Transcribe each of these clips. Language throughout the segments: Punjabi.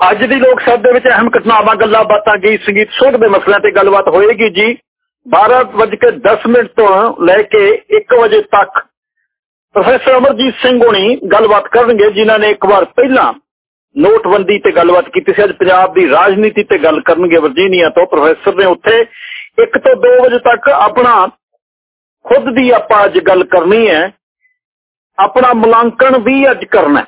ਅੱਜ ਦੀ ਲੋਕ ਸਭਾ ਦੇ ਵਿੱਚ ਅਹਿਮ ਘਟਨਾਵਾਂ, ਗੱਲਾਂ, ਬਾਤਾਂ, ਗੀਤ, ਸੰਗੀਤ ਸੁਣ ਦੇ ਮਸਲਿਆਂ ਤੇ ਗੱਲਬਾਤ ਹੋਏਗੀ ਜੀ। 12:10 ਮਿੰਟ ਤੋਂ ਲੈ ਕੇ 1 ਵਜੇ ਤੱਕ ਪ੍ਰੋਫੈਸਰ ਅਮਰਜੀਤ ਸਿੰਘ ਹੋਣੀ ਗੱਲਬਾਤ ਕਰਨਗੇ, ਜਿਨ੍ਹਾਂ ਨੇ ਇੱਕ ਵਾਰ ਪਹਿਲਾਂ ਨੋਟਬੰਦੀ ਤੇ ਗੱਲਬਾਤ ਕੀਤੀ ਸੀ। ਅੱਜ ਪੰਜਾਬ ਦੀ ਰਾਜਨੀਤੀ ਤੇ ਗੱਲ ਕਰਨਗੇ ਵਰਜੀਨੀਆ ਤੋਂ। ਪ੍ਰੋਫੈਸਰ ਨੇ ਉੱਥੇ 1 ਤੋਂ 2 ਵਜੇ ਤੱਕ ਆਪਣਾ, ਖੁਦ ਦੀ ਆਪਾਂ ਅੱਜ ਗੱਲ ਕਰਨੀ ਹੈ। ਆਪਣਾ ਮੁਲਾਂਕਣ ਵੀ ਅੱਜ ਕਰਨਾ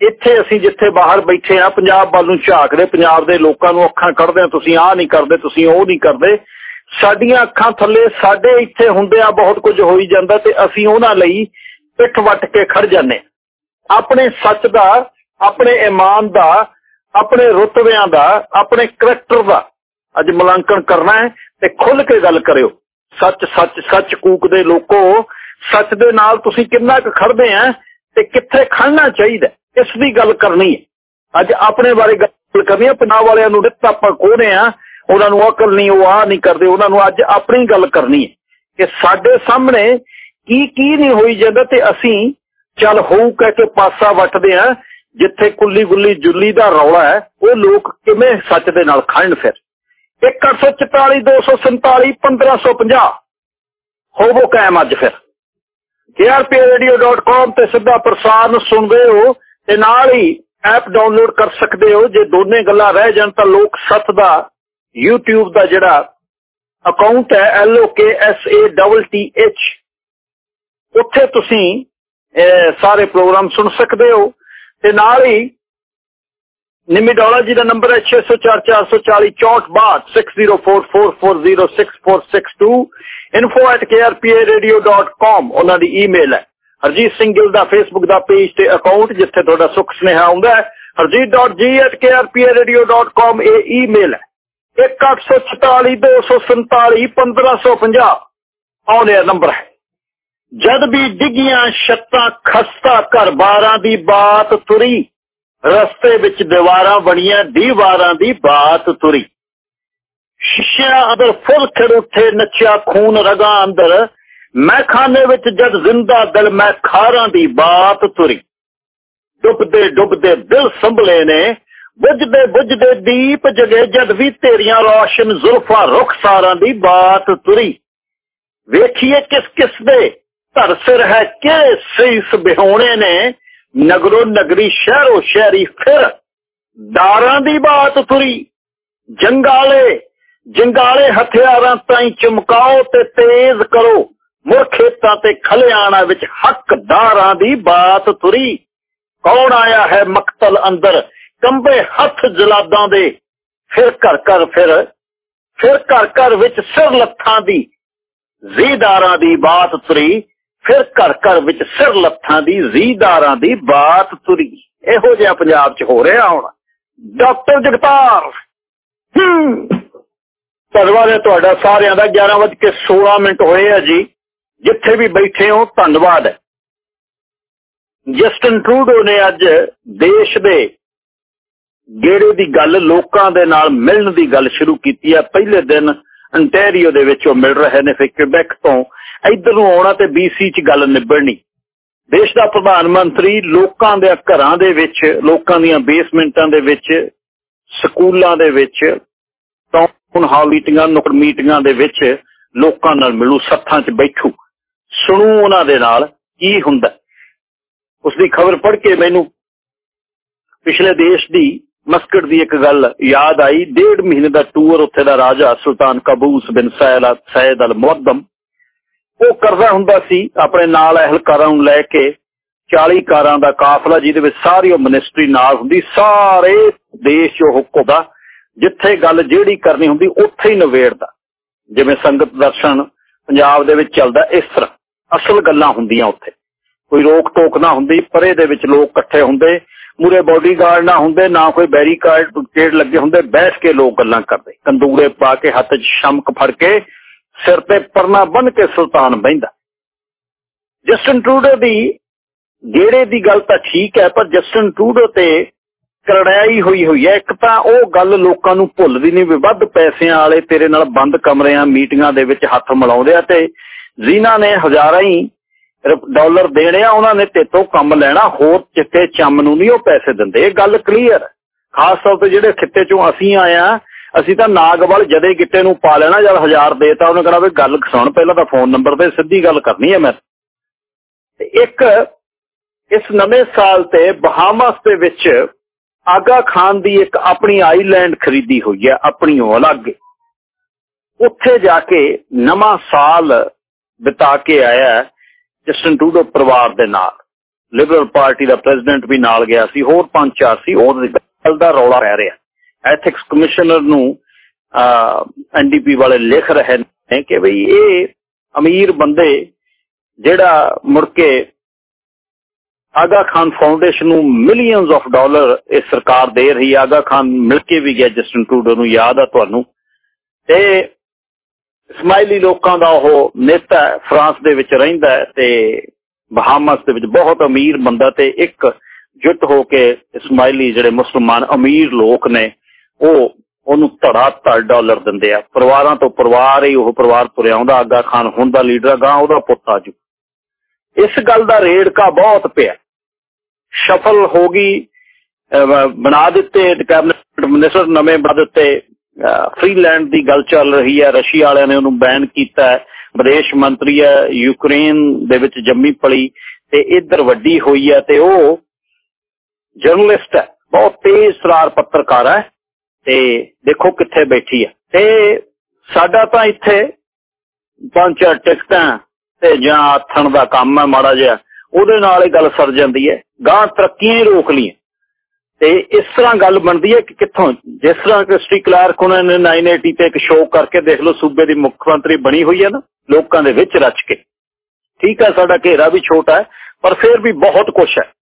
ਇੱਥੇ ਅਸੀਂ ਜਿੱਥੇ ਬਾਹਰ ਬੈਠੇ ਆ ਪੰਜਾਬ ਵੱਲ ਨੂੰ ਝਾਕਦੇ ਪੰਜਾਬ ਦੇ ਲੋਕਾਂ ਨੂੰ ਅੱਖਾਂ ਕੱਢਦੇ ਆ ਤੁਸੀਂ ਆਹ ਨਹੀਂ ਕਰਦੇ, ਤੁਸੀਂ ਉਹ ਨਹੀਂ ਕਰਦੇ। ਸਾਡੀਆਂ ਅੱਖਾਂ ਥੱਲੇ, ਸਾਡੇ ਇੱਥੇ ਹੁੰਦੇ ਆ ਬਹੁਤ ਕੁਝ ਹੋਈ ਜਾਂਦਾ ਤੇ ਅਸੀਂ ਉਹਨਾਂ ਲਈ ਪਿੱਠ ਵੱਟ ਕੇ ਖੜ ਜਾਂਦੇ ਆਪਣੇ ਸੱਚ ਦਾ, ਆਪਣੇ ਇਮਾਨ ਦਾ, ਆਪਣੇ ਰੁਤਬਿਆਂ ਦਾ, ਆਪਣੇ ਕਰੈਕਟਰ ਦਾ ਅੱਜ ਮੁਲਾਂਕਣ ਕਰਨਾ ਹੈ ਤੇ ਖੁੱਲ ਕੇ ਗੱਲ ਕਰਿਓ। ਸੱਚ ਸੱਚ ਸੱਚ ਕੂਕ ਦੇ ਲੋਕੋ, ਸੱਚ ਦੇ ਨਾਲ ਤੁਸੀਂ ਕਿੰਨਾ ਕੁ ਖੜਦੇ ਆ ਤੇ ਕਿੱਥੇ ਖੜਨਾ ਚਾਹੀਦਾ ਇਸ ਦੀ ਗੱਲ ਕਰਨੀ ਹੈ। ਅੱਜ ਆਪਣੇ ਬਾਰੇ ਗੱਲ ਕਰਨੀ ਹੈ। ਪੰਜਾਬ ਵਾਲਿਆਂ ਨੂੰ ਦਿੱਤਾ ਆਪਾਂ ਕੋਨੇ ਆ ਉਹਨਾਂ ਨੂੰ ਅਕਲ ਨਹੀਂ, ਉਹ ਆ ਨਹੀਂ ਕਰਦੇ। ਉਹਨਾਂ ਨੂੰ ਅੱਜ ਆਪਣੀ ਗੱਲ ਕਰਨੀ ਹੈ ਕਿ ਸਾਡੇ ਸਾਹਮਣੇ ਕੀ ਕੀ ਨਹੀਂ ਹੋਈ ਜਾਂਦਾ ਤੇ ਅਸੀਂ ਚੱਲ ਹੋਊ ਕਹਿ ਕੇ ਪਾਸਾ ਵੱਟਦੇ ਆ ਜਿੱਥੇ ਕੁੱਲੀ ਗੁੱਲੀ ਜੁੱਲੀ ਦਾ ਰੌਲਾ ਹੈ, ਉਹ ਲੋਕ ਕਿਵੇਂ ਸੱਚ ਦੇ ਨਾਲ ਖੜਨ ਫਿਰ? 1844 247 1550 ਹੋਵੋ ਕਾਇਮ ਅੱਜ ਫਿਰ। Krpradio.com ਤੇ ਸਿੱਧਾ ਪ੍ਰਸਾਰਣ ਸੁਣਦੇ ਹੋ। ਤੇ ਨਾਲ ਹੀ ਐਪ ਡਾਊਨਲੋਡ ਕਰ ਸਕਦੇ ਹੋ। ਜੇ ਦੋਨੇ ਗੱਲਾਂ ਰਹਿ ਜਾਣ ਤਾਂ ਲੋਕ ਸੱਤ ਦਾ, YouTube ਦਾ ਜਿਹੜਾ ਅਕਾਊਂਟ ਹੈ, L O K S A T H, ਉੱਥੇ ਤੁਸੀਂ ਸਾਰੇ ਪ੍ਰੋਗਰਾਮ ਸੁਣ ਸਕਦੇ ਹੋ। ਤੇ ਨਾਲ ਹੀ ਨਿਮੀ ਡੋਲਾ ਜੀ ਦਾ ਨੰਬਰ ਹੈ 604462 info@krparadio.com ਉਹਨਾਂ ਦੀ ਈਮੇਲ ਹੈ। ਹਰਜੀਤ ਸਿੰਘ ਗਿੱਲ ਦਾ ਫੇਸਬੁੱਕ ਦਾ ਪੇਜ ਤੇ ਅਕਾਊਂਟ ਜਿੱਥੇ ਤੁਹਾਡਾ ਸੁਖ ਸੁਨੇਹਾ ਆਉਂਦਾ ਹੈ। harjeet.g@krparadio.com ਇਹ ਈਮੇਲ ਹੈ। 1842471550 ਆਉਣੇ ਨੰਬਰ ਹੈ। ਜਦ ਵੀ ਡਿੱਗੀਆਂ ਛੱਤਾਂ ਖਸਤਾ ਘਰ ਬਾਰਾਂ ਦੀ ਬਾਤ ਤੁਰੀ, ਰਸਤੇ ਵਿੱਚ ਦੀਵਾਰਾਂ ਬਣੀਆਂ ਦੀਵਾਰਾਂ ਦੀ ਬਾਤ ਤੁਰੀ। ਸ਼ੀਸ਼ਿਆਂ ਅੰਦਰ ਫੁੱਲ ਖਿੜ ਉੱਠੇ, ਨੱਚਿਆ ਖੂਨ ਰਗਾ ਅੰਦਰ ਮੈਂ ਖਾਨੇ ਵਿੱਚ ਜਦ ਜ਼ਿੰਦਾ ਦਿਲ, ਮੈਂ ਖਾਰਾਂ ਦੀ ਬਾਤ ਤੁਰੀ। ਡੁੱਬਦੇ ਡੁੱਬਦੇ ਦਿਲ ਸੰਭਲੇ ਨੇ। ਬੁੱਝਦੇ ਬੁੱਝਦੇ ਦੀਪ ਜਗੇ, ਜਦ ਵੀ ਤੇਰੀਆਂ ਰੋਸ਼ਨ ਜ਼ੁਲਫਾਂ ਰੁਖਸਾਰਾਂ ਦੀ ਬਾਤ ਤੁਰੀ। ਵੇਖੀਏ ਕਿਸ ਕਿਸ ਦੇ ਧਰ ਸਿਰ ਹੈ ਕਿ ਸੀਸ ਬਿਹੋਣੇ ਨੇ। ਨਗਰੋ ਨਗਰੀ, ਸ਼ਹਿਰੋ ਸ਼ਹਿਰੀ ਫਿਰ ਦਾਰਾਂ ਦੀ ਬਾਤ ਤੁਰੀ। ਜੰਗਾਲੇ ਜੰਗਾਲੇ ਹਥਿਆਰਾਂ ਤਾਈਂ ਚਮਕਾਓ ਤੇ ਤੇਜ਼ ਕਰੋ। ਮੁਰ ਖੇਤਾਂ ਤੇ ਖਲਿਆਣਾ ਵਿੱਚ ਹੱਕਦਾਰਾਂ ਦੀ ਬਾਤ ਤੁਰੀ। ਕੌਣ ਆਇਆ ਹੈ ਮਕਤਲ ਅੰਦਰ? ਕੰਬੇ ਹੱਥ ਜਲਾਦਾਂ ਦੇ। ਫਿਰ ਘਰ ਘਰ ਫਿਰ ਫਿਰ ਘਰ ਘਰ ਵਿੱਚ ਸਿਰ ਲੱਥਾਂ ਦੀ, ਜ਼ੀਦਾਰਾਂ ਦੀ ਬਾਤ ਤੁਰੀ। ਫਿਰ ਘਰ ਘਰ ਵਿੱਚ ਸਿਰ ਲੱਥਾਂ ਦੀ, ਜ਼ੀਦਾਰਾਂ ਦੀ ਬਾਤ ਤੁਰੀ। ਇਹੋ ਜਿਹਾ ਪੰਜਾਬ 'ਚ ਹੋ ਰਿਹਾ ਹੁਣ। ਡਾਕਟਰ ਜਗਤਾਰ ਧੰਨਵਾਦ ਹੈ ਤੁਹਾਡਾ, ਸਾਰਿਆਂ ਦਾ। 11:16 ਮਿੰਟ ਹੋਏ ਆ ਜੀ। ਜਿੱਥੇ ਵੀ ਬੈਠੇ ਹੋ, ਧੰਨਵਾਦ। ਜਸਟਨ ਟਰੂਡੋ ਨੇ ਅੱਜ ਦੇਸ਼ ਦੇ ਗੇੜੇ ਦੀ ਗੱਲ, ਲੋਕਾਂ ਦੇ ਨਾਲ ਮਿਲਣ ਦੀ ਗੱਲ ਸ਼ੁਰੂ ਕੀਤੀ ਹੈ। ਪਹਿਲੇ ਦਿਨ ਅੰਟੈਰੀਓ ਦੇ ਵਿੱਚ ਉਹ ਮਿਲ ਰਹੇ ਨੇ, ਫਿਰ ਕਿਬੈਕ ਤੋਂ। ਇੱਧਰ ਨੂੰ ਆਉਣਾ ਤੇ BC 'ਚ ਗੱਲ ਨਿਬੜਨੀ। ਦੇਸ਼ ਦਾ ਪ੍ਰਧਾਨ ਮੰਤਰੀ ਲੋਕਾਂ ਦੇ ਘਰਾਂ ਦੇ ਵਿੱਚ, ਲੋਕਾਂ ਦੀਆਂ ਬੇਸਮੈਂਟਾਂ ਦੇ ਵਿੱਚ, ਸਕੂਲਾਂ ਦੇ ਵਿੱਚ, ਟਾਊਨ ਹਾਲ ਮੀਟਿੰਗਾਂ, ਨੁਕੜ ਮੀਟਿੰਗਾਂ ਦੇ ਵਿੱਚ ਲੋਕਾਂ ਨਾਲ ਮਿਲੂ, ਸੱਥਾਂ 'ਚ ਬੈਠੂ। ਸੁਣੂ ਉਹਨਾਂ ਦੇ ਨਾਲ ਕੀ ਹੁੰਦਾ। ਉਸ ਦੀ ਖਬਰ ਪੜ੍ਹ ਕੇ ਮੈਨੂੰ ਪਿਛਲੇ ਦੇਸ਼ ਦੀ ਮਸਕਟ ਦੀ ਇੱਕ ਗੱਲ ਯਾਦ ਆਈ। ਡੇਢ ਮਹੀਨੇ ਦਾ ਟੂਰ ਉੱਥੇ ਦਾ ਰਾਜਾ ਸੁਲਤਾਨ ਕਬੂਸ ਬਿਨ ਸੈਦ ਅਲ ਮੁਅੱਦਮ ਉਹ ਕਰਦਾ ਹੁੰਦਾ ਸੀ ਆਪਣੇ ਨਾਲ ਅਹਿਲਕਾਰਾਂ ਨੂੰ ਲੈ ਕੇ 40 ਕਾਰਾਂ ਦਾ ਕਾਫਲਾ, ਜਿਹਦੇ ਵਿੱਚ ਸਾਰੀ ਉਹ ਮਿਨਿਸਟਰੀ ਨਾਲ ਹੁੰਦੀ, ਸਾਰੇ ਦੇਸ਼ ਹੁਕਮ ਹੁਕਮਦਾ ਜਿੱਥੇ ਗੱਲ ਜਿਹੜੀ ਕਰਨੀ ਹੁੰਦੀ, ਉੱਥੇ ਹੀ ਨਵੇੜਦਾ ਜਿਵੇਂ ਸੰਗਤ ਦਰਸ਼ਨ ਪੰਜਾਬ ਦੇ ਵਿੱਚ ਚੱਲਦਾ, ਇਸ ਤਰ੍ਹਾਂ। ਅਸਲ ਗੱਲਾਂ ਹੁੰਦੀਆਂ ਉੱਥੇ। ਕੋਈ ਰੋਕ ਟੋਕ ਨਾ ਹੁੰਦੀ, ਪਰੇ ਦੇ ਵਿੱਚ ਲੋਕ ਇਕੱਠੇ ਹੁੰਦੇ ਮੂਰੇ ਬਾਡੀਗਾਰਡ ਨਾ ਹੁੰਦੇ, ਨਾ ਕੋਈ ਬੈਰੀਕਾਰਡ ਕੇਡ ਲੱਗੇ ਹੁੰਦੇ ਬੈਠ ਕੇ ਲੋਕ ਗੱਲਾਂ ਕਰਦੇ। ਕੰਦੂਰੇ ਪਾ ਕੇ ਹੱਥ 'ਚ ਸ਼ਮਕ ਫੜ ਕੇ ਸਿਰ ਤੇ ਪਰਨਾ ਬੰਨ ਕੇ ਸੁਲਤਾਨ ਬੈੰਦਾ ਜਸਟਨ ਟਰੂਡੋ ਦੀ ਗੇੜੇ ਦੀ ਗੱਲ ਤਾਂ ਠੀਕ ਹੈ, ਪਰ ਜਸਟਨ ਟਰੂਡੋ ਤੇ ਕਰੜਾਈ ਹੋਈ ਹੋਈ ਹੈ। ਇੱਕ ਤਾਂ ਉਹ ਗੱਲ ਲੋਕਾਂ ਨੂੰ ਭੁੱਲਦੀ ਨਹੀਂ ਵੀ ਵੱਧ ਪੈਸਿਆਂ ਵਾਲੇ ਤੇਰੇ ਨਾਲ ਬੰਦ ਕਮਰਿਆਂ, ਮੀਟਿੰਗਾਂ ਦੇ ਵਿੱਚ ਹੱਥ ਮਿਲਾਉਂਦੇ ਆ ਤੇ ਜਿਨਾ ਨੇ ਹਜ਼ਾਰਾਂ ਹੀ ਡਾਲਰ ਦੇਣੇ ਆ, ਉਹਨਾਂ ਨੇ ਤੇਤੋਂ ਕੰਮ ਲੈਣਾ, ਹੋਰ ਚਿੱਟੇ ਚੰਮ ਨੂੰ ਨਹੀਂ ਉਹ ਪੈਸੇ ਦਿੰਦੇ। ਇਹ ਗੱਲ ਕਲੀਅਰ ਖਾਸ ਤੌਰ ਤੇ ਜਿਹੜੇ ਖਿੱਤੇ ਚੋਂ ਅਸੀਂ ਆਏ ਅਸੀਂ ਤਾਂ ਨਾਗਵਲ ਜਦੇ ਗਿੱਟੇ ਨੂੰ ਪਾ ਲੈਣਾ, ਜਦ ਹਜ਼ਾਰ ਦੇਤਾ, ਉਹਨੇ ਕਹਣਾ ਵੀ ਗੱਲ ਸੁਣ, ਪਹਿਲਾਂ ਤਾਂ ਫੋਨ ਨੰਬਰ ਤੇ ਸਿੱਧੀ ਗੱਲ ਕਰਨੀ ਹੈ ਮੈਂ। ਤੇ ਇੱਕ ਇਸ ਨਵੇਂ ਸਾਲ ਤੇ ਬਹਾਮਾਸ ਦੇ ਵਿੱਚ ਆਗਾ ਖਾਨ ਦੀ ਇੱਕ ਆਪਣੀ ਆਈਲੈਂਡ ਖਰੀਦੀ ਹੋਈ ਹੈ, ਆਪਣੀ ਉਹ ਅਲੱਗ। ਉੱਥੇ ਜਾ ਕੇ ਨਵਾਂ ਸਾਲ ਬਿਤਾ ਕੇ ਆਇਆ ਜਸਟਨ ਟੂਡੋ ਪਰਿਵਾਰ ਦੇ ਨਾਲ। ਲਿਬਰਲ ਪਾਰਟੀ ਦਾ ਪ੍ਰੈਜ਼ੀਡੈਂਟ ਵੀ ਨਾਲ ਗਿਆ ਸੀ, ਹੋਰ ਪੰਜ ਚਾਰ ਸੀ ਉਹ ਗੱਲ ਦਾ ਰੌਲਾ ਪੈ ਰਿਹਾ। ਐਥਿਕਸ ਕਮਿਸ਼ਨਰ ਨੂੰ ਐਨਡੀਪੀ ਵਾਲੇ ਲਿਖ ਰਹੇ ਨੇ ਕਿ ਭਈ ਇਹ ਅਮੀਰ ਬੰਦੇ ਜਿਹੜਾ ਮੁੜ ਕੇ ਆਗਾ ਖਾਨ ਫਾਊਂਡੇਸ਼ਨ ਨੂੰ ਮਿਲੀਅਨਸ ਆਫ ਡਾਲਰ ਇਹ ਸਰਕਾਰ ਦੇ ਰਹੀ ਆਗਾ ਖਾਨ ਮਿਲ ਕੇ ਵੀ ਗਿਆ ਜਸਟਨ ਟੂਡੋ ਨੂੰ, ਯਾਦ ਆ ਤੁਹਾਨੂੰ। ਤੇ ਸਮਾਈਲੀ ਲੋਕਾਂ ਦਾ ਉਹ ਨੇਤਾ ਫਰਾਂਸ ਦੇ ਵਿੱਚ ਰਹਿੰਦਾ ਤੇ ਬਹਾਮਸ ਦੇ ਵਿੱਚ ਬਹੁਤ ਅਮੀਰ ਬੰਦਾ ਤੇ ਇੱਕ ਜੁੱਟ ਹੋ ਕੇ ਇਸਮਾਈਲੀ ਜਿਹੜੇ ਮੁਸਲਮਾਨ ਅਮੀਰ ਲੋਕ ਨੇ, ਉਹ ਉਹਨੂੰ ਧੜਾ ਧੜ ਡਾਲਰ ਦਿੰਦੇ ਆ। ਪਰਿਵਾਰਾਂ ਤੋਂ ਪਰਿਵਾਰ ਹੀ ਉਹ ਪਰਿਵਾਰ ਤੁਰਿਆ ਆਉਂਦਾ, ਆਗਾ ਖਾਨ ਹੁਣ ਦਾ ਲੀਡਰ ਗਾਂ ਉਹਦਾ ਪੁੱਤ ਆਜੂ ਇਸ ਗੱਲ ਦਾ ਰੇੜਕਾ ਬਹੁਤ ਪਿਆ। ਸ਼ਫਲ ਹੋ ਗਈ ਬਣਾ ਦਿੱਤੇ, ਕੈਬਨਿਟ ਮਿਨਿਸਟਰ ਨਵੇਂ ਬਣਾ ਦਿੱਤੇ ਫ੍ਰੀਲੈਂਡ ਦੀ ਗੱਲ ਚੱਲ ਰਹੀ ਹੈ। ਰਸ਼ੀਆ ਵਾਲਿਆਂ ਨੇ ਉਹਨੂੰ ਬੈਨ ਕੀਤਾ ਹੈ। ਵਿਦੇਸ਼ ਮੰਤਰੀ ਹੈ ਯੂਕਰੇਨ ਦੇ ਵਿੱਚ ਜੰਮੀ ਪਲੀ ਤੇ ਇੱਧਰ ਵੱਡੀ ਹੋਈ ਹੈ ਤੇ ਉਹ ਜਰਨਲਿਸਟ ਹੈ। ਬਹੁਤ ਤੇਜ਼ ਸਰਾਰ ਪੱਤਰਕਾਰ ਹੈ ਤੇ ਦੇਖੋ ਕਿੱਥੇ ਬੈਠੀ ਹੈ। ਤੇ ਸਾਡਾ ਤਾਂ ਇੱਥੇ ਪੰਜ ਟਿਕਟਾਂ ਤੇ ਜਾਂ ਆਥਣ ਦਾ ਕੰਮ ਹੈ ਮਾੜਾ ਜਿਹਾ। ਉਹਦੇ ਨਾਲ ਇਹ ਗੱਲ ਸਰ ਜਾਂਦੀ ਹੈ। ਗਾਂ ਤਰੱਕੀਆਂ ਹੀ ਰੋਕ ਲੀਆਂ ਤੇ ਇਸ ਤਰ੍ਹਾਂ ਗੱਲ ਬਣਦੀ ਹੈ ਕਿ ਕਿੱਥੋਂ? ਜਿਸ ਤਰ੍ਹਾਂ ਕ੍ਰਿਸਟੀ ਕਲਾਰਕ ਉਹਨਾਂ ਨੇ 980 ਤੇ ਇੱਕ ਸ਼ੋਅ ਕਰਕੇ ਦੇਖ ਲਓ, ਸੂਬੇ ਦੀ ਮੁੱਖ ਮੰਤਰੀ ਬਣੀ ਹੋਈ ਹੈ ਨਾ, ਲੋਕਾਂ ਦੇ ਵਿੱਚ ਰਚ ਕੇ। ਠੀਕ ਹੈ, ਸਾਡਾ ਘੇਰਾ ਵੀ ਛੋਟਾ ਹੈ, ਪਰ ਫਿਰ ਵੀ ਬਹੁਤ ਕੁਝ ਹੈ।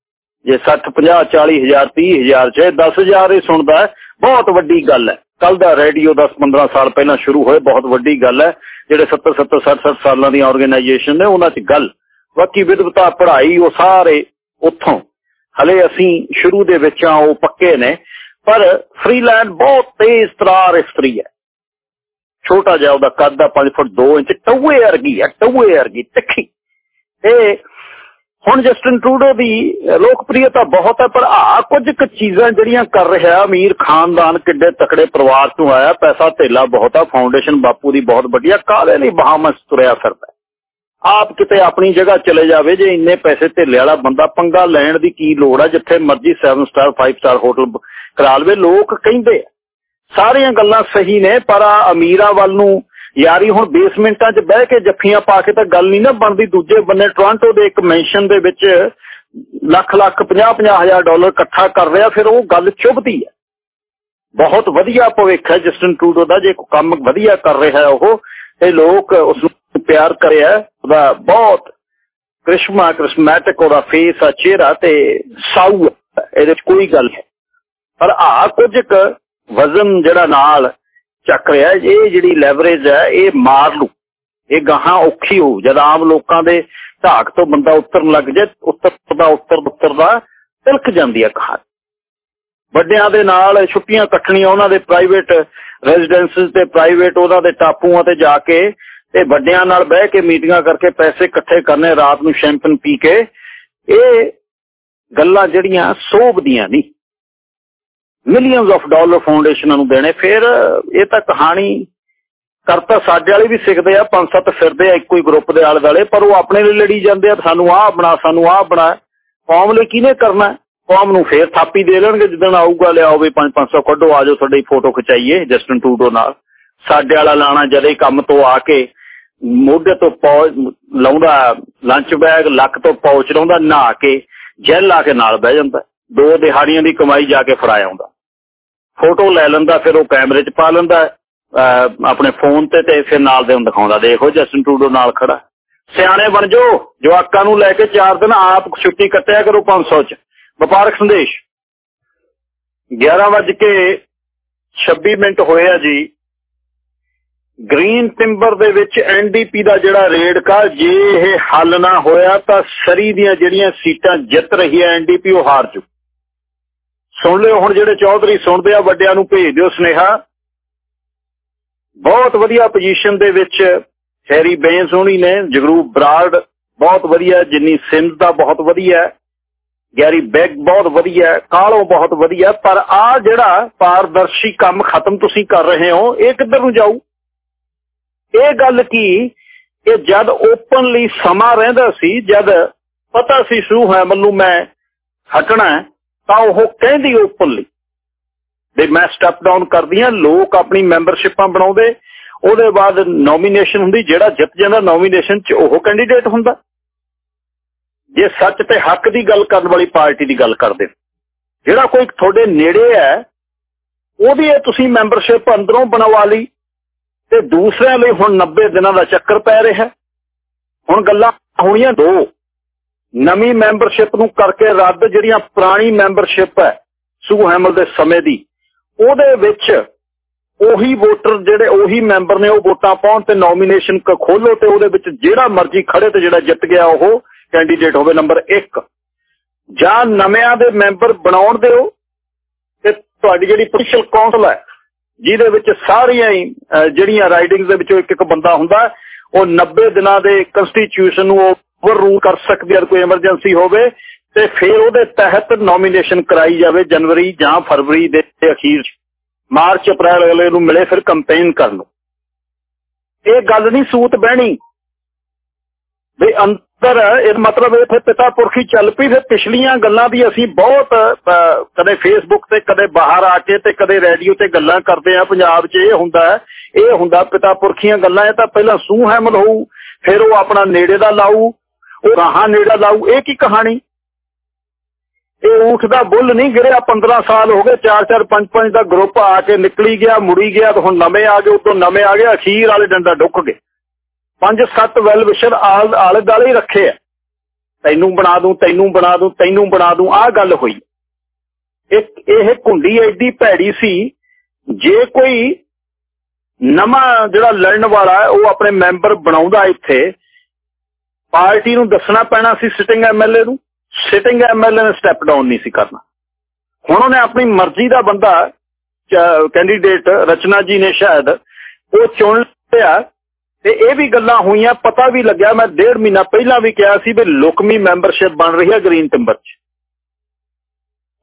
ਜੇ 60 50 40 ਹਜ਼ਾਰ 30 ਹਜ਼ਾਰ ਜੇ 10000 ਹੀ ਸੁਣਦਾ ਬਹੁਤ ਵੱਡੀ ਗੱਲ ਹੈ। ਕੱਲ ਦਾ ਰੇਡੀਓ 10 15 ਸਾਲ ਪਹਿਲਾਂ ਸ਼ੁਰੂ ਹੋਏ, ਬਹੁਤ ਵੱਡੀ ਗੱਲ ਹੈ। ਜਿਹੜੇ 70 70 60 60 ਸਾਲਾਂ ਦੀ ਆਰਗੇਨਾਈਜੇਸ਼ਨ ਨੇ, ਉਹਨਾਂ 'ਚ ਗੱਲ। ਬਾਕੀ ਵਿਦਵਤਾ ਪੜ੍ਹਾਈ, ਉਹ ਸਾਰੇ ਉੱਥੋਂ ਹਲੇ ਅਸੀਂ ਸ਼ੁਰੂ ਦੇ ਵਿੱਚ ਆ ਉਹ ਪੱਕੇ ਨੇ, ਪਰ ਫ੍ਰੀਲੈਂਡ ਬਹੁਤ ਤੇਜ਼ ਤਰਾਰ ਇਸਤਰੀ ਹੈ। ਛੋਟਾ ਜਿਹਾ ਉਹਦਾ ਕੱਦ ਦਾ 5 ਫੁੱਟ 2 ਇੰਚ ਟੌਏ ਵਰਗੀ ਹੈ ਟੌਏ ਵਰਗੀ, ਤਿੱਖੀ। ਤੇ ਹੁਣ ਜਸਟਨ ਟਰੂਡੋ ਦੀ ਲੋਕਪ੍ਰਿਯਤਾ ਬਹੁਤ ਹੈ, ਪਰ ਆ ਕੁਝ ਕੁ ਚੀਜ਼ਾਂ ਜਿਹੜੀਆਂ ਕਰ ਰਿਹਾ, ਅਮੀਰ ਖਾਨਦਾਨ ਕਿੱਡੇ ਤਕੜੇ ਪਰਿਵਾਰ ਤੋਂ ਆਇਆ, ਪੈਸਾ ਧੇਲਾ ਬਹੁਤ ਆ ਫਾਊਂਡੇਸ਼ਨ ਬਾਪੂ ਦੀ ਬਹੁਤ ਵੱਡੀ ਆ ਕਾਲੇ ਲਈ ਬਹਾਮਸ ਤੁਰਿਆ ਫਿਰਦਾ? ਆਪ ਕਿਤੇ ਆਪਣੀ ਜਗ੍ਹਾ ਚਲੇ ਜਾਵੇ, ਜੇ ਇੰਨੇ ਪੈਸੇ ਧੇਲੇ ਵਾਲਾ ਬੰਦਾ ਪੰਗਾ ਲੈਣ ਦੀ ਕੀ ਲੋੜ ਆ, ਜਿੱਥੇ ਮਰਜ਼ੀ 7 ਸਟਾਰ 5 ਸਟਾਰ ਹੋਟਲ ਕਰਾ ਲਵੇ, ਲੋਕ ਕਹਿੰਦੇ ਸਾਰੀਆਂ ਗੱਲਾਂ ਸਹੀ ਨੇ, ਪਰ ਆ ਅਮੀਰਾਂ ਵੱਲ ਨੂੰ ਯਾਰੀ ਹੁਣ ਬੇਸਮੈਂਟਾਂ 'ਚ ਬਹਿ ਕੇ ਜੱਫੀਆਂ ਪਾ ਕੇ ਤਾਂ ਗੱਲ ਨਹੀਂ ਨਾ ਬਣਦੀ। ਦੂਜੇ ਬੰਨੇ ਟੋਰਾਂਟੋ ਦੇ ਇੱਕ ਮੈਂਸ਼ਨ ਦੇ ਵਿੱਚ ਲੱਖ ਲੱਖ 50 50 ਹਜ਼ਾਰ ਡਾਲਰ ਇਕੱਠਾ ਕਰ ਰਿਹਾ, ਫਿਰ ਉਹ ਗੱਲ ਚੁਭਦੀ ਹੈ ਬਹੁਤ ਵਧੀਆ ਭਵਿੱਖ ਹੈ ਜਸਟਨ ਟਰੂਡੋ ਦਾ, ਜੇ ਕੋਈ ਕੰਮ ਵਧੀਆ ਕਰ ਰਿਹਾ ਉਹ ਤੇ ਲੋਕ ਉਸ ਨੂੰ ਪਿਆਰ ਕਰਿਆ ਉਹਦਾ ਬਹੁਤ ਕ੍ਰਿਸ਼ਮਾ, ਕ੍ਰਿਸਮੈਟਿਕ ਉਹਦਾ ਫੇਸ ਆ, ਚਿਹਰਾ ਤੇ ਸਾਊ ਇਹਦੇ ਕੋਈ ਗੱਲ ਹੈ ਪਰ ਆ ਕੁਝ ਕ ਵਜ਼ਨ ਜਿਹੜਾ ਨਾਲ ਚੱਕ ਰਿਹਾ ਇਹ ਜਿਹੜੀ ਲੈਵਰੇਜ ਹੈ, ਇਹ ਮਾਰ ਲੂ ਇਹ ਗਾਹਾਂ ਔਖੀ ਹੋ ਜਦ ਆਮ ਲੋਕਾਂ ਦੇ ਢਾਕ ਤੋਂ ਬੰਦਾ ਉਤਰਨ ਲੱਗ ਜੇ ਉੱਤਰਦਾ, ਉੱਤਰ ਉੱਤਰਦਾ, ਤਿਲਕ ਜਾਂਦੀ ਹੈ ਕਹਾਣੀ। ਵੱਡਿਆਂ ਦੇ ਨਾਲ ਛੁੱਟੀਆਂ ਕੱਟਣੀਆਂ ਉਹਨਾਂ ਦੇ ਪ੍ਰਾਈਵੇਟ ਰੈਜ਼ੀਡੈਂਸਸ ਤੇ ਪ੍ਰਾਈਵੇਟ ਉਹਨਾਂ ਦੇ ਟਾਪੂਆਂ ਤੇ ਜਾ ਕੇ ਤੇ ਵੱਡਿਆਂ ਨਾਲ ਬਹਿ ਕੇ ਮੀਟਿੰਗਾਂ ਕਰਕੇ ਪੈਸੇ ਇਕੱਠੇ ਕਰਨੇ, ਰਾਤ ਨੂੰ ਸ਼ੈਂਪਨ ਪੀ ਕੇ, ਇਹ ਗੱਲਾਂ ਜਿਹੜੀਆਂ ਸੋਭਦੀਆਂ ਨਹੀਂ। ਮਿਲੀਅਨਸ ਆਫ ਡਾਲਰ ਫਾਊਂਡੇਸ਼ਨਾਂ ਨੂੰ ਦੇਣੇ, ਫਿਰ ਇਹ ਤਾਂ ਕਹਾਣੀ ਕਰਤਾ ਸਾਡੇ ਵਾਲੇ ਵੀ ਸਿੱਖਦੇ ਆ, ਪੰਜ ਸੱਤ ਫਿਰਦੇ ਆ ਇੱਕੋ ਹੀ ਗਰੁੱਪ ਦੇ ਆਲੇ ਵਾਲੇ ਪਰ ਉਹ ਆਪਣੇ ਲਈ ਲੜੀ ਜਾਂਦੇ ਆ, ਸਾਨੂੰ ਆਹ ਬਣਾ, ਸਾਨੂੰ ਆਹ ਬਣਾ। ਕੌਮ ਲਈ ਕਿਹਨੇ ਕਰਨਾ? ਕੌਮ ਨੂੰ ਫੇਰ ਥਾਪੀ ਦੇ ਲੈਣਗੇ ਜਦੋਂ ਆਊਗਾ ਲਿਆਓ ਵੀ 5-500 ਕੱਢੋ ਆਜੋ ਤੁਹਾਡੀ ਫੋਟੋ ਖਿਚਾਈਏ ਜਸਟਨ ਟੂਡੋ ਨਾਲ। ਸਾਡੇ ਵਾਲਾ ਲਾਣਾ ਜਦੇ ਕੰਮ ਤੋਂ ਆ ਕੇ ਮੋਢੇ ਤੋਂ ਪੌਚ ਲਾਉਂਦਾ ਲੰਚ ਬੈਗ ਲੱਕ ਤੋਂ ਪੌਚ ਲਾਉਂਦਾ, ਨਹਾ ਕੇ ਜੈਲ ਲਾ ਕੇ ਨਾਲ ਬਹਿ ਜਾਂਦਾ। ਦੋ ਦਿਹਾੜੀਆਂ ਦੀ ਕਮਾਈ ਜਾ ਕੇ ਫੜਾ ਆਉਂਦਾ ਫੋਟੋ ਲੈ ਲੈਂਦਾ, ਫਿਰ ਉਹ ਕੈਮਰੇ 'ਚ ਪਾ ਲੈਂਦਾ। ਆਪਣੇ ਫੋਨ ਤੇ ਤੇ ਫਿਰ ਨਾਲ ਦੇ ਨੂੰ ਦਿਖਾਉਂਦਾ, ਦੇਖੋ ਜਸਟਨ ਟੂਡੋ ਨਾਲ ਖੜਾ। ਸਿਆਣੇ ਬਣ ਜੋ ਜਵਾਕਾਂ ਨੂੰ ਲੈ ਕੇ 4 ਦਿਨ ਆਪ ਛੁੱਟੀ ਕੱਟਿਆ ਕਰੋ 500 'ਚ। ਵਪਾਰਕ ਸੰਦੇਸ਼। 11 ਵਜੇ ਕੇ 26 ਮਿੰਟ ਹੋਇਆ ਜੀ। ਗ੍ਰੀਨ ਟਿੰਬਰ ਦੇ ਵਿੱਚ ਐਨਡੀਪੀ ਦਾ ਜਿਹੜਾ ਰੇਡ ਕਾ ਜੇ ਇਹ ਹੱਲ ਨਾ ਹੋਇਆ ਤਾਂ ਸਰੀ ਦੀਆਂ ਜਿਹੜੀਆਂ ਸੀਟਾਂ ਜਿੱਤ ਰਹੀ ਹੈ ਐਨਡੀਪੀ, ਉਹ ਹਾਰ ਚੁੱਕ ਸੁਣ ਲਿਓ ਹੁਣ ਜਿਹੜੇ ਚੌਧਰੀ ਸੁਣਦੇ ਆ, ਵੱਡਿਆਂ ਨੂੰ ਭੇਜ ਦਿਓ ਸੁਨੇਹਾ। ਬਹੁਤ ਵਧੀਆ ਪੋਜੀਸ਼ਨ ਦੇ ਵਿੱਚ ਹੈਰੀ ਬੇਨਸ ਹੋਣੀ ਨੇ, ਜਗਰੂਪ ਬਰਾਡ ਬਹੁਤ ਵਧੀਆ, ਜਿੰਨੀ ਸਿੰਧ ਦਾ ਬਹੁਤ ਵਧੀਆ ਗੈਰੀ ਬੈਗ ਬਹੁਤ ਵਧੀਆ ਕਾਲੋਂ ਬਹੁਤ ਵਧੀਆ, ਪਰ ਆ ਜਿਹੜਾ ਪਾਰਦਰਸ਼ੀ ਕੰਮ ਖਤਮ ਤੁਸੀਂ ਕਰ ਰਹੇ ਹੋ, ਇਹ ਕਿੱਧਰ ਨੂੰ ਜਾਊ? ਇਹ ਗੱਲ ਕੀ? ਇਹ ਜਦ ਓਪਨਲੀ ਸਮਾਂ ਰਹਿੰਦਾ ਸੀ, ਜਦ ਪਤਾ ਸੀ ਸੂ ਹੈ ਮੈਨੂੰ ਮੈਂ ਹਟਣਾ ਤਾਂ ਉਹ ਕਹਿੰਦੀ ਓਪਨਲੀ ਦੇ ਮੈਂ ਸਟੈਪ ਡਾਊਨ ਕਰਦੀਆਂ ਲੋਕ ਆਪਣੀ ਮੈਂਬਰਸ਼ਿਪਾਂ ਬਣਾਉਂਦੇ, ਉਹਦੇ ਬਾਅਦ ਨੋਮੀਨੇਸ਼ਨ ਹੁੰਦੀ, ਜਿਹੜਾ ਜਿੱਤ ਜਾਂਦਾ ਨੋਮੀਨੇਸ਼ਨ 'ਚ ਉਹ ਕੈਂਡੀਡੇਟ ਹੁੰਦਾ। ਜੇ ਸੱਚ ਤੇ ਹੱਕ ਦੀ ਗੱਲ ਕਰਨ ਵਾਲੀ ਪਾਰਟੀ ਦੀ ਗੱਲ ਕਰਦੇ ਜਿਹੜਾ ਕੋਈ ਤੁਹਾਡੇ ਨੇੜੇ ਹੈ, ਉਹਦੀ ਇਹ ਤੁਸੀਂ ਮੈਂਬਰਸ਼ਿਪ ਅੰਦਰੋਂ ਬਣਵਾ ਲਈ ਤੇ ਦੂਸਰਿਆਂ ਲਈ ਹੁਣ 90 ਦਿਨਾਂ ਦਾ ਚੱਕਰ ਪੈ ਰਿਹਾ। ਹੁਣ ਗੱਲਾਂ ਹੋਣੀਆਂ ਦੋ। ਨਵੀਂ ਮੈਂਬਰਸ਼ਿਪ ਨੂੰ ਕਰਕੇ ਰੱਦ ਜਿਹੜੀਆਂ ਪੁਰਾਣੀ ਮੈਂਬਰਸ਼ਿਪ ਹੈ, ਸੂ ਹੈਮਲ ਦੇ ਸਮੇਂ ਦੀ, ਉਹਦੇ ਵਿੱਚ ਉਹੀ ਵੋਟਰ ਜਿਹੜੇ ਉਹੀ ਮੈਂਬਰ ਨੇ, ਉਹ ਵੋਟਾਂ ਪਾਉਣ ਤੇ ਨੋਮੀਨੇਸ਼ਨ ਖੋਲੋ ਤੇ ਉਹਦੇ ਵਿੱਚ ਜਿਹੜਾ ਮਰਜ਼ੀ ਖੜੇ ਤੇ ਜਿਹੜਾ ਜਿੱਤ ਗਿਆ ਉਹ ਕੈਂਡੀਡੇਟ ਹੋਵੇ ਨੰਬਰ 1 ਜਾਂ ਨਵਿਆਂ ਦੇ ਮੈਂਬਰ ਬਣਾਉਣ ਦਿਓ ਤੇ ਤੁਹਾਡੀ ਜਿਹੜੀ ਪੋਲੀਟੀਕਲ ਕਾਉਂਸਲ ਹੈ ਜਿਹਦੇ ਵਿੱਚ ਸਾਰੀਆਂ ਹੀ ਜਿਹੜੀਆਂ ਰਾਈਡਿੰਗਸ ਦੇ ਵਿੱਚੋਂ ਇੱਕ ਇੱਕ ਬੰਦਾ ਹੁੰਦਾ, ਉਹ 90 ਦਿਨਾਂ ਦੇ ਕਨਸਟੀਟਿਊਸ਼ਨ ਨੂੰ ਓਵਰ ਰੂਲ ਕਰ ਸਕਦੀ ਹੈ ਕੋਈ ਐਮਰਜੈਂਸੀ ਹੋਵੇ ਤੇ ਫਿਰ ਉਹਦੇ ਤਹਿਤ ਨੋਮੀਨੇਸ਼ਨ ਕਰਾਈ ਜਾਵੇ ਜਨਵਰੀ ਜਾਂ ਫਰਵਰੀ ਦੇ ਅਖੀਰ ਮਾਰਚ, ਅਪ੍ਰੈਲ ਅਗਲੇ ਨੂੰ ਮਿਲੇ ਫਿਰ ਕੰਪੇਨ ਕਰਨ ਨੂੰ। ਇਹ ਗੱਲ ਨਹੀਂ ਸੂਤ ਬਹਿਣੀ। ਵੀ ਅੰਤਰ ਇਹ ਮਤਲਬ ਇੱਥੇ ਪਿਤਾ ਪੁਰਖੀ ਚੱਲ ਪਈ, ਫਿਰ ਪਿਛਲੀਆਂ ਗੱਲਾਂ ਦੀ ਅਸੀਂ ਬਹੁਤ ਕਦੇ ਫੇਸਬੁੱਕ ਤੇ, ਕਦੇ ਬਾਹਰ ਆ ਕੇ ਤੇ ਕਦੇ ਰੇਡੀਓ ਤੇ ਗੱਲਾਂ ਕਰਦੇ ਆ ਪੰਜਾਬ 'ਚ ਇਹ ਹੁੰਦਾ ਇਹ ਹੁੰਦਾ ਪਿਤਾ ਪੁਰਖੀਆਂ ਗੱਲਾਂ, ਇਹ ਤਾਂ ਪਹਿਲਾਂ ਸੂ ਹੈਮਲ ਹੋਊ, ਫਿਰ ਉਹ ਆਪਣਾ ਨੇੜੇ ਦਾ ਲਾਊ, ਉਹ ਰਾਹਾਂ ਨੇੜਾ ਲਾਊ, ਇਹ ਕੀ ਕਹਾਣੀ? ਇਹ ਊਠ ਦਾ ਬੁੱਲ ਨਹੀਂ ਗਿਰਿਆ 15 ਸਾਲ ਹੋ ਗਏ 4 4 5 5 ਦਾ ਗਰੁੱਪ ਆ ਕੇ ਨਿਕਲੀ ਗਿਆ, ਮੁੜੀ ਗਿਆ, ਤੇ ਹੁਣ ਨਵੇਂ ਆ ਗਏ ਉਤੋਂ ਨਵੇਂ ਆ ਗਏ, ਅਖੀਰ ਵਾਲੇ ਡੰਡਾ ਡੁੱਕ ਗਏ। ਪੰਜ ਸੱਤ ਵੈਲ ਵਿਸ਼ਰ ਆਲੇ ਦਾਲੇ ਹੀ ਰੱਖੇ ਆ। ਤੈਨੂੰ ਬਣਾ ਦੂੰ, ਤੈਨੂੰ ਬਣਾ ਦੂੰ, ਤੈਨੂੰ ਬਣਾ ਦੂੰ, ਆਹ ਗੱਲ ਹੋਈ। ਇੱਕ, ਇਹ ਕੁੰਡੀ ਐਡੀ ਭੈੜੀ ਸੀ, ਜੇ ਕੋਈ ਨਵਾਂ ਜਿਹੜਾ ਲੜਨ ਵਾਲਾ ਉਹ ਆਪਣੇ ਮੈਂਬਰ ਬਣਾਉਂਦਾ ਇੱਥੇ, ਪਾਰਟੀ ਨੂੰ ਦੱਸਣਾ ਪੈਣਾ ਸੀ ਸਿਟਿੰਗ ਐਮਐਲਏ ਨੂੰ। ਸਿਟਿੰਗ ਐਮਐਲਏ ਨੇ ਸਟੈਪ ਡਾਊਨ ਨਹੀਂ ਸੀ ਕਰਨਾ। ਹੁਣ ਉਹਨੇ ਆਪਣੀ ਮਰਜ਼ੀ ਦਾ ਬੰਦਾ ਕੈਂਡੀਡੇਟ ਰਚਨਾ ਜੀ ਨੇ ਸ਼ਾਇਦ, ਉਹ ਚੁਣ ਲਿਆ। ਤੇ ਇਹ ਵੀ ਗੱਲਾਂ ਹੋਈਆਂ, ਪਤਾ ਵੀ ਲੱਗਿਆ, ਮੈਂ ਡੇਢ ਮਹੀਨਾ ਪਹਿਲਾਂ ਵੀ ਕਿਹਾ ਸੀ ਵੀ ਲੁਕਮੀ ਮੈਂਬਰਸ਼ਿਪ ਬਣ ਰਹੀ ਹੈ ਗ੍ਰੀਨ ਟਿੰਬਰ 'ਚ।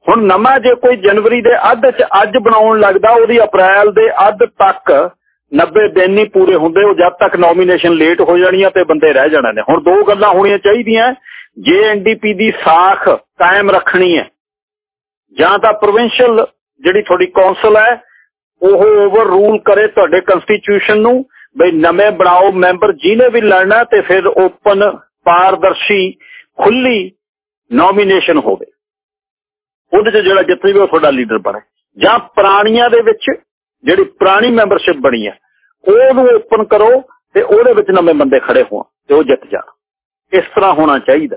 ਹੁਣ ਨਵਾਂ ਜੇ ਕੋਈ ਜਨਵਰੀ ਦੇ ਅੱਧ 'ਚ ਅੱਜ ਬਣਾਉਣ ਲੱਗਦਾ, ਉਹਦੀ ਅਪ੍ਰੈਲ ਦੇ ਅੱਧ ਤੱਕ 90 ਦਿਨ ਨਹੀਂ ਪੂਰੇ ਹੁੰਦੇ, ਉਹ ਜਦ ਤੱਕ ਨੋਮੀਨੇਸ਼ਨ ਲੇਟ ਹੋ ਜਾਣੀਆਂ ਤੇ ਬੰਦੇ ਰਹਿ ਜਾਣੇ ਨੇ। ਹੁਣ ਦੋ ਗੱਲਾਂ ਹੋਣੀਆਂ ਚਾਹੀਦੀਆਂ, ਜੇ ਐਨਡੀਪੀ ਦੀ ਸਾਖ ਕਾਇਮ ਰੱਖਣੀ ਹੈ, ਜਾਂ ਤਾਂ ਪ੍ਰੋਵਿੰਸ਼ੀਅਲ ਜਿਹੜੀ ਤੁਹਾਡੀ ਕੌਂਸਲ ਹੈ, ਉਹ ਓਵਰ ਰੂਲ ਕਰੇ ਤੁਹਾਡੇ ਕਨਸਟੀਟਿਊਸ਼ਨ ਨੂੰ ਬਈ ਨਵੇਂ ਬਣਾਓ, ਮੈਂਬਰ ਜਿਹਨੇ ਵੀ ਲੜਨਾ ਤੇ ਫਿਰ ਓਪਨ, ਪਾਰਦਰਸ਼ੀ, ਖੁੱਲੀ ਨੋਮੀਨੇਸ਼ਨ ਹੋਵੇ। ਉਹਦੇ 'ਚ ਜਿਹੜਾ ਜਿੱਤ ਵੀ ਉਹ ਤੁਹਾਡਾ ਲੀਡਰ ਬਣੇ। ਜਾਂ ਪ੍ਰਾਣੀਆਂ ਦੇ ਵਿੱਚ ਜਿਹੜੀ ਪੁਰਾਣੀ ਮੈਂਬਰਸ਼ਿਪ ਬਣੀ ਹੈ, ਉਹਨੂੰ ਓਪਨ ਕਰੋ ਤੇ ਉਹਦੇ ਵਿੱਚ ਨਵੇਂ ਬੰਦੇ ਖੜੇ ਹੋਣ ਤੇ ਉਹ ਜਿੱਤ ਜਾਣ। ਇਸ ਤਰ੍ਹਾਂ ਹੋਣਾ ਚਾਹੀਦਾ।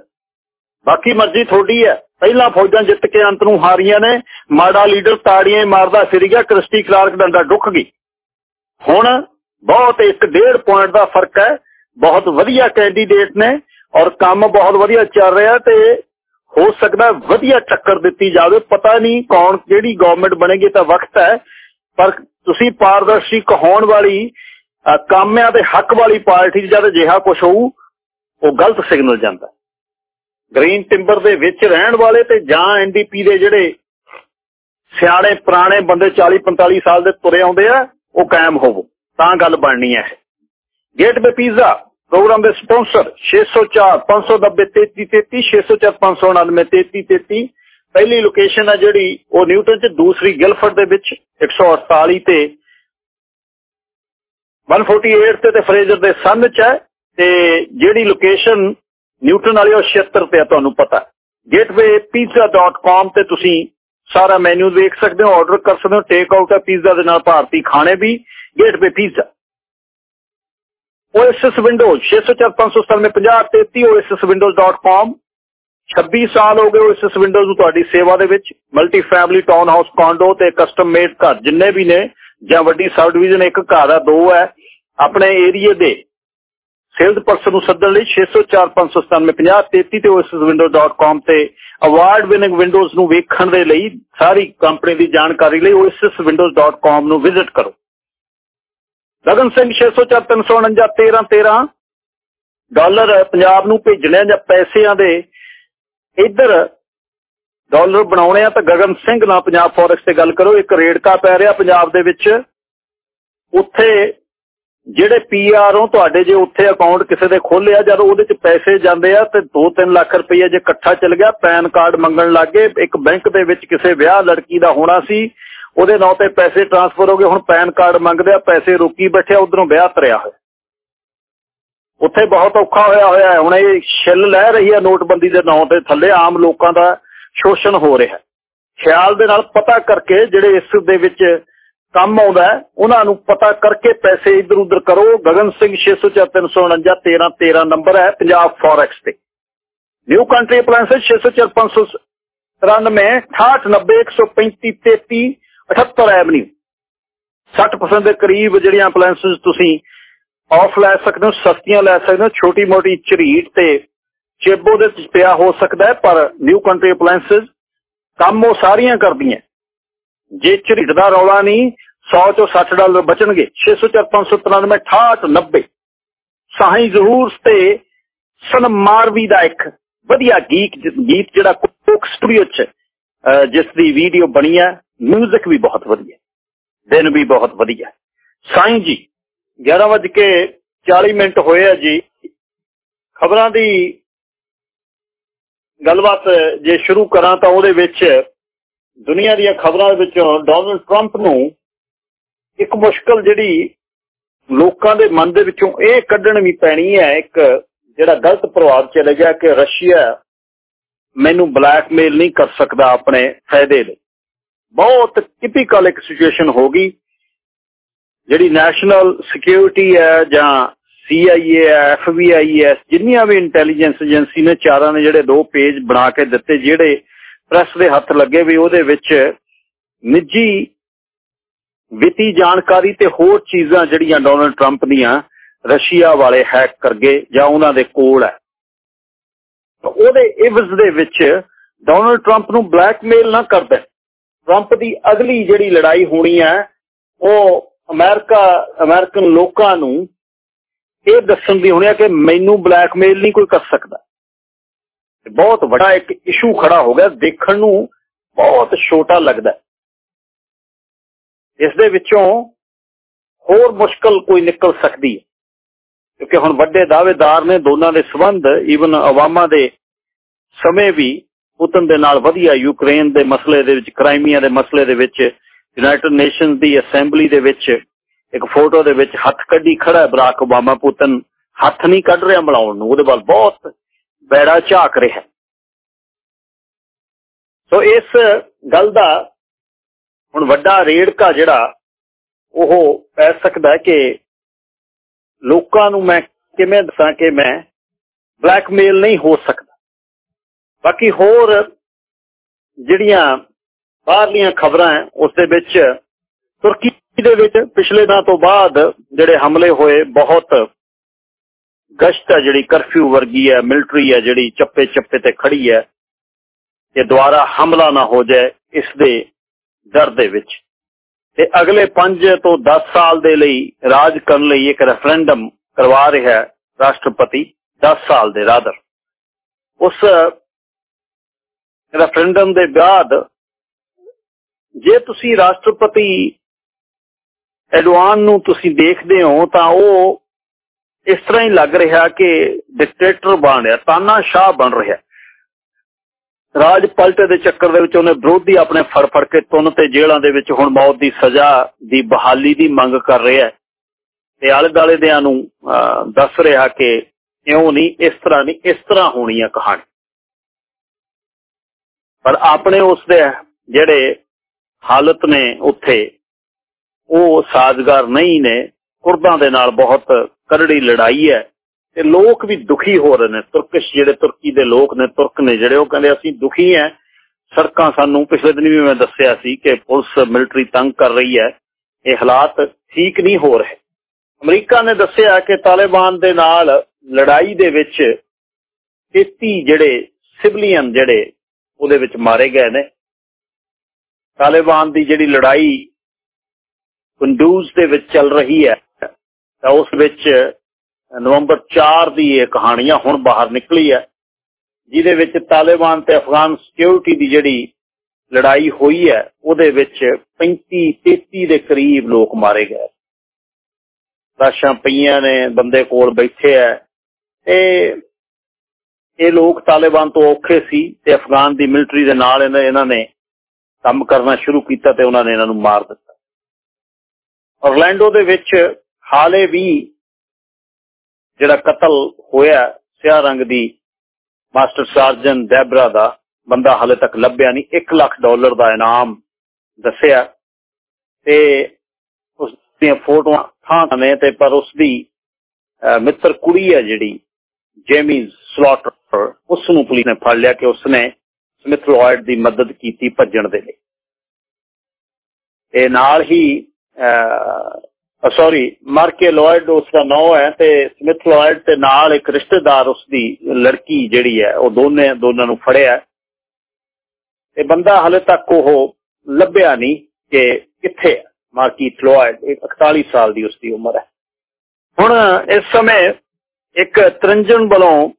ਬਾਕੀ ਮਰਜ਼ੀ ਤੁਹਾਡੀ ਹੈ। ਪਹਿਲਾਂ ਫੌਜਾਂ ਜਿੱਤ ਕੇ ਅੰਤ ਨੂੰ ਹਾਰੀਆਂ ਨੇ, ਮਾੜਾ ਲੀਡਰ ਤਾੜੀਆਂ ਮਾਰਦਾ ਫਿਰ ਗਿਆ, ਕ੍ਰਿਸਟੀ ਕਲਾਰਕ ਡੰਡਾ ਡੁੱਕ ਗਈ। ਹੁਣ ਬਹੁਤ ਇੱਕ ਡੇਢ ਪੁਆਇੰਟ ਦਾ ਫ਼ਰਕ ਹੈ। ਬਹੁਤ ਵਧੀਆ ਕੈਂਡੀਡੇਟ ਨੇ ਔਰ ਕੰਮ ਬਹੁਤ ਵਧੀਆ ਚੱਲ ਰਿਹਾ ਤੇ ਹੋ ਸਕਦਾ ਵਧੀਆ ਟੱਕਰ ਦਿੱਤੀ ਜਾਵੇ। ਪਤਾ ਨਹੀਂ ਕੌਣ ਕਿਹੜੀ ਗਵਰਨਮੈਂਟ ਬਣੇਗੀ ਤਾਂ ਵਕਤ ਹੈ। ਪਰ ਤੁਸੀਂ ਪਾਰਦਰਸ਼ੀ ਕਹਾਉਣ ਵਾਲੀ ਕਾਮਿਆਂ ਦੇ ਹੱਕ ਵਾਲੀ ਪਾਰਟੀ ਜਦ ਜਿਹਾ ਕੁਝ ਹੋਊ, ਉਹ ਗਲਤ ਸਿਗਨਲ ਜਾਂਦਾ। ਗ੍ਰੀਨ ਟਿੰਬਰ ਦੇ ਵਿੱਚ ਰਹਿਣ ਵਾਲੇ ਤੇ ਜਾਂ ਐਨਡੀਪੀ ਦੇ ਜਿਹੜੇ ਸਿਆਣੇ, ਪੁਰਾਣੇ ਬੰਦੇ 40 45 ਸਾਲ ਦੇ ਤੁਰੇ ਆਉਂਦੇ ਆ, ਉਹ ਕਾਇਮ ਹੋਵੋ। ਤਾਂ ਗੱਲ ਬਣਨੀ ਹੈ। ਗੇਟਵੇ ਪੀਜ਼ਾ ਪ੍ਰੋਗਰਾਮ ਦੇ ਸਪਾਂਸਰ 604 590 3333 604 599 3333 ਪਹਿਲੀ ਲੋਕੇਸ਼ਨ ਹੈ ਜਿਹੜੀ, ਉਹ ਨਿਊਟਨ ਚ, ਦੂਸਰੀ ਗਿਲਫਰਡ ਦੇ ਵਿੱਚ 148 ਤੇ। 148 ਤੇ ਤੇ ਫਰੇਜ਼ਰ ਦੇ ਸੰਨ ਚ ਹੈ ਤੇ ਜਿਹੜੀ ਲੋਕੇਸ਼ਨ ਨਿਊਟਨ ਵਾਲੀ ਉਹ 76 ਤੇ ਆ, ਤੁਹਾਨੂੰ ਪਤਾ। gatewaypizza.com ਤੇ ਤੁਸੀਂ ਸਾਰਾ ਮੈਨੂ ਦੇਖ ਸਕਦੇ ਹੋ ਆਰਡਰ ਕਰ ਸਕਦੇ ਹੋ ਟੇਕ ਆਊਟ ਹੈ ਪੀਜ਼ਾ ਦੇ ਨਾਲ ਭਾਰਤੀ ਖਾਣੇ ਵੀ। Gateway pizza OSS Windows 604575033 osswindows.com 26 ਸਾਲ ਹੋ ਗਏ OSS Windows ਨੂੰ ਤੁਹਾਡੀ ਸੇਵਾ ਦੇ ਵਿੱਚ। Multi family town house condo ਤੇ ਕਸਟਮ ਮੇਡ ਘਰ ਜਿੰਨੇ ਵੀ ਨੇ, ਜਾਂ ਵੱਡੀ ਸਬ ਡਿਵੀਜ਼ਨ ਇੱਕ ਘਰ ਆ, ਦੋ ਹੈ, ਆਪਣੇ ਏਰੀਆ ਦੇ। ਸੇਲਸ ਪਰਸਨ ਨੂੰ ਸੱਦਣ ਲਈ 604575033 ਤੇ osswindows.com ਤੇ ਅਵਾਰਡ ਵਿਨਿੰਗ ਵਿੰਡੋਜ਼ ਨੂੰ ਵੇਖਣ ਦੇ ਲਈ ਸਾਰੀ ਕੰਪਨੀ ਦੀ ਜਾਣਕਾਰੀ ਲਈ osswindows.com ਨੂੰ ਵਿਜ਼ਿਟ ਕਰੋ। ਗਗਨ ਸਿੰਘ 604 ਡਾਲਰ ਪੰਜਾਬ ਨੂੰ ਭੇਜਣੇ ਜਾਂ ਪੈਸਿਆਂ ਦੇ। ਇੱਧਰ ਡਾਲਰ ਬਣਾਉਣੇ ਆ ਤਾਂ ਗਗਨ ਸਿੰਘ ਨਾਲ ਪੰਜਾਬ ਫੋਰੈਕਸ ਤੇ ਗੱਲ ਕਰੋ। ਇੱਕ ਰੇੜਕਾ ਪੈ ਰਿਹਾ ਪੰਜਾਬ ਦੇ ਵਿੱਚ। ਉੱਥੇ ਜਿਹੜੇ ਪੀਆਰਓ ਤੁਹਾਡੇ ਜੇ ਉੱਥੇ ਅਕਾਊਂਟ ਕਿਸੇ ਦੇ ਖੋਲਿਆ, ਜਦ ਉਹਦੇ ਚ ਪੈਸੇ ਜਾਂਦੇ ਆ ਤੇ 2-3 ਲੱਖ ਰੁਪਏ ਜੇ ਇਕੱਠਾ ਚੱਲ ਗਿਆ, ਪੈਨ ਕਾਰਡ ਮੰਗਣ ਲੱਗੇ ਇੱਕ ਬੈਂਕ ਦੇ ਵਿੱਚ ਕਿਸੇ ਵਿਆਹ ਲੜਕੀ ਦਾ ਹੋਣਾ ਸੀ। ਉਹਦੇ ਨਾਂ ਤੇ ਪੈਸੇ ਟ੍ਰਾਂਸਫਰ ਹੋ ਗਏ, ਹੁਣ ਪੈਨ ਕਾਰਡ ਮੰਗਦੇ ਆ, ਪੈਸੇ ਰੋਕੀ ਬੈਠਿਆ ਉਧਰੋਂ ਵਿਆਹ ਤਰਿਆ ਹੋਇਆ। ਉੱਥੇ ਬਹੁਤ ਔਖਾ ਹੋਇਆ ਹੋਇਆ ਹੈ, ਹੁਣ ਇਹ ਛਿੱਲ ਲੈ ਰਹੀ ਹੈ ਨੋਟਬੰਦੀ ਦੇ ਨਾਂ ਤੇ, ਥੱਲੇ ਆਮ ਲੋਕਾਂ ਦਾ ਸ਼ੋਸ਼ਣ ਹੋ ਰਿਹਾ ਖਿਆਲ ਦੇ ਨਾਲ ਪਤਾ ਕਰਕੇ ਜਿਹੜੇ ਇਸ ਦੇ ਵਿੱਚ ਕੰਮ ਆਉਂਦਾ ਉਹਨਾਂ ਨੂੰ ਪਤਾ ਕਰਕੇ ਪੈਸੇ ਇਧਰ ਉਧਰ ਕਰੋ। ਗਗਨ ਸਿੰਘ 604349 13 13 ਨੰਬਰ ਹੈ, ਪੰਜਾਬ ਫੋਰੈਕਸ ਤੇ। ਨਿਊ ਕੰਟਰੀ ਅਪਲਾਈਐਂਸਸ 604593 6890 78 ਐਵਨਿਊ 60% ਦੇ ਕਰੀਬ ਜਿਹੜੀਆਂ ਅਪਲਾਈਐਂਸਸ ਤੁਸੀਂ ਆਫ ਲੈ ਸਕਦੇ ਹੋ, ਸਸਤੀਆਂ ਲੈ ਸਕਦੇ ਹੋ ਛੋਟੀ ਮੋਟੀ ਝਰੀਟ ਤੇ ਚੇਬੋ ਦੇ ਪਿਆ ਹੋ ਸਕਦਾ ਹੈ, ਪਰ ਨਿਊ ਕੰਟਰੀ ਅਪਲਾਈਐਂਸਸ ਕੰਮ ਉਹ ਸਾਰੀਆਂ ਕਰਦੀਆਂ। ਜੇ ਝਰੀਟ ਦਾ ਰੌਲਾ ਨਹੀਂ 100 ਚੋਂ 60 ਡਾਲਰ ਬਚਣਗੇ। 604 593 ਸਾਹੀ ਜ਼ਹੂਰ ਤੇ ਸਨਮਾਰਵੀ ਦਾ ਇੱਕ ਵਧੀਆ ਗੀਤ ਗੀਤ ਜਿਹੜਾ ਕੋਕ ਸਟੂਡੀਓ ਚ ਜਿਸ ਦੀ ਵੀਡੀਓ ਬਣੀ ਹੈ। ਮਿਊਜਿਕ ਵੀ ਬਹੁਤ ਵਧੀਆ। ਦਿਨ ਵੀ ਬਹੁਤ ਵਧੀਆ। ਸਾਈਂ ਜੀ 11 ਵਜੇ ਕੇ 40 ਮਿੰਟ ਹੋਏ ਆ ਜੀ। ਖਬਰਾਂ ਦੀ ਗੱਲਬਾਤ ਜੇ ਸ਼ੁਰੂ ਕਰਾਂ ਤਾਂ ਉਹਦੇ ਵਿੱਚ ਦੁਨੀਆ ਦੀਆਂ ਖਬਰਾਂ ਦੇ ਵਿੱਚੋਂ ਡੋਨਲਡ ਟਰੰਪ ਨੂੰ ਇੱਕ ਮੁਸ਼ਕਲ ਜਿਹੜੀ ਲੋਕਾਂ ਦੇ ਮਨ ਦੇ ਵਿੱਚੋਂ ਇਹ ਕੱਢਣ ਵੀ ਪੈਣੀ ਹੈ, ਇੱਕ ਜਿਹੜਾ ਗਲਤ ਪ੍ਰਭਾਵ ਚਲੇ ਗਿਆ ਕਿ ਰਸ਼ੀਆ ਮੈਨੂੰ ਬਲੈਕਮੇਲ ਨਹੀਂ ਕਰ ਸਕਦਾ ਆਪਣੇ ਫਾਇਦੇ ਲਈ ਬਹੁਤ ਟਿਪੀਕਲ ਇੱਕ ਸਿਚੁਏਸ਼ਨ ਹੋ ਗਈ, ਜਿਹੜੀ ਨੈਸ਼ਨਲ ਸਿਕਿਉਰਿਟੀ ਹੈ ਜਾਂ ਸੀਆਈਏ ਐਫਬੀਆਈ ਹੈ ਜਿੰਨੀਆਂ ਵੀ ਇੰਟੈਲੀਜੈਂਸ ਏਜੰਸੀ ਨੇ, ਚਾਰਾਂ ਨੇ ਜਿਹੜੇ ਦੋ ਪੇਜ ਬਣਾ ਕੇ ਦਿੱਤੇ, ਜਿਹੜੇ ਪ੍ਰੈਸ ਦੇ ਹੱਥ ਲੱਗੇ ਵੀ ਉਹਦੇ ਵਿੱਚ ਨਿੱਜੀ ਵਿੱਤੀ ਜਾਣਕਾਰੀ ਤੇ ਹੋਰ ਚੀਜ਼ਾਂ ਜਿਹੜੀਆਂ ਡੋਨਲਡ ਟਰੰਪ ਦੀਆਂ ਰਸ਼ੀਆ ਵਾਲੇ ਹੈਕ ਕਰ ਗਏ ਜਾਂ ਉਹਨਾਂ ਦੇ ਕੋਲ ਹੈ। ਉਹਦੇ ਇਵਜ਼ ਦੇ ਵਿੱਚ ਡੋਨਲਡ ਟਰੰਪ ਨੂੰ ਬਲੈਕਮੇਲ ਨਾ ਕਰਦਾ ਟਰੰਪ ਦੀ ਅਗਲੀ ਜਿਹੜੀ ਲੜਾਈ ਹੋਣੀ ਹੈ, ਉਹ ਅਮਰੀਕਾ ਅਮਰੀਕਨ ਲੋਕਾਂ ਨੂੰ ਇਹ ਦੱਸਣ ਦੀ ਹੋਣੀ ਹੈ ਕਿ ਮੈਨੂੰ ਬਲੈਕਮੇਲ ਨਹੀਂ ਕੋਈ ਕਰ ਸਕਦਾ। ਬਹੁਤ ਵੱਡਾ ਇੱਕ ਇਸ਼ੂ ਖੜਾ ਹੋ ਗਿਆ, ਦੇਖਣ ਨੂੰ ਬਹੁਤ ਛੋਟਾ ਲੱਗਦਾ ਇਸ ਦੇ ਵਿੱਚੋਂ ਹੋਰ ਮੁਸ਼ਕਲ ਕੋਈ ਨਿਕਲ ਸਕਦੀ ਹੈ। ਕਿਉਂਕਿ ਹੁਣ ਵੱਡੇ ਦਾਅਵੇਦਾਰ ਨੇ, ਦੋਨਾਂ ਦੇ ਸਬੰਧ ਈਵਨ ਅਵਾਮਾ ਦੇ ਸਮੇਂ ਵੀ ਪੁਤਨ ਦੇ ਨਾਲ ਵਧੀਆ ਯੂਕਰੇਨ ਦੇ ਮਸਲੇ ਦੇ ਵਿੱਚ, ਕ੍ਰਾਈਮੀਆ ਦੇ ਮਸਲੇ ਦੇ ਵਿੱਚ, ਯੂਨਾਈਟਿਡ ਨੇਸ਼ਨਸ ਦੀ ਅਸੈਂਬਲੀ ਦੇ ਵਿੱਚ ਇੱਕ ਫੋਟੋ ਦੇ ਵਿੱਚ ਹੱਥ ਕੱਢੀ ਖੜਾ ਬਰਾਕ ਓਬਾਮਾ ਪੁਤਨ। ਹੱਥ ਨਹੀਂ ਕੱਢ ਰਿਹਾ ਮਿਲਾਉਣ ਨੂੰ, ਉਹਦੇ ਵੱਲ ਬਹੁਤ ਬੈੜਾ ਝਾਕ ਰਿਹਾ ਸੋ ਇਸ ਗੱਲ ਦਾ ਹੁਣ ਵੱਡਾ ਰੇੜਕਾ ਜਿਹੜਾ, ਉਹ ਪੈ ਸਕਦਾ ਕਿ ਲੋਕਾਂ ਨੂੰ ਮੈਂ ਕਿਵੇਂ ਦੱਸਾਂ ਕਿ ਮੈਂ ਬਲੈਕਮੇਲ ਨਹੀਂ ਹੋ ਸਕਦਾ। ਬਾਕੀ ਹੋਰ ਜਿਹੜੀਆਂ ਬਾਹਰਲੀਆਂ ਖਬਰਾਂ ਉਸ ਦੇ ਵਿੱਚ ਤੁਰਕੀ ਦੇ ਵਿੱਚ ਪਿਛਲੇ ਦਿਨਾਂ ਤੋਂ ਬਾਅਦ ਜਿਹੜੇ ਹਮਲੇ ਹੋਏ, ਬਹੁਤ ਗਸ਼ਤ ਹੈ ਜਿਹੜੀ ਕਰਫਿਊ ਵਰਗੀ ਹੈ, ਮਿਲਟਰੀ ਹੈ ਜਿਹੜੀ ਚੱਪੇ ਚੱਪੇ ਤੇ ਖੜੀ ਹੈ, ਕਿ ਦੁਆਰਾ ਹਮਲਾ ਨਾ ਹੋ ਜਾਏ ਇਸ ਦੇ ਡਰ ਦੇ ਵਿੱਚ। ਤੇ ਅਗਲੇ 5 ਤੋਂ 10 ਸਾਲ ਦੇ ਲਈ ਰਾਜ ਕਰਨ ਲਈ ਇੱਕ ਰੈਫਰੈਂਡਮ ਕਰਵਾ ਰਿਹਾ ਹੈ ਰਾਸ਼ਟਰਪਤੀ 10 ਸਾਲ ਦੇ ਰਾਦਰ ਉਸ ਰੈਫਰੈਂਡਮ ਦੇ। ਬਾਅਦ ਜੇ ਤੁਸੀਂ ਰਾਸ਼ਟਰਪਤੀ ਐਡਵਾਨ ਨੂੰ ਤੁਸੀਂ ਦੇਖਦੇ ਹੋ ਤਾਂ ਉਹ ਇਸ ਤਰ੍ਹਾਂ ਹੀ ਲੱਗ ਰਿਹਾ ਕਿ ਡਿਕਟੇਟਰ ਬਣ ਰਿਹਾ, ਤਾਨਾਸ਼ਾਹ ਬਣ ਰਿਹਾ। ਰਾਜ ਪਲਟੇ ਦੇ ਚੱਕਰ ਦੇ ਵਿੱਚ ਉਹਨੇ ਵਿਰੋਧੀ ਆਪਣੇ ਫੜ ਫੜ ਕੇ ਤੁੰਨ ਤੇ ਜੇਲ੍ਹਾਂ ਦੇ ਵਿੱਚ ਹੁਣ ਮੌਤ ਦੀ ਸਜ਼ਾ ਦੀ ਬਹਾਲੀ ਦੀ ਮੰਗ ਕਰ ਰਿਹਾ ਤੇ ਆਲੇ ਦਾਲੇ ਦਿਆਂ ਨੂੰ ਦੱਸ ਰਿਹਾ ਕਿ ਇਉਂ ਨਹੀਂ, ਇਸ ਤਰ੍ਹਾਂ ਨਹੀਂ, ਇਸ ਤਰ੍ਹਾਂ ਹੋਣੀ ਆ ਕਹਾਣੀ। ਪਰ ਆਪਣੇ ਉਸ ਦੇ ਜਿਹੜੇ ਹਾਲਤ ਨੇ ਉੱਥੇ, ਉਹ ਸਾਜ਼ਗਾਰ ਨਹੀਂ ਨੇ। ਕੁਰਦਾਂ ਦੇ ਨਾਲ ਬਹੁਤ ਕਰੜੀ ਲੜਾਈ ਹੈ ਤੇ ਲੋਕ ਵੀ ਦੁਖੀ ਹੋ ਰਹੇ ਨੇ। ਤੁਰਕਿਸ਼ ਜਿਹੜੇ ਤੁਰਕੀ ਦੇ ਲੋਕ ਨੇ, ਤੁਰਕ ਨੇ ਜਿਹੜੇ, ਉਹ ਕਹਿੰਦੇ ਅਸੀਂ ਦੁਖੀ ਆ ਸੜਕਾਂ ਸਾਨੂੰ ਪਿਛਲੇ ਦਿਨ ਵੀ ਮੈਂ ਦੱਸਿਆ ਸੀ ਕਿ ਪੁਲਿਸ ਮਿਲਟਰੀ ਤੰਗ ਕਰ ਰਹੀ ਹੈ। ਇਹ ਹਾਲਾਤ ਠੀਕ ਨਹੀਂ ਹੋ ਰਹੇ। ਅਮਰੀਕਾ ਨੇ ਦੱਸਿਆ ਕਿ ਤਾਲਿਬਾਨ ਦੇ ਨਾਲ ਲੜਾਈ ਦੇ ਵਿੱਚ 33 ਜਿਹੜੇ ਸਿਵਲੀਅਨ ਜਿਹੜੇ ਉਹਦੇ ਵਿੱਚ ਮਾਰੇ ਗਏ ਨੇ। ਤਾਲਿਬਾਨ ਦੀ ਜਿਹੜੀ ਲੜਾਈ ਕੰਡੂਜ਼ ਦੇ ਵਿੱਚ ਚੱਲ ਰਹੀ ਹੈ, ਤਾਂ ਉਸ ਵਿੱਚ ਨਵੰਬਰ 4 ਦੀ ਇਹ ਕਹਾਣੀਆਂ ਹੁਣ ਬਾਹਰ ਨਿਕਲੀ ਹੈ, ਜਿਹਦੇ ਵਿੱਚ ਤਾਲਿਬਾਨ ਤੇ ਅਫਗਾਨ ਸਿਕਿਉਰਿਟੀ ਦੀ ਜਿਹੜੀ ਲੜਾਈ ਹੋਈ ਹੈ, ਉਹਦੇ ਵਿੱਚ 35 33 ਦੇ ਕਰੀਬ ਲੋਕ ਮਾਰੇ ਗਏ। ਲਾਸ਼ਾਂ ਪਈਆਂ ਨੇ, ਬੰਦੇ ਕੋਲ ਬੈਠੇ ਆ ਤੇ ਇਹ ਲੋਕ ਤਾਲਿਬਾਨ ਤੋਂ ਔਖੇ ਸੀ ਤੇ ਅਫਗਾਨ ਦੀ ਮਿਲਟਰੀ ਦੇ ਨਾਲ ਇਹਨਾਂ ਨੇ ਕੰਮ ਕਰਨਾ ਸ਼ੁਰੂ ਕੀਤਾ ਤੇ ਉਹਨਾਂ ਨੇ ਇਹਨਾਂ ਨੂੰ ਮਾਰ ਦਿੱਤਾ। ਔਰਲੈਂਡੋ ਦੇ ਵਿੱਚ ਹਾਲੇ ਵੀ ਜਿਹੜਾ ਕਤਲ ਹੋਇਆ, ਸਿਆਹ ਰੰਗ ਦੀ ਮਾਸਟਰ ਸਰਜਨ ਦੈਬਰਾ ਦਾ ਬੰਦਾ ਹਾਲੇ ਤੱਕ ਲੱਭਿਆ ਨਹੀਂ 1 ਲੱਖ ਡਾਲਰ ਦਾ ਇਨਾਮ ਦੱਸਿਆ ਤੇ ਉਸ ਦੀਆਂ ਫੋਟੋਆਂ ਥਾਂ ਨੇ ਤੇ ਪਰ ਉਸ ਦੀ ਮਿੱਤਰ ਕੁੜੀ ਹੈ ਜਿਹੜੀ ਜੇਮੀ ਸਲੌਟਰ, ਉਸ ਨੂੰ ਪੁਲਿਸ ਨੇ ਫੜ ਲਿਆ ਕਿ ਉਸਨੇ ਸਮਿਥ ਲੋਇਡ ਦੀ ਮਦਦ ਕੀਤੀ ਭੱਜਣ ਦੇ ਲਈ। ਇਹ ਨਾਲ ਹੀ ਸੌਰੀ ਮਾਰਕੇ ਲੋਇਡ ਉਸ ਦਾ ਨਾਮ ਹੈ ਤੇ ਸਮਿਥ ਲੋਇਡ ਤੇ ਨਾਲ ਇੱਕ ਰਿਸ਼ਤੇਦਾਰ ਉਸ ਦੀ ਲੜਕੀ ਜਿਹੜੀ ਹੈ, ਉਹ ਦੋਨੇ ਦੋਨਾਂ ਨੂੰ ਫੜਿਆ ਤੇ ਬੰਦਾ ਹਲੇ ਤੱਕ ਉਹ ਲੱਭਿਆ ਨਹੀਂ ਕਿ ਕਿੱਥੇ ਹੈ। ਮਾਰਕੀ ਲੋਇਡ 41 ਸਾਲ ਦੀ ਉਸ ਦੀ ਉਮਰ ਹੈ। ਹੁਣ ਇਸ ਸਮੇਂ ਇੱਕ ਤਰੰਜਨ ਵੱਲੋਂ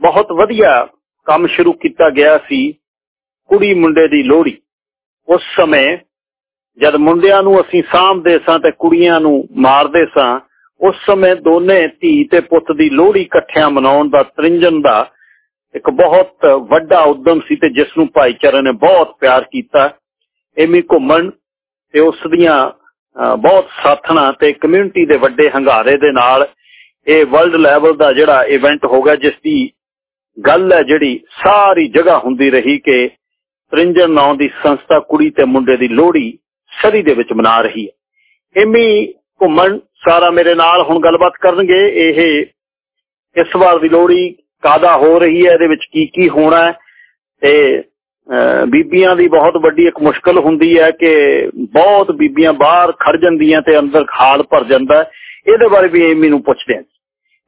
ਬਹੁਤ ਵਧੀਆ ਕੰਮ ਸ਼ੁਰੂ ਕੀਤਾ ਗਿਆ ਸੀ ਕੁੜੀ ਮੁੰਡੇ ਦੀ ਲੋਹੜੀ। ਉਸ ਸਮੇਂ ਜਦ ਮੁੰਡਿਆਂ ਨੂੰ ਅਸੀਂ ਸਾਂਭਦੇ ਸਾਂ ਤੇ ਕੁੜੀਆਂ ਨੂੰ ਮਾਰਦੇ ਸਾਂ, ਉਸ ਸਮੇਂ ਦੋਨੇ ਧੀ ਤੇ ਪੁੱਤ ਦੀ ਲੋਹੜੀ ਇਕੱਠਿਆਂ ਮਨਾਉਣ ਦਾ ਤ੍ਰਿੰਜਨ ਦਾ ਇੱਕ ਬਹੁਤ ਵੱਡਾ ਉਦਮ ਸੀ ਤੇ ਜਿਸ ਨੂੰ ਭਾਈਚਾਰੇ ਨੇ ਬਹੁਤ ਪਿਆਰ ਕੀਤਾ। ਐਵੇਂ ਘੁੰਮਣ ਤੇ ਉਸ ਦੀਆਂ ਬਹੁਤ ਸਾਥਣਾ ਤੇ ਕਮਿਊਨਿਟੀ ਦੇ ਵੱਡੇ ਹੰਗਾਰੇ ਦੇ ਨਾਲ ਇਹ ਵਰਲਡ ਲੈਵਲ ਦਾ ਜਿਹੜਾ ਇਵੈਂਟ ਹੋਗਾ ਜਿਸ ਦੀ ਗੱਲ ਹੈ ਜਿਹੜੀ ਸਾਰੀ ਜਗ੍ਹਾ ਹੁੰਦੀ ਰਹੀ ਕਿ ਤ੍ਰਿੰਜਨ ਨਾਂ ਦੀ ਸੰਸਥਾ ਕੁੜੀ ਤੇ ਮੁੰਡੇ ਦੀ ਲੋਹੜੀ ਸਦੀ ਦੇ ਵਿੱਚ ਮਨਾ ਰਹੀ ਹੈ। ਐਮੀ ਘੁੰਮਣ ਸਾਰਾ ਮੇਰੇ ਨਾਲ ਹੁਣ ਗੱਲਬਾਤ ਕਰਨਗੇ, ਇਹ ਇਸ ਵਾਰ ਦੀ ਲੋਹੜੀ ਕਾਦਾ ਹੋ ਰਹੀ ਹੈ, ਇਹਦੇ ਵਿੱਚ ਕੀ ਕੀ ਹੋਣਾ ਤੇ ਬੀਬੀਆਂ ਦੀ ਬਹੁਤ ਵੱਡੀ ਇੱਕ ਮੁਸ਼ਕਲ ਹੁੰਦੀ ਹੈ ਕਿ ਬਹੁਤ ਬੀਬੀਆਂ ਬਾਹਰ ਖੜ ਜਾਂਦੀਆਂ ਤੇ ਅੰਦਰ ਖਾਲ ਭਰ ਜਾਂਦਾ ਇਹਦੇ ਬਾਰੇ ਵੀ ਐਮੀ ਨੂੰ ਪੁੱਛਦੇ ਹਾਂ।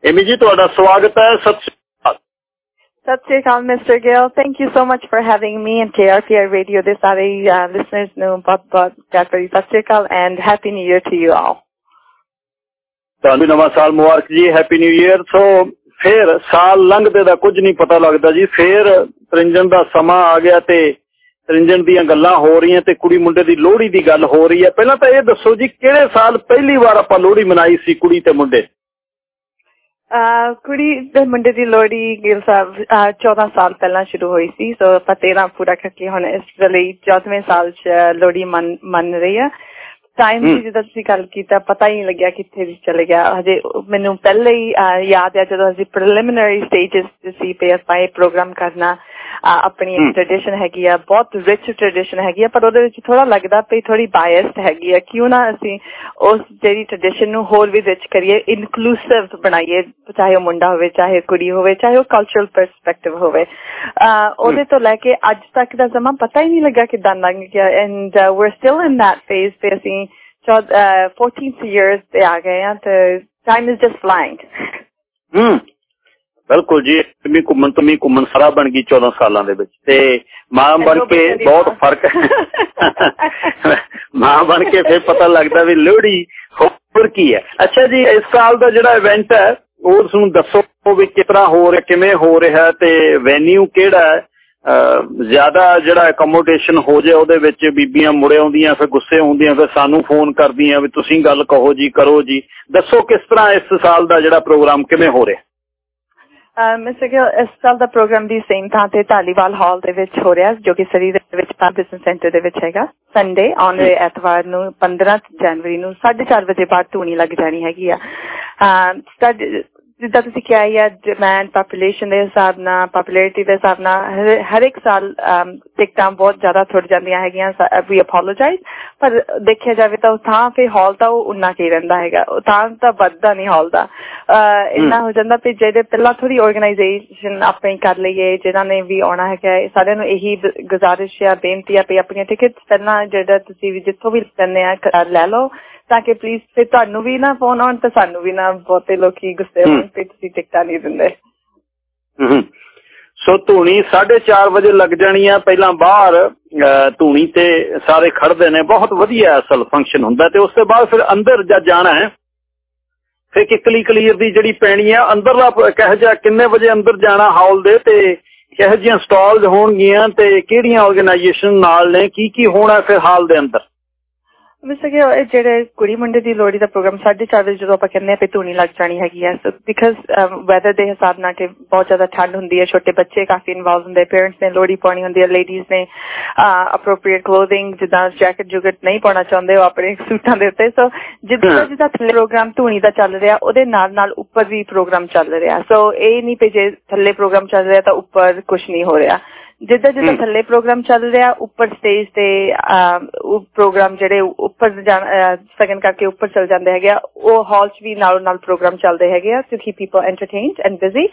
ਐਮੀ ਜੀ ਤੁਹਾਡਾ ਸਵਾਗਤ ਹੈ ਸਤਿ Sat Sri Akal, Mr. Gill. Thank you so much for having me and KRPI Radio ਦੇ ਸਾਰੇ listeners ਨੂੰ ਬਹੁਤ ਬਹੁਤ ਪਿਆਰ ਸਤਿ ਸ੍ਰੀ ਅਕਾਲ and happy new year to you all. ਤੁਹਾਨੂੰ ਨਵਾਂ ਸਾਲ ਮੁਬਾਰਕ ਜੀ ਹੈਪੀ ਨਿਊ ਇਅਰ ਸੋ ਫੇਰ ਸਾਲ ਲੰਘਦੇ ਦਾ ਕੁਝ ਨਹੀਂ ਪਤਾ ਲੱਗਦਾ ਜੀ ਫੇਰ ਤ੍ਰਿੰਜਨ ਦਾ ਸਮਾਂ ਆ ਗਿਆ ਤੇ ਤ੍ਰਿੰਜਨ ਦੀਆਂ ਗੱਲਾਂ ਹੋ ਰਹੀਆਂ ਤੇ ਕੁੜੀ ਮੁੰਡੇ ਦੀ ਲੋਹੜੀ ਦੀ ਗੱਲ ਹੋ ਰਹੀ ਹੈ ਪਹਿਲਾਂ ਤਾਂ ਇਹ ਦੱਸੋ ਜੀ ਕਿਹੜੇ ਸਾਲ ਪਹਿਲੀ ਵਾਰ ਆਪਾਂ ਲੋਹੜੀ ਮਨਾਈ ਸੀ ਕੁੜੀ ਤੇ ਮੁੰਡੇ ਕੁੜੀ ਦੇ ਮੁੰਡੇ ਦੀ ਲੋਹੜੀ ਗਿਲ ਸਾਹਿਬ 14 ਸਾਲ ਪਹਿਲਾਂ ਸ਼ੁਰੂ ਹੋਈ ਸੀ ਸੋ ਆਪਾਂ 13 ਪੂਰਾ ਕਰਕੇ ਹੁਣ ਇਸ ਵੇਲੇ 14ਵੇਂ ਸਾਲ ਚ ਲੋਹੜੀ ਮੰਨ ਰਹੀ ਆ। ਟਾਈਮ ਦੀ ਜਦੋਂ ਤੁਸੀਂ ਗੱਲ ਕੀਤਾ ਪਤਾ ਹੀ ਨਹੀਂ ਲੱਗਿਆ ਕਿੱਥੇ ਵੀ ਚਲੇ ਗਿਆ। ਹਜੇ ਮੈਨੂੰ ਪਹਿਲੇ ਹੀ ਯਾਦ ਹੈ ਜਦੋਂ ਅਸੀਂ ਪ੍ਰੀਲਿਮਿਨਰੀ ਸਟੇਜਸ ਸੀ ਪੇ ਆਪਾਂ ਇਹ ਪ੍ਰੋਗਰਾਮ ਕਰਨਾ ਆਪਣੀ ਟ੍ਰੈਡੀਸ਼ਨ ਹੈਗੀ ਆ ਬਹੁਤ ਰਿਚ ਟ੍ਰੈਡੀਸ਼ਨ ਹੈਗੀ ਆ ਪਰ ਉਹਦੇ ਵਿੱਚ ਥੋੜਾ ਲੱਗਦਾ ਪਈ ਥੋੜੀ ਬਾਇਸਡ ਹੈਗੀ ਆ। ਕਿਉਂ ਨਾ ਅਸੀਂ ਉਸ ਜਿਹੜੀ ਟ੍ਰੈਡੀਸ਼ਨ ਨੂੰ ਹੋਰ ਵੀ ਰਿਚ ਕਰੀਏ ਇਨਕਲੂਸਿਵ ਬਣਾਈਏ ਚਾਹੇ ਉਹ ਮੁੰਡਾ ਹੋਵੇ ਚਾਹੇ ਕੁੜੀ ਹੋਵੇ ਚਾਹੇ ਉਹ ਕਲਚਰਲ ਪਰਸਪੈਕਟਿਵ ਹੋਵੇ। ਉਹਦੇ ਤੋਂ ਲੈ ਕੇ ਅੱਜ ਤੱਕ ਦਾ ਸਮਾਂ ਪਤਾ ਹੀ ਨਹੀਂ ਲੱਗਾ ਕਿਦਾਂ ਲੰਘ ਗਿਆ। And we still in that phase ਤੇ ਅਸੀਂ 14th years ਤੇ ਆ ਗਏ ਆ ਤੇ ਟਾਈਮ ਇਜ਼ ਜਸਟ ਫਲਾਈਂਗ ਹਮ ਬਿਲਕੁਲ ਜੀ ਤੁਮੀ ਘੁੰਮਣ ਤੁਮੀ ਘੁੰਮਣ ਸਾਰਾ ਬਣ ਗਈ 14 ਸਾਲਾਂ ਦੇ ਵਿੱਚ। ਤੇ ਮਾਂ ਬਣ ਕੇ ਬਹੁਤ ਫ਼ਰਕ ਮਾਂ ਬਣ ਕੇ ਫਿਰ ਪਤਾ ਲੱਗਦਾ ਵੀ ਲੋਹੜੀ ਹੋਰ ਕੀ ਹੈ। ਅੱਛਾ ਜੀ ਇਸ ਸਾਲ ਦਾ ਜਿਹੜਾ ਇਵੈਂਟ ਹੈ ਉਸ ਨੂੰ ਦੱਸੋ ਵੀ ਕਿਸ ਤਰ੍ਹਾਂ ਹੋ ਰਿਹਾ ਕਿਵੇਂ ਹੋ ਰਿਹਾ ਤੇ ਵੈਨਿਊ ਕਿਹੜਾ ਹੈ? ਜ਼ਿਆਦਾ ਜਿਹੜਾ ਅਕਮੋਡੇਸ਼ਨ ਹੋ ਜਾਏ ਉਹਦੇ ਵਿੱਚ ਬੀਬੀਆਂ ਮੁੜੇ ਆਉਂਦੀਆਂ ਫਿਰ ਗੁੱਸੇ ਹੁੰਦੀਆਂ ਫਿਰ ਸਾਨੂੰ ਫੋਨ ਕਰਦੀਆਂ ਵੀ ਤੁਸੀਂ ਗੱਲ ਕਹੋ ਜੀ ਕਰੋ ਜੀ। ਦੱਸੋ ਕਿਸ ਤਰ੍ਹਾਂ ਇਸ ਸਾਲ ਦਾ ਜਿਹੜਾ ਪ੍ਰੋਗਰਾਮ ਕਿਵੇਂ ਹੋ ਰਿਹਾ? ਮਿਸਟਰ ਗਿਲ ਇਸ ਸਾਲ ਦਾ ਪ੍ਰੋਗਰਾਮ ਵੀ ਸੇਮ ਥਾਂ ਤੇ ਢਾਲੀਵਾਲ ਹਾਲ ਦੇ ਵਿੱਚ ਹੋ ਰਿਹਾ ਜੋ ਕਿ ਸਰੀ ਦੇ ਵਿੱਚ ਪਾ ਬਿਜ਼ਨਸ ਸੈਂਟਰ ਦੇ ਵਿੱਚ ਹੈਗਾ। ਸੰਡੇ ਔਨ ਐਤਵਾਰ ਨੂੰ 15 ਜਨਵਰੀ ਨੂੰ 4:30 ਵਜੇ ਬਾਅਦ ਧੂਣੀ ਲੱਗ ਜਾਣੀ ਹੈਗੀ ਆ। ਜਿੱਦਾਂ ਤੁਸੀਂ ਕਿਹਾ ਹੈ ਡਿਮਾਂਡ ਪੋਪੂਲੇਸ਼ਨ ਦੇ ਹਿਸਾਬ ਨਾਲ ਪੋਪੂਲੈਰਿਟੀ ਦੇ ਹਿਸਾਬ ਨਾਲ ਹਰ ਇੱਕ ਸਾਲ ਟਿਕਟਾਂ ਬਹੁਤ ਜ਼ਿਆਦਾ ਥੋੜ ਜਾਂਦੀਆਂ ਹੈਗੀਆਂ ਵੀ ਅਪੋਲੋਜਾਈਜ਼ ਪਰ ਦੇਖਿਆ ਜਾਵੇ ਤਾਂ ਥਾਂ ਤੇ ਹਾਲ ਤਾਂ ਉਹ ਉਨਾ ਕੀ ਰਹਿੰਦਾ ਹੈਗਾ ਉਹ ਥਾਂ ਤਾਂ ਵੱਧਦਾ ਨਹੀਂ ਹਾਲ ਦਾ। ਇੰਨਾ ਹੋ। ਜਾਂਦਾ ਕਿ ਜਿਹੜੇ ਪਹਿਲਾਂ ਥੋੜੀ ਆਰਗੇਨਾਈਜੇਸ਼ਨ ਆਪੇ ਕਰ ਲਈਏ ਜਿਨ੍ਹਾਂ ਨੇ ਵੀ ਆਉਣਾ ਹੈਗਾ ਸਾਰਿਆਂ ਨੂੰ ਇਹੀ ਗੁਜ਼ਾਰਿਸ਼ ਆ ਬੇਨਤੀ ਆ ਕਿ ਆਪਣੀਆਂ ਟਿਕਟਸ ਪਹਿਲਾਂ ਜਿਹੜਾ ਤੁਸੀਂ ਵੀ ਜਿੱਥੋਂ ਵੀ ਲੈਣੇ ਆ ਲੈ ਲਓ। ਤਾਂ ਕਿ ਪਲੀਜ਼ ਤੇ ਤੁਹਾਨੂੰ ਵੀ ਨਾ ਫੋਨ ਆਉਣ ਤੇ ਸਾਨੂੰ ਵੀ ਨਾ ਬਹੁਤੇ ਲੋਕੀ ਗੁੱਸੇ ਹੋਣ ਤੇ ਤੁਸੀਂ ਟਿਕਟਾਂ ਨਹੀਂ ਦਿੰਦੇ। ਸੋ ਧੂਣੀ 4:30 ਵਜੇ ਲੱਗ ਜਾਣੀ ਆ। ਪਹਿਲਾਂ ਬਾਹਰ ਧੂਣੀ ਤੇ ਸਾਰੇ ਖੜਦੇ ਨੇ। ਬਹੁਤ ਵਧੀਆ ਅਸਲ ਫੰਕਸ਼ਨ ਹੁੰਦਾ ਤੇ ਉਸ ਤੋਂ ਬਾਅਦ ਫਿਰ ਅੰਦਰ ਜਦ ਜਾਣਾ ਹੈ। ਫਿਰ ਕਿਕਲੀ ਕਲੀਅਰ ਦੀ ਜਿਹੜੀ ਪੈਣੀ ਆ ਅੰਦਰ ਦਾ ਕਹਿ ਜਾ ਕਿੰਨੇ ਵਜੇ ਅੰਦਰ ਜਾਣਾ ਹਾਲ ਦੇ ਤੇ ਕਿਹੋ ਜਿਹੀਆਂ ਸਟਾਲਸ ਹੋਣਗੀਆਂ ਤੇ ਕਿਹੜੀਆਂ ਆਰਗੇਨਾਈਜੇਸ਼ਨ ਨਾਲ ਨੇ ਕੀ ਕੀ ਹੋਣਾ ਫਿਰ ਹਾਲ ਦੇ ਅੰਦਰ? ਮਿਸਟਰ ਕਿ ਜਿਹੜੇ ਕੁੜੀ ਮੁੰਡੇ ਦੀ ਲੋੜੀ ਦਾ ਪ੍ਰੋਗਰਾਮ ਸਾਡੇ ਚਾਰ ਵਜੇ ਜਦੋਂ ਆਪਾਂ ਕਹਿੰਦੇ ਆ ਕਿ ਧੂਣੀ ਲੱਗ ਜਾਣੀ ਹੈਗੀ ਹੈ ਸੋ ਬਿਕਾਜ਼ ਵੈਦਰ ਦੇ ਹਿਸਾਬ ਨਾਲ ਕਿ ਬਹੁਤ ਜ਼ਿਆਦਾ ਠੰਡ ਹੁੰਦੀ ਹੈ ਛੋਟੇ ਬੱਚੇ ਕਾਫੀ ਇਨਵੋਲਵ ਹੁੰਦੇ ਪੇਰੈਂਟਸ ਨੇ ਲੋੜੀ ਪਾਉਣੀ ਹੁੰਦੀ ਹੈ ਲੇਡੀਜ਼ ਨੇ ਅਪਰੋਪਰੀਏਟ ਕਲੋਥਿੰਗ ਜਿੱਦਾਂ ਜੈਕਟ ਜੁਗਟ ਨਹੀਂ ਪਾਉਣਾ ਚਾਹੁੰਦੇ ਉਹ ਆਪਣੇ ਸੂਟਾਂ ਦੇ ਉੱਤੇ ਸੋ ਜਿੱਦਾਂ ਜਿੱਦਾਂ ਥੱਲੇ ਪ੍ਰੋਗਰਾਮ ਧੂਣੀ ਦਾ ਚੱਲ ਰਿਹਾ ਉਹਦੇ ਨਾਲ ਨਾਲ ਉੱਪਰ ਵੀ ਪ੍ਰੋਗਰਾਮ ਚੱਲ ਰਿਹਾ ਸੋ ਇਹ ਨਹੀਂ ਪਈ ਜੇ ਥੱਲੇ ਪ੍ਰੋਗਰਾਮ ਚੱਲ ਰਿਹਾ ਤਾਂ ਉੱਪਰ ਕੁਝ ਨਹੀਂ ਹੋ ਰਿਹਾ। ਜਿੱਦਾਂ ਜਿੱਦਾਂ ਥੱਲੇ ਪ੍ਰੋਗਰਾਮ ਚੱਲ ਰਿਹਾ ਉੱਪਰ ਸਟੇਜ ਤੇ ਉਹ ਪ੍ਰੋਗਰਾਮ ਜਿਹੜੇ ਉੱਪਰ ਸਗਨ ਕਰਕੇ ਉੱਪਰ ਚੱਲ ਜਾਂਦੇ ਹੈਗੇ ਆ ਉਹ ਹਾਲ 'ਚ ਵੀ ਨਾਲ ਨਾਲ ਪ੍ਰੋਗਰਾਮ ਚੱਲਦੇ ਹੈਗੇ ਆ to keep people entertained and busy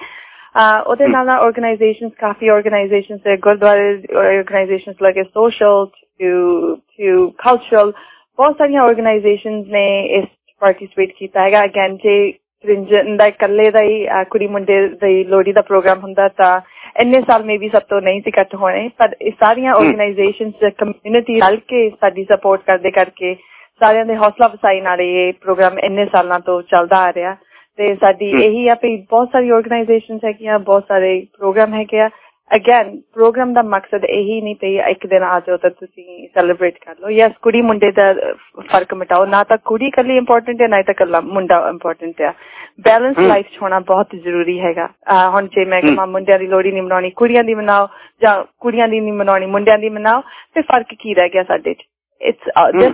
ਉਹਦੇ ਨਾਲ ਨਾਲ ਆਰਗੇਨਾਈਜੇਸ਼ਨਸ ਕਾਫੀ ਆਰਗੇਨਾਈਜੇਸ਼ਨਸ ਹੈ ਗੁਰਦੁਆਰੇ organisations like social to to cultural ਬਹੁਤ ਸਾਰੀਆਂ ਆਰਗੇਨਾਈਜੇਸ਼ਨਸ ਨੇ ਇਸ ਪਾਰਟਿਸਿਪੇਟ ਕੀਤਾ ਹੈਗਾ। ਅਗੇਨ ਜੇ ਰਿੰਜਨ ਦਾ ਇਕੱਲੇ ਦਾ ਹੀ ਕੁੜੀ ਮੁੰਡੇ ਦੀ ਲੋੜੀ ਦਾ ਪ੍ਰੋਗਰਾਮ ਹੁੰਦਾ ਤਾਂ ਇੰਨੇ ਸਾਲ ਮੇ ਵੀ ਸਭ ਤੋਂ ਨਹੀਂ ਸੀ ਇਕੱਠ ਹੋਣੇ ਪਰ ਇਹ ਸਾਰੀਆਂ ਆਰਗੇਨਾਈਜੇਸ਼ਨਸ ਕਮਿਊਨਿਟੀ ਰਲ ਕੇ ਸਾਡੀ ਸਪੋਰਟ ਕਰਦੇ ਕਰਕੇ ਸਾਰਿਆਂ ਦੇ ਹੌਸਲਾ ਵਸਾਈ ਨਾਲ ਇਹ ਪ੍ਰੋਗਰਾਮ ਇੰਨੇ ਸਾਲਾਂ ਤੋਂ ਚੱਲਦਾ ਆ ਰਿਹਾ। ਤੇ ਸਾਡੀ ਇਹੀ ਆ ਵੀ ਬਹੁਤ ਸਾਰੀ ਆਰਗੇਨਾਈਜੇਸ਼ਨਸ ਹੈਗੀਆਂ ਬਹੁਤ ਸਾਰੇ ਪ੍ਰੋਗਰਾਮ ਹੈਗੇ ਆ ਅਗੇਨ ਪ੍ਰੋਗਰਾਮ ਦਾ ਮਕਸਦ ਇਹੀ ਨਹੀਂ ਪਈ ਇੱਕ ਦਿਨ ਆ ਜਾਓ ਤਾਂ ਤੁਸੀਂ ਸੈਲੀਬ੍ਰੇਟ ਕਰ ਲਓ। ਯਸ ਕੁੜੀ ਮੁੰਡੇ ਦਾ ਫ਼ਰਕ ਮਿਟਾਓ। ਨਾ ਤਾਂ ਕੁੜੀ ਕੱਲੀ ਇੰਪੋਰਟੈਂਟ ਹੈ ਨਾ ਤਾਂ ਕੱਲਾ ਮੁੰਡਾ ਇੰਪੋਰਟੈਂਟ ਹੈ। ਬੈਲੈਂਸ ਲਾਈਫ ਚ ਹੋਣਾ ਬਹੁਤ ਜ਼ਰੂਰੀ ਹੈਗਾ। ਹੁਣ ਜੇ ਮੈਂ ਕਹਾਂ ਮੁੰਡਿਆਂ ਦੀ ਲੋੜੀ ਨਹੀਂ ਮਨਾਉਣੀ ਕੁੜੀਆਂ ਦੀ ਮਨਾਓ ਜਾਂ ਕੁੜੀਆਂ ਦੀ ਨਹੀਂ ਮਨਾਉਣੀ ਮੁੰਡਿਆਂ ਦੀ ਮਨਾਓ ਤੇ ਫ਼ਰਕ ਕੀ ਰਹਿ ਗਿਆ ਸਾਡੇ ਚ? It's this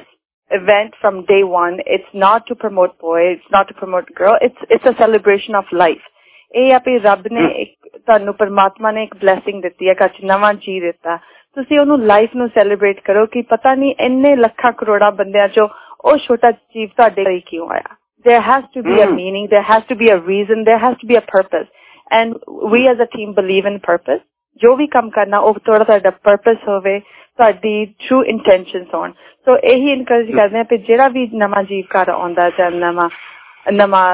event from day one it's not to promote boy it's not to promote girl it's it's a celebration of life. ਇਹ ਆ ਵੀ ਰੱਬ ਨੇ ਇੱਕ ਤੁਹਾਨੂੰ ਪਰਮਾਤਮਾ ਨੇ ਇੱਕ ਬਲੇਸਿੰਗ ਦਿੱਤੀ ਹੈ ਕੱਚ ਨਵਾਂ ਜੀ ਦਿੱਤਾ। ਤੁਸੀਂ ਉਹਨੂੰ ਲਾਈਫ ਨੂੰ ਸੈਲੀਬ੍ਰੇਟ ਕਰੋ ਕਿ ਪਤਾ ਨਹੀਂ ਇੰਨੇ ਲੱਖਾਂ ਕਰੋੜਾਂ ਬੰਦਿਆਂ ਚੋਂ ਉਹ ਛੋਟਾ ਜੀਵ ਤੁਹਾਡੇ ਲਈ ਕਿਉਂ ਆਇਆ। There has to be a meaning there has to be a reason there has to be a purpose. And we as a team believe in purpose. ਜੋ ਵੀ ਕੰਮ ਕਰਨਾ ਉਹ ਥੋੜਾ ਤੁਹਾਡਾ ਪਰਪਸ ਹੋਵੇ ਤੁਹਾਡੀ ਟਰੂ ਇੰਟੈਂਸ਼ਨਸ ਹੋਣ। ਸੋ ਇਹੀ ਇਨਕਰੇਜ ਕਰਦੇ ਆ ਕਿ ਜਿਹੜਾ ਵੀ ਨਵਾਂ ਜੀਵ ਘਰ ਆਉਂਦਾ ਜਾਂ ਨਵਾਂ ਨਵਾਂ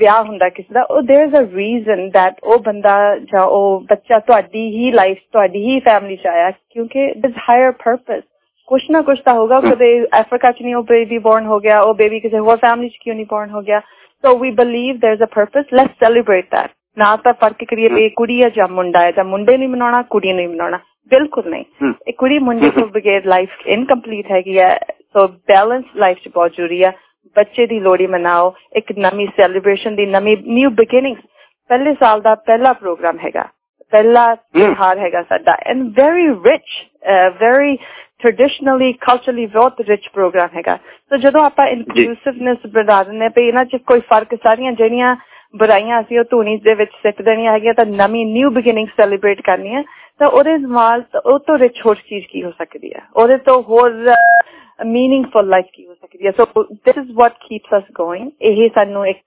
ਵਿਆਹ ਹੁੰਦਾ ਕਿਸੇ ਦਾ ਉਹ there is a reason that ਉਹ ਬੰਦਾ ਜਾਂ ਉਹ ਬੱਚਾ ਤੁਹਾਡੀ ਹੀ ਲਾਈਫ ਤੁਹਾਡੀ ਹੀ ਫੈਮਿਲੀ ਚ ਆਇਆ ਕਿਉਂਕਿ ਦਿਸ ਹਾਇਰ ਪਰਪਸ ਕੁਛ ਨਾ ਕੁਛ ਤਾਂ ਹੋਗਾ ਕਦੇ ਅਫਰੀਕਾ ਚ ਨਹੀਂ ਉਹ ਬੇਬੀ ਬੋਰਨ ਹੋ ਗਿਆ ਉਹ ਬੇਬੀ ਕਿਸੇ ਹੋਰ ਫੈਮਿਲੀ ਚ ਕਿਉਂ ਨਹੀਂ ਬੋਰਨ ਹੋ ਗਿਆ so we believe there is a purpose let's celebrate that ਨਾ ਤਾਂ ਫਰਕ ਕਰੀਏ ਵੀ ਕੁੜੀ ਹੈ ਜਾਂ ਮੁੰਡਾ ਹੈ ਜਾਂ ਮੁੰਡੇ ਨਹੀਂ ਮਨਾਉਣਾ ਕੁੜੀ ਨਹੀਂ ਮਨਾਉਣਾ ਬਿਲਕੁਲ ਨਹੀਂ ਇਹ ਕੁੜੀ ਮੁੰਡੇ ਤੋਂ ਬਗੈਰ ਲਾਈਫ ਇਨਕੰਪਲੀਟ ਹੈਗੀ ਹੈ ਸੋ ਬੈਲੈਂਸ ਲਾਈਫ ਚ ਬਹੁਤ ਜ਼ਰੂਰੀ ਹੈ ਬੱਚੇ ਦੀ ਲੋੜੀ ਮਨਾਓ ਇੱਕ ਨਵੀਂ ਸੈਲੀਬ੍ਰੇਸ਼ਨ ਦੀ ਨਵੀਂ ਨਿਊ ਬਿਗਿਨਿੰਗਸ ਪਹਿਲੇ ਸਾਲ ਦਾ ਪਹਿਲਾ ਪ੍ਰੋਗਰਾਮ ਹੈਗਾ। ਪਹਿਲਾ ਤਿਉਹਾਰ ਹੈਗਾ ਸਾਡਾ। And very rich very traditionally culturally ਬਹੁਤ ਰਿਚ ਪ੍ਰੋਗਰਾਮ ਹੈਗਾ। ਸੋ ਜਦੋਂ ਆਪਾਂ ਇਨਕਲੂਸਿਵਨੈਸ ਬਣਾ ਦਿੰਦੇ ਪਈ ਇਹਨਾਂ ਚ ਕੋਈ ਫ਼ਰਕ ਸਾਰੀਆਂ ਜਿਹੜੀਆਂ ਬੁਰਾਈਆਂ ਅਸੀਂ ਉਹ ਧੂਣੀ ਦੇ ਵਿੱਚ ਸਿੱਟ ਦੇਣੀਆਂ ਹੈਗੀਆਂ ਤਾਂ ਨਵੀਂ ਨਿਊ ਬਿਗਿਨਿੰਗ ਸੈਲੀਬ੍ਰੇਟ ਕਰਨੀ ਹੈ। ਤਾਂ ਉਹਦੇ ਨਾਲ ਉਹ ਤੋਂ ਰਿਚ ਹੋਰ ਚੀਜ਼ ਕੀ ਹੋ ਸਕਦੀ ਹੈ? ਉਹਦੇ ਤੋਂ ਹੋਰ a meaningful life ਜੀਓ ਸਕੀਏ ਸੋ this is what keeps us going. ਇਹ ਸਾਨੂੰ ਇੱਕ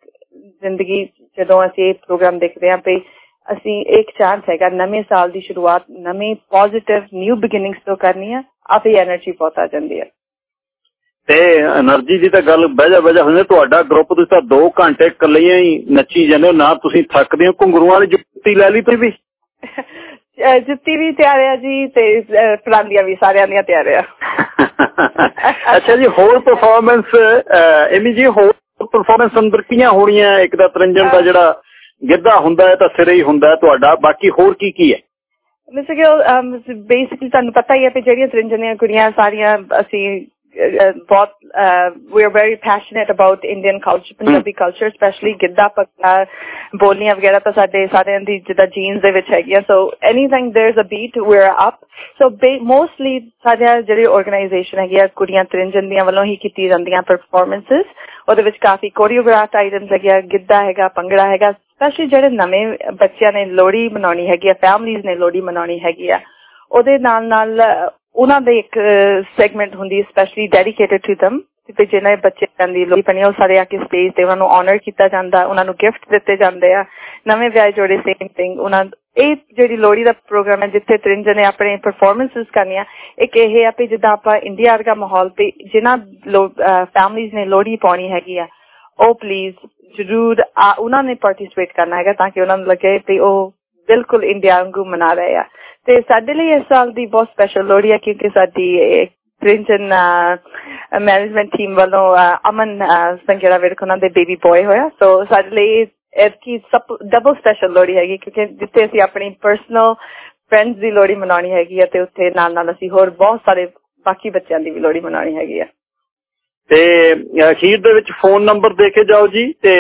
ਜ਼ਿੰਦਗੀ ਜਦੋਂ ਅਸੀਂ ਇਹ ਪ੍ਰੋਗਰਾਮ ਦੇਖਦੇ ਆਂ ਤੇ ਅਸੀਂ ਇੱਕ ਚਾਂਸ ਹੈਗਾ ਨਵੇਂ ਸਾਲ ਦੀ ਸ਼ੁਰੂਆਤ ਨਵੇਂ ਪੋਜ਼ਿਟਿਵ ਨਿਊ ਬਿਗਿਨਿੰਗਸ ਤੋਂ ਕਰਨੀ ਆ ਆਪੇ એનર્ਜੀ ਬਹੁਤ ਆ ਜਾਂਦੀ ਹੈ ਤੇ એનર્ਜੀ ਦੀ ਤਾਂ ਗੱਲ ਬਹਿਜਾ ਬਹਿਜਾ ਹੁੰਦੀ ਤੁਹਾਡਾ ਗਰੁੱਪ ਤੁਸੀਂ ਤਾਂ 2 ਘੰਟੇ ਇਕੱਲੇ ਹੀ ਨੱਚੀ ਜਾਂਦੇ ਹੋ ਨਾ ਤੁਸੀਂ ਥੱਕਦੇ ਹੋ ਘੁੰਗਰੂਆਂ ਵਾਲੀ ਜੁੱਤੀ ਲੈ ਲਈ ਤੁਸੀਂ ਵੀ ਜੁੱਤੀ ਵੀ ਤਿਆਰ ਆ ਜੀ ਤੇ ਪਰਾਂਦੀਆਂ ਵੀ ਸਾਰਿਆਂ ਦੀਆਂ ਤਿਆਰ ਆ ਅੱਛਾ ਜੀ, ਹੋਰ ਪਰਫਾਰਮੈਂਸ ਐਮੀ ਜੀ, ਹੋਰ ਪਰਫਾਰਮੈਂਸ ਅੰਦਰ ਕੀਆਂ ਹੋਣੀਆਂ? ਇੱਕ ਦਾ ਤਰੰਜਨ ਦਾ ਜਿਹੜਾ ਗਿੱਧਾ ਹੁੰਦਾ ਹੈ, ਤਾਂ ਸਿਰੇ ਹੀ ਹੁੰਦਾ ਤੁਹਾਡਾ। ਬਾਕੀ ਹੋਰ ਕੀ ਕੀ ਹੈ? ਮਿਸਟਰ ਗਿਲ ਬੇਸਿਕਲੀ ਤੁਹਾਨੂੰ ਪਤਾ ਹੀ ਹੈ ਕਿ ਜਿਹੜੀਆਂ ਤਰੰਜਨ ਦੀਆਂ ਕੁੜੀਆਂ, ਸਾਰੀਆਂ ਅਸੀਂ ਬਹੁਤ we are very passionate about Indian culture Punjabi culture specially Giddha ਪੱਕਾ ਬੋਲੀਆਂ ਵਗੈਰਾ ਤਾਂ ਸਾਡੇ ਸਾਰਿਆਂ ਦੀ ਜਿੱਦਾਂ ਜੀਨਸ ਦੇ ਵਿੱਚ ਹੈਗੀਆਂ so anything there is a beat we are up so mostly ਸਾਡਾ ਜਿਹੜੀ ਆਰਗੇਨਾਈਜੇਸ਼ਨ ਹੈਗੀ ਆ ਕੁੜੀਆਂ ਤ੍ਰਿੰਜਨ ਦੀਆਂ ਵੱਲੋਂ ਹੀ ਕੀਤੀ ਜਾਂਦੀਆਂ ਪਰਫਾਰਮੈਂਸਸ ਉਹਦੇ ਵਿੱਚ ਕਾਫੀ ਕੋਰੀਓਗ੍ਰਾਫਡ ਆਈਟਮਸ ਹੈਗੀਆਂ ਗਿੱਧਾ ਹੈਗਾ ਭੰਗੜਾ ਹੈਗਾ ਸਪੈਸ਼ਲੀ ਜਿਹੜੇ ਨਵੇਂ ਬੱਚਿਆਂ ਨੇ ਲੋੜੀ ਮਨਾਉਣੀ ਹੈਗੀ ਆ ਫੈਮਲੀਆਂ ਨੇ ਲੋੜੀ ਮਨਾਉਣੀ ਹੈਗੀ ਆ ਉਹਦੇ ਨਾਲ ਨਾਲ ਉਹਨਾਂ ਦੇ ਇੱਕ ਸੈਗਮੈਂਟ ਹੁੰਦੀ ਸਪੈਸ਼ਲੀ ਡੈਡੀਕੇਟਡ ਟੂ them ਤੇ ਜਿਹਨਾਂ ਬੱਚਿਆਂ ਦੀ ਲੋੜੀ ਪਣੀ ਉਹ ਸਾਰੇ ਆ ਕੇ ਸਟੇਜ ਤੇ ਉਹਨਾਂ ਨੂੰ ਆਨਰ ਕੀਤਾ ਜਾਂਦਾ, ਉਹਨਾਂ ਨੂੰ ਗਿਫਟ ਦਿੱਤੇ ਜਾਂਦੇ ਆ, ਨਵੇਂ ਵਿਆਹ ਜੋੜੇ ਸੇਮ ਥਿੰਗ ਉਹਨਾਂ ਇਹ ਜਿਹੜੀ ਲੋੜੀ ਦਾ ਪ੍ਰੋਗਰਾਮ ਹੈ, ਜਿੱਥੇ ਤ੍ਰਿੰਜਨ ਨੇ ਆਪਣੇ ਪਰਫਾਰਮੈਂਸਸ ਕਰਨੀਆਂ, ਇੱਕ ਇਹ ਆ ਕਿ ਜਿੱਦਾਂ ਆਪਾਂ ਇੰਡੀਆ ਵਰਗਾ ਮਾਹੌਲ ਤੇ ਜਿਨ੍ਹਾਂ ਫੈਮਲੀਆਂ ਨੇ ਲੋੜੀ ਪਾਉਣੀ ਹੈਗੀ ਆ, ਉਹ ਪਲੀਜ਼ ਜ਼ਰੂਰ ਉਹਨਾਂ ਨੇ ਪਾਰਟਿਸਿਪੇਟ ਕਰਨਾ ਹੈਗਾ ਤਾਂ ਕਿ ਉਹਨਾਂ ਨੂੰ ਲੱਗੇ ਕਿ ਉਹ ਬਿਲਕੁਲ ਇੰਡੀਆ ਵਾਂਗੂ ਮਨਾ ਰਹੇ ਆ। ਤੇ ਸਾਡੇ ਲਈ ਇਸ ਸਾਲ ਦੀ ਬਹੁਤ ਸਪੈਸ਼ਲ ਲੋਹੜੀ ਆ ਕਿਉਂਕਿ ਸਾਡੀ ਪ੍ਰਿੰਟਨ ਮੈਨੇਜਮੈਂਟ ਟੀਮ ਵੱਲੋਂ ਅਮਨ ਸੰਗੇੜਾ ਵਿਰਕ ਉਹਨਾਂ ਦੇ ਬੇਬੀ ਬॉय ਹੋਇਆ। ਸੋ ਸਾਡੇ ਲਈ ਇਹ ਕੀ ਡਬਲ ਸਪੈਸ਼ਲ ਲੋੜੀ ਹੈਗੀ ਕਿਉਂਕਿ ਜਿੱਥੇ ਅਸੀਂ ਆਪਣੀ ਪਰਸਨਲ ਫਰੈਂਡਸ ਦੀ ਲੋਹੜੀ ਮਨਾਉਣੀ ਹੈਗੀ ਆ ਤੇ ਉੱਥੇ ਨਾਲ ਨਾਲ ਅਸੀਂ ਹੋਰ ਬਹੁਤ ਸਾਰੇ ਬਾਕੀ ਬੱਚਿਆਂ ਦੀ ਵੀ ਲੋਹੜੀ ਮਨਾਉਣੀ ਹੈਗੀ ਆ। ਤੇ ਅਖੀਰ ਦੇ ਵਿੱਚ ਫੋਨ ਨੰਬਰ ਦੇ ਕੇ ਜਾਓ ਜੀ ਤੇ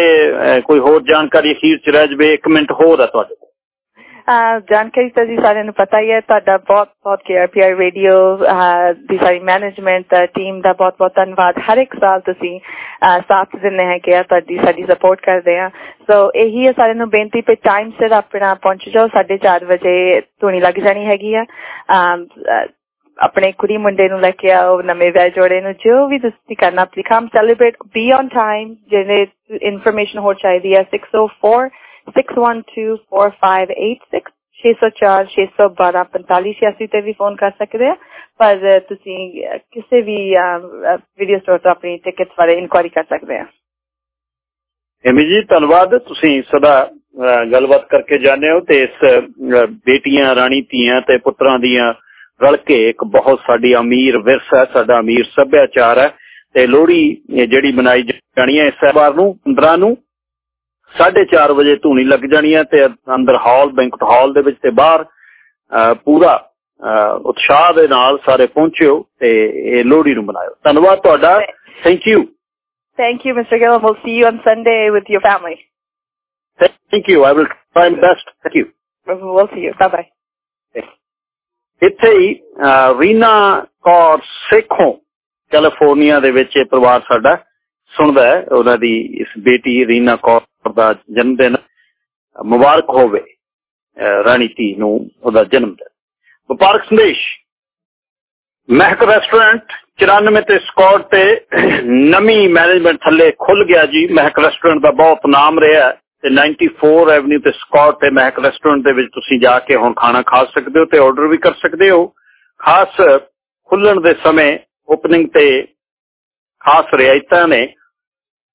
ਕੋਈ ਹੋਰ ਜਾਣਕਾਰੀ ਅਖੀਰ ਚ ਰਹਿ ਜਵੇ 1 ਮਿੰਟ ਹੋਰ ਆ ਤੁਹਾਡੇ ਜਾਣਕਾਰੀ ਤਾਂ ਜੀ ਸਾਰਿਆਂ ਨੂੰ ਪਤਾ ਹੀ ਹੈ, ਤੁਹਾਡਾ ਬਹੁਤ ਬਹੁਤ ਕੇਆਰਪੀਆਰ ਰੇਡੀਓ ਦੀ ਸਾਰੀ ਮੈਨੇਜਮੈਂਟ ਟੀਮ ਦਾ ਬਹੁਤ ਬਹੁਤ ਧੰਨਵਾਦ। ਹਰ ਇੱਕ ਸਾਲ ਤੁਸੀਂ ਸਾਥ ਦਿੰਦੇ ਹੈ ਕਿ ਤੁਹਾਡੀ ਸਾਡੀ ਸਪੋਰਟ ਕਰਦੇ ਆ। ਸੋ ਇਹੀ ਹੈ ਸਾਰਿਆਂ ਨੂੰ ਬੇਨਤੀ ਪੇ ਟਾਈਮ ਸਿਰ ਆਪਣਾ ਪਹੁੰਚ ਜਾਓ 4:30 ਵਜੇ ਧੂਣੀ ਲੱਗ ਜਾਣੀ ਹੈਗੀ ਆ। ਆਪਣੇ ਕੁੜੀ ਮੁੰਡੇ ਨੂੰ ਲੈ ਕੇ ਆਓ, ਨਵੇਂ ਵਿਆਹ ਜੋੜੇ ਨੂੰ, ਜੋ ਵੀ ਤੁਸੀਂ ਕਰਨਾ please come celebrate be on time ਜਿਹਨੇ ਇਨਫੋਰਮੇਸ਼ਨ ਹੋਰ ਚਾਹੀਦੀ ਹੈ 604 612458 604 ਤੇ ਵੀ ਫੋਨ ਕਰ ਸਕਦੇ ਆ। ਪਰ ਤੁਸੀਂ ਕਿਸੇ ਵੀ ਵੀਡੀਓ ਸਟੋਰ ਤੋਂ ਆਪਣੀ ਟਿਕਟਸ ਬਾਰੇ ਇਨਕੁਆਰੀ ਕਰ ਸਕਦੇ ਆ। ਐਮੀ ਜੀ, ਧੰਨਵਾਦ। ਤੁਸੀਂ ਸਦਾ ਗੱਲਬਾਤ ਕਰਕੇ ਜਾਂਦੇ ਹੋ ਤੇ ਇਸ ਬੇਟੀਆਂ, ਰਾਣੀ ਧੀਆਂ ਤੇ ਪੁੱਤਰਾਂ ਦੀਆਂ ਰਲ ਕੇ ਇੱਕ ਬਹੁਤ ਸਾਡੀ ਅਮੀਰ ਵਿਰਸਾ ਸਾਡਾ ਅਮੀਰ ਸੱਭਿਆਚਾਰ ਹੈ। ਤੇ ਲੋਹੜੀ ਜਿਹੜੀ ਮਨਾਈ ਜਾਣੀ ਹੈ ਇਸ ਵਾਰ ਨੂੰ 15 ਨੂੰ 4:30 ਵਜੇ ਧੂਣੀ ਲੱਗ ਜਾਣੀ ਹੈ ਤੇ ਅੰਦਰ ਹਾਲ ਬੈਂਕਟ ਹਾਲ ਦੇ ਵਿੱਚ ਤੇ ਬਾਹਰ ਪੂਰਾ ਉਤਸ਼ਾਹ ਦੇ ਨਾਲ ਸਾਰੇ ਪਹੁੰਚਿਓ ਤੇ ਇਹ ਲੋਹੜੀ ਨੂੰ ਮਨਾਇਓ ਧੰਨਵਾਦ ਤੁਹਾਡਾ thank you Thank you, Mr. Gill. We'll see you on Sunday with your family. Thank you. I will try my best. Thank you. We'll see you. Bye-bye. ਇੱਥੇ ਹੀ ਰੀਨਾ ਕੌਰ ਸੇਖੋਂ ਕੈਲੀਫੋਰਨੀਆ ਦੇ ਵਿੱਚ ਇਹ ਪਰਿਵਾਰ ਸਾਡਾ ਸੁਣਦਾ ਹੈ ਉਹਨਾਂ ਦੀ ਇਸ ਬੇਟੀ ਰੀਨਾ ਕੌਰ ਦਾ ਜਨਮ ਦਿਨ ਮੁਬਾਰਕ ਹੋਵੇ ਰਾਣੀ ਧੀ ਨੂੰ ਉਹਦਾ ਜਨਮ ਦਿਨ। ਵਪਾਰਕ ਸੰਦੇਸ਼, ਮਹਿਕ ਰੈਸਟੋਰੈਂਟ 94 ਤੇ ਸਕਾਟ ਤੇ ਨਵੀਂ ਮੈਨੇਜਮੈਂਟ ਥੱਲੇ ਖੁੱਲ ਗਿਆ ਜੀ। ਮਹਿਕ ਰੈਸਟੋਰੈਂਟ ਦਾ ਬਹੁਤ ਨਾਮ ਰਿਹਾ ਤੇ 94 ਐਵਨਿਊ ਤੇ ਸਕਾਟ ਤੇ ਮਹਿਕ ਰੈਸਟੋਰੈਂਟ ਦੇ ਵਿੱਚ ਤੁਸੀਂ ਜਾ ਕੇ ਹੁਣ ਖਾਣਾ ਖਾ ਸਕਦੇ ਹੋ ਤੇ ਆਰਡਰ ਵੀ ਕਰ ਸਕਦੇ ਹੋ। ਖਾਸ ਖੁੱਲਣ ਦੇ ਸਮੇਂ ਓਪਨਿੰਗ ਤੇ ਖਾਸ ਰਿਆਇਤਾਂ ਨੇ।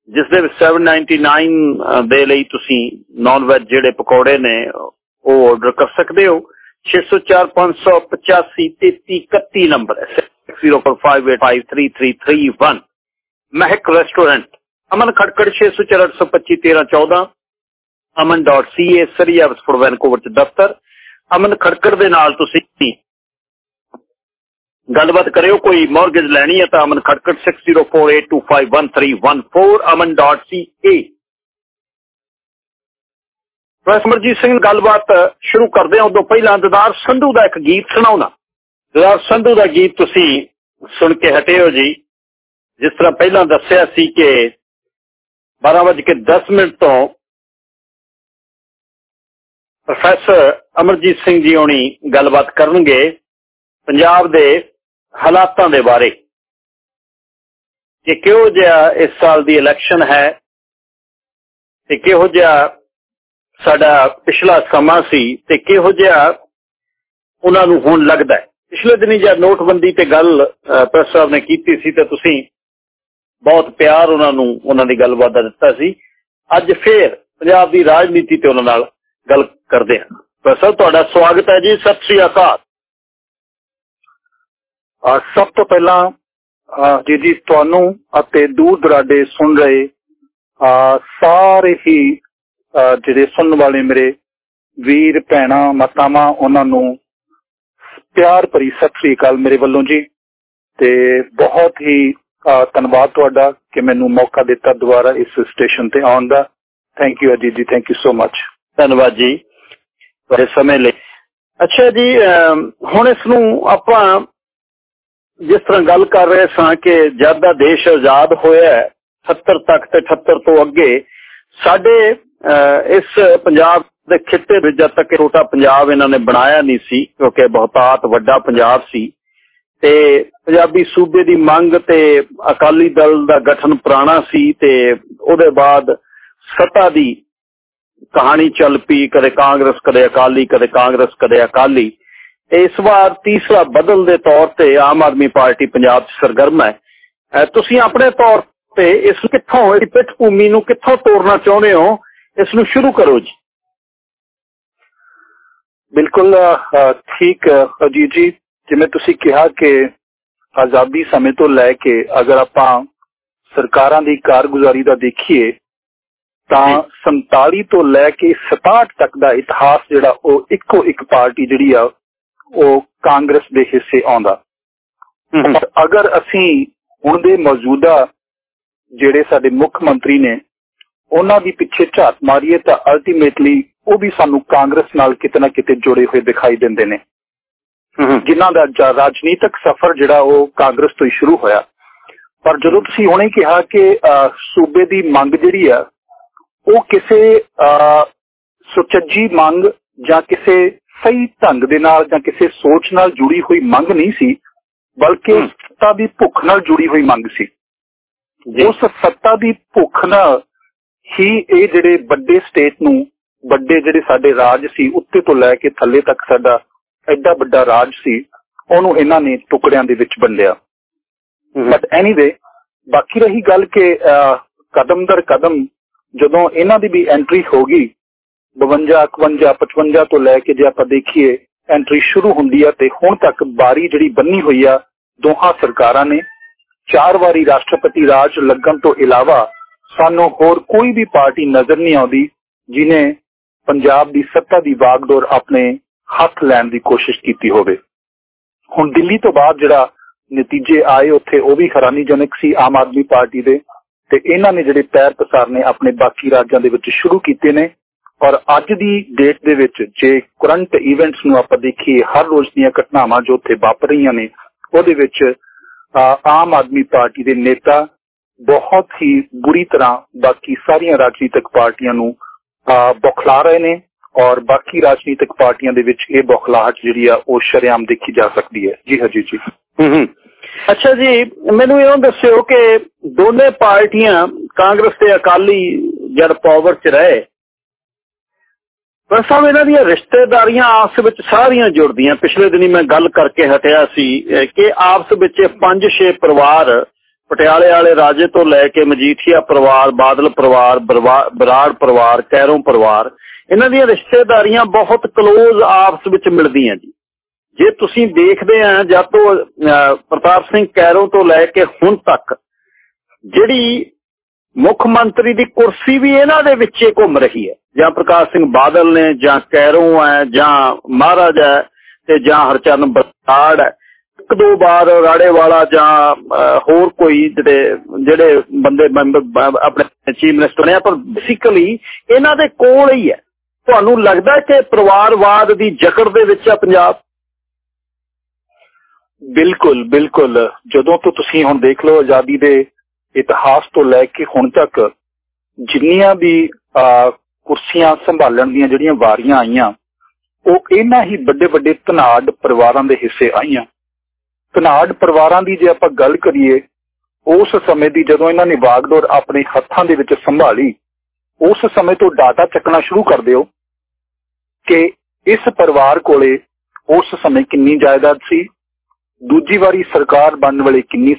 ਜਿਸ ਦੇ ਵਿੱਚ 799 ਦੇ ਲਈ ਤੁਸੀਂ ਨਾਨ ਵੈਜ ਜਿਹੜੇ ਪਕੌੜੇ ਨੇ, ਉਹ ਆਰਡਰ ਕਰ ਸਕਦੇ ਹੋ। 604 585 3331 ਨੰਬਰ ਹੈ। 6045853331 ਮਹਿਕ ਰੈਸਟੋਰੈਂਟ ਅਮਨ ਖੜਕੜ 604 aman.ca ਸਰੀਆ ਵਸਫੋਰ ਵੈਨਕੂਵਰ ਚ ਦਫ਼ਤਰ। ਅਮਨ ਖੜਕੜ ਦੇ ਨਾਲ ਤੁਸੀਂ ਗੱਲਬਾਤ ਕਰਿਓ, ਕੋਈ ਮਾਰਗੇਜ ਲੈਣੀ ਹੈ ਤਾਂ ਅਮਨ ਖੜਕੜ 6048251314 aman.ca ਪ੍ਰਸਮਰਜੀਤ ਸਿੰਘ ਗੱਲਬਾਤ ਸ਼ੁਰੂ ਕਰਦੇ ਹਾਂ। ਉਦੋਂ ਪਹਿਲਾਂ ਦਦਾਰ ਸੰਧੂ ਦਾ ਇੱਕ ਗੀਤ ਸੁਣਾਉਣਾ। ਦਦਾਰ ਸੰਧੂ ਦਾ ਗੀਤ ਤੁਸੀਂ ਸੁਣ ਕੇ ਹਟੇ ਹੋ ਜੀ। ਜਿਸ ਤਰ੍ਹਾਂ ਪਹਿਲਾਂ ਦੱਸਿਆ ਸੀ ਕਿ 12:10 ਮਿੰਟ ਤੋਂ ਪ੍ਰੋਫੈਸਰ ਅਮਰਜੀਤ ਸਿੰਘ ਜੀ ਹੋਣੀ ਗੱਲਬਾਤ ਕਰਨਗੇ। ਪੰਜਾਬ ਦੇ ਹਾਲਾਤਾਂ ਦੇ ਬਾਰੇ ਕਿ ਕਿਹੋ ਜਿਹਾ ਇਸ ਸਾਲ ਦੀ ਇਲੈਕਸ਼ਨ ਹੈ ਤੇ ਕਿਹੋ ਜਿਹਾ ਸਾਡਾ ਪਿਛਲਾ ਸਮਾਂ ਸੀ ਤੇ ਕਿਹੋ ਜਿਹਾ ਉਹਨਾਂ ਨੂੰ ਹੁਣ ਲੱਗਦਾ ਪਿਛਲੇ ਦਿਨੀ ਜਦ ਨੋਟਬੰਦੀ ਤੇ ਗੱਲ ਪ੍ਰੈਸ ਸਾਹਿਬ ਨੇ ਕੀਤੀ ਸੀ ਤੇ ਤੁਸੀਂ ਬਹੁਤ ਪਿਆਰ ਉਹਨਾਂ ਨੂੰ, ਉਹਨਾਂ ਦੀ ਗੱਲਬਾਤ ਦਾ ਦਿੱਤਾ ਸੀ। ਅੱਜ ਫੇਰ ਪੰਜਾਬ ਦੀ ਰਾਜਨੀਤੀ ਤੇ ਉਹਨਾਂ ਨਾਲ ਗੱਲ ਕਰਦੇ ਹਾਂ। ਪ੍ਰੈਸ ਤੁਹਾਡਾ ਸਵਾਗਤ ਹੈ ਜੀ। ਸਤਿ ਸ੍ਰੀ ਅਕਾਲ। ਸਭ ਤੋਂ ਪਹਿਲਾਂ ਜੀ ਜੀ ਤੁਹਾਨੂੰ ਅਤੇ ਦੂਰ ਦਰਾਡੇ ਸੁਣ ਰਹੇ ਸਾਰੇ ਹੀ ਜਿਹੜੇ ਸੁਣਨ ਵਾਲੇ ਮੇਰੇ ਵੀਰ, ਭੈਣਾ, ਮਾਤਾਵਾਂ, ਉਹਨਾਂ ਨੂੰ ਪਿਆਰ ਭਰੀ ਸਤਿ ਸ੍ਰੀ ਅਕਾਲ ਮੇਰੇ ਵੱਲੋਂ ਜੀ। ਤੇ ਬਹੁਤ ਹੀ ਧੰਨਵਾਦ ਤੁਹਾਡਾ ਕਿ ਮੈਨੂੰ ਮੌਕਾ ਦਿੱਤਾ ਦੁਬਾਰਾ ਇਸ ਸਟੇਸ਼ਨ ਤੇ ਆਉਣ ਦਾ। ਥੈਂਕ ਯੂ ਅਜੀਤ ਜੀ ਥੈਂਕ ਯੂ ਸੋ ਮੱਚ ਧੰਨਵਾਦ ਜੀ। ਤੁਹਾਡੇ ਸਮੇਂ ਲਈ। ਅੱਛਾ ਜੀ ਹੁਣ ਇਸ ਨੂੰ ਆਪਾਂ ਜਿਸ ਤਰ੍ਹਾਂ ਗੱਲ ਕਰ ਰਹੇ ਸਾਂ ਕਿ ਜਦ ਦਾ ਦੇਸ਼ ਆਜ਼ਾਦ ਹੋਇਆ 70 ਤੱਕ ਤੇ 78 ਤੋਂ ਅੱਗੇ, ਸਾਡੇ ਇਸ ਪੰਜਾਬ ਦੇ ਖਿੱਤੇ ਵਿੱਚ ਜਦ ਤੱਕ ਛੋਟਾ ਪੰਜਾਬ ਇਹਨਾਂ ਨੇ ਬਣਾਇਆ ਨਹੀਂ ਸੀ, ਕਿਉਂਕਿ ਬਹੁਤਾਤ ਵੱਡਾ ਪੰਜਾਬ ਸੀ, ਤੇ ਪੰਜਾਬੀ ਸੂਬੇ ਦੀ ਮੰਗ ਤੇ ਅਕਾਲੀ ਦਲ ਦਾ ਗਠਨ ਪੁਰਾਣਾ ਸੀ ਤੇ ਉਹਦੇ ਬਾਅਦ ਸੱਤਾ ਦੀ ਕਹਾਣੀ ਚੱਲ ਪਈ, ਕਦੇ ਕਾਂਗਰਸ, ਕਦੇ ਅਕਾਲੀ, ਕਦੇ ਕਾਂਗਰਸ, ਕਦੇ ਅਕਾਲੀ। ਇਸ ਵਾਰ ਤੀਸਰਾ ਬਦਲ ਦੇ ਤੌਰ ਤੇ ਆਮ ਆਦਮੀ ਪਾਰਟੀ ਪੰਜਾਬ 'ਚ ਸਰਗਰਮ ਹੈ। ਤੁਸੀਂ ਆਪਣੇ ਤੌਰ ਤੇ ਇਸ ਕਿੱਥੋਂ ਇਸ ਪਿੱਠ ਭੂਮੀ ਨੂੰ ਕਿੱਥੋਂ ਤੋੜਨਾ ਚਾਹੁੰਦੇ ਹੋ? ਇਸ ਨੂੰ ਸ਼ੁਰੂ ਕਰੋ ਜੀ। ਬਿਲਕੁਲ ਠੀਕ ਅਜੀਤ ਜੀ ਜਿਵੇਂ ਤੁਸੀਂ ਕਿਹਾ ਕਿ ਆਜ਼ਾਦੀ ਸਮੇਂ ਤੋਂ ਲੈ ਕੇ ਅਗਰ ਆਪਾਂ ਸਰਕਾਰਾਂ ਦੀ ਕਾਰਗੁਜ਼ਾਰੀ ਦਾ ਦੇਖੀਏ ਤਾਂ 47 ਤੋਂ ਲੈ ਕੇ 67 ਤੱਕ ਦਾ ਇਤਿਹਾਸ ਜਿਹੜਾ ਉਹ ਇੱਕੋ ਇੱਕ ਪਾਰਟੀ ਜਿਹੜੀ ਆ ਉਹ ਕਾਂਗਰਸ ਦੇ ਹਿੱਸੇ ਆਉਂਦਾ। ਅਗਰ ਅਸੀਂ ਹੁਣ ਦੇ ਮੌਜੂਦਾ ਜਿਹੜੇ ਸਾਡੇ ਮੁੱਖ ਮੰਤਰੀ ਨੇ ਉਹਨਾਂ ਦੀ ਪਿੱਛੇ ਝਾਤ ਮਾਰੀਏ ਤਾਂ ਅਲਟੀਮੇਟਲੀ ਉਹ ਵੀ ਸਾਨੂੰ ਕਾਂਗਰਸ ਨਾਲ ਕਿਤੇ ਨਾ ਕਿਤੇ ਜੁੜੇ ਹੋਏ ਦਿਖਾਈ ਦਿੰਦੇ ਨੇ। ਜਿਨ੍ਹਾਂ ਦਾ ਰਾਜਨੀਤਿਕ ਸਫ਼ਰ ਜਿਹੜਾ ਉਹ ਕਾਂਗਰਸ ਤੋਂ ਹੀ ਸ਼ੁਰੂ ਹੋਇਆ। ਪਰ ਜਦੋਂ ਤੁਸੀਂ ਹੁਣੇ ਕਿਹਾ ਕਿ ਸੂਬੇ ਦੀ ਮੰਗ ਜਿਹੜੀ ਆ ਉਹ ਕਿਸੇ ਸੁਚੱਜੀ ਮੰਗ ਜਾਂ ਕਿਸੇ ਸਹੀ ਢੰਗ ਦੇ ਨਾਲ ਜਾਂ ਕਿਸੇ ਸੋਚ ਨਾਲ ਜੁੜੀ ਹੋਈ ਮੰਗ ਨਹੀਂ ਸੀ ਬਲਕਿ ਸੱਤਾ ਦੀ ਭੁੱਖ ਨਾਲ ਜੁੜੀ ਹੋਈ ਮੰਗ ਸੀ। ਉਸ ਸੱਤਾ ਦੀ ਭੁੱਖ ਨਾਲ ਹੀ ਇਹ ਜਿਹੜੇ ਵੱਡੇ ਸਟੇਟ ਨੂੰ ਵੱਡੇ ਜਿਹੜੇ ਸਾਡੇ ਰਾਜ ਸੀ ਉੱਤੇ ਤੋਂ ਲੈ ਕੇ ਥੱਲੇ ਤੱਕ ਸਾਡਾ ਐਡਾ ਵੱਡਾ ਰਾਜ ਸੀ ਉਹਨੂੰ ਇਹਨਾਂ ਨੇ ਟੁਕੜਿਆਂ ਦੇ ਵਿੱਚ ਵੰਡਿਆ ਬਟ ਐਨੀਵੇ ਬਾਕੀ ਰਹੀ ਗੱਲ ਕਿ ਕਦਮ ਦਰ ਕਦਮ ਜਦੋਂ ਇਹਨਾਂ ਦੀ ਵੀ ਐਂਟਰੀ ਹੋ ਗਈ 52 51 55 ਤੋਂ ਲੈ ਕੇ ਜੇ ਆਪਾਂ ਦੇਖੀਏ ਐਂਟਰੀ ਸ਼ੁਰੂ ਹੁੰਦੀ ਆ ਤੇ ਹੁਣ ਤੱਕ ਬਾਰੀ ਜਿਹੜੀ ਬੰਨੀ ਹੋਈ ਆ, ਦੋਹਾਂ ਸਰਕਾਰਾਂ ਨੇ। ਚਾਰ ਵਾਰੀ ਰਾਸ਼ਟਰਪਤੀ ਰਾਜ ਲੱਗਣ ਤੋਂ ਇਲਾਵਾ ਸਾਨੂੰ ਹੋਰ ਕੋਈ ਵੀ ਪਾਰਟੀ ਨਜ਼ਰ ਨਹੀਂ ਆਉਂਦੀ, ਜਿਨੇ ਪੰਜਾਬ ਦੀ ਸੱਤਾ ਦੀ ਵਾਗਡੋਰ ਆਪਣੇ ਹੱਥ ਲੈਣ ਦੀ ਕੋਸ਼ਿਸ਼ ਕੀਤੀ ਹੋਵੇ। ਹੁਣ ਦਿੱਲੀ ਤੋਂ ਬਾਅਦ ਜਿਹੜਾ ਨਤੀਜੇ ਆਏ, ਉੱਥੇ ਉਹ ਵੀ ਹੈਰਾਨੀਜਨਕ ਸੀ ਆਮ ਆਦਮੀ ਪਾਰਟੀ ਦੇ। ਤੇ ਇਹਨਾਂ ਨੇ ਜਿਹੜੇ ਪੈਰ ਪਸਾਰਨੇ ਆਪਣੇ ਬਾਕੀ ਰਾਜਾਂ ਦੇ ਵਿੱਚ ਸ਼ੁਰੂ ਕੀਤੇ ਨੇ ਔਰ ਅੱਜ ਦੀ ਡੇਟ ਦੇ ਵਿੱਚ ਜੇ ਕਰੰਟ ਇਵੈਂਟਸ ਨੂੰ ਆਪਾਂ ਦੇਖੀਏ, ਹਰ ਰੋਜ਼ ਦੀਆਂ ਘਟਨਾਵਾਂ ਜੋ ਉੱਥੇ ਵਾਪਰ ਰਹੀਆਂ ਨੇ, ਉਹਦੇ ਵਿੱਚ ਆਮ ਆਦਮੀ ਪਾਰਟੀ ਦੇ ਨੇਤਾ ਬਹੁਤ ਹੀ ਬੁਰੀ ਤਰ੍ਹਾਂ ਬਾਕੀ ਸਾਰੀਆਂ ਰਾਜਨੀਤਿਕ ਪਾਰਟੀਆਂ ਨੂੰ ਬਖਲਾ ਰਹੇ ਨੇ ਔਰ ਬਾਕੀ ਰਾਜਨੀਤਿਕ ਪਾਰਟੀਆਂ ਦੇ ਵਿੱਚ ਇਹ ਬਖਲਾਹਟ ਜਿਹੜੀ ਆ, ਉਹ ਸ਼ਰਿਆਮ ਦੇਖੀ ਜਾ ਸਕਦੀ ਹੈ। ਜੀ ਹਜੀ ਜੀ। ਹੂੰ ਅੱਛਾ ਜੀ, ਮੈਨੂੰ ਇਹ ਦੱਸਿਓ ਕਿ ਦੋਨੇ ਪਾਰਟੀਆਂ ਕਾਂਗਰਸ ਤੇ ਅਕਾਲੀ ਜਦ ਪਾਵਰ 'ਚ ਰਹੇ। ਪਰ ਸਭ ਇਹਨਾਂ ਦੀਆਂ ਰਿਸ਼ਤੇਦਾਰੀਆਂ ਆਪਸ ਵਿੱਚ ਸਾਰੀਆਂ ਜੁੜਦੀਆਂ। ਪਿਛਲੇ ਦਿਨੀ ਮੈਂ ਗੱਲ ਕਰਕੇ ਹਟਿਆ ਸੀ ਕਿ ਆਪਸ ਵਿੱਚ ਪੰਜ ਛੇ ਪਰਿਵਾਰ ਪਟਿਆਲੇ ਵਾਲੇ ਰਾਜੇ ਤੋਂ ਲੈ ਕੇ ਮਜੀਠੀਆ ਪਰਿਵਾਰ, ਬਾਦਲ ਪਰਿਵਾਰ ਬਰਾੜ ਪਰਿਵਾਰ, ਕੈਰੋਂ ਪਰਿਵਾਰ, ਇਹਨਾਂ ਦੀਆਂ ਰਿਸ਼ਤੇਦਾਰੀਆਂ ਬਹੁਤ ক্লোਜ਼ ਆਪਸ ਵਿੱਚ ਮਿਲਦੀਆਂ ਜੀ। ਜੇ ਤੁਸੀਂ ਦੇਖਦੇ ਆ ਜਦ ਤੋਂ ਪ੍ਰਤਾਪ ਸਿੰਘ ਕੈਰੋਂ ਤੋਂ ਲੈ ਕੇ ਹੁਣ ਤੱਕ, ਜਿਹੜੀ ਮੁੱਖ ਮੰਤਰੀ ਦੀ ਕੁਰਸੀ ਵੀ ਇਹਨਾਂ ਦੇ ਵਿੱਚ ਘੁੰਮ ਰਹੀ ਹੈ। ਜਾਂ ਪ੍ਰਕਾਸ਼ ਸਿੰਘ ਬਾਦਲ ਨੇ, ਜਾਂ ਕੈਰੋਂ ਹੈ, ਜਾਂ ਮਹਾਰਾਜ ਹੈ, ਤੇ ਜਾਂ ਹਰਚਰਨ ਬਰਾੜ ਹੈ। ਇੱਕ ਦੋ ਵਾਰ ਰਾੜੇ ਵਾਲਾ ਜਾਂ ਹੋਰ ਕੋਈ ਜਿਹੜੇ ਜਿਹੜੇ ਬੰਦੇ ਆਪਣੇ ਚੀਫ ਮਿਨਿਸਟਰ ਨੇ ਪਰ ਬੇਸਿਕਲੀ ਇਹਨਾਂ ਦੇ ਕੋਲ ਹੀ ਹੈ। ਤੁਹਾਨੂੰ ਲੱਗਦਾ ਕਿ ਪਰਿਵਾਰਵਾਦ ਦੀ ਜਕੜ ਦੇ ਵਿੱਚ ਆ ਪੰਜਾਬ? ਬਿਲਕੁਲ ਬਿਲਕੁਲ। ਜਦੋਂ ਤੋਂ ਤੁਸੀਂ ਹੁਣ ਦੇਖ ਲਓ ਆਜ਼ਾਦੀ ਦੇ ਇਤਿਹਾਸ ਤੋਂ ਲੈ ਕੇ ਹੁਣ ਤੱਕ ਜਿੰਨੀਆਂ ਵੀ ਕੁਰਸੀਆਂ ਸੰਭਾਲਣ ਦੀਆਂ ਜਿਹੜੀਆਂ ਵਾਰੀਆਂ ਆਈਆਂ, ਉਹ ਇਹਨਾਂ ਹੀ ਵੱਡੇ ਵੱਡੇ ਧਨਾੜ ਪਰਿਵਾਰਾਂ ਦੇ ਹਿੱਸੇ ਆਈਆਂ। ਧਨਾੜ ਪਰਿਵਾਰਾਂ ਦੀ ਜੇ ਆਪਾਂ ਗੱਲ ਕਰੀਏ, ਉਸ ਸਮੇਂ ਦੀ ਜਦੋਂ ਇਹਨਾਂ ਨੇ ਬਾਗਡੋਰ ਆਪਣੇ ਹੱਥਾਂ ਦੇ ਵਿੱਚ ਸੰਭਾਲੀ, ਉਸ ਸਮੇਂ ਤੋਂ ਡਾਟਾ ਚੱਕਣਾ ਸ਼ੁਰੂ ਕਰ ਦਿਓ ਕਿ ਇਸ ਪਰਿਵਾਰ ਕੋਲੇ ਉਸ ਸਮੇਂ ਕਿੰਨੀ ਜਾਇਦਾਦ ਸੀ, ਦੂਜੀ ਵਾਰੀ ਸਰਕਾਰ ਬਣਨ ਵਾਲੀ ਕਿੰਨੀ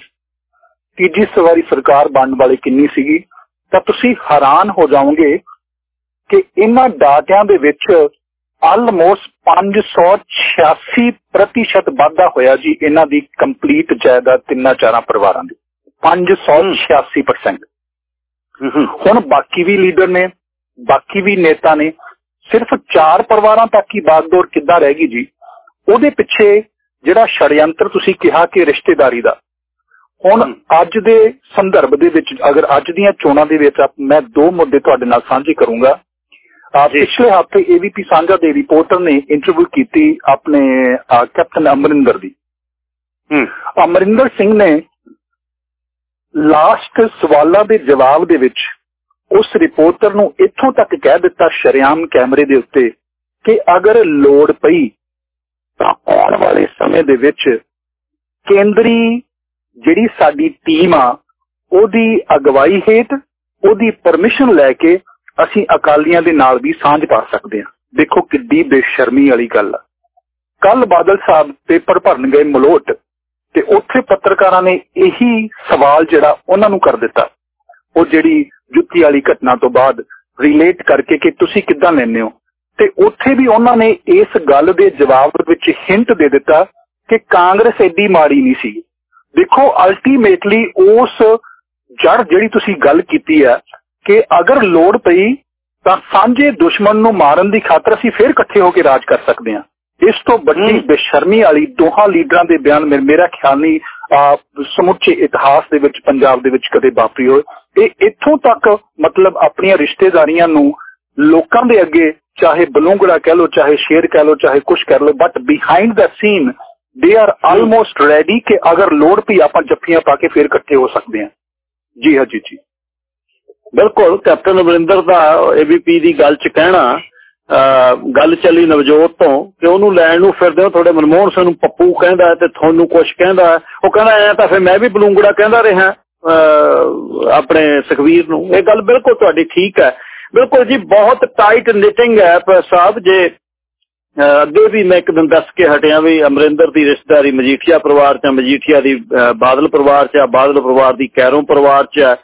ਤੀਜੀ ਸਵਾਰੀ ਸਰਕਾਰ ਬਣਨ ਵਾਲੀ ਕਿੰਨੀ ਸੀਗੀ ਤਾਂ ਤੁਸੀਂ ਹੈਰਾਨ ਹੋ ਜਾਓਗੇ ਕਿ ਇਹਨਾਂ ਡਾਟਿਆਂ ਦੇ ਵਿੱਚ ਆਲਮੋਸਟ 586% ਵਾਧਾ ਹੋਇਆ ਜੀ ਇਹਨਾਂ ਦੀ ਕੰਪਲੀਟ ਜਾਇਦਾਦ ਤਿੰਨਾਂ ਚਾਰਾਂ ਪਰਿਵਾਰਾਂ ਦੀ। 586% ਹੁਣ ਬਾਕੀ ਵੀ ਲੀਡਰ ਨੇ ਬਾਕੀ ਵੀ ਨੇਤਾ ਨੇ ਸਿਰਫ ਚਾਰ ਪਰਿਵਾਰਾਂ ਤੱਕ ਹੀ ਬਾਗਡੋਰ ਕਿੱਦਾਂ ਰਹਿ ਗਈ ਜੀ? ਉਹਦੇ ਪਿੱਛੇ ਜਿਹੜਾ ਛੜਯੰਤਰ ਤੁਸੀਂ ਕਿਹਾ ਕਿ ਰਿਸ਼ਤੇਦਾਰੀ ਦਾ ਹੁਣ ਅੱਜ ਦੇ ਸੰਦਰਭ ਦੇ ਵਿੱਚ ਅਗਰ ਅੱਜ ਦੀਆਂ ਚੋਣਾਂ ਦੇ ਵਿੱਚ ਮੈਂ ਦੋ ਮੁੱਦੇ ਤੁਹਾਡੇ ਨਾਲ ਸਾਂਝੇ ਕਰੂੰਗਾ। ਪਿਛਲੇ ਹਫ਼ਤੇ ਏਵੀਪੀ ਸਾਂਝਾ ਦੇ ਰਿਪੋਰਟਰ ਨੇ ਇੰਟਰਵਿਊ ਕੀਤੀ ਆਪਣੇ ਕੈਪਟਨ ਅਮਰਿੰਦਰ ਦੀ। ਅਮਰਿੰਦਰ ਸਿੰਘ ਨੇ ਲਾਸਟ ਸਵਾਲਾਂ ਦੇ ਜਵਾਬ ਦੇ ਵਿੱਚ ਉਸ ਰਿਪੋਰਟਰ ਨੂੰ ਇੱਥੋਂ ਤੱਕ ਕਹਿ ਦਿੱਤਾ ਸ਼ਰਿਆਮ ਕੈਮਰੇ ਦੇ ਉੱਤੇ ਕਿ ਅਗਰ ਲੋੜ ਪਈ ਤਾਂ ਆਉਣ ਵਾਲੇ ਸਮੇਂ ਦੇ ਵਿੱਚ ਕੇਂਦਰੀ ਜਿਹੜੀ ਸਾਡੀ ਟੀਮ ਆ, ਉਹਦੀ ਅਗਵਾਈ ਹੇਠ ਉਹਦੀ ਪਰਮਿਸ਼ਨ ਲੈ ਕੇ ਅਸੀਂ ਅਕਾਲੀਆਂ ਦੇ ਨਾਲ ਵੀ ਸਾਂਝ ਪਾ ਸਕਦੇ ਹਾਂ। ਦੇਖੋ ਕਿੱਡੀ ਬੇਸ਼ਰਮੀ ਵਾਲੀ ਗੱਲ ਆ। ਕੱਲ ਬਾਦਲ ਸਾਹਿਬ ਪੇਪਰ ਭਰਨ ਗਏ ਮਲੋਟ ਤੇ ਉੱਥੇ ਪੱਤਰਕਾਰਾਂ ਨੇ ਇਹੀ ਸਵਾਲ ਜਿਹੜਾ ਉਹਨਾਂ ਨੂੰ ਕਰ ਦਿੱਤਾ। ਉਹ ਜਿਹੜੀ ਜੁੱਤੀ ਵਾਲੀ ਘਟਨਾ ਤੋਂ ਬਾਅਦ ਰਿਲੇਟ ਕਰਕੇ ਕਿ ਤੁਸੀਂ ਕਿੱਦਾਂ ਲੈਂਦੇ ਹੋ। ਤੇ ਉੱਥੇ ਵੀ ਉਹਨਾਂ ਨੇ ਇਸ ਗੱਲ ਦੇ ਜਵਾਬ ਵਿੱਚ ਹਿੰਟ ਦੇ ਦਿੱਤਾ ਕਿ ਕਾਂਗਰਸ ਐਡੀ ਮਾੜੀ ਨਹੀਂ ਸੀ। ਦੇਖੋ ਅਲਟੀਮੇਟਲੀ ਉਸ ਜੜ ਜਿਹੜੀ ਤੁਸੀਂ ਗੱਲ ਕੀਤੀ ਹੈ ਕਿ ਅਗਰ ਲੋੜ ਪਈ ਤਾਂ ਸਾਂਝੇ ਦੁਸ਼ਮਣ ਨੂੰ ਮਾਰਨ ਦੀ ਖਾਤਰ ਅਸੀਂ ਫੇਰ ਇਕੱਠੇ ਹੋ ਕੇ ਰਾਜ ਕਰ ਸਕਦੇ ਹਾਂ। ਇਸ ਤੋਂ ਵੱਡੀ ਬੇਸ਼ਰਮੀ ਵਾਲੀ ਦੋਹਾਂ ਲੀਡਰਾਂ ਦੇ ਬਿਆਨ ਮੇਰਾ ਖਿਆਲ ਨਹੀਂ ਸਮੁੱਚੇ ਇਤਿਹਾਸ ਦੇ ਵਿੱਚ ਪੰਜਾਬ ਦੇ ਵਿੱਚ ਕਦੇ ਵਾਪਰੀ ਹੋਏ। ਇਹ ਇੱਥੋਂ ਤੱਕ ਮਤਲਬ ਆਪਣੀਆਂ ਰਿਸ਼ਤੇਦਾਰੀਆਂ ਨੂੰ ਲੋਕਾਂ ਦੇ ਅੱਗੇ ਚਾਹੇ ਬਲੂੰਗੜਾ ਕਹਿ ਲੋ ਚਾਹੇ ਸ਼ੇਰ ਕਹਿ ਲੋ ਚਾਹੇ ਕੁਝ ਕਹਿ ਲੋ but behind the scene they are almost ready ਕਿ ਅਗਰ ਲੋੜ ਪਈ ਆਪਾਂ ਜੱਫੀਆਂ ਪਾ ਕੇ ਫੇਰ ਇਕੱਠੇ ਹੋ ਸਕਦੇ ਹਾਂ ਜੀ ਹਾਂ ਜੀ ਜੀ ਬਿਲਕੁਲ ਕੈਪਟਨ ਅਮਰਿੰਦਰ ਦਾ ਏਬੀਪੀ ਦੀ ਗੱਲ ਚ ਕਹਿਣਾ ਗੱਲ ਚੱਲੀ ਨਵਜੋਤ ਤੋਂ ਕਿ ਉਹਨੂੰ ਲੈਣ ਨੂੰ ਫਿਰਦੇ ਹੋ ਤੁਹਾਡੇ ਮਨਮੋਹਨ ਸਿੰਘ ਨੂੰ ਪੱਪੂ ਕਹਿੰਦਾ ਤੇ ਤੁਹਾਨੂੰ ਕੁਝ ਕਹਿੰਦਾ ਉਹ ਕਹਿੰਦਾ ਐ ਤਾਂ ਫਿਰ ਮੈਂ ਵੀ ਬਲੂੰਗੜਾ ਕਹਿੰਦਾ ਰਿਹਾ ਆਪਣੇ ਸੁਖਵੀਰ ਨੂੰ ਇਹ ਗੱਲ ਬਿਲਕੁਲ ਤੁਹਾਡੀ ਠੀਕ ਹੈ ਬਿਲਕੁਲ ਜੀ ਬਹੁਤ ਟਾਈਟ ਨਿਟਿੰਗ ਹੈ ਪਰ ਸਾਹਿਬ ਜੇ ਅੱਗੇ ਵੀ ਮੈਂ ਇੱਕ ਦਿਨ ਦੱਸ ਕੇ ਹਟਿਆ ਵੀ ਅਮਰਿੰਦਰ ਦੀ ਰਿਸ਼ਤੇਦਾਰੀ ਮਜੀਠੀਆ ਪਰਿਵਾਰ ਚ ਮਜੀਠੀਆ ਦੀ ਬਾਦਲ ਪਰਿਵਾਰ ਚ ਬਾਦਲ ਪਰਿਵਾਰ ਦੀ ਕੈਰੋਂ ਪਰਿਵਾਰ ਚ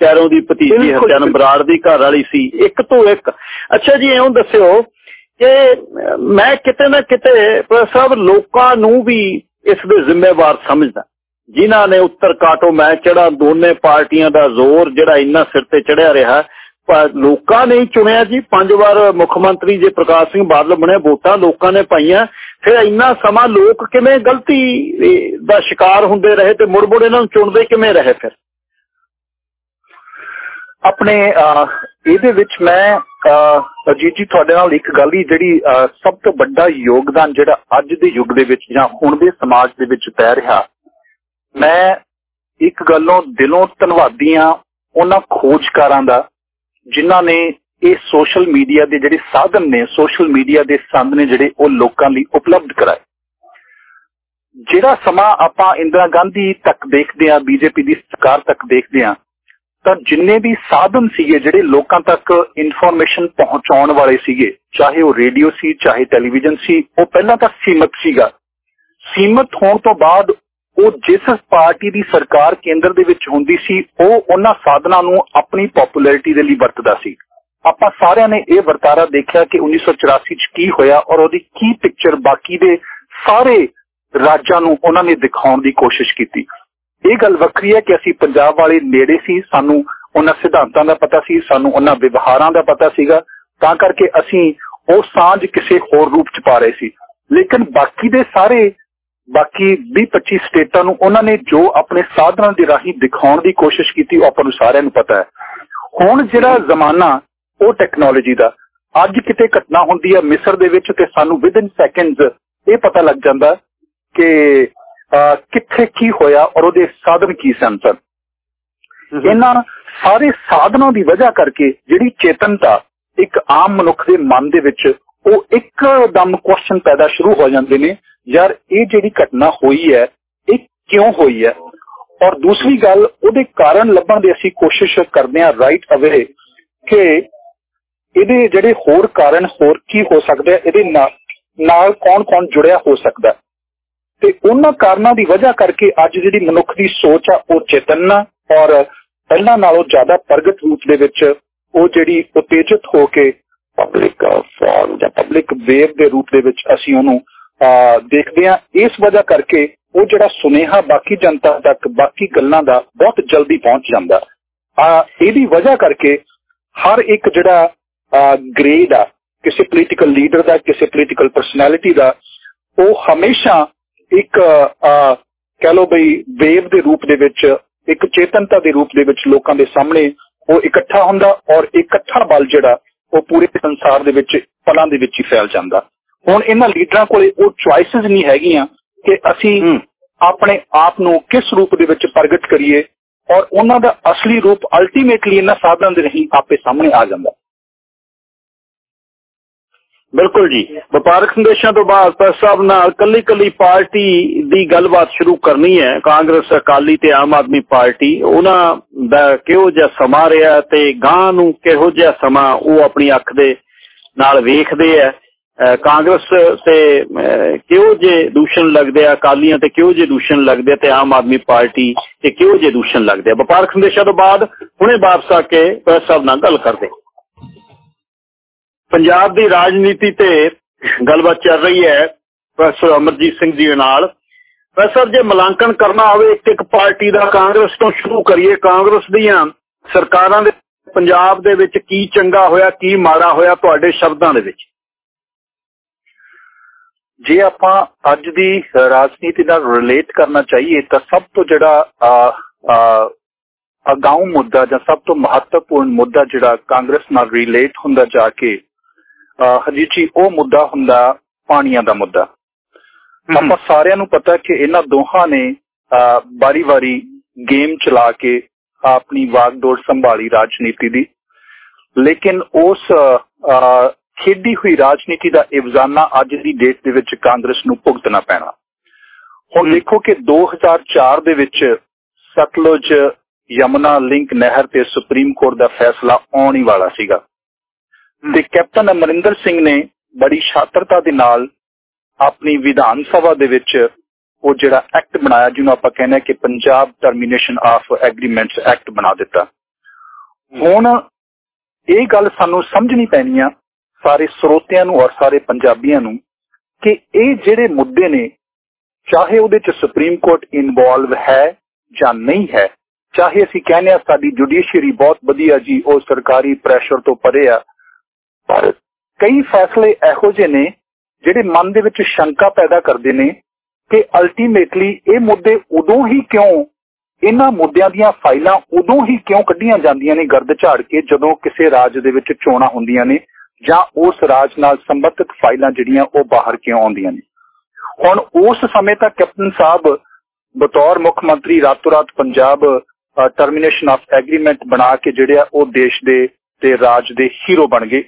ਕੈਰੋਂ ਦੀ ਭਤੀਜੀ ਹਰਜਨ ਬਰਾੜ ਦੀ ਘਰ ਵਾਲੀ ਸੀ ਇੱਕ ਤੋਂ ਇੱਕ। ਅੱਛਾ ਜੀ ਐਉਂ ਦੱਸਿਓ ਕਿ ਮੈਂ ਕਿਤੇ ਨਾ ਕਿਤੇ ਸਭ ਲੋਕਾਂ ਨੂੰ ਵੀ ਇਸ ਦੇ ਜ਼ਿੰਮੇਵਾਰ ਸਮਝਦਾ। ਜਿਨ੍ਹਾਂ ਨੇ ਉੱਤਰ ਕਾਟੋ ਮੈਂ ਚੜਾ ਦੋਨੇ ਪਾਰਟੀਆਂ ਦਾ ਜ਼ੋਰ ਜਿਹੜਾ ਇੰਨਾ ਸਿਰ ਤੇ ਚੜਿਆ ਰਿਹਾ ਲੋਕਾਂ ਨੇ ਚੁਣਿਆ ਜੀ। ਪੰਜ ਵਾਰ ਮੁੱਖ ਮੰਤਰੀ ਜੇ ਪ੍ਰਕਾਸ਼ ਸਿੰਘ ਬਾਦਲ ਬਣੇ, ਵੋਟਾਂ ਲੋਕਾਂ ਨੇ ਪਾਈਆਂ। ਫਿਰ ਇੰਨਾ ਸਮਾਂ ਲੋਕ ਕਿਵੇਂ ਗਲਤੀ ਦਾ ਸ਼ਿਕਾਰ ਹੁੰਦੇ ਰਹੇ ਤੇ ਮੁੜ ਮੁੜ ਇਹਨਾਂ ਨੂੰ ਚੁਣਦੇ ਕਿਵੇਂ ਰਹੇ ਫਿਰ? ਆਪਣੇ ਇਹਦੇ ਵਿੱਚ ਮੈਂ ਅਜੀਤ ਜੀ, ਤੁਹਾਡੇ ਨਾਲ ਇੱਕ ਗੱਲ ਹੀ ਜਿਹੜੀ ਸਭ ਤੋਂ ਵੱਡਾ ਯੋਗਦਾਨ ਜਿਹੜਾ ਅੱਜ ਦੇ ਯੁੱਗ ਦੇ ਵਿੱਚ ਜਾਂ ਹੁਣ ਦੇ ਸਮਾਜ ਦੇ ਵਿੱਚ ਪੈ ਰਿਹਾ। ਮੈਂ ਇੱਕ ਗੱਲੋਂ ਦਿਲੋਂ ਧੰਨਵਾਦੀ ਆ ਉਹਨਾਂ ਖੋਜਕਾਰਾਂ ਦਾ। ਜਿਨ੍ਹਾਂ ਨੇ ਇਹ ਸੋਸ਼ਲ ਮੀਡੀਆ ਦੇ ਜਿਹੜੇ ਸਾਧਨ ਨੇ, ਸੋਸ਼ਲ ਮੀਡੀਆ ਦੇ ਸੰਦ ਨੇ ਜਿਹੜੇ ਉਹ ਲੋਕਾਂ ਲਈ ਉਪਲਬਧ ਕਰਾਏ। ਜਿਹੜਾ ਸਮਾਂ ਆਪਾਂ ਇੰਦਰਾ ਗਾਂਧੀ ਤੱਕ ਦੇਖਦੇ ਆ ਬੀਜੇਪੀ ਦੀ ਸਰਕਾਰ ਤੱਕ ਦੇਖਦੇ ਆ ਤਾਂ ਜਿੰਨੇ ਵੀ ਸਾਧਨ ਸੀਗੇ ਜਿਹੜੇ ਲੋਕਾਂ ਤੱਕ ਇਨਫੋਰਮੇਸ਼ਨ ਪਹੁੰਚਾਉਣ ਵਾਲੇ ਸੀਗੇ, ਚਾਹੇ ਉਹ ਰੇਡੀਓ ਸੀ, ਚਾਹੇ ਟੈਲੀਵਿਜ਼ਨ ਸੀ, ਉਹ ਪਹਿਲਾਂ ਤਾਂ ਸੀਮਤ ਸੀਗਾ। ਸੀਮਤ ਹੋਣ ਤੋਂ ਬਾਅਦ ਉਹ ਜਿਸ ਪਾਰਟੀ ਦੀ ਸਰਕਾਰ ਕੇਂਦਰ ਦੇ ਵਿੱਚ ਹੁੰਦੀ ਸੀ, ਉਹ ਉਹਨਾਂ ਸਾਧਨਾਂ ਨੂੰ ਆਪਣੀ ਪਪੂਲੈਰਿਟੀ ਦੇ ਲਈ ਵਰਤਦਾ ਸੀ। ਆਪਾਂ ਸਾਰਿਆਂ ਨੇ ਇਹ ਵਰਤਾਰਾ ਦੇਖਿਆ ਕਿ 1984 ਚ ਕੀ ਹੋਇਆ ਔਰ ਉਹਦੀ ਕੀ ਪਿਕਚਰ ਬਾਕੀ ਦੇ ਸਾਰੇ ਰਾਜਾਂ ਨੂੰ ਉਹਨਾਂ ਨੇ ਦਿਖਾਉਣ ਦੀ ਕੋਸ਼ਿਸ਼ ਕੀਤੀ। ਇਹ ਗੱਲ ਵੱਖਰੀ ਹੈ ਕਿ ਅਸੀਂ ਪੰਜਾਬ ਵਾਲੇ ਨੇੜੇ ਸੀ, ਸਾਨੂੰ ਉਹਨਾਂ ਸਿਧਾਂਤਾਂ ਦਾ ਪਤਾ ਸੀ, ਸਾਨੂੰ ਉਹਨਾਂ ਵਿਵਹਾਰਾਂ ਦਾ ਪਤਾ ਸੀਗਾ। ਤਾਂ ਕਰਕੇ ਅਸੀਂ ਉਹ ਸਾਂਝ ਕਿਸੇ ਹੋਰ ਰੂਪ ਚ ਪਾ ਰਹੇ ਸੀ। ਲੇਕਿਨ ਬਾਕੀ ਦੇ ਸਾਰੇ ਬਾਕੀ 20-25 ਸਟੇਟਾਂ ਨੂੰ ਉਹਨਾਂ ਨੇ ਜੋ ਆਪਣੇ ਸਾਧਨਾਂ ਦੇ ਰਾਹੀਂ ਦਿਖਾਉਣ ਦੀ ਕੋਸ਼ਿਸ਼ ਕੀਤੀ ਉਹ ਆਪਾਂ ਨੂੰ ਸਾਰਿਆਂ ਨੂੰ ਪਤਾ ਹੈ। ਹੁਣ ਜਿਹੜਾ ਜ਼ਮਾਨਾ ਉਹ ਟੈਕਨੋਲੋਜੀ ਦਾ। ਅੱਜ ਕਿਤੇ ਘਟਨਾ ਹੁੰਦੀ ਹੈ ਮਿਸਰ ਦੇ ਵਿੱਚ ਤੇ ਸਾਨੂੰ ਵਿਦਨ ਸੈਕਿੰਡਸ ਇਹ ਪਤਾ ਲੱਗ ਜਾਂਦਾ ਕਿ ਕਿੱਥੇ ਕੀ ਹੋਇਆ ਔਰ ਉਹਦੇ ਸਾਧਨ ਕੀ ਸਨ ਸਰ। ਇਹਨਾਂ ਸਾਰੇ ਸਾਧਨਾਂ ਦੀ ਵਜ੍ਹਾ ਕਰਕੇ ਜਿਹੜੀ ਚੇਤਨਤਾ ਇੱਕ ਆਮ ਮਨੁੱਖ ਦੇ ਮਨ ਦੇ ਵਿੱਚ ਉਹ ਇੱਕਦਮ ਕੁਐਸਚਨ ਪੈਦਾ ਸ਼ੁਰੂ ਹੋ ਜਾਂਦੇ ਨੇ ਯਾਰ, ਇਹ ਜਿਹੜੀ ਘਟਨਾ ਹੋਈ ਹੈ, ਇਹ ਕਿਉਂ ਹੋਈ ਹੈ? ਔਰ ਦੂਸਰੀ ਗੱਲ, ਉਹਦੇ ਕਾਰਨ ਲੱਭਣ ਦੀ ਅਸੀਂ ਕੋਸ਼ਿਸ਼ ਕਰਦੇ ਹਾਂ ਰਾਈਟ ਅਵੇ ਕਿ ਇਹਦੇ ਜਿਹੜੇ ਹੋਰ ਕਾਰਨ, ਹੋਰ ਕੀ ਹੋ ਸਕਦੇ ਆ ਇਹਦੇ ਨਾਲ ਕੌਣ-ਕੌਣ ਜੁੜਿਆ ਹੋ ਸਕਦਾ ਤੇ ਉਹਨਾਂ ਕਾਰਨਾਂ ਦੀ ਵਜ੍ਹਾ ਕਰਕੇ ਅੱਜ ਜਿਹੜੀ ਮਨੁੱਖ ਦੀ ਸੋਚ ਆ, ਉਹ ਚੇਤਨਾ ਔਰ ਪਹਿਲਾਂ ਨਾਲੋਂ ਜ਼ਿਆਦਾ ਪ੍ਰਗਟ ਰੂਪ ਦੇ ਵਿੱਚ ਉਹ ਜਿਹੜੀ ਉਤੇਜਿਤ ਹੋ ਕੇ ਪਬਲਿਕ ਫਾਰਮ ਜਾਂ ਪਬਲਿਕ ਵੇਵ ਦੇ ਰੂਪ ਦੇ ਵਿੱਚ ਅਸੀਂ ਉਹਨੂੰ ਦੇਖਦੇ ਆ ਇਸ ਵਜ੍ਹਾ ਕਰਕੇ ਉਹ ਜਿਹੜਾ ਸੁਨੇਹਾ ਬਾਕੀ ਜਨਤਾ ਤੱਕ, ਬਾਕੀ ਗੱਲਾਂ ਦਾ ਬਹੁਤ ਜਲਦੀ ਪਹੁੰਚ ਜਾਂਦਾ। ਆ ਇਹਦੀ ਵਜ੍ਹਾ ਕਰਕੇ ਹਰ ਇੱਕ ਜਿਹੜਾ ਗ੍ਰੇਡ ਆ, ਕਿਸੇ ਪੋਲੀਟੀਕਲ ਲੀਡਰ ਦਾ, ਕਿਸੇ ਪੋਲੀਟੀਕਲ ਪਰਸਨੈਲਿਟੀ ਦਾ, ਉਹ ਹਮੇਸ਼ਾ ਇੱਕ ਕਹ ਲੋ ਬਈ ਵੇਵ ਦੇ ਰੂਪ ਦੇ ਵਿੱਚ, ਇੱਕ ਚੇਤਨਤਾ ਦੇ ਰੂਪ ਦੇ ਵਿੱਚ ਲੋਕਾਂ ਦੇ ਸਾਹਮਣੇ ਉਹ ਇਕੱਠਾ ਹੁੰਦਾ ਔਰ ਇਕੱਠਾ ਬਲ ਜਿਹੜਾ ਉਹ ਪੂਰੇ ਸੰਸਾਰ ਦੇ ਵਿੱਚ, ਪਲਾਂ ਦੇ ਵਿੱਚ ਹੀ ਫੈਲ ਜਾਂਦਾ। ਹੁਣ ਇਹਨਾਂ ਲੀਡਰਾਂ ਕੋਲੇ ਉਹ ਚੁਆਇਸਸ ਨਹੀਂ ਹੈਗੀਆਂ ਕਿ ਅਸੀਂ ਆਪਣੇ ਆਪ ਨੂੰ ਕਿਸ ਰੂਪ ਦੇ ਵਿੱਚ ਪ੍ਰਗਟ ਕਰੀਏ ਔਰ ਉਹਨਾਂ ਦਾ ਅਸਲੀ ਰੂਪ ਅਲਟੀਮੇਟਲੀ ਇਹਨਾਂ ਸਾਧਨਾਂ ਦੇ ਰਹੀ ਆਪੇ ਸਾਹਮਣੇ ਆ ਜਾਂਦਾ। ਬਿਲਕੁਲ ਜੀ। ਵਪਾਰਕ ਸੰਦੇਸ਼ਾਂ ਤੋਂ ਬਾਅਦ ਪ੍ਰੈਸ ਸਾਹਿਬ ਨਾਲ ਕੱਲੀ ਕੱਲੀ ਪਾਰਟੀ ਦੀ ਗੱਲਬਾਤ ਸ਼ੁਰੂ ਕਰਨੀ ਹੈ। ਕਾਂਗਰਸ ਅਕਾਲੀ ਤੇ ਆਮ ਆਦਮੀ ਪਾਰਟੀ ਉਹਨਾਂ ਦਾ ਕਿਹੋ ਜਿਹਾ ਸਮਾਂ ਰਿਹਾ ਤੇ ਗਾਂ ਨੂੰ ਕਿਹੋ ਜਿਹਾ ਸਮਾਂ ਉਹ ਆਪਣੀ ਅੱਖ ਦੇ ਨਾਲ ਵੇਖਦੇ ਆ। ਕਾਂਗਰਸ ਤੇ ਕਿਹੋ ਜੇ ਦੂਸ਼ਣ ਲੱਗਦੇ ਆ? ਅਕਾਲੀਆਂ ਤੇ ਕਿਹੋ ਜੇ ਦੂਸ਼ਣ ਲੱਗਦੇ ਤੇ ਆਮ ਆਦਮੀ ਪਾਰਟੀ ਤੇ ਕਿਹੋ ਜੇ ਦੂਸ਼ਣ ਲੱਗਦੇ ਆ? ਵਪਾਰਕ ਸੰਦੇਸ਼ਾਂ ਤੋਂ ਬਾਅਦ ਹੁਣੇ ਵਾਪਸ ਆ ਕੇ ਪ੍ਰੈਸ ਸਾਹਿਬ ਨਾਲ ਗੱਲ ਕਰਦੇ ਪੰਜਾਬ ਦੀ ਰਾਜਨੀਤੀ ਤੇ ਗੱਲਬਾਤ ਚੱਲ ਰਹੀ ਹੈ ਪ੍ਰੋਫੈਸਰ ਅਮਰਜੀਤ ਸਿੰਘ ਜੀ ਨਾਲ। ਪ੍ਰੋਫੈਸਰ ਜੇ ਮਲਾਂਕਣ ਕਰਨਾ ਹੋਵੇ, ਇੱਕ ਇੱਕ ਪਾਰਟੀ ਦਾ ਕਾਂਗਰਸ ਤੋਂ ਸ਼ੁਰੂ ਕਰੀਏ। ਕਾਂਗਰਸ ਦੀਆਂ ਸਰਕਾਰਾਂ ਦੇ, ਪੰਜਾਬ ਦੇ ਵਿੱਚ ਕੀ ਚੰਗਾ ਹੋਇਆ, ਕੀ ਮਾੜਾ ਹੋਇਆ ਤੁਹਾਡੇ ਸ਼ਬਦਾਂ ਦੇ ਵਿੱਚ? ਜੇ ਆਪਾਂ ਅੱਜ ਦੀ ਰਾਜਨੀਤੀ ਨਾਲ ਰਿਲੇਟ ਕਰਨਾ ਚਾਹੀਏ ਤਾਂ ਸਭ ਤੋਂ ਜਿਹੜਾ ਅਗਾਊਂ ਮੁੱਦਾ ਜਾਂ ਸਭ ਤੋਂ ਮਹੱਤਵਪੂਰਨ ਮੁੱਦਾ ਜਿਹੜਾ ਕਾਂਗਰਸ ਨਾਲ ਰਿਲੇਟ ਹੁੰਦਾ ਜਾ ਕੇ ਹਜੀਤ ਜੀ ਉਹ ਮੁੱਦਾ ਹੁੰਦਾ ਪਾਣੀਆਂ ਦਾ ਮੁੱਦਾ। ਆਪਾਂ ਸਾਰਿਆਂ ਨੂੰ ਪਤਾ ਕਿ ਇਹਨਾਂ ਦੋਹਾਂ ਨੇ ਬਾਰੀ-ਬਾਰੀ ਗੇਮ ਚਲਾ ਕੇ ਆਪਣੀ ਵਾਗਡੋਰ ਸੰਭਾਲੀ ਰਾਜਨੀਤੀ ਦੀ। ਲੇਕਿਨ ਉਸ ਖੇਡੀ ਹੋਈ ਰਾਜਨੀਤੀ ਦਾ ਇਵਜ਼ਾਨਾ ਅੱਜ ਦੀ ਡੇਟ ਦੇ ਵਿੱਚ ਕਾਂਗਰਸ ਨੂੰ ਭੁਗਤਣਾ ਪੈਣਾ। ਹੁਣ ਦੇਖੋ ਕਿ 2004 ਦੇ ਵਿੱਚ ਸਤਲੁਜ ਯਮਨਾ ਲਿੰਕ ਨਹਿਰ ਤੇ ਸੁਪਰੀਮ ਕੋਰਟ ਦਾ ਫੈਸਲਾ ਆਉਣ ਹੀ ਵਾਲਾ ਸੀਗਾ। ਤੇ ਕੈਪਟਨ ਅਮਰਿੰਦਰ ਸਿੰਘ ਨੇ ਬੜੀ ਸ਼ਾਤਰਤਾ ਦੇ ਨਾਲ ਆਪਣੀ ਵਿਧਾਨ ਸਭਾ ਦੇ ਵਿੱਚ ਉਹ ਜਿਹੜਾ ਐਕਟ ਬਣਾਇਆ, ਜਿਹਨੂੰ ਆਪਾਂ ਕਹਿੰਦੇ ਕਿ Punjab termination of agreements act ਬਣਾ ਦਿੱਤਾ। ਹੁਣ ਇਹ ਗੱਲ ਸਾਨੂੰ ਸਮਝਣੀ ਪੈਣੀ ਆ ਸਾਰੇ ਸਰੋਤਿਆਂ ਨੂੰ ਔਰ ਸਾਰੇ ਪੰਜਾਬੀਆਂ ਨੂੰ ਕਿ ਇਹ ਜਿਹੜੇ ਮੁੱਦੇ ਨੇ, ਚਾਹੇ ਉਹਦੇ ਚ ਸੁਪਰੀਮ ਕੋਰਟ ਇਨਵੋਲਵ ਹੈ ਜਾਂ ਨਹੀਂ ਹੈ, ਚਾਹੇ ਅਸੀਂ ਕਹਿੰਦੇ ਆ ਸਾਡੀ ਜੁਡੀਸ਼ੀਅਰੀ ਬਹੁਤ ਵਧੀਆ ਜੀ, ਉਹ ਸਰਕਾਰੀ ਪ੍ਰੈਸ਼ਰ ਤੋਂ ਪਰੇ ਆ, ਪਰ ਕਈ ਫੈਸਲੇ ਇਹੋ ਜਿਹੇ ਨੇ ਜਿਹੜੇ ਮਨ ਦੇ ਵਿੱਚ ਸ਼ੰਕਾ ਪੈਦਾ ਕਰਦੇ ਨੇ ਕਿ ਅਲਟੀਮੇਟਲੀ ਇਹ ਮੁੱਦੇ ਉਦੋਂ ਹੀ ਕਿਉਂ, ਇਹਨਾਂ ਮੁੱਦਿਆਂ ਦੀਆਂ ਫਾਈਲਾਂ ਉਦੋਂ ਹੀ ਕਿਉਂ ਕੱਢੀਆਂ ਜਾਂਦੀਆਂ ਨੇ ਗਰਦ ਝਾੜ ਕੇ ਜਦੋਂ ਕਿਸੇ ਰਾਜ ਦੇ ਵਿੱਚ ਚੋਣਾਂ ਹੁੰਦੀਆਂ ਨੇ। ਜਾਂ ਉਸ ਰਾਜ ਨਾਲ ਸੰਬੰਧਿਤ ਫਾਈਲਾਂ ਜਿਹੜੀਆਂ ਉਹ ਬਾਹਰ ਕਿਉਂ ਆਉਂਦੀਆਂ ਨੇ? ਹੁਣ ਉਸ ਸਮੇਂ ਤੱਕ ਕੈਪਟਨ ਸਾਹਿਬ ਬਤੌਰ ਮੁੱਖ ਮੰਤਰੀ ਰਾਤੋਂ ਰਾਤ ਪੰਜਾਬ ਟਰਮੀਨੇਸ਼ਨ ਆਫ ਐਗਰੀਮੈਂਟ ਬਣਾ ਕੇ ਜਿਹੜੇ ਆ ਉਹ ਦੇਸ਼ ਦੇ ਤੇ ਰਾਜ ਦੇ ਹੀਰੋ ਬਣ ਗਏ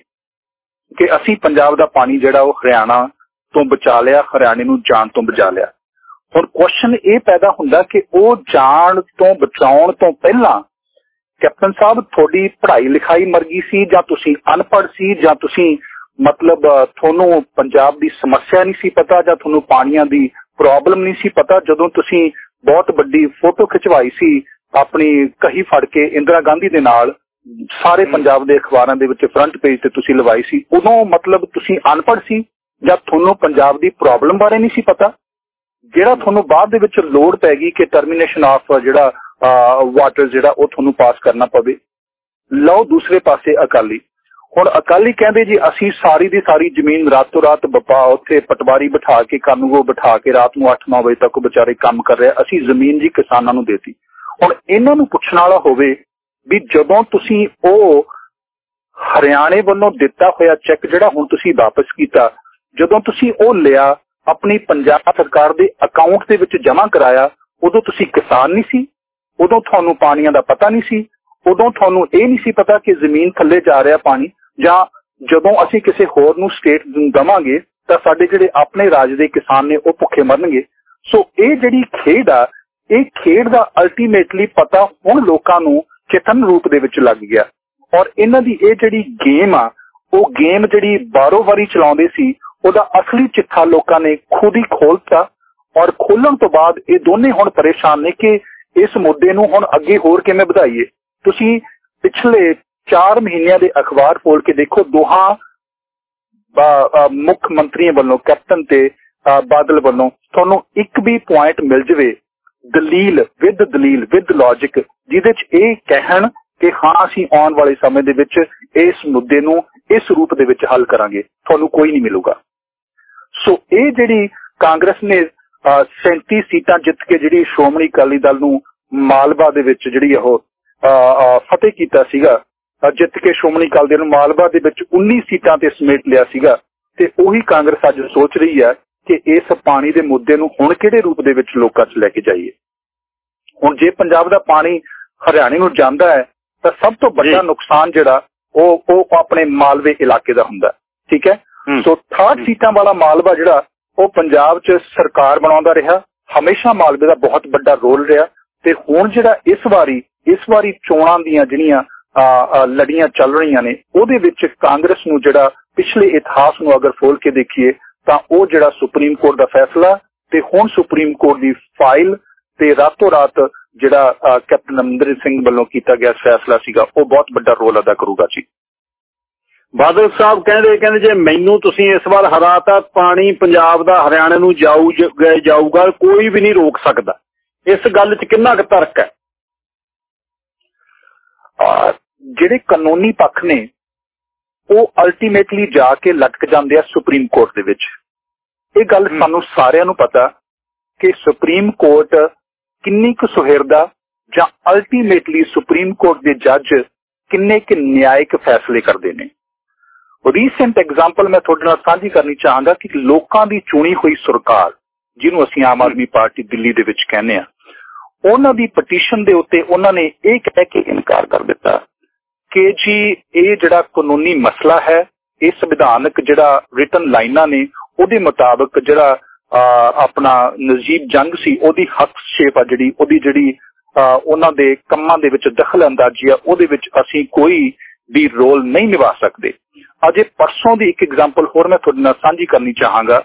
ਕਿ ਅਸੀਂ ਪੰਜਾਬ ਦਾ ਪਾਣੀ ਜਿਹੜਾ ਉਹ ਹਰਿਆਣਾ ਤੋਂ ਬਚਾ ਲਿਆ, ਹਰਿਆਣੇ ਨੂੰ ਜਾਣ ਤੋਂ ਬਚਾ ਲਿਆ। ਹੁਣ ਕੁਐਸਚਨ ਇਹ ਪੈਦਾ ਹੁੰਦਾ ਕਿ ਉਹ ਜਾਣ ਤੋਂ ਬਚਾਉਣ ਤੋਂ ਪਹਿਲਾਂ ਕੈਪਟਨ ਸਾਹਿਬ ਤੁਹਾਡੀ ਪੜ੍ਹਾਈ ਲਿਖਾਈ ਮਰਗੀ ਸੀ ਜਾਂ ਤੁਸੀਂ ਅਨਪੜ੍ਹ ਸੀ ਜਾਂ ਤੁਸੀਂ ਮਤਲਬ ਤੁਹਾਨੂੰ ਪੰਜਾਬ ਦੀ ਸਮੱਸਿਆ ਨਹੀਂ ਸੀ ਪਤਾ ਜਾਂ ਤੁਹਾਨੂੰ ਪਾਣੀਆਂ ਦੀ ਪ੍ਰੋਬਲਮ ਨਹੀਂ ਸੀ ਪਤਾ? ਜਦੋਂ ਤੁਸੀਂ ਬਹੁਤ ਵੱਡੀ ਫੋਟੋ ਖਿਚਵਾਈ ਸੀ ਆਪਣੀ ਕਹੀ ਫੜ ਕੇ ਇੰਦਰਾ ਗਾਂਧੀ ਦੇ ਨਾਲ ਸਾਰੇ ਪੰਜਾਬ ਦੇ ਅਖਬਾਰਾਂ ਦੇ ਵਿੱਚ ਫਰੰਟ ਪੇਜ ਤੇ ਤੁਸੀਂ ਲਵਾਈ ਸੀ ਉਦੋਂ ਮਤਲਬ ਤੁਸੀਂ ਅਨਪੜ੍ਹ ਸੀ ਜਾਂ ਤੁਹਾਨੂੰ ਪੰਜਾਬ ਦੀ ਪ੍ਰੋਬਲਮ ਬਾਰੇ ਨਹੀਂ ਸੀ ਪਤਾ? ਜਿਹੜਾ ਤੁਹਾਨੂੰ ਬਾਅਦ ਦੇ ਵਿੱਚ ਲੋੜ ਪੈ ਗਈ ਕਿ ਟਰਮੀਨੇਸ਼ਨ ਆਫ ਜਿਹੜਾ ਵਾਟਰ ਜਿਹੜਾ ਉਹ ਤੁਹਾਨੂੰ ਪਾਸ ਕਰਨਾ ਪਵੇ। ਲਓ ਦੂਸਰੇ ਪਾਸੇ ਅਕਾਲੀ। ਹੁਣ ਅਕਾਲੀ ਕਹਿੰਦੇ ਜੀ, ਅਸੀਂ ਸਾਰੀ ਦੀ ਸਾਰੀ ਜ਼ਮੀਨ ਰਾਤੋਂ ਰਾਤ ਬਪਾ ਉੱਥੇ ਪਟਵਾਰੀ ਬਿਠਾ ਕੇ, ਕਾਨੂੰਗੋ ਬਿਠਾ ਕੇ ਰਾਤ ਨੂੰ 8-9 ਵਜੇ ਤੱਕ ਵਿਚਾਰੇ ਕੰਮ ਕਰ ਰਿਹਾ ਅਸੀਂ ਜ਼ਮੀਨ ਜੀ ਕਿਸਾਨਾਂ ਨੂੰ ਦੇਤੀ। ਹੁਣ ਇਹਨਾਂ ਨੂੰ ਪੁੱਛਣ ਵਾਲਾ ਹੋਵੇ ਵੀ ਜਦੋਂ ਤੁਸੀਂ ਉਹ ਹਰਿਆਣੇ ਵੱਲੋਂ ਦਿੱਤਾ ਹੋਇਆ ਚੈੱਕ ਜਿਹੜਾ ਹੁਣ ਤੁਸੀਂ ਵਾਪਸ ਕੀਤਾ, ਜਦੋਂ ਤੁਸੀਂ ਉਹ ਲਿਆ, ਆਪਣੀ ਪੰਜਾਬ ਸਰਕਾਰ ਦੇ ਅਕਾਊਂਟ ਦੇ ਵਿੱਚ ਜਮ੍ਹਾਂ ਕਰਾਇਆ, ਉਦੋਂ ਤੁਸੀਂ ਕਿਸਾਨ ਨਹੀਂ ਸੀ? ਉਦੋਂ ਤੁਹਾਨੂੰ ਪਾਣੀਆਂ ਦਾ ਪਤਾ ਨਹੀਂ ਸੀ, ਉਦੋਂ ਤੁਹਾਨੂੰ ਇਹ ਨਹੀਂ ਸੀ ਪਤਾ ਕਿ ਜ਼ਮੀਨ ਥੱਲੇ ਜਾ ਰਿਹਾ ਪਾਣੀ, ਜਾਂ ਜਦੋਂ ਅਸੀਂ ਕਿਸੇ ਹੋਰ ਨੂੰ ਸਟੇਟ ਦਵਾਂਗੇ, ਤਾਂ ਸਾਡੇ ਜਿਹੜੇ ਆਪਣੇ ਰਾਜ ਦੇ ਕਿਸਾਨ ਨੇ ਉਹ ਭੁੱਖੇ ਮਰਨਗੇ। ਸੋ ਇਹ ਜਿਹੜੀ ਖੇਡ ਆ, ਇਹ ਖੇਡ ਦਾ ਅਲਟੀਮੇਟਲੀ ਪਤਾ ਹੁਣ ਲੋਕਾਂ ਨੂੰ ਚੇਤਨ ਰੂਪ ਦੇ ਵਿੱਚ ਲੱਗ ਗਿਆ। ਔਰ ਇਹਨਾਂ ਦੀ ਇਹ ਜਿਹੜੀ ਗੇਮ ਆ, ਉਹ ਗੇਮ ਜਿਹੜੀ ਬਾਰੋ ਵਾਰੀ ਚਲਾਉਂਦੇ ਸੀ, ਉਹਦਾ ਅਸਲੀ ਚਿੱਠਾ ਲੋਕਾਂ ਨੇ ਖੁਦ ਹੀ ਖੋਲਤਾ। ਔਰ ਖੋਲਣ ਤੋਂ ਬਾਅਦ ਇਹ ਦੋਨੇ ਹੁਣ ਪਰੇਸ਼ਾਨ ਨੇ ਕਿ ਇਸ ਮੁੱਦੇ ਨੂੰ ਹੁਣ ਅੱਗੇ ਹੋਰ ਕਿਵੇਂ ਵਧਾਈਏ? ਤੁਸੀਂ ਪਿਛਲੇ 4 ਮਹੀਨਿਆਂ ਦੇ ਅਖਬਾਰ ਫੋਲ ਕੇ ਦੇਖੋ, ਦੋਹਾਂ ਮੁੱਖ ਮੰਤਰੀਆਂ ਵੱਲੋਂ, ਕੈਪਟਨ ਤੇ ਬਾਦਲ ਵੱਲੋਂ ਤੁਹਾਨੂੰ ਇੱਕ ਵੀ ਪੁਆਇੰਟ ਮਿਲ ਜਵੇ ਦਲੀਲ, ਵਿਦ ਦਲੀਲ, ਵਿਦ ਲੌਜੀਕ ਜਿਹਦੇ ਚ ਇਹ ਕਹਿਣ ਕਿ ਹਾਂ, ਅਸੀਂ ਆਉਣ ਵਾਲੇ ਸਮੇਂ ਦੇ ਵਿੱਚ ਇਸ ਮੁੱਦੇ ਨੂੰ ਇਸ ਰੂਪ ਦੇ ਵਿੱਚ ਹੱਲ ਕਰਾਂਗੇ। ਤੁਹਾਨੂੰ ਕੋਈ ਨਹੀਂ ਮਿਲੂਗਾ। ਸੋ ਇਹ ਜਿਹੜੀ ਕਾਂਗਰਸ ਨੇ 37 ਸੀਟਾਂ ਜਿੱਤ ਕੇ ਜਿਹੜੀ ਸ਼੍ਰੋਮਣੀ ਅਕਾਲੀ ਦਲ ਨੂੰ ਮਾਲਵਾ ਦੇ ਵਿੱਚ ਜਿਹੜੀ ਉਹ ਫਤਿਹ ਕੀਤਾ ਸੀਗਾ ਜਿੱਤ ਕੇ ਸ਼੍ਰੋਮਣੀ ਅਕਾਲੀ ਦਲ ਨੂੰ ਮਾਲਵਾ ਦੇ ਵਿੱਚ 19 ਸੀਟਾਂ ਤੇ ਸਮੇਟ ਲਿਆ ਸੀਗਾ। ਤੇ ਉਹੀ ਕਾਂਗਰਸ ਅੱਜ ਸੋਚ ਰਹੀ ਹੈ ਕਿ ਇਸ ਪਾਣੀ ਦੇ ਮੁੱਦੇ ਨੂੰ ਹੁਣ ਕਿਹੜੇ ਰੂਪ ਦੇ ਵਿੱਚ ਲੋਕਾਂ 'ਚ ਲੈ ਕੇ ਜਾਈਏ? ਹੁਣ ਜੇ ਪੰਜਾਬ ਦਾ ਪਾਣੀ ਹਰਿਆਣੇ ਨੂੰ ਜਾਂਦਾ ਹੈ ਤਾਂ ਸਭ ਤੋਂ ਵੱਡਾ ਨੁਕਸਾਨ ਜਿਹੜਾ ਉਹ ਉਹ ਆਪਣੇ ਮਾਲਵੇ ਇਲਾਕੇ ਦਾ ਹੁੰਦਾ। ਠੀਕ ਹੈ? ਸੋ 68 ਸੀਟਾਂ ਵਾਲਾ ਮਾਲਵਾ ਜਿਹੜਾ ਉਹ ਪੰਜਾਬ 'ਚ ਸਰਕਾਰ ਬਣਾਉਂਦਾ ਰਿਹਾ, ਹਮੇਸ਼ਾ ਮਾਲਵੇ ਦਾ ਬਹੁਤ ਵੱਡਾ ਰੋਲ ਰਿਹਾ ਤੇ ਹੁਣ ਜਿਹੜਾ ਇਸ ਵਾਰੀ ਇਸ ਵਾਰੀ ਚੋਣਾਂ ਦੀਆਂ ਜਿਹੜੀਆਂ ਲੜੀਆਂ ਚੱਲ ਰਹੀਆਂ ਨੇ, ਉਹਦੇ ਵਿੱਚ ਕਾਂਗਰਸ ਨੂੰ ਜਿਹੜਾ ਪਿਛਲੇ ਇਤਿਹਾਸ ਨੂੰ ਅਗਰ ਫੋਲ ਕੇ ਦੇਖੀਏ, ਤਾਂ ਉਹ ਜਿਹੜਾ ਸੁਪਰੀਮ ਕੋਰਟ ਦਾ ਫੈਸਲਾ ਤੇ ਹੁਣ ਸੁਪਰੀਮ ਕੋਰਟ ਦੀ ਫਾਈਲ ਤੇ ਰਾਤੋਂ ਰਾਤ ਜਿਹੜਾ ਕੈਪਟਨ ਅਮਰਿੰਦਰ ਸਿੰਘ ਵੱਲੋਂ ਕੀਤਾ ਗਿਆ ਫੈਸਲਾ ਸੀਗਾ, ਉਹ ਬਹੁਤ ਵੱਡਾ ਰੋਲ ਅਦਾ ਕਰੂਗਾ ਜੀ। ਬਾਦਲ ਸਾਹਿਬ ਕਹਿੰਦੇ ਕਹਿੰਦੇ ਜੇ ਮੈਨੂੰ ਤੁਸੀਂ ਇਸ ਵਾਰ ਹਰਾਤਾ ਪਾਣੀ ਪੰਜਾਬ ਦਾ ਹਰਿਆਣਾ ਨੂੰ ਜਾਊ ਜਾਊਗਾ ਕੋਈ ਵੀ ਨਹੀਂ ਰੋਕ ਸਕਦਾ। ਇਸ ਗੱਲ 'ਚ ਕਿੰਨਾ ਕੁ ਤਰਕ ਹੈ? ਜਿਹੜੇ ਕਾਨੂੰਨੀ ਪੱਖ ਨੇ ਉਹ ਅਲਟੀਮੇਟਲੀ ਜਾ ਕੇ ਲਟਕ ਜਾਂਦੇ ਆ ਸੁਪਰੀਮ ਕੋਰਟ ਦੇ ਵਿੱਚ। ਇਹ ਗੱਲ ਸਾਨੂੰ ਸਾਰਿਆਂ ਨੂੰ ਪਤਾ ਕਿ ਸੁਪਰੀਮ ਕੋਰਟ ਕਿੰਨੀ ਕੁ ਸੁਹਿਰਦਾ ਜਾਂ ਅਲਟੀਮੇਟਲੀ ਸੁਪਰੀਮ ਕੋਰਟ ਦੇ ਜੱਜ ਕਿੰਨੇ ਕਿ ਨਿਆਇਕ ਫੈਸਲੇ ਕਰਦੇ ਨੇ। ਰੀਸੈਂਟ ਐਗਜ਼ਾਮਪਲ ਮੈਂ ਤੁਹਾਡੇ ਨਾਲ ਸਾਂਝੀ ਕਰਨੀ ਚਾਹਾਂਗਾ ਕਿ ਲੋਕਾਂ ਦੀ ਚੁਣੀ ਹੋਈ ਸਰਕਾਰ, ਜਿਹਨੂੰ ਅਸੀਂ ਆਮ ਆਦਮੀ ਪਾਰਟੀ ਦਿੱਲੀ ਦੇ ਵਿੱਚ ਕਹਿੰਦੇ ਆ ਉਹਨਾਂ ਦੀ ਪਟੀਸ਼ਨ ਦੇ ਉੱਤੇ ਉਹਨਾਂ ਨੇ ਇਹ ਕਹਿ ਕੇ ਇਨਕਾਰ ਕਰ ਦਿੱਤਾ ਕਿ ਜੀ ਇਹ ਜਿਹੜਾ ਕਾਨੂੰਨੀ ਮਸਲਾ ਹੈ, ਇਹ ਸੰਵਿਧਾਨਕ ਜਿਹੜਾ ਰਿਟਨ ਲਾਈਨਾਂ ਨੇ, ਉਹਦੇ ਮੁਤਾਬਕ ਜਿਹੜਾ ਆਪਣਾ ਨਜੀਬ ਜੰਗ ਸੀ, ਉਹਦੀ ਹੱਕਸ਼ੇਪ ਆ ਜਿਹੜੀ, ਉਹਦੀ ਜਿਹੜੀ ਉਹਨਾਂ ਦੇ ਕੰਮਾਂ ਦੇ ਵਿੱਚ ਦਖਲ ਅੰਦਾਜ਼ੀ ਆ, ਉਹਦੇ ਵਿੱਚ ਅਸੀਂ ਕੋਈ ਵੀ ਰੋਲ ਨਹੀਂ ਨਿਭਾ ਸਕਦੇ। ਅਜੇ ਪਰਸੋਂ ਦੀ ਇੱਕ ਐਗਜ਼ਾਮਪਲ ਹੋਰ ਮੈਂ ਤੁਹਾਡੇ ਨਾਲ ਸਾਂਝੀ ਕਰਨੀ ਚਾਹਾਂਗਾ।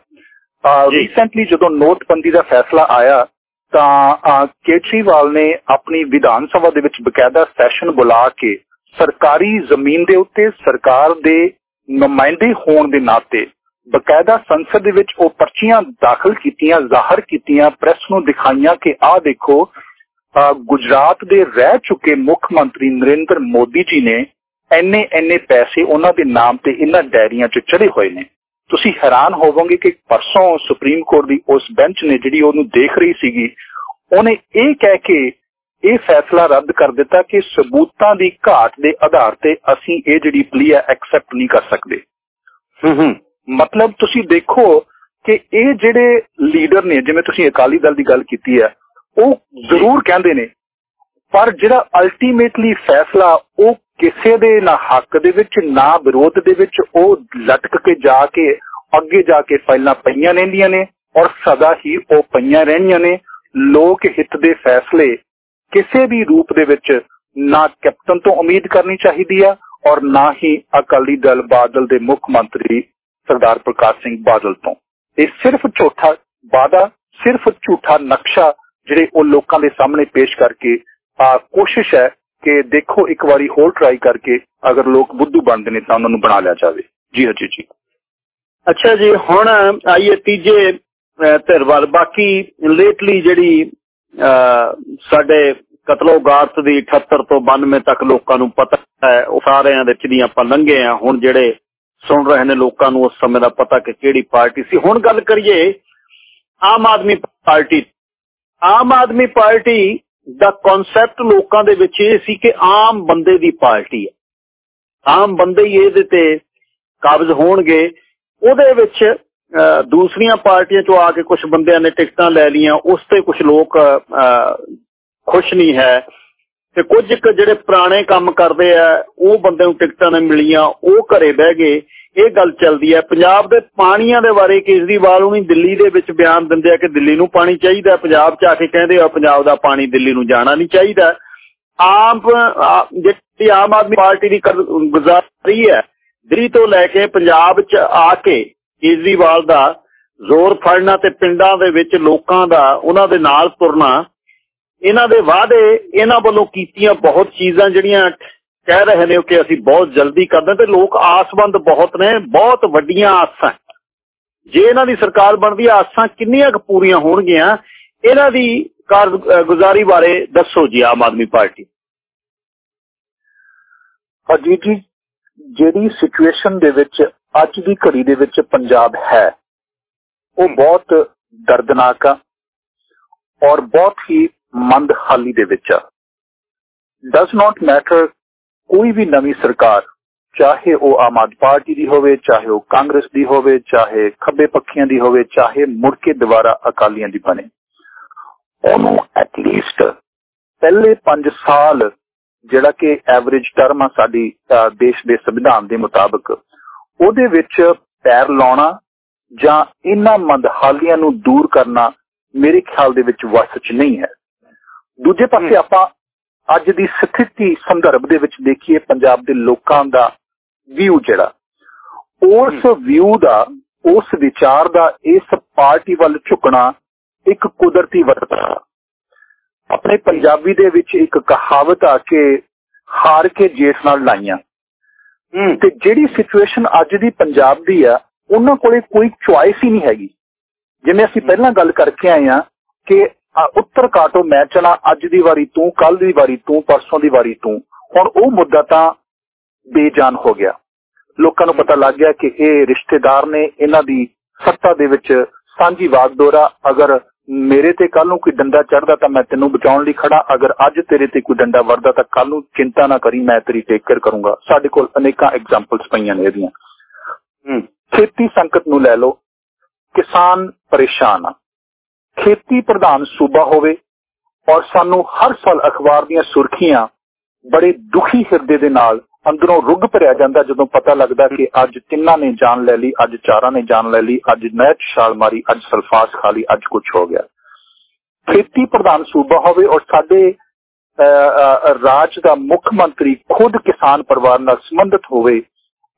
ਰੀਸੈਂਟਲੀ ਜਦੋਂ ਨੋਟਬੰਦੀ ਦਾ ਫੈਸਲਾ ਆਇਆ ਤਾਂ ਕੇਜਰੀਵਾਲ ਨੇ ਆਪਣੀ ਵਿਧਾਨ ਸਭਾ ਦੇ ਵਿੱਚ ਬਕਾਇਦਾ ਸੈਸ਼ਨ ਬੁਲਾ ਕੇ ਸਰਕਾਰੀ ਜ਼ਮੀਨ ਦੇ ਉੱਤੇ ਸਰਕਾਰ ਦੇ ਨੁਮਾਇੰਦੇ ਹੋਣ ਦੇ ਨਾਤੇ ਬਕਾਇਦਾ ਸੰਸਦ ਦੇ ਵਿੱਚ ਉਹ ਪਰਚੀਆਂ ਦਾਖਲ ਕੀਤੀਆਂ ਜ਼ਾਹਰ ਕੀਤੀਆਂ ਪ੍ਰੈਸ ਨੂੰ ਦਿਖਾਈਆਂ ਕਿ ਆਹ ਦੇਖੋ ਗੁਜਰਾਤ ਦੇ ਰਹਿ ਚੁੱਕੇ ਮੁੱਖ ਮੰਤਰੀ ਨਰਿੰਦਰ ਮੋਦੀ ਜੀ ਨੇ ਐਨੇ ਐਨੇ ਪੈਸੇ ਉਹਨਾਂ ਦੇ ਨਾਮ ਤੇ ਇਹਨਾਂ ਡੈਰੀਆਂ 'ਚ ਚੜੇ ਹੋਏ ਨੇ। ਤੁਸੀਂ ਹੈਰਾਨ ਹੋਵੋਗੇ ਕਿ ਪਰਸੋਂ ਸੁਪਰੀਮ ਕੋਰਟ ਦੀ ਉਸ ਬੈਂਚ ਨੇ ਜਿਹੜੀ ਉਹਨੂੰ ਦੇਖ ਰਹੀ ਸੀਗੀ ਉਹਨੇ ਇਹ ਕਹਿ ਕੇ ਇਹ ਫੈਸਲਾ ਰੱਦ ਕਰ ਦਿੱਤਾ ਕਿ ਸਬੂਤਾਂ ਦੀ ਘਾਟ ਦੇ ਆਧਾਰ ਤੇ ਅਸੀਂ ਇਹ ਜਿਹੜੀ ਪਲੀ ਹੈ ਐਕਸੈਪਟ ਨਹੀਂ ਕਰ ਸਕਦੇ। ਹੂੰ ਹੂੰ। ਮਤਲਬ ਤੁਸੀਂ ਦੇਖੋ ਕਿ ਇਹ ਜਿਹੜੇ ਲੀਡਰ ਨੇ ਜਿਵੇਂ ਤੁਸੀਂ ਅਕਾਲੀ ਦਲ ਦੀ ਗੱਲ ਕੀਤੀ ਹੈ ਉਹ ਜ਼ਰੂਰ ਕਹਿੰਦੇ ਨੇ ਪਰ ਜਿਹੜਾ ਅਲਟੀਮੇਟਲੀ ਫੈਸਲਾ ਉਹ ਕਿਸੇ ਦੇ ਨਾ ਹੱਕ ਦੇ ਵਿੱਚ, ਨਾ ਵਿਰੋਧ ਦੇ ਵਿੱਚ ਉਹ ਲਟਕ ਕੇ ਜਾ ਕੇ, ਅੱਗੇ ਜਾ ਕੇ ਫਾਈਲਾਂ ਪਈਆਂ ਰਹਿੰਦੀਆਂ ਨੇ ਔਰ ਸਦਾ ਹੀ ਉਹ ਪਈਆਂ ਰਹਿਣੀਆਂ ਨੇ। ਲੋਕ ਹਿੱਤ ਦੇ ਫੈਸਲੇ ਕਿਸੇ ਵੀ ਰੂਪ ਦੇ ਵਿੱਚ ਨਾ ਕੈਪਟਨ ਤੋਂ ਉਮੀਦ ਕਰਨੀ ਚਾਹੀਦੀ ਆ ਔਰ ਨਾ ਹੀ ਅਕਾਲੀ ਦਲ ਬਾਦਲ ਦੇ ਮੁੱਖ ਮੰਤਰੀ ਸਰਦਾਰ ਪ੍ਰਕਾਸ਼ ਸਿੰਘ ਬਾਦਲ ਤੋਂ। ਇਹ ਸਿਰਫ ਝੂਠਾ ਵਾਦਾ ਸਿਰਫ ਝੂਠਾ ਨਕਸ਼ਾ ਜਿਹੜੇ ਉਹ ਲੋਕਾਂ ਦੇ ਸਾਹਮਣੇ ਪੇਸ਼ ਕਰਕੇ ਆ ਕੋਸ਼ਿਸ਼ ਹੈ ਕਿ ਦੇਖੋ ਇੱਕ ਵਾਰੀ ਹੋਰ ਟਰਾਈ ਕਰਕੇ ਅਗਰ ਲੋਕ ਬੁੱਧੂ ਬਣਦੇ ਨੇ ਤਾਂ ਉਹਨਾਂ ਨੂੰ ਬਣਾ ਲਿਆ ਜਾਵੇ। ਜੀ ਹਜੀ ਜੀ ਅੱਛਾ ਜੀ, ਹੁਣ ਆਈਏ ਤੀਜੇ ਧਿਰ ਵੱਲ। ਬਾਕੀ ਲੇਟਲੀ ਜਿਹੜੀ ਸਾਡੇ ਕਤਲੋਗਾਰਤ ਦੀ 78 ਤੋਂ 92 ਤੱਕ ਲੋਕਾਂ ਨੂੰ ਪਤਾ ਹੈ, ਉਹ ਸਾਰਿਆਂ ਦੇ ਚ ਦੀ ਆਪਾਂ ਲੰਘੇ ਆ ਹੁਣ ਜਿਹੜੇ ਸੁਣ ਰਹੇ ਨੇ ਲੋਕਾਂ ਨੂੰ, ਉਸ ਸਮੇਂ ਦਾ ਪਤਾ ਕਿ ਕਿਹੜੀ ਪਾਰਟੀ ਸੀ। ਹੁਣ ਗੱਲ ਕਰੀਏ, ਆਮ ਆਦਮੀ ਪਾਰਟੀ। ਆਮ ਆਦਮੀ ਪਾਰਟੀ ਦਾ ਕਨਸੈਪਟ ਲੋਕਾਂ ਦੇ ਵਿੱਚ ਇਹ ਸੀ ਕਿ ਆਮ ਬੰਦੇ ਦੀ ਪਾਰਟੀ ਹੈ। ਆਮ ਬੰਦੇ ਹੀ ਇਹਦੇ ਤੇ ਕਾਬਜ਼ ਹੋਣਗੇ। ਉਹਦੇ ਵਿੱਚ ਦੂਸਰੀਆਂ ਪਾਰਟੀਆਂ ਚੋਂ ਆ ਕੇ ਕੁਝ ਬੰਦਿਆਂ ਨੇ ਟਿਕਟਾਂ ਲੈ ਲੀਆਂ ਉਸ ਤੇ ਕੁਝ ਲੋਕ ਖੁਸ਼ ਨਹੀਂ ਹੈ। ਤੇ ਕੁਝ ਜਿਹੜੇ ਪੁਰਾਣੇ ਕੰਮ ਕਰਦੇ ਆ, ਉਹ ਬੰਦੇ ਨੂੰ ਟਿਕਟਾਂ ਨਹੀਂ ਮਿਲੀਆਂ, ਉਹ ਘਰੇ ਬਹਿ ਗਏ। ਇਹ ਗੱਲ ਚੱਲਦੀ ਹੈ। ਪੰਜਾਬ ਦੇ ਪਾਣੀਆਂ ਦੇ ਬਾਰੇ ਕੇਜਰੀਵਾਲ ਉਹਨੀ ਦਿੱਲੀ ਦੇ ਵਿੱਚ ਬਿਆਨ ਦਿੰਦੇ ਆ ਕਿ ਦਿੱਲੀ ਨੂੰ ਪਾਣੀ ਚਾਹੀਦਾ ਪੰਜਾਬ 'ਚ ਆ ਕੇ ਕਹਿੰਦੇ ਆ, ਪੰਜਾਬ ਦਾ ਪਾਣੀ ਦਿੱਲੀ ਨੂੰ ਜਾਣਾ ਨਹੀਂ ਚਾਹੀਦਾ ਆਮ ਜਿਹੜੀ ਆਮ ਆਦਮੀ ਪਾਰਟੀ ਦੀ ਗੁਜ਼ਾਰੀ ਹੈ, ਦਿੱਲੀ ਤੋਂ ਲੈ ਕੇ ਪੰਜਾਬ 'ਚ ਆ ਕੇ ਕੇਜਰੀਵਾਲ ਦਾ ਜ਼ੋਰ ਫੜਨਾ ਤੇ ਪਿੰਡਾਂ ਦੇ ਵਿੱਚ ਲੋਕਾਂ ਦਾ, ਉਹਨਾਂ ਦੇ ਨਾਲ ਤੁਰਨਾ, ਇਹਨਾਂ ਦੇ ਵਾਅਦੇ, ਇਹਨਾਂ ਵੱਲੋਂ ਕੀਤੀਆਂ ਬਹੁਤ ਚੀਜ਼ਾਂ ਜਿਹੜੀਆਂ ਕਹਿ ਰਹੇ ਨੇ ਕਿ ਅਸੀਂ ਬਹੁਤ ਜਲਦੀ ਕਰਦੇ ਤੇ ਲੋਕ ਆਸਬੰਦ ਬਹੁਤ ਨੇ, ਬਹੁਤ ਵੱਡੀਆਂ ਆਸਾਂ। ਜੇ ਇਹਨਾਂ ਦੀ ਸਰਕਾਰ ਬਣਦੀ, ਆਸਾਂ ਕਿੰਨੀਆਂ ਕੁ ਪੂਰੀਆਂ ਹੋਣਗੀਆਂ, ਇਹਨਾਂ ਦੀ ਕਾਰਗੁਜ਼ਾਰੀ ਬਾਰੇ ਦੱਸੋ ਜੀ ਆਮ ਆਦਮੀ ਪਾਰਟੀ। ਅਜੀਤ ਜੀ, ਜਿਹੜੀ ਸਿਚੁਏਸ਼ਨ ਦੇ ਵਿੱਚ ਅੱਜ ਦੀ ਘੜੀ ਦੇ ਵਿੱਚ ਪੰਜਾਬ ਹੈ, ਉਹ ਬਹੁਤ ਦਰਦਨਾਕ ਆ ਔਰ ਬਹੁਤ ਹੀ ਮੰਦ ਹਾਲੀ ਦੇ ਵਿੱਚ ਆ। ਡਸ ਨਾਟ ਮੈਟਰ ਕੋਈ ਵੀ ਨਵੀਂ ਸਰਕਾਰ ਚਾਹੇ ਉਹ ਆਮ ਆਦਮੀ ਪਾਰਟੀ ਦੀ ਹੋਵੇ ਚਾਹੇ ਉਹ ਕਾਂਗਰਸ ਦੀ ਹੋਵੇ ਚਾਹੇ ਖੱਬੇ ਪੱਖੀਆਂ ਦੀ ਹੋਵੇ ਚਾਹੇ ਮੁੜ ਕੇ ਦੁਬਾਰਾ ਅਕਾਲੀਆਂ ਦੀ ਬਣੇ। ਉਹਨੂੰ ਐਟ ਲੀਸਟ ਪਹਿਲੇ 5 ਸਾਲ ਜਿਹੜਾ ਕਿ ਐਵਰੇਜ ਟਰਮ ਆ ਸਾਡੀ ਦੇਸ਼ ਦੇ ਸੰਵਿਧਾਨ ਦੇ ਮੁਤਾਬਕ ਉਹਦੇ ਵਿੱਚ ਪੈਰ ਲਾਉਣਾ ਜਾਂ ਇਹਨਾਂ ਮੰਦਹਾਲੀਆਂ ਨੂੰ ਦੂਰ ਕਰਨਾ ਮੇਰੇ ਖਿਆਲ ਦੇ ਵਿੱਚ ਵਸ ਚ ਨਹੀਂ ਹੈ। ਦੂਜੇ ਪਾਸੇ ਆਪਾਂ ਅੱਜ ਦੀ ਸਥਿਤੀ ਸੰਦਰਭ ਦੇ ਵਿੱਚ ਦੇਖੀਏ ਪੰਜਾਬ ਦੇ ਲੋਕਾਂ ਦਾ ਵਿਊ ਜਿਹੜਾ ਉਸ ਵਿਊ ਦਾ ਉਸ ਵਿਚਾਰ ਦਾ ਇਸ ਪਾਰਟੀ ਵੱਲ ਝੁਕਣਾ ਇੱਕ ਕੁਦਰਤੀ ਵਰਤਾ ਆਪਣੇ ਪੰਜਾਬੀ ਦੇ ਵਿੱਚ ਇੱਕ ਕਹਾਵਤ ਆ ਕਿ ਹਾਰ ਕੇ ਜੇਠ ਨਾਲ ਲਾਈਆਂ। ਤੇ ਜਿਹੜੀ ਸਿਚੁਏਸ਼ਨ ਅੱਜ ਦੀ ਪੰਜਾਬ ਦੀ ਆ ਉਹਨਾਂ ਕੋਲੇ ਕੋਈ ਚੁਆਇਸ ਹੀ ਨਹੀਂ ਹੈਗੀ। ਜਿਵੇਂ ਅਸੀਂ ਪਹਿਲਾਂ ਗੱਲ ਕਰਕੇ ਆਏ ਆ ਕਿ ਉੱਤਰ ਕਾਟੋ ਮੈਂ ਚਲਾ, ਅੱਜ ਦੀ ਵਾਰੀ ਤੂੰ ਕੱਲ ਦੀ ਵਾਰੀ ਤੂੰ, ਪਰਸੋਂ ਦੀ ਵਾਰੀ ਤੂੰ। ਹੁਣ ਉਹ ਮੁੱਦਾ ਤਾਂ ਬੇਜਾਨ ਹੋ ਗਿਆ। ਲੋਕਾਂ ਨੂੰ ਪਤਾ ਲੱਗ ਗਿਆ ਕਿ ਇਹ ਰਿਸ਼ਤੇਦਾਰ ਨੇ ਇਹਨਾਂ ਦੀ ਸੱਤਾ ਦੇ ਵਿੱਚ ਸਾਂਝੀ ਵਾਗਡੋਰਾ ਅਗਰ ਮੇਰੇ ਤੇ ਕੱਲ ਨੂੰ ਕੋਈ ਡੰਡਾ ਚੜਦਾ ਤਾਂ ਮੈਂ ਤੈਨੂੰ ਬਚਾਉਣ ਲਈ ਖੜਾ ਅਗਰ ਅੱਜ ਤੇਰੇ ਤੇ ਕੋਈ ਡੰਡਾ ਵਰਦਾ ਤਾਂ ਕੱਲ ਨੂੰ ਚਿੰਤਾ ਨਾ ਕਰੀ, ਮੈਂ ਤੇਰੀ ਟੇਕ ਕੇਅਰ ਕਰੂੰਗਾ। ਸਾਡੇ ਕੋਲ ਅਨੇਕਾਂ ਐਗਜ਼ਾਮਪਲਸ ਪਈਆਂ ਨੇ ਇਹਦੀਆਂ। ਖੇਤੀ ਸੰਕਟ ਨੂੰ ਲੈ ਲਓ। ਕਿਸਾਨ ਪਰੇਸ਼ਾਨ ਆ। ਖੇਤੀ ਪ੍ਰਧਾਨ ਸੂਬਾ ਹੋਵੇ ਔਰ ਸਾਨੂੰ ਹਰ ਸਾਲ ਅਖਬਾਰ ਦੀਆਂ ਸੁਰਖੀਆਂ ਬੜੇ ਦੁਖੀ ਹਿਰਦੇ ਦੇ ਨਾਲ ਅੰਦਰੋਂ ਰੁੱਗ ਭਰਿਆ ਜਾਂਦਾ ਜਦੋਂ ਪਤਾ ਲੱਗਦਾ ਕਿ ਅੱਜ ਤਿੰਨਾਂ ਨੇ ਜਾਨ ਲੈ ਲਈ, ਅੱਜ ਚਾਰਾਂ ਨੇ ਜਾਨ ਲੈ ਲਈ, ਅੱਜ ਨਹਿਰ ਛਾਲ ਮਾਰੀ, ਅੱਜ ਸਲਫਾਸ ਖਾ ਲਈ, ਅੱਜ ਕੁਝ ਹੋ ਗਿਆ। ਖੇਤੀ ਪ੍ਰਧਾਨ ਸੂਬਾ ਹੋਵੇ ਔਰ ਸਾਡੇ ਰਾਜ ਦਾ ਮੁੱਖ ਮੰਤਰੀ ਖੁਦ ਕਿਸਾਨ ਪਰਿਵਾਰ ਨਾਲ ਸੰਬੰਧਿਤ ਹੋਵੇ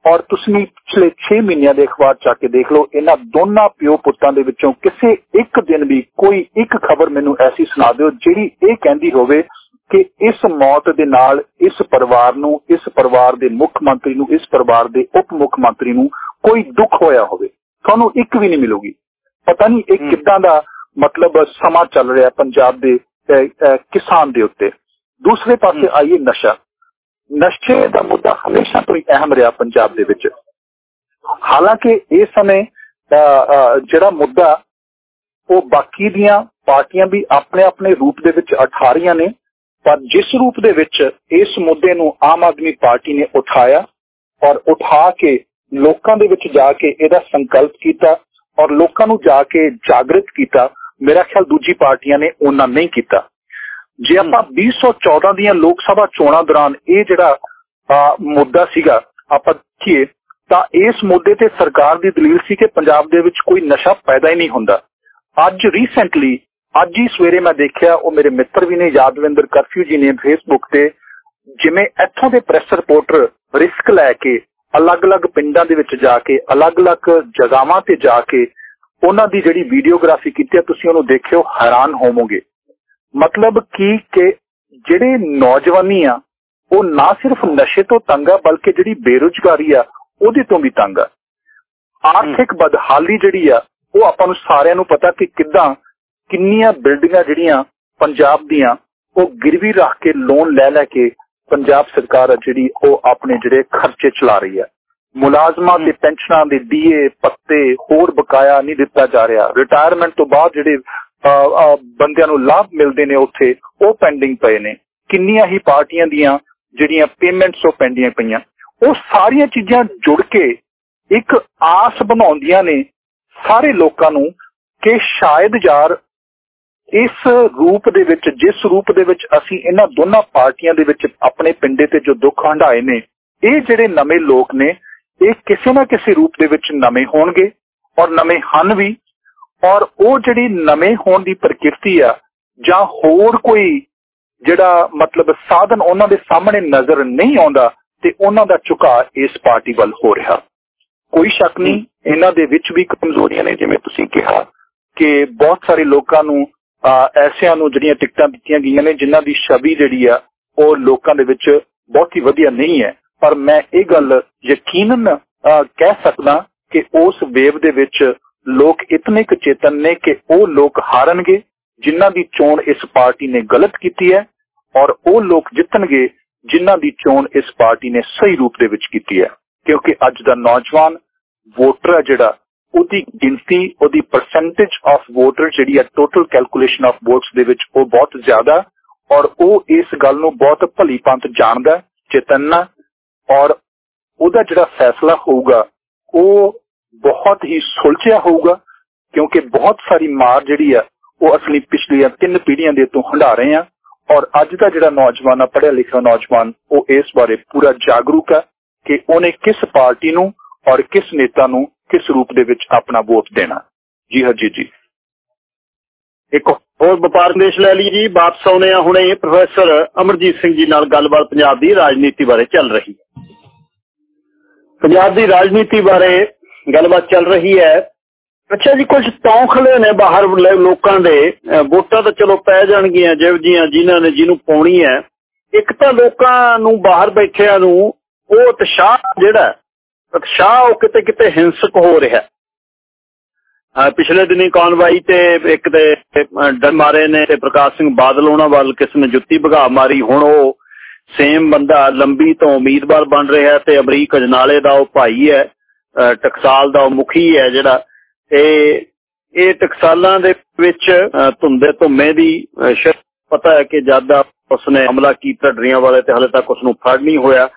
ਔਰ ਤੁਸੀਂ ਪਿਛਲੇ 6 ਮਹੀਨਿਆਂ ਦੇ ਅਖਬਾਰ ਚੱਕ ਕੇ ਦੇਖ ਲਓ ਇਹਨਾਂ ਦੋਨਾਂ ਪਿਓ ਪੁੱਤਾਂ ਦੇ ਵਿੱਚੋਂ ਕਿਸੇ ਇੱਕ ਦਿਨ ਵੀ ਕੋਈ ਇੱਕ ਖਬਰ ਮੈਨੂੰ ਐਸੀ ਸੁਣਾ ਦਿਓ ਜਿਹੜੀ ਇਹ ਕਹਿੰਦੀ ਹੋਵੇ ਕਿ ਇਸ ਮੌਤ ਦੇ ਨਾਲ ਇਸ ਪਰਿਵਾਰ ਨੂੰ ਇਸ ਪਰਿਵਾਰ ਦੇ ਮੁੱਖ ਮੰਤਰੀ ਨੂੰ ਇਸ ਪਰਿਵਾਰ ਦੇ ਉਪ ਮੁੱਖ ਮੰਤਰੀ ਨੂੰ ਕੋਈ ਦੁੱਖ ਹੋਇਆ ਹੋਵੇ। ਤੁਹਾਨੂੰ ਇੱਕ ਵੀ ਨਹੀਂ ਮਿਲੂਗੀ। ਪਤਾ ਨਹੀਂ ਇਹ ਕਿੱਦਾਂ ਦਾ ਮਤਲਬ ਸਮਾਂ ਚੱਲ ਰਿਹਾ ਪੰਜਾਬ ਦੇ ਕਿਸਾਨ ਦੇ ਉੱਤੇ। ਦੂਸਰੇ ਪਾਸੇ ਆਈਏ ਨਸ਼ਾ। ਨਸ਼ੇ ਦਾ ਮੁੱਦਾ ਹਮੇਸ਼ਾ ਤੋਂ ਹੀ ਅਹਿਮ ਰਿਹਾ ਪੰਜਾਬ ਦੇ ਵਿੱਚ। ਹਾਲਾਂਕਿ ਇਸ ਸਮੇਂ ਜਿਹੜਾ ਮੁੱਦਾ, ਉਹ ਬਾਕੀ ਦੀਆਂ ਪਾਰਟੀਆਂ ਵੀ ਆਪਣੇ ਆਪਣੇ ਰੂਪ ਦੇ ਵਿੱਚ ਉਠਾ ਰਹੀਆਂ ਨੇ, ਪਰ ਜਿਸ ਰੂਪ ਦੇ ਵਿੱਚ ਇਸ ਮੁੱਦੇ ਨੂੰ ਆਮ ਆਦਮੀ ਪਾਰਟੀ ਨੇ ਉਠਾਇਆ ਔਰ ਉਠਾ ਕੇ ਲੋਕਾਂ ਦੇ ਵਿੱਚ ਜਾ ਕੇ ਇਹਦਾ ਸੰਕਲਪ ਕੀਤਾ ਔਰ ਲੋਕਾਂ ਨੂੰ ਜਾ ਕੇ ਜਾਗਰਿਤ ਕੀਤਾ, ਮੇਰਾ ਖਿਆਲ ਦੂਜੀ ਪਾਰਟੀਆਂ ਨੇ ਉਹਨਾਂ ਨਹੀਂ ਕੀਤਾ। ਜੇ ਆਪਾਂ 2014 ਦੀਆਂ ਲੋਕ ਸਭਾ ਚੋਣਾਂ ਦੌਰਾਨ ਇਹ ਜਿਹੜਾ ਮੁੱਦਾ ਸੀਗਾ ਆਪਾਂ ਦੇਖੀਏ ਤਾਂ ਇਸ ਮੁੱਦੇ ਤੇ ਸਰਕਾਰ ਦੀ ਦਲੀਲ ਸੀ ਕਿ ਪੰਜਾਬ ਦੇ ਵਿੱਚ ਕੋਈ ਨਸ਼ਾ ਪੈਦਾ ਹੀ ਨਹੀਂ ਹੁੰਦਾ। ਅੱਜ ਰੀਸੈਂਟਲੀ ਅੱਜ ਹੀ ਸਵੇਰੇ ਮੈਂ ਦੇਖਿਆ ਉਹ ਮੇਰੇ ਮਿੱਤਰ ਵੀ ਨੇ ਯਾਦਵਿੰਦਰ ਕਰਫਿਊ ਜੀ ਨੇ ਫੇਸਬੁੱਕ ਤੇ ਜਿਵੇਂ ਇੱਥੋਂ ਦੇ ਪ੍ਰੈਸ ਰਿਪੋਰਟਰ ਰਿਸਕ ਲੈ ਕੇ ਅਲੱਗ-ਅਲੱਗ ਪਿੰਡਾਂ ਦੇ ਵਿੱਚ ਜਾ ਕੇ ਅਲੱਗ-ਅਲੱਗ ਜਗ੍ਹਾਵਾਂ ਤੇ ਜਾ ਕੇ ਉਹਨਾਂ ਦੀ ਜਿਹੜੀ ਵੀਡੀਓਗ੍ਰਾਫੀ ਕੀਤੀ ਤੁਸੀਂ ਉਹਨੂੰ ਦੇਖਿਓ ਹੈਰਾਨ ਹੋਵੋਗੇ। ਮਤਲਬ ਕੀ ਕਿ ਜਿਹੜੇ ਨੌਜਵਾਨੀ ਆ ਉਹ ਨਾ ਸਿਰਫ ਨਸ਼ੇ ਤੋਂ ਤੰਗ ਆ ਬਲਕਿ ਜਿਹੜੀ ਬੇਰੁਜ਼ਗਾਰੀ ਆ ਉਹਦੇ ਤੋਂ ਵੀ ਤੰਗ ਆ। ਆਰਥਿਕ ਬਦਹਾਲੀ ਜਿਹੜੀ ਆ ਉਹ ਆਪਾਂ ਨੂੰ ਸਾਰਿਆਂ ਨੂੰ ਪਤਾ ਕਿ ਕਿੱਦਾਂ ਕਿੰਨੀਆਂ ਬਿਲਡਿੰਗਾਂ ਜਿਹੜੀਆਂ ਪੰਜਾਬ ਦੀਆਂ ਉਹ ਗਿਰਵੀ ਰੱਖ ਕੇ ਲੋਨ ਲੈ ਲੈ ਕੇ ਪੰਜਾਬ ਸਰਕਾਰ ਜਿਹੜੀ ਉਹ ਆਪਣੇ ਜਿਹੜੇ ਖਰਚੇ ਚਲਾ ਰਹੀ ਹੈ ਮੁਲਾਜ਼ਮਾਂ ਦੇ ਪੈਨਸ਼ਨਾਂ ਦੇ ਡੀਏ ਪੱਤੇ ਹੋਰ ਬਕਾਇਆ ਨਹੀਂ ਦਿੱਤਾ ਜਾ ਰਿਹਾ। ਰਿਟਾਇਰਮੈਂਟ ਤੋਂ ਬਾਅਦ ਜਿਹੜੇ ਬੰਦਿਆਂ ਨੂੰ ਲਾਭ ਮਿਲਦੇ ਨੇ ਉੱਥੇ, ਉਹ ਪੈਂਡਿੰਗ ਪਏ ਨੇ। ਕਿੰਨੀਆਂ ਹੀ ਪਾਰਟੀਆਂ ਦੀਆਂ ਜਿਹੜੀਆਂ ਪੇਮੈਂਟਸ ਉਹ ਪੈਂਡੀਆਂ ਪਈਆਂ। ਉਹ ਸਾਰੀਆਂ ਚੀਜ਼ਾਂ ਜੁੜ ਕੇ ਇੱਕ ਆਸ ਬਣਾਉਂਦੀਆਂ ਨੇ ਸਾਰੇ ਲੋਕਾਂ ਨੂੰ ਕਿ ਸ਼ਾਇਦ ਯਾਰ ਇਸ ਰੂਪ ਦੇ ਵਿੱਚ, ਜਿਸ ਰੂਪ ਦੇ ਵਿੱਚ ਅਸੀਂ ਇਹਨਾਂ ਦੋਨਾਂ ਪਾਰਟੀਆਂ ਦੇ ਵਿੱਚ ਆਪਣੇ ਪਿੰਡੇ ਤੇ ਜੋ ਦੁੱਖ ਹੰਡਾਏ ਨੇ, ਇਹ ਜਿਹੜੇ ਨਵੇਂ ਲੋਕ ਨੇ, ਇਹ ਕਿਸੇ ਨਾ ਕਿਸੇ ਰੂਪ ਦੇ ਵਿੱਚ ਨਵੇਂ ਹੋਣਗੇ ਔਰ ਨਵੇਂ ਹਨ ਵੀ। ਔਰ ਉਹ ਜਿਹੜੀ ਨਵੇਂ ਹੋਣ ਦੀ ਪ੍ਰਕਿਰਤੀ ਆ ਜਾਂ ਹੋਰ ਕੋਈ ਜਿਹੜਾ ਮਤਲਬ ਸਾਧਨ ਉਹਨਾਂ ਦੇ ਸਾਹਮਣੇ ਨਜ਼ਰ ਨਹੀਂ ਆਉਂਦਾ ਤੇ ਉਹਨਾਂ ਦਾ ਝੁਕਾ ਇਸ ਪਾਰਟੀ ਵੱਲ ਹੋ ਰਿਹਾ। ਕੋਈ ਸ਼ੱਕ ਨਹੀਂ ਇਹਨਾਂ ਦੇ ਵਿੱਚ ਵੀ ਕਮਜ਼ੋਰੀਆਂ ਨੇ ਜਿਵੇਂ ਤੁਸੀਂ ਕਿਹਾ ਕਿ ਬਹੁਤ ਸਾਰੇ ਲੋਕਾਂ ਨੂੰ ਐਸਿਆਂ ਨੂੰ ਜਿਹੜੀਆਂ ਟਿਕਟਾਂ ਦਿੱਤੀਆਂ ਗਈਆਂ ਨੇ ਜਿਨ੍ਹਾਂ ਦੀ ਛਵੀ ਜਿਹੜੀ ਆ ਉਹ ਲੋਕਾਂ ਦੇ ਵਿੱਚ ਬਹੁਤ ਹੀ ਵਧੀਆ ਨਹੀਂ ਹੈ। ਪਰ ਮੈਂ ਇਹ ਗੱਲ ਯਕੀਨਨ ਕਹਿ ਸਕਦਾ ਕਿ ਉਸ ਵੇਵ ਦੇ ਵਿੱਚ ਲੋਕ ਇਤਨੇ ਕੁ ਚੇਤਨ ਨੇ ਕਿ ਉਹ ਲੋਕ ਹਾਰਨਗੇ, ਜਿਨ੍ਹਾਂ ਦੀ ਚੋਣ ਇਸ ਪਾਰਟੀ ਨੇ ਗਲਤ ਕੀਤੀ ਹੈ, ਔਰ ਉਹ ਲੋਕ ਜਿੱਤਣਗੇ ਜਿਨ੍ਹਾਂ ਦੀ ਚੋਣ ਇਸ ਪਾਰਟੀ ਨੇ ਸਹੀ ਰੂਪ ਦੇ ਵਿੱਚ ਕੀਤੀ ਹੈ। ਕਿਉਂਕਿ ਅੱਜ ਦਾ ਨੌਜਵਾਨ ਵੋਟਰ ਹੈ ਜਿਹੜਾ, ਉਹਦੀ ਗਿਣਤੀ, ਉਹਦੀ ਪਰਸੈਂਟੇਜ ਆਫ ਵੋਟਰ ਜਿਹੜੀ ਹੈ ਟੋਟਲ ਕੈਲਕੂਲੇਸ਼ਨ ਆਫ ਵੋਟਸ ਦੇ ਵਿੱਚ ਉਹ ਬਹੁਤ ਜ਼ਿਆਦਾ, ਔਰ ਉਹ ਇਸ ਗੱਲ ਨੂੰ ਬਹੁਤ ਭਲੀ ਪੰਤ ਜਾਣਦਾ, ਚੇਤਨ ਔਰ ਉਹਦਾ ਜਿਹੜਾ ਫੈਸਲਾ ਹੋਊਗਾ, ਉਹ ਬਹੁਤ ਹੀ ਸੁਲਝਿਆ ਹੋਊਗਾ, ਕਿਉਂਕਿ ਬਹੁਤ ਸਾਰੀ ਮਾਰ ਜਿਹੜੀ ਆ, ਉਹ ਅਸਲੀ ਪਿਛਲੀਆਂ ਤਿੰਨ ਪੀੜ੍ਹੀਆਂ ਦੇ ਤੋਂ ਹੰਡਾ ਰਹੇ ਆ ਔਰ ਅੱਜ ਦਾ ਜਿਹੜਾ ਨੌਜਵਾਨ ਆ, ਪੜ੍ਹਿਆ ਲਿਖਿਆ ਨੌਜਵਾਨ, ਉਹ ਇਸ ਬਾਰੇ ਪੂਰਾ ਜਾਗਰੂਕ ਹੈ ਕਿ ਉਹਨੇ ਕਿਸ ਪਾਰਟੀ ਨੂੰ ਔਰ ਕਿਸ ਨੇਤਾ ਨੂੰ ਕਿਸ ਰੂਪ ਦੇ ਵਿੱਚ ਆਪਣਾ ਵੋਟ ਦੇਣਾ। ਜੀ ਹਜੀ ਜੀ ਇੱਕ ਹੋਰ ਵਪਾਰ ਦੇਸ਼ ਲੈ ਲਈ ਜੀ, ਵਾਪਸ ਆਉਨੇ ਆ ਹੁਣੇ ਪ੍ਰੋਫੈਸਰ ਅਮਰਜੀਤ ਸਿੰਘ ਜੀ ਨਾਲ ਗੱਲਬਾਤ ਪੰਜਾਬ ਦੀ ਰਾਜਨੀਤੀ ਬਾਰੇ ਚੱਲ ਰਹੀ ਹੈ। ਪੰਜਾਬ ਦੀ ਰਾਜਨੀਤੀ ਬਾਰੇ ਗੱਲਬਾਤ ਚੱਲ ਰਹੀ ਹੈ। ਅੱਛਾ ਜੀ, ਕੁਝ ਤੌਖਲੇ ਨੇ ਬਾਹਰ ਲੋਕਾਂ ਦੇ। ਵੋਟਾਂ ਤਾਂ ਚਲੋ ਪੈ ਜਾਣਗੀਆਂ ਜਿਵ ਜੀਆਂ ਜਿਨ੍ਹਾਂ ਨੇ ਜਿਹਨੂੰ ਪਾਉਣੀ ਹੈ। ਇੱਕ ਤਾਂ ਲੋਕਾਂ ਨੂੰ ਬਾਹਰ ਬੈਠਿਆਂ ਨੂੰ ਉਹ ਉਤਸ਼ਾਹ ਜਿਹੜਾ ਉਤਸ਼ਾਹ ਉਹ ਕਿਤੇ ਕਿਤੇ ਹਿੰਸਕ ਹੋ ਰਿਹਾ ਪਿਛਲੇ ਦਿਨੀ ਕਾਨਵਾਈ ਤੇ ਇੱਕ ਦੇ ਡਰ ਮਾਰੇ ਨੇ ਤੇ ਪ੍ਰਕਾਸ਼ ਸਿੰਘ ਬਾਦਲ ਉਹਨਾਂ ਵੱਲ ਕਿਸ ਨੇ ਜੁੱਤੀ ਭਗਾ ਮਾਰੀ। ਹੁਣ ਉਹ ਸੇਮ ਬੰਦਾ ਲੰਬੀ ਤੋਂ ਉਮੀਦਵਾਰ ਬਣ ਰਿਹਾ ਤੇ ਅਮਰੀਕ ਅਜਨਾਲੇ ਦਾ ਉਹ ਭਾਈ ਹੈ। ਟਕਸਾਲ ਦਾ ਮੁਖੀ ਹੈ ਜਿਹੜਾ। ਤੇ ਇਹ ਟਕਸਾਲਾਂ ਦੇ ਵਿੱਚ ਧੁੰਦੇ ਧੁੰਮੇ ਦੀ ਪਤਾ ਹੈ ਕਿ ਜਦ ਉਸਨੇ ਹਮਲਾ ਕੀਤਾ ਡਰੀਆਂ ਵਾਲੇ ਤੇ ਹਲੇ ਤੱਕ ਉਸ ਨੂੰ ਫੜ ਨਹੀਂ ਹੋਇਆ।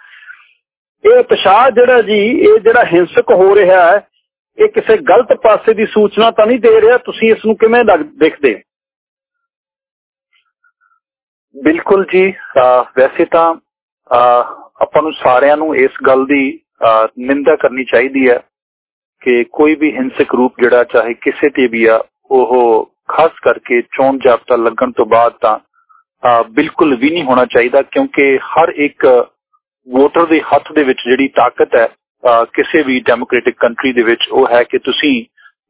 ਇਹ ਪਛਾਣ ਜਿਹੜਾ ਜੀ, ਇਹ ਜਿਹੜਾ ਹਿੰਸਕ ਹੋ ਰਿਹਾ ਹੈ, ਇਹ ਕਿਸੇ ਗਲਤ ਪਾਸੇ ਦੀ ਸੂਚਨਾ ਤਾਂ ਨਹੀਂ ਦੇ ਰਿਹਾ। ਤੁਸੀਂ ਇਸ ਨੂੰ ਕਿਵੇਂ ਦੇਖਦੇ ਬਿਲਕੁਲ ਜੀ। ਵੈਸੇ ਤਾਂ ਆਪਾਂ ਨੂੰ ਸਾਰਿਆਂ ਨੂੰ ਇਸ ਗੱਲ ਦੀ ਨਿੰਦਾ ਕਰਨੀ ਚਾਹੀਦੀ ਹੈ ਕਿ ਕੋਈ ਵੀ ਹਿੰਸਕ ਰੂਪ ਜਿਹੜਾ ਚਾਹੇ ਕਿਸੇ ਤੇ ਵੀ ਆ, ਉਹ ਖਾਸ ਕਰਕੇ ਚੋਣ ਜਾਬਤਾ ਲੱਗਣ ਤੋਂ ਬਾਅਦ ਤਾਂ ਬਿਲਕੁਲ ਵੀ ਨਹੀਂ ਹੋਣਾ ਚਾਹੀਦਾ ਕਿਉਂਕਿ ਹਰ ਇੱਕ ਵੋਟਰ ਦੇ ਹੱਥ ਦੇ ਵਿੱਚ ਜਿਹੜੀ ਤਾਕਤ ਹੈ ਕਿਸੇ ਵੀ ਡੈਮੋਕ੍ਰੈਟਿਕ ਕੰਟਰੀ ਦੇ ਵਿੱਚ ਉਹ ਹੈ ਕਿ ਤੁਸੀਂ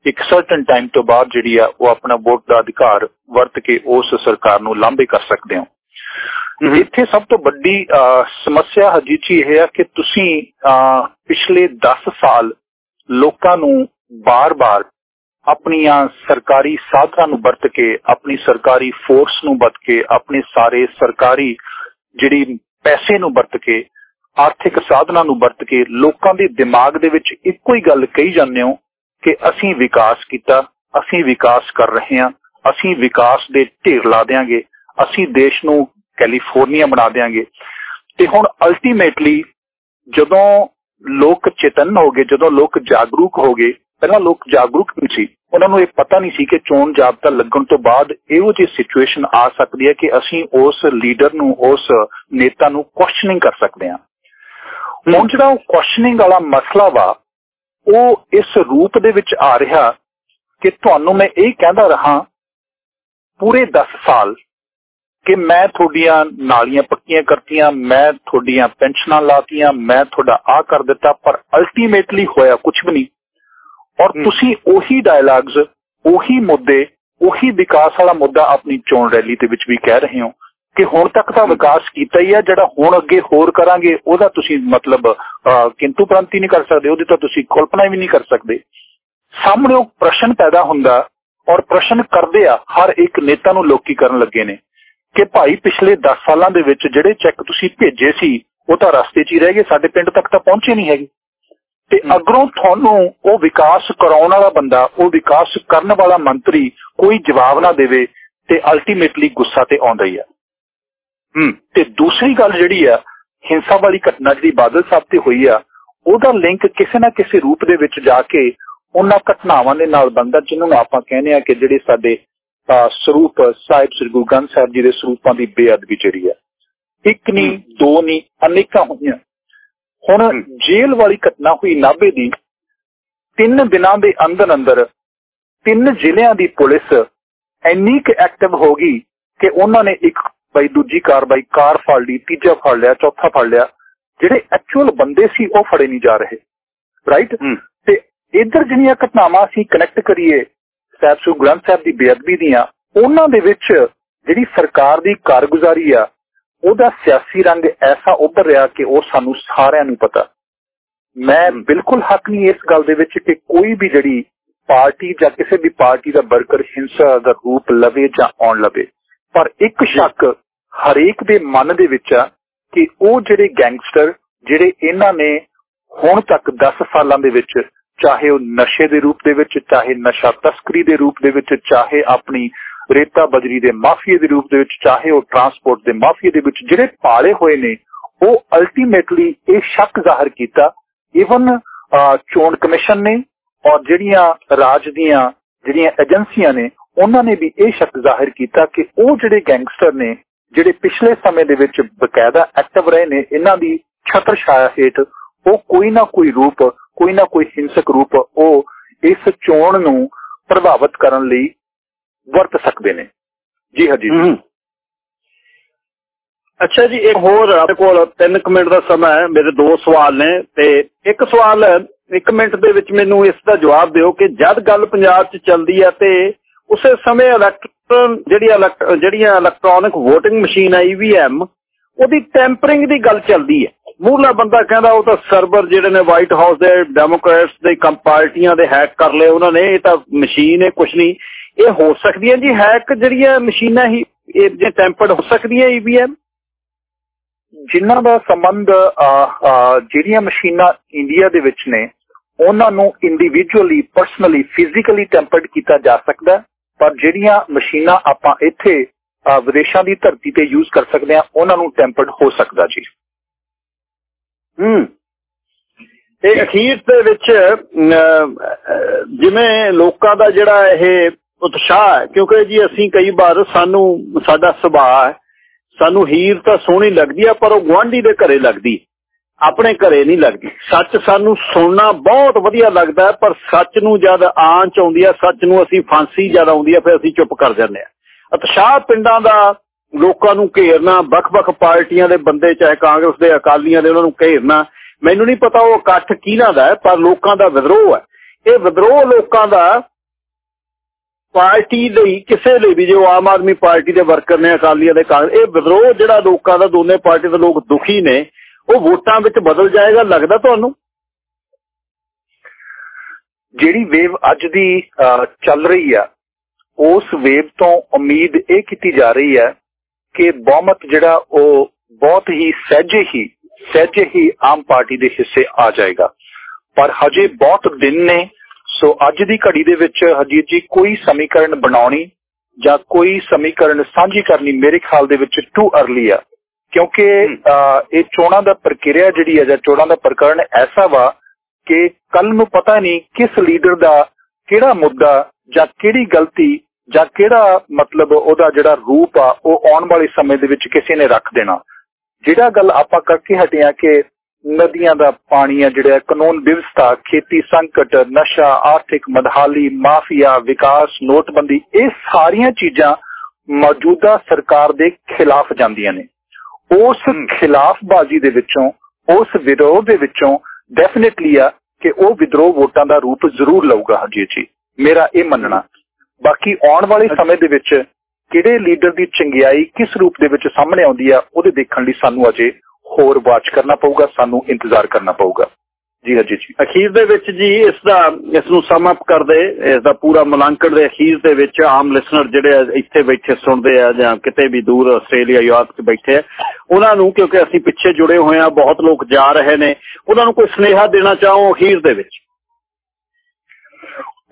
ਇੱਕ ਸਰਟਨ ਟਾਈਮ ਤੋਂ ਬਾਅਦ ਜਿਹੜੀ ਆ, ਉਹ ਆਪਣਾ ਵੋਟ ਦਾ ਅਧਿਕਾਰ ਵਰਤ ਕੇ ਉਸ ਸਰਕਾਰ ਨੂੰ ਲਾਂਭੇ ਕਰ ਸਕਦੇ ਹੋ। ਇੱਥੇ ਸਭ ਤੋਂ ਵੱਡੀ ਸਮੱਸਿਆ ਹਜੀਚੀ ਇਹ ਹੈ ਕਿ ਤੁਸੀਂ ਪਿਛਲੇ 10 ਸਾਲ ਲੋਕਾਂ ਨੂੰ ਬਾਰ-ਬਾਰ ਆਪਣੀਆਂ ਸਰਕਾਰੀ ਸਾਧਨਾਂ ਨੂੰ ਵਰਤ ਕੇ ਆਪਣੀ ਸਰਕਾਰੀ ਫੋਰਸ ਨੂੰ ਵਰਤ ਕੇ ਆਪਣੇ ਸਾਰੇ ਸਰਕਾਰੀ ਜਿਹੜੀ ਪੈਸੇ ਨੂੰ ਵਰਤ ਕੇ ਆਰਥਿਕ ਸਾਧਨਾਂ ਨੂੰ ਵਰਤ ਕੇ ਲੋਕਾਂ ਦੇ ਦਿਮਾਗ ਦੇ ਵਿੱਚ ਇੱਕੋ ਹੀ ਗੱਲ ਕਹੀ ਜਾਂਦੇ ਹੋ ਕਿ ਅਸੀਂ ਵਿਕਾਸ ਕੀਤਾ ਅਸੀਂ ਵਿਕਾਸ ਕਰ ਰਹੇ ਹਾਂ ਅਸੀਂ ਵਿਕਾਸ ਦੇ ਢੇਰ ਲਾ ਦੇਾਂਗੇ ਅਸੀਂ ਦੇਸ਼ ਨੂੰ ਕੈਲੀਫੋਰਨੀਆ ਬਣਾ ਦੇਾਂਗੇ ਤੇ ਹੁਣ ਅਲਟੀਮੇਟਲੀ ਜਦੋਂ ਲੋਕ ਚੇਤਨ ਹੋ ਗਏ, ਜਦੋਂ ਲੋਕ ਜਾਗਰੂਕ ਹੋ ਗਏ, ਪਹਿਲਾਂ ਲੋਕ ਜਾਗਰੂਕ ਨਹੀਂ ਸੀ। ਉਹਨਾਂ ਨੂੰ ਇਹ ਪਤਾ ਨਹੀਂ ਸੀ ਕਿ ਚੋਣ ਜਾਬਤਾ ਲੱਗਣ ਤੋਂ ਬਾਅਦ ਇਹੋ ਜਿਹੀ ਸਿਚੁਏਸ਼ਨ ਆ ਸਕਦੀ ਹੈ ਕਿ ਅਸੀਂ ਉਸ ਲੀਡਰ ਨੂੰ, ਉਸ ਨੇਤਾ ਨੂੰ ਕੁਐਸਚਨਿੰਗ ਕਰ ਸਕਦੇ ਹਾਂ। ਹੁਣ ਜਿਹੜਾ ਉਹ ਕੁਐਸਚਨਿੰਗ ਵਾਲਾ ਮਸਲਾ ਵਾ, ਉਹ ਇਸ ਰੂਪ ਦੇ ਵਿੱਚ ਆ ਰਿਹਾ ਕਿ ਤੁਹਾਨੂੰ ਮੈਂ ਇਹ ਕਹਿੰਦਾ ਰਹਾ, ਪੂਰੇ 10 ਸਾਲ ਕਿ ਮੈਂ ਤੁਹਾਡੀਆਂ ਨਾਲੀਆਂ ਪੱਕੀਆਂ ਕਰਤੀਆਂ ਮੈਂ ਤੁਹਾਡੀਆਂ ਪੈਨਸ਼ਨਾਂ ਲਾਤੀਆਂ ਮੈਂ ਤੁਹਾਡਾ ਆ ਕਰ ਦਿੱਤਾ ਪਰ ਅਲਟੀਮੇਟਲੀ ਹੋਇਆ ਕੁਝ ਵੀ ਨਹੀਂ। ਔਰ ਤੁਸੀਂ ਉਹੀ ਡਾਇਲੌਗਸ ਉਹੀ ਮੁੱਦੇ ਉਹੀ ਵਿਕਾਸ ਵਾਲਾ ਮੁੱਦਾ ਆਪਣੀ ਚੋਣ ਰੈਲੀ ਦੇ ਵਿੱਚ ਵੀ ਕਹਿ ਰਹੇ ਹੋ ਕਿ ਹੁਣ ਤੱਕ ਤਾਂ ਵਿਕਾਸ ਕੀਤਾ ਹੀ ਹੈ ਜਿਹੜਾ ਹੁਣ ਅੱਗੇ ਹੋਰ ਕਰਾਂਗੇ ਉਹਦਾ ਤੁਸੀਂ ਮਤਲਬ ਕਿੰਤੂ ਪ੍ਰੰਤੀ ਨਹੀਂ ਕਰ ਸਕਦੇ ਉਹਦੀ ਤਾਂ ਤੁਸੀਂ ਕਲਪਨਾ ਵੀ ਨਹੀਂ ਕਰ ਸਕਦੇ। ਸਾਹਮਣੇ ਉਹ ਪ੍ਰਸ਼ਨ ਪੈਦਾ ਹੁੰਦਾ ਔਰ ਪ੍ਰਸ਼ਨ ਕਰਦੇ ਆ ਹਰ ਇੱਕ ਨੇਤਾ ਨੂੰ ਲੋਕੀ ਕਰਨ ਲੱਗੇ ਨੇ। ਕਿ ਭਾਈ ਪਿਛਲੇ 10 ਸਾਲਾਂ ਦੇ ਵਿੱਚ ਜਿਹੜੇ ਚੈੱਕ ਤੁਸੀਂ ਭੇਜੇ ਸੀ ਉਹ ਤਾਂ ਰਸਤੇ 'ਚ ਹੀ ਰਹਿ ਗਏ ਸਾਡੇ ਪਿੰਡ ਤੱਕ ਤਾਂ ਪਹੁੰਚੇ ਨਹੀਂ ਹੈਗੇ। ਤੇ ਅਗਰੋਂ ਤੁਹਾਨੂੰ ਉਹ ਵਿਕਾਸ ਕਰਾਉਣ ਵਾਲਾ ਬੰਦਾ ਉਹ ਵਿਕਾਸ ਕਰਨ ਵਾਲਾ ਮੰਤਰੀ ਕੋਈ ਜਵਾਬ ਨਾ ਦੇਵੇ ਤੇ ਅਲਟੀਮੇਟਲੀ ਗੁੱਸਾ ਤੇ ਆਉਂਦਾ ਹੀ ਆ। ਹੂੰ। ਤੇ ਦੂਸਰੀ ਗੱਲ ਜਿਹੜੀ ਆ ਹਿੰਸਾ ਵਾਲੀ ਘਟਨਾ ਜਿਹੜੀ ਬਾਦਲ ਸਾਹਿਬ ਤੇ ਹੋਈ ਆ ਉਹਦਾ ਲਿੰਕ ਕਿਸੇ ਨਾ ਕਿਸੇ ਰੂਪ ਦੇ ਵਿੱਚ ਜਾ ਕੇ ਉਹਨਾਂ ਘਟਨਾਵਾਂ ਦੇ ਨਾਲ ਬੰਦਾ ਜਿਹਨੂੰ ਆਪਾਂ ਕਹਿੰਦੇ ਆ ਕਿ ਜਿਹੜੇ ਸਾਡੇ ਸਰੂਪ ਸਾਹਿਬ ਸ੍ਰੀ ਗੁਰੂ ਗ੍ਰੰਥ ਸਾਹਿਬ ਜੀ ਦੇ ਸਰੂਪਾਂ ਦੀ ਬੇਅਦਬੀ ਜਿਹੜੀ ਆ ਇੱਕ ਨਹੀਂ ਦੋ ਨਹੀਂ ਅਨੇਕਾਂ ਹੋਈਆਂ। ਹੁਣ ਜੇਲ੍ਹ ਵਾਲੀ ਘਟਨਾ ਹੋਈ ਨਾਬੇ ਦੀ। ਤਿੰਨ ਦਿਨਾਂ ਦੇ ਅੰਦਰ ਅੰਦਰ ਤਿੰਨ ਜ਼ਿਲ੍ਹਿਆਂ ਦੀ ਪੁਲਿਸ ਇੰਨੀ ਕਿ ਐਕਟਿਵ ਹੋ ਗਈ ਕਿ ਉਹਨਾਂ ਨੇ ਇੱਕ ਬਈ ਦੂਜੀ ਕਾਰਵਾਈ ਕਾਰ ਫੜ ਲਈ ਤੀਜਾ ਫੜ ਲਿਆ ਚੌਥਾ ਫੜ ਲਿਆ। ਜਿਹੜੇ ਐਕਚੁਅਲ ਬੰਦੇ ਸੀ ਉਹ ਫੜੇ ਨਹੀਂ ਜਾ ਰਹੇ। ਰਾਈਟ ਤੇ ਇਧਰ ਜਿਹੜੀਆਂ ਘਟਨਾਵਾਂ ਅਸੀਂ ਕਨੈਕਟ ਕਰੀਏ ਸਾਹਿਬ ਸ੍ਰੀ ਗ੍ਰੰਥ ਸਾਹਿਬ ਦੀ ਬੇਅਦਬੀ ਦੀਆਂ ਉਹਨਾਂ ਦੇ ਵਿੱਚ ਜਿਹੜੀ ਸਰਕਾਰ ਦੀ ਕਾਰਗੁਜ਼ਾਰੀ ਆ ਉਹਦਾ ਸਿਆਸੀ ਰੰਗ ਐਸਾ ਉੱਭਰ ਰਿਹਾ ਕਿ ਉਹ ਸਾਨੂੰ ਸਾਰਿਆਂ ਨੂੰ ਪਤਾ। ਮੈਂ ਬਿਲਕੁਲ ਹੱਕ ਨਹੀਂ ਇਸ ਗੱਲ ਦੇ ਵਿੱਚ ਕਿ ਕੋਈ ਵੀ ਜਿਹੜੀ ਪਾਰਟੀ ਜਾਂ ਕਿਸੇ ਵੀ ਪਾਰਟੀ ਦਾ ਵਰਕਰ ਹਿੰਸਾ ਦਾ ਰੂਪ ਲਵੇ ਜਾਂ ਆਉਣ ਲਵੇ। ਪਰ ਇੱਕ ਸ਼ੱਕ ਹਰੇਕ ਦੇ ਮਨ ਦੇ ਵਿੱਚ ਆ ਕਿ ਉਹ ਜਿਹੜੇ ਗੈਂਗਸਟਰ ਜਿਹੜੇ ਇਹਨਾਂ ਨੇ ਹੁਣ ਤੱਕ 10 ਸਾਲਾਂ ਦੇ ਵਿੱਚ ਚਾਹੇ ਉਹ ਨਸ਼ੇ ਦੇ ਰੂਪ ਦੇ ਵਿੱਚ, ਚਾਹੇ ਨਸ਼ਾ ਤਸਕਰੀ ਦੇ ਰੂਪ ਦੇ ਵਿੱਚ, ਚਾਹੇ ਆਪਣੀ ਰੇਤਾ ਬਜਰੀ ਦੇ ਮਾਫੀਏ ਦੇ ਰੂਪ ਦੇ ਵਿੱਚ, ਚਾਹੇ ਉਹ ਟਰਾਂਸਪੋਰਟ ਦੇ ਮਾਫੀਏ ਦੇ ਵਿੱਚ, ਜਿਹੜੇ ਪਾਲੇ ਹੋਏ ਨੇ, ਉਹ ਅਲਟੀਮੇਟਲੀ ਇਹ ਸ਼ੱਕ ਜ਼ਾਹਰ ਕੀਤਾ। ਇਵਨ ਚੋਣ ਕਮਿਸ਼ਨ ਨੇ ਔਰ ਜਿਹੜੀਆਂ ਰਾਜ ਦੀਆਂ, ਜਿਹੜੀਆਂ ਏਜੰਸੀਆਂ ਨੇ, ਉਹਨਾਂ ਨੇ ਵੀ ਇਹ ਸ਼ੱਕ ਜ਼ਾਹਿਰ ਕੀਤਾ ਕਿ ਉਹ ਜਿਹੜੇ ਗੈਂਗਸਟਰ ਨੇ, ਜਿਹੜੇ ਪਿਛਲੇ ਸਮੇਂ ਦੇ ਵਿੱਚ ਬਕਾਇਦਾ ਐਕਟਿਵ ਰਹੇ ਨੇ, ਇਹਨਾਂ ਦੀ ਛਤਰ ਛਾਇਆ ਹੇਠ ਉਹ ਕੋਈ ਨਾ ਕੋਈ ਰੂਪ ਕੋਈ ਨਾ ਕੋਈ ਹਿੰਸਕ ਰੂਪ ਉਹ ਇਸ ਚੋਣ ਨੂੰ ਪ੍ਰਭਾਵਿਤ ਕਰਨ ਲਈ ਵਰਤ ਸਕਦੇ ਨੇ। ਜੀ ਹਜੀ ਅੱਛਾ ਜੀ, ਇੱਕ ਹੋਰ ਆਪਣੇ ਕੋਲ 3 ਮਿੰਟ ਦਾ ਸਮਾਂ ਹੈ, ਮੇਰੇ ਦੋ ਸਵਾਲ ਨੇ ਤੇ ਇੱਕ ਸਵਾਲ ਹੈ 1 ਮਿੰਟ ਦੇ ਵਿੱਚ ਮੈਨੂੰ ਇਸ ਦਾ ਜਵਾਬ ਦਿਓ ਕਿ ਜਦ ਗੱਲ ਪੰਜਾਬ 'ਚ ਚੱਲਦੀ ਹੈ ਤੇ ਉਸੇ ਸਮੇਂ ਇਲੈਕਟ੍ਰੋਨ ਜਿਹੜੀ ਜਿਹੜੀਆਂ ਇਲੈਕਟ੍ਰੋਨਿਕ VOTING ਮਸ਼ੀਨ ਆ EVM ਉਹਦੀ ਟੈਂਪਰਿੰਗ ਦੀ ਗੱਲ ਚੱਲਦੀ ਹੈ। ਮੂਰਲਾ ਬੰਦਾ ਕਹਿੰਦਾ ਉਹ ਤਾਂ ਸਰਵਰ ਜਿਹੜੇ ਨੇ ਵਾਈਟ ਹਾਊਸ ਦੇ ਡੈਮੋਕ੍ਰੈਟਸ ਦੇ ਕੰਮ ਪਾਰਟੀਆਂ ਦੇ ਹੈਕ ਕਰ ਲਏ ਉਹਨਾਂ ਨੇ, ਇਹ ਤਾਂ ਮਸ਼ੀਨ ਹੈ ਕੁਝ ਨਹੀਂ। ਇਹ ਹੋ ਸਕਦੀਆਂ ਜੀ ਹੈਕ ਜਿਹੜੀਆਂ ਮਸ਼ੀਨਾਂ ਹੀ, ਇਹ ਜੇ ਟੈਂਪਰਡ ਹੋ ਸਕਦੀਆਂ ਈਵੀਐਮ ਜਿਨ੍ਹਾਂ ਦਾ ਸੰਬੰਧ ਜਿਹੜੀਆਂ ਮਸ਼ੀਨਾਂ ਇੰਡੀਆ ਦੇ ਵਿੱਚ ਨੇ, ਉਹਨਾਂ ਨੂੰ ਇੰਡੀਵਿਜੂਅਲੀ ਪਰਸਨਲੀ ਫਿਜ਼ੀਕਲੀ ਟੈਂਪਰਡ ਕੀਤਾ ਜਾ ਸਕਦਾ ਪਰ ਜਿਹੜੀਆਂ ਮਸ਼ੀਨਾਂ ਆਪਾਂ ਇੱਥੇ ਵਿਦੇਸ਼ਾਂ ਦੀ ਧਰਤੀ ਤੇ ਯੂਜ਼ ਕਰ ਸਕਦੇ ਆ ਉਹਨਾਂ ਨੂੰ ਟੈਂਪਰਡ ਹੋ ਸਕਦਾ ਜੀ। ਹੂੰ। ਇਹ ਅਖੀਰ ਦੇ ਵਿੱਚ ਜਿਵੇਂ ਲੋਕਾਂ ਦਾ ਜਿਹੜਾ ਇਹ ਉਤਸ਼ਾਹ ਕਿਉਂਕਿ ਜੀ ਅਸੀਂ ਕਈ ਵਾਰ ਸਾਨੂੰ, ਸਾਡਾ ਸੁਭਾਅ ਸਾਨੂੰ ਹੀਰ ਤਾਂ ਸੋਹਣੀ ਲੱਗਦੀ ਆ, ਪਰ ਉਹ ਗਵਾਂਢੀ ਦੇ ਘਰੇ ਲੱਗਦੀ ਆਪਣੇ ਘਰੇ ਨਹੀਂ ਲੱਗਦੀ। ਸੱਚ ਸਾਨੂੰ ਸੁਣਨਾ ਬਹੁਤ ਵਧੀਆ ਲੱਗਦਾ ਪਰ ਸੱਚ ਨੂੰ ਜਦ ਆਂਚ ਆਉਂਦੀ ਆ, ਸੱਚ ਨੂੰ ਅਸੀਂ ਫਾਂਸੀ ਜਦ ਆਉਂਦੀ ਆ, ਫਿਰ ਅਸੀਂ ਚੁੱਪ ਕਰ ਜਾਂਦੇ ਆ। ਉਤਸ਼ਾਹ ਪਿੰਡਾਂ ਦਾ ਲੋਕਾਂ ਨੂੰ ਘੇਰਨਾ, ਵੱਖ-ਵੱਖ ਪਾਰਟੀਆਂ ਦੇ ਬੰਦੇ ਚਾਹੇ ਕਾਂਗਰਸ ਦੇ, ਅਕਾਲੀਆਂ ਦੇ, ਉਹਨਾਂ ਨੂੰ ਘੇਰਨਾ, ਮੈਨੂੰ ਨਹੀਂ ਪਤਾ ਉਹ ਇਕੱਠ ਕਿਹਨਾਂ ਦਾ ਹੈ, ਪਰ ਲੋਕਾਂ ਦਾ ਵਿਦਰੋਹ ਹੈ। ਇਹ ਵਿਦਰੋਹ ਲੋਕਾਂ ਦਾ ਪਾਰਟੀ ਲਈ, ਕਿਸੇ ਲਈ ਵੀ, ਜੋ ਆਮ ਆਦਮੀ ਪਾਰਟੀ ਦੇ ਵਰਕਰ ਨੇ, ਅਕਾਲੀਆਂ ਦੇ ਕਾਰਨ ਇਹ ਵਿਦਰੋਹ ਜਿਹੜਾ ਲੋਕਾਂ ਦਾ, ਦੋਨੇ ਪਾਰਟੀ ਦੇ ਲੋਕ ਦੁਖੀ ਨੇ, ਉਹ ਵੋਟਾਂ ਵਿੱਚ ਬਦਲ ਜਾਏਗਾ, ਲੱਗਦਾ ਤੁਹਾਨੂੰ? ਜਿਹੜੀ ਵੇਵ ਅੱਜ ਦੀ ਚੱਲ ਰਹੀ ਆ, ਉਸ ਵੇਵ ਤੋਂ ਉਮੀਦ ਇਹ ਕੀਤੀ ਜਾ ਰਹੀ ਹੈ ਕਿ ਬਹੁਮਤ ਜਿਹੜਾ ਉਹ ਬਹੁਤ ਹੀ ਸਹਿਜੇ ਹੀ ਸਹਿਜੇ ਹੀ ਆਮ ਪਾਰਟੀ ਦੇ ਹਿੱਸੇ ਆ ਜਾਏਗਾ। ਪਰ ਹਜੇ ਬਹੁਤ ਦਿਨ ਨੇ ਸੋ ਅੱਜ ਦੀ ਘੜੀ ਦੇ ਵਿੱਚ ਹਜੀਤ ਜੀ ਕੋਈ ਸਮੀਕਰਨ ਬਣਾਉਣੀ ਜਾਂ ਕੋਈ ਸਮੀਕਰਨ ਸਾਂਝੀ ਕਰਨੀ ਮੇਰੇ ਖਿਆਲ ਦੇ ਵਿੱਚ ਟੂ ਅਰਲੀ ਆ। ਕਿਉਂਕਿ ਇਹ ਚੋਣਾਂ ਦਾ ਪ੍ਰਕਿਰਿਆ ਜਿਹੜੀ ਹੈ ਜਾਂ ਚੋਣਾਂ ਦਾ ਪ੍ਰਕਰਨ ਐਸਾ ਵਾ ਕਿ ਕੱਲ ਨੂੰ ਪਤਾ ਨਹੀਂ ਕਿਸ ਲੀਡਰ ਦਾ ਕਿਹੜਾ ਮੁੱਦਾ ਜਾਂ ਕਿਹੜੀ ਗਲਤੀ ਜਾਂ ਕਿਹੜਾ ਮਤਲਬ ਉਹਦਾ ਜਿਹੜਾ ਰੂਪ ਆ ਉਹ ਆਉਣ ਵਾਲੇ ਸਮੇਂ ਦੇ ਵਿੱਚ ਕਿਸੇ ਨੇ ਰੱਖ ਦੇਣਾ। ਜਿਹੜਾ ਗੱਲ ਆਪਾਂ ਕਰਕੇ ਹਟਿਆ ਕਿ ਨਦੀਆਂ ਦਾ ਪਾਣੀ ਆ ਜਿਹੜਾ ਕਾਨੂੰਨ ਵਿਵਸਥਾ ਖੇਤੀ ਸੰਕਟ ਨਸ਼ਾ ਆਰਥਿਕ ਮਦਹਾਲੀ ਮਾਫੀਆ ਵਿਕਾਸ ਨੋਟਬੰਦੀ ਇਹ ਸਾਰੀਆਂ ਚੀਜ਼ਾਂ ਮੌਜੂਦਾ ਸਰਕਾਰ ਦੇ ਖਿਲਾਫ ਜਾਂਦੀਆਂ ਨੇ। ਉਸ ਖਿਲਾਫਬਾਜ਼ੀ ਦੇ ਵਿੱਚੋਂ ਉਸ ਵਿਰੋਧ ਦੇ ਵਿੱਚੋਂ ਡੈਫੀਨਿਟਲੀ ਆ ਕਿ ਉਹ ਵਿਦਰੋਹ ਵੋਟਾਂ ਦਾ ਰੂਪ ਜ਼ਰੂਰ ਲਊਗਾ ਹਜੀ ਜੀ। ਮੇਰਾ ਇਹ ਮੰਨਣਾ। ਬਾਕੀ ਆਉਣ ਵਾਲੇ ਸਮੇਂ ਦੇ ਵਿੱਚ ਕਿਹੜੇ ਲੀਡਰ ਦੀ ਚੰਗਿਆਈ ਕਿਸ ਰੂਪ ਦੇ ਵਿੱਚ ਸਾਹਮਣੇ ਆਉਂਦੀ ਆ ਉਹਦੇ ਦੇਖਣ ਲਈ ਸਾਨੂੰ ਅਜੇ ਹੋਰ ਵਾਚ ਕਰਨਾ ਪਊਗਾ ਸਾਨੂੰ ਇੰਤਜ਼ਾਰ ਕਰਨਾ ਪਊਗਾ। ਜੀ ਹਜੀ ਜੀ। ਅਖੀਰ ਦੇ ਵਿੱਚ ਜੀ ਇਸ ਦਾ ਇਸ ਨੂੰ ਸਮ ਅਪ ਕਰਦੇ ਇਸ ਦਾ ਪੂਰਾ ਮੁਲਾਂਕਣ ਦੇ ਅਖੀਰ ਦੇ ਵਿੱਚ ਆਮ ਲਿਸਨਰ ਜਿਹੜੇ ਇੱਥੇ ਬੈਠੇ ਸੁਣਦੇ ਆ ਜਾਂ ਕਿਤੇ ਵੀ ਦੂਰ ਆਸਟ੍ਰੇਲੀਆ ਯੂਰਪ 'ਚ ਬੈਠੇ ਆ ਉਹਨਾਂ ਨੂੰ ਕਿਉਂਕਿ ਅਸੀਂ ਪਿੱਛੇ ਜੁੜੇ ਹੋਏ ਆ ਬਹੁਤ ਲੋਕ ਜਾ ਰਹੇ ਨੇ ਉਹਨਾਂ ਨੂੰ ਕੋਈ ਸਨੇਹਾ ਦੇਣਾ ਚਾਹੋ ਅਖੀਰ ਦੇ ਵਿੱਚ?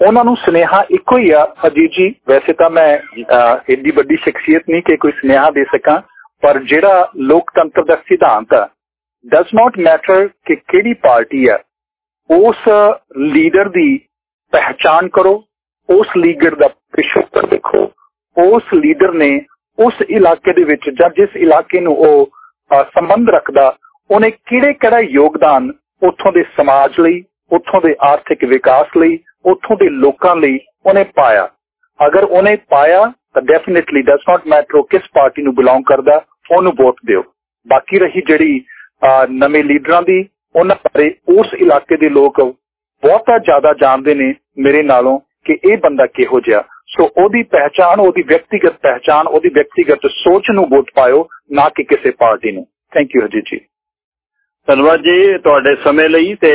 ਉਹਨਾਂ ਨੂੰ ਸੁਨੇਹਾ ਇੱਕੋ ਹੀ ਆ, ਅਜੀਤ ਜੀ, ਵੈਸੇ ਤਾਂ ਮੈਂ ਏਡੀ ਵੱਡੀ ਸ਼ਖਸੀਅਤ ਨਹੀਂ ਕਿ ਕੋਈ ਸੁਨੇਹਾ ਦੇ ਸਕਾਂ, ਪਰ ਜਿਹੜਾ ਲੋਕਤੰਤਰ ਦਾ ਸਿਧਾਂਤ ਹੈ ਡਸ ਨਾਟ ਮੈਟਰ ਕਿ ਕਿਹੜੀ ਪਾਰਟੀ ਹੈ ਉਸ ਲੀਡਰ ਦੀ ਪਹਿਚਾਨ ਕਰੋ, ਉਸ ਲੀਡਰ ਦਾ ਪਿਛੋਕੜ ਦੇਖੋ, ਉਸ ਲੀਡਰ ਨੇ ਉਸ ਇਲਾਕੇ ਦੇ ਵਿੱਚ ਜਾਂ ਜਿਸ ਇਲਾਕੇ ਨੂੰ ਉਹ ਸੰਬੰਧ ਰੱਖਦਾ, ਉਹਨੇ ਕਿਹੜੇ ਕਿਹੜਾ ਯੋਗਦਾਨ ਉੱਥੋਂ ਦੇ ਸਮਾਜ ਲਈ, ਉੱਥੋਂ ਦੇ ਆਰਥਿਕ ਵਿਕਾਸ ਲਈ ਉੱਥੋਂ ਦੇ ਲੋਕਾਂ ਲਈ ਉਹਨੇ ਪਾਇਆ। ਅਗਰ ਉਹਨੇ ਪਾਇਆ, ਤਾਂ ਡੈਫੀਨਿਟਲੀ ਡਸ ਨਾਟ ਮੈਟਰ ਕਿਸ ਪਾਰਟੀ ਨੂੰ ਬਿਲੋਂਗ ਕਰਦਾ, ਉਹਨੂੰ ਵੋਟ ਦਿਓ। ਬਾਕੀ ਰਹੀ ਜਿਹੜੀ ਨਵੇਂ ਲੀਡਰਾਂ ਦੀ, ਉਹਨਾਂ ਬਾਰੇ ਉਸ ਇਲਾਕੇ ਦੇ ਲੋਕ ਬਹੁਤਾ ਜ਼ਿਆਦਾ ਜਾਣਦੇ ਨੇ ਮੇਰੇ ਨਾਲੋਂ ਕਿ ਇਹ ਬੰਦਾ ਕਿਹੋ ਜਿਹਾ। ਸੋ ਉਹਦੀ ਪਹਿਚਾਨ ਉਹਦੀ ਵਿਅਕਤੀਗਤ ਪਹਿਚਾਨ ਉਹਦੀ ਵਿਅਕਤੀਗਤ ਸੋਚ ਨੂੰ ਵੋਟ ਪਾਇਓ, ਨਾ ਕਿ ਕਿਸੇ ਪਾਰਟੀ ਨੂੰ। ਥੈਂਕ ਯੂ ਹਰਜੀਤ ਜੀ ਧੰਨਵਾਦ ਜੀ ਤੁਹਾਡੇ ਸਮੇਂ ਲਈ ਤੇ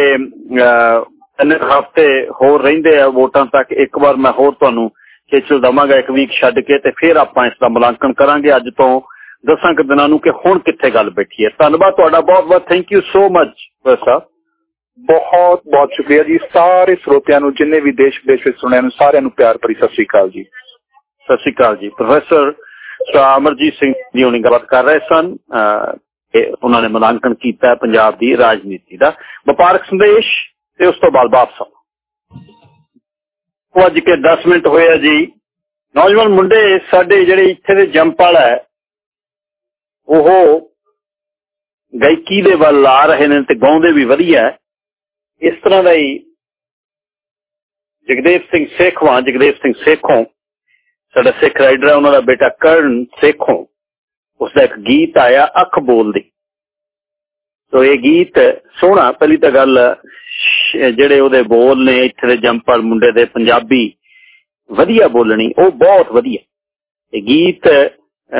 ਤਿੰਨ ਹਫ਼ਤੇ ਹੋਰ ਰਹਿੰਦੇ ਆ ਵੋਟਾਂ ਤੱਕ ਇੱਕ ਵਾਰ ਮੈਂ ਹੋਰ ਤੁਹਾਨੂੰ ਖੇਚਲ ਦਵਾਂਗਾ ਇੱਕ ਵੀਕ ਛੱਡ ਕੇ ਤੇ ਫਿਰ ਆਪਾਂ ਇਸ ਦਾ ਮੁਲਾਂਕਣ ਕਰਾਂਗੇ। ਅੱਜ ਤੋਂ ਦਸਾਂ ਕਿ ਦਿਨਾਂ ਨੂੰ ਕਿ ਹੁਣ ਕਿੱਥੇ ਗੱਲ ਬੈਠੀ ਹੈ। ਧੰਨਵਾਦ ਤੁਹਾਡਾ ਬਹੁਤ ਬਹੁਤ thank you so much sahib. ਬਹੁਤ ਬਹੁਤ ਸ਼ੁਕਰੀਆ ਜੀ। ਸਾਰੇ ਸਰੋਤਿਆਂ ਨੂੰ ਜਿੰਨੇ ਵੀ ਦੇਸ਼ ਵਿਦੇਸ਼ ਵਿੱਚ ਸੁਣਿਆ ਨੂੰ ਸਾਰਿਆਂ ਨੂੰ ਪਿਆਰ ਭਰੀ ਸਤਿ ਸ੍ਰੀ ਅਕਾਲ ਜੀ। ਸਤਿ ਸ੍ਰੀ ਅਕਾਲ ਜੀ। ਪ੍ਰੋਫੈਸਰ ਅਮਰਜੀਤ ਸਿੰਘ ਜੀ ਹੁਣੀ ਗੱਲ ਕਰ ਰਹੇ ਸਨ ਉਹਨਾਂ ਨੇ ਮੁਲਾਂਕਣ ਕੀਤਾ ਪੰਜਾਬ ਦੀ ਰਾਜਨੀਤੀ ਦਾ। ਵਪਾਰਕ ਸੰਦੇਸ਼ ਤੇ ਉਸ ਤੋਂ ਬਾਅਦ ਵਾਪਸ ਉਹ ਅੱਜ ਕੇ 10 ਮਿੰਟ ਹੋਇਆ ਜੀ। ਨੌਜਵਾਨ ਮੁੰਡੇ, ਸਾਡੇ ਜਿਹੜੇ ਇੱਥੇ ਦੇ ਜੰਪਾਲ ਹੈ, ਉਹ ਗਾਇਕੀ ਦੇ ਵੱਲ ਆ ਰਹੇ ਨੇ ਤੇ ਗਾਉਂਦੇ ਵੀ ਵਧੀਆ ਇਸ ਤਰ੍ਹਾਂ ਦਾ ਹੀ ਜਗਦੇਵ ਸਿੰਘ ਸੇਖਵਾਂ, ਜਗਦੇਵ ਸਿੰਘ ਸੇਖੋਂ, ਸਾਡਾ ਸਿੱਖ ਰਾਈਡਰ ਹੈ, ਉਹਨਾਂ ਦਾ ਬੇਟਾ ਕਰਨ ਸੇਖੋਂ ਉਸ ਦਾ ਇੱਕ ਗੀਤ ਆਇਆ, ਅੱਖ ਬੋਲਦੀ। ਸੋ ਇਹ ਗੀਤ ਸੋਹਣਾ, ਪਹਿਲੀ ਤਾਂ ਗੱਲ ਜਿਹੜੇ ਉਹਦੇ ਬੋਲ ਨੇ, ਇੱਥੇ ਦੇ ਜੰਪਰ ਮੁੰਡੇ ਦੇ ਪੰਜਾਬੀ, ਵਧੀਆ ਬੋਲਣੀ, ਉਹ ਬਹੁਤ ਵਧੀਆ। ਇਹ ਗੀਤ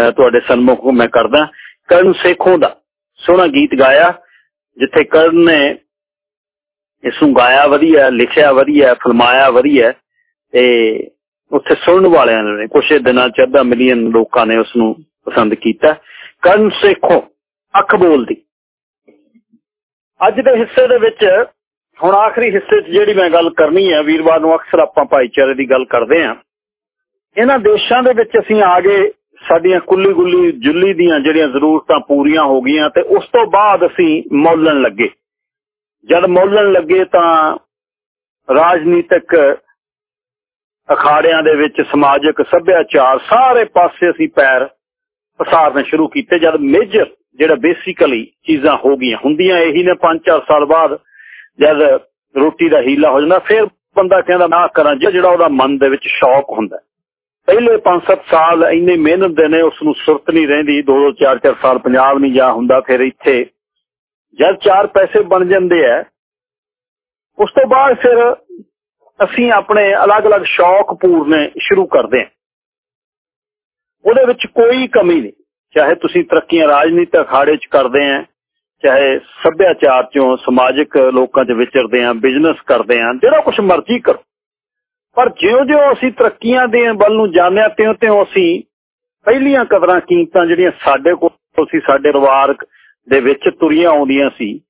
ਤੁਹਾਡੇ ਸਨਮੁਖ ਮੈਂ ਕਰਦਾ, ਕਰਨ ਸੇਖੋਂ ਦਾ। ਸੋਹਣਾ ਗੀਤ ਗਾਇਆ, ਜਿੱਥੇ ਕਰਨ ਨੇ ਇਸ ਨੂੰ ਗਾਇਆ ਵਧੀਆ, ਲਿਖਿਆ ਵਧੀਆ ਫਿਲਮਾਇਆ ਵਧੀਆ, ਤੇ ਉੱਥੇ ਸੁਣਨ ਵਾਲਿਆਂ ਨੇ ਕੁਝ ਦਿਨਾਂ ਚ ਅੱਧਾ ਮਿਲੀਅਨ ਲੋਕਾਂ ਨੇ ਉਸ ਨੂੰ ਪਸੰਦ ਕੀਤਾ। ਕਰਨ ਸੇਖੋਂ, ਅੱਖ ਬੋਲਦੀ। ਅੱਜ ਦੇ ਹਿੱਸੇ ਦੇ ਵਿੱਚ ਹੁਣ ਆਖਰੀ ਹਿੱਸੇ 'ਚ ਜਿਹੜੀ ਮੈਂ ਗੱਲ ਕਰਨੀ ਹੈ, ਵੀਰਵਾਰ ਨੂੰ ਅਕਸਰ ਆਪਾਂ ਭਾਈਚਾਰੇ ਦੀ ਗੱਲ ਕਰਦੇ ਆਂ ਇਹਨਾਂ ਦੇਸ਼ਾਂ ਦੇ ਵਿੱਚ ਅਸੀਂ ਆ ਗਏ, ਸਾਡੀਆਂ ਕੁੱਲੀ ਗੁੱਲੀ ਜੁੱਲੀ ਦੀਆਂ ਜਿਹੜੀਆਂ ਜ਼ਰੂਰਤਾਂ ਪੂਰੀਆਂ ਹੋ ਗਈਆਂ ਤੇ ਉਸ ਤੋਂ ਬਾਅਦ ਅਸੀਂ ਮੌਲਣ ਲੱਗੇ। ਜਦ ਮੌਲਣ ਲੱਗੇ ਤਾਂ ਰਾਜਨੀਤਿਕ ਅਖਾੜਿਆਂ ਦੇ ਵਿੱਚ, ਸਮਾਜਿਕ ਸੱਭਿਆਚਾਰ ਸਾਰੇ ਪਾਸੇ ਅਸੀਂ ਪੈਰ ਪਸਾਰਨੇ ਸ਼ੁਰੂ ਕੀਤੇ। ਜਦ ਮੇਜਰ ਜਿਹੜਾ ਬੇਸਿਕਲੀ ਚੀਜ਼ਾਂ ਹੋ ਗਈਆਂ ਹੁੰਦੀਆਂ, ਇਹੀ ਨੇ 5-4 ਸਾਲ ਬਾਅਦ ਜਦ ਰੋਟੀ ਦਾ ਹੀਲਾ ਹੋ ਜਾਂਦਾ, ਫਿਰ ਬੰਦਾ ਕਹਿੰਦਾ, ਨਾ ਕਰਾਂ ਜਿਹੜਾ ਉਹਦਾ ਮਨ ਦੇ ਵਿੱਚ ਸ਼ੌਕ ਹੁੰਦਾ। ਪਹਿਲੇ 5-7 ਸਾਲ ਇੰਨੇ ਮਿਹਨਤ ਦੇ ਨੇ ਉਸ ਨੂੰ ਸੁਰਤ ਨਹੀਂ ਰਹਿੰਦੀ। 2-2 4-4 ਸਾਲ ਪੰਜਾਬ ਨਹੀਂ ਜਾ ਹੁੰਦਾ, ਫਿਰ ਇੱਥੇ। ਜਦ ਚਾਰ ਪੈਸੇ ਬਣ ਜਾਂਦੇ ਆ, ਉਸ ਤੋਂ ਬਾਅਦ ਫਿਰ ਅਸੀਂ ਆਪਣੇ ਅਲੱਗ-ਅਲੱਗ ਸ਼ੌਕ ਪੂਰਨੇ ਸ਼ੁਰੂ ਕਰਦੇ ਹਾਂ। ਉਹਦੇ ਵਿੱਚ ਕੋਈ ਕਮੀ ਨਹੀਂ। ਚਾਹੇ ਤੁਸੀਂ ਤਰੱਕੀਆਂ ਰਾਜਨੀਤਿਕ ਅਖਾੜੇ 'ਚ ਕਰਦੇ ਆ ਚਾਹੇ ਸੱਭਿਆਚਾਰ 'ਚੋਂ, ਸਮਾਜਿਕ ਲੋਕਾਂ 'ਚ ਵਿਚਰਦੇ ਆ ਬਿਜ਼ਨਸ ਕਰਦੇ ਆ, ਜਿਹੜਾ ਕੁਝ ਮਰਜ਼ੀ ਕਰੋ। ਪਰ ਜਿਉਂ-ਜਿਉਂ ਅਸੀਂ ਤਰੱਕੀਆਂ ਦੇ ਵੱਲ ਨੂੰ ਜਾਂਦੇ ਤਿਉਂ-ਤਿਉਂ ਅਸੀਂ ਪਹਿਲੀਆਂ ਕਦਰਾਂ ਕੀਮਤਾਂ ਜਿਹੜੀਆਂ ਸਾਡੇ ਕੋਲ ਸੀ, ਸਾਡੇ ਪਰਿਵਾਰ ਦੇ ਵਿੱਚ ਤੁਰੀਆਂ ਆਉਂਦੀਆਂ ਸੀ,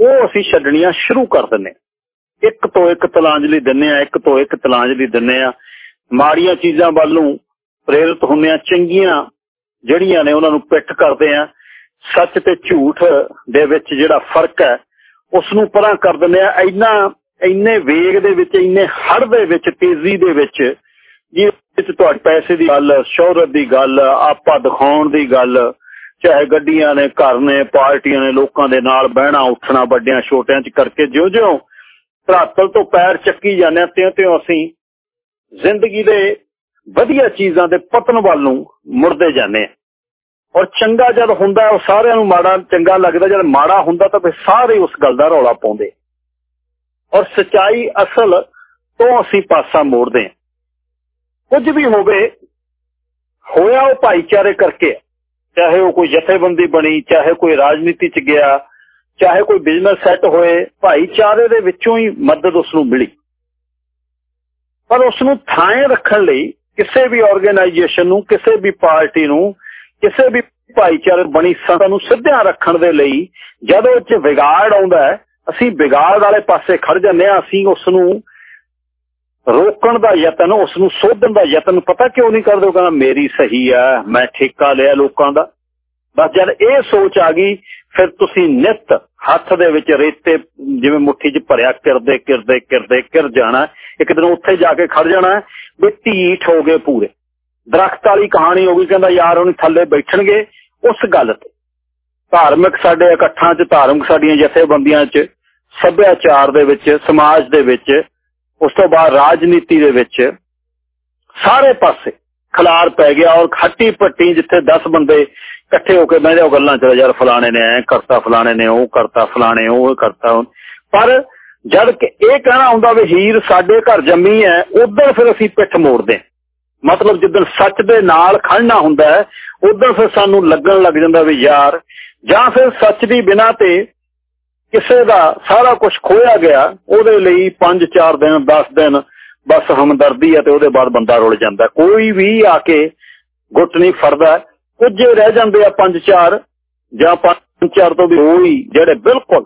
ਉਹ ਅਸੀਂ ਛੱਡਣੀਆਂ ਸ਼ੁਰੂ ਕਰ ਦਿੰਨੇ ਇੱਕ ਤੋਂ ਇੱਕ ਤਲਾਂਜਲੀ ਦਿੰਨੇ ਆ, ਇੱਕ ਤੋਂ ਇੱਕ ਤਲਾਂਜਲੀ ਦਿੰਨੇ ਆ। ਮਾੜੀਆਂ ਚੀਜ਼ਾਂ ਵੱਲ ਨੂੰ ਪ੍ਰੇਰਿਤ ਹੁੰਦੇ ਆ, ਚੰਗੀਆਂ ਜਿਹੜੀਆਂ ਨੇ ਉਹਨਾਂ ਨੂੰ ਪਿੱਠ ਕਰਦੇ ਆ। ਸੱਚ ਤੇ ਝੂਠ ਦੇ ਵਿੱਚ ਜਿਹੜਾ ਫ਼ਰਕ ਹੈ ਉਸ ਨੂੰ ਪਰਾਂ ਕਰ ਦਿੰਦੇ ਆ ਇੰਨਾ, ਇੰਨੇ ਵੇਗ ਦੇ ਵਿੱਚ, ਇੰਨੇ ਹੜ ਦੇ ਵਿੱਚ, ਤੇਜ਼ੀ ਦੇ ਵਿੱਚ, ਜਿਸ ਤੁਹਾਡੇ ਪੈਸੇ ਦੀ ਗੱਲ, ਸ਼ੋਹਰਤ ਦੀ ਗੱਲ, ਆਪਾ ਦਿਖਾਉਣ ਦੀ ਗੱਲ, ਚਾਹੇ ਗੱਡੀਆਂ ਨੇ, ਘਰ ਨੇ, ਪਾਰਟੀਆਂ ਨੇ, ਲੋਕਾਂ ਦੇ ਨਾਲ ਬਹਿਣਾ, ਉੱਠਣਾ, ਵੱਡਿਆਂ ਛੋਟਿਆਂ 'ਚ ਕਰਕੇ ਜਿਉਂ-ਜਿਉਂ ਧਰਾਤਲ ਤੋਂ ਪੈਰ ਚੱਕੀ ਜਾਂਦੇ ਆ ਤਿਉਂ-ਤਿਉਂ ਅਸੀਂ ਜ਼ਿੰਦਗੀ ਦੇ ਵਧੀਆ ਚੀਜ਼ਾਂ ਦੇ ਪਤਨ ਵੱਲ ਨੂੰ ਮੁੜਦੇ ਜਾਂਦੇ ਆ ਔਰ ਚੰਗਾ ਜਦ ਹੁੰਦਾ ਉਹ ਸਾਰਿਆਂ ਨੂੰ ਮਾੜਾ, ਚੰਗਾ ਲੱਗਦਾ, ਜਦ ਮਾੜਾ ਹੁੰਦਾ ਤਾਂ ਫਿਰ ਸਾਰੇ ਉਸ ਗੱਲ ਦਾ ਰੌਲਾ ਪਾਉਂਦੇ। ਔਰ ਸਚਾਈ ਅਸਲ ਤੋਂ ਅਸੀਂ ਪਾਸਾ ਮੋੜਦੇ ਹਾਂ। ਕੁਝ ਵੀ ਹੋਵੇ, ਹੋਇਆ ਉਹ ਭਾਈਚਾਰੇ ਕਰਕੇ, ਚਾਹੇ ਉਹ ਕੋਈ ਜਥੇਬੰਦੀ ਬਣੀ, ਚਾਹੇ ਕੋਈ ਰਾਜਨੀਤੀ 'ਚ ਗਿਆ, ਚਾਹੇ ਕੋਈ ਬਿਜ਼ਨਸ ਸੈੱਟ ਹੋਏ, ਭਾਈਚਾਰੇ ਦੇ ਵਿੱਚੋਂ ਹੀ ਮਦਦ ਉਸ ਨੂੰ ਮਿਲੀ। ਪਰ ਉਸ ਨੂੰ ਥਾਂ ਰੱਖਣ ਲਈ ਕਿਸੇ ਵੀ ਆਰਗੇਨਾਈਜੇਸ਼ਨ ਨੂੰ, ਕਿਸੇ ਵੀ ਪਾਰਟੀ ਨੂੰ ਕਿਸੇ ਵੀ ਭਾਈਚਾਰੇ ਬਣੀ ਸੰਸਥਾ ਨੂੰ ਸਿੱਧਿਆਂ ਰੱਖਣ ਦੇ ਲਈ ਜਦੋਂ ਉਹ ਵਿਗਾੜ ਆਉਂਦਾ ਹੈ, ਅਸੀਂ ਵਿਗਾੜ ਵਾਲੇ ਪਾਸੇ ਖੜ ਜਾਂਦੇ ਆ ਅਸੀਂ ਉਸ ਨੂੰ ਰੋਕਣ ਦਾ ਯਤਨ ਉਸ ਨੂੰ ਸੋਧਣ ਦਾ ਯਤਨ ਪਤਾ ਕਿਉਂ ਨਹੀਂ ਕਰਦੇ? ਉਹ ਕਹਿੰਦਾ, ਮੇਰੀ ਸਹੀ ਆ ਮੈਂ ਠੇਕਾ ਲਿਆ ਲੋਕਾਂ ਦਾ। ਬਸ ਜਦ ਇਹ ਸੋਚ ਆ ਗਈ, ਫਿਰ ਤੁਸੀਂ ਨਿਤ ਹੱਥ ਦੇ ਵਿੱਚ ਰੇਤੇ ਜਿਵੇਂ ਮੁੱਠੀ 'ਚ ਭਰਿਆ, ਕਿਰਦੇ ਕਿਰਦੇ ਕਿਰਦੇ, ਕਿਰ ਜਾਣਾ ਇੱਕ ਦਿਨ ਉੱਥੇ ਜਾ ਕੇ ਖੜ ਜਾਣਾ ਵੀ ਢੀਠ ਹੋ ਗਏ ਪੂਰੇ। ਦਰਖਤ ਵਾਲੀ ਕਹਾਣੀ ਹੋ ਗਈ ਕਹਿੰਦਾ ਯਾਰ ਉਹਨੇ ਥੱਲੇ ਬੈਠਣਗੇ। ਉਸ ਗੱਲ ਤੇ ਧਾਰਮਿਕ ਸਾਡੇ ਇਕੱਠਾਂ 'ਚ, ਧਾਰਮਿਕ ਸਾਡੀਆਂ ਜਥੇਬੰਦੀਆਂ 'ਚ, ਸੱਭਿਆਚਾਰ ਦੇ ਵਿੱਚ, ਸਮਾਜ ਦੇ ਵਿੱਚ, ਉਸ ਤੋਂ ਬਾਅਦ ਰਾਜਨੀਤੀ ਦੇ ਵਿੱਚ ਸਾਰੇ ਪਾਸੇ ਖਲਾਰ ਪੈ ਗਿਆ ਔਰ ਖੱਟੀ ਪੱਟੀ ਜਿੱਥੇ 10 ਬੰਦੇ ਇਕੱਠੇ ਹੋ ਕੇ ਬਹਿੰਦੇ ਉਹ ਗੱਲਾਂ ਚ ਯਾਰ ਫਲਾਣੇ ਨੇ ਐ ਕਰਤਾ, ਫਲਾਣੇ ਨੇ ਉਹ ਕਰਤਾ, ਫਲਾਣੇ ਉਹ ਕਰਤਾ। ਪਰ ਜਦ ਕਿ ਇਹ ਕਹਿਣਾ ਹੁੰਦਾ ਵੀ ਹੀਰ ਸਾਡੇ ਘਰ ਜੰਮੀ ਹੈ ਉਧਰ ਫਿਰ ਅਸੀਂ ਪਿੱਠ ਮੋੜਦੇ ਮਤਲਬ ਜਦੋਂ ਸੱਚ ਦੇ ਨਾਲ ਖੜਨਾ ਹੁੰਦਾ ਹੈ, ਉਦੋਂ ਫਿਰ ਸਾਨੂੰ ਲੱਗਣ ਲੱਗ ਜਾਂਦਾ ਵੀ ਯਾਰ, ਜਾਂ ਫਿਰ ਸੱਚ ਦੀ ਬਿਨਾ ਤੇ ਕਿਸੇ ਦਾ ਸਾਰਾ ਕੁਝ ਖੋਇਆ ਗਿਆ, ਉਹਦੇ ਲਈ 5-4 ਦਿਨ 10 ਦਿਨ ਬਸ ਹਮਦਰਦੀ ਹੈ ਤੇ ਉਹਦੇ ਬਾਅਦ ਬੰਦਾ ਰੁੱਲ ਜਾਂਦਾ ਕੋਈ ਵੀ ਆ ਕੇ ਗੁੱਟ ਨਹੀਂ ਫੜਦਾ ਕੁਝ ਰਹਿ ਜਾਂਦੇ ਆ 5-4 ਜਾਂ 5-4 ਤੋਂ ਵੀ ਹੋਈ ਜਿਹੜੇ ਬਿਲਕੁਲ